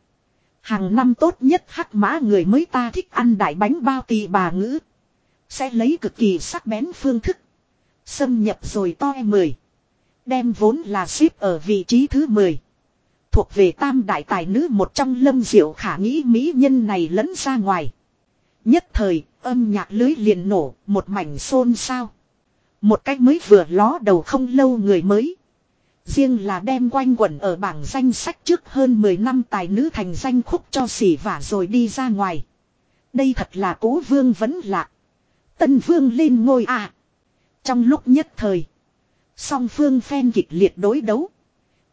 Hàng năm tốt nhất hắc mã người mới ta thích ăn đại bánh bao tì bà ngữ. Sẽ lấy cực kỳ sắc bén phương thức. Xâm nhập rồi to mười Đem vốn là ship ở vị trí thứ 10. Thuộc về tam đại tài nữ một trong lâm diệu khả nghĩ mỹ nhân này lẫn ra ngoài. Nhất thời, âm nhạc lưới liền nổ, một mảnh xôn xao. Một cách mới vừa ló đầu không lâu người mới. Riêng là đem quanh quẩn ở bảng danh sách trước hơn 10 năm tài nữ thành danh khúc cho xỉ vả rồi đi ra ngoài. Đây thật là cố vương vẫn lạc. Tân vương lên ngôi à. Trong lúc nhất thời. Song phương phen kịch liệt đối đấu.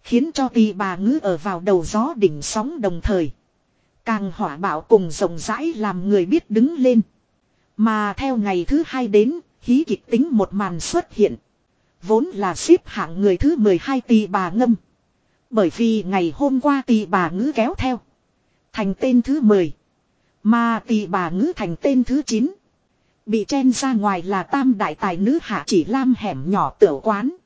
Khiến cho tì bà ngữ ở vào đầu gió đỉnh sóng đồng thời. Càng hỏa bạo cùng rộng rãi làm người biết đứng lên. Mà theo ngày thứ hai đến, hí kịch tính một màn xuất hiện. Vốn là xếp hạng người thứ 12 tỷ bà ngâm. Bởi vì ngày hôm qua tỷ bà ngữ kéo theo. Thành tên thứ 10. Mà tỷ bà ngữ thành tên thứ 9. Bị chen ra ngoài là tam đại tài nữ hạ chỉ lam hẻm nhỏ tiểu quán.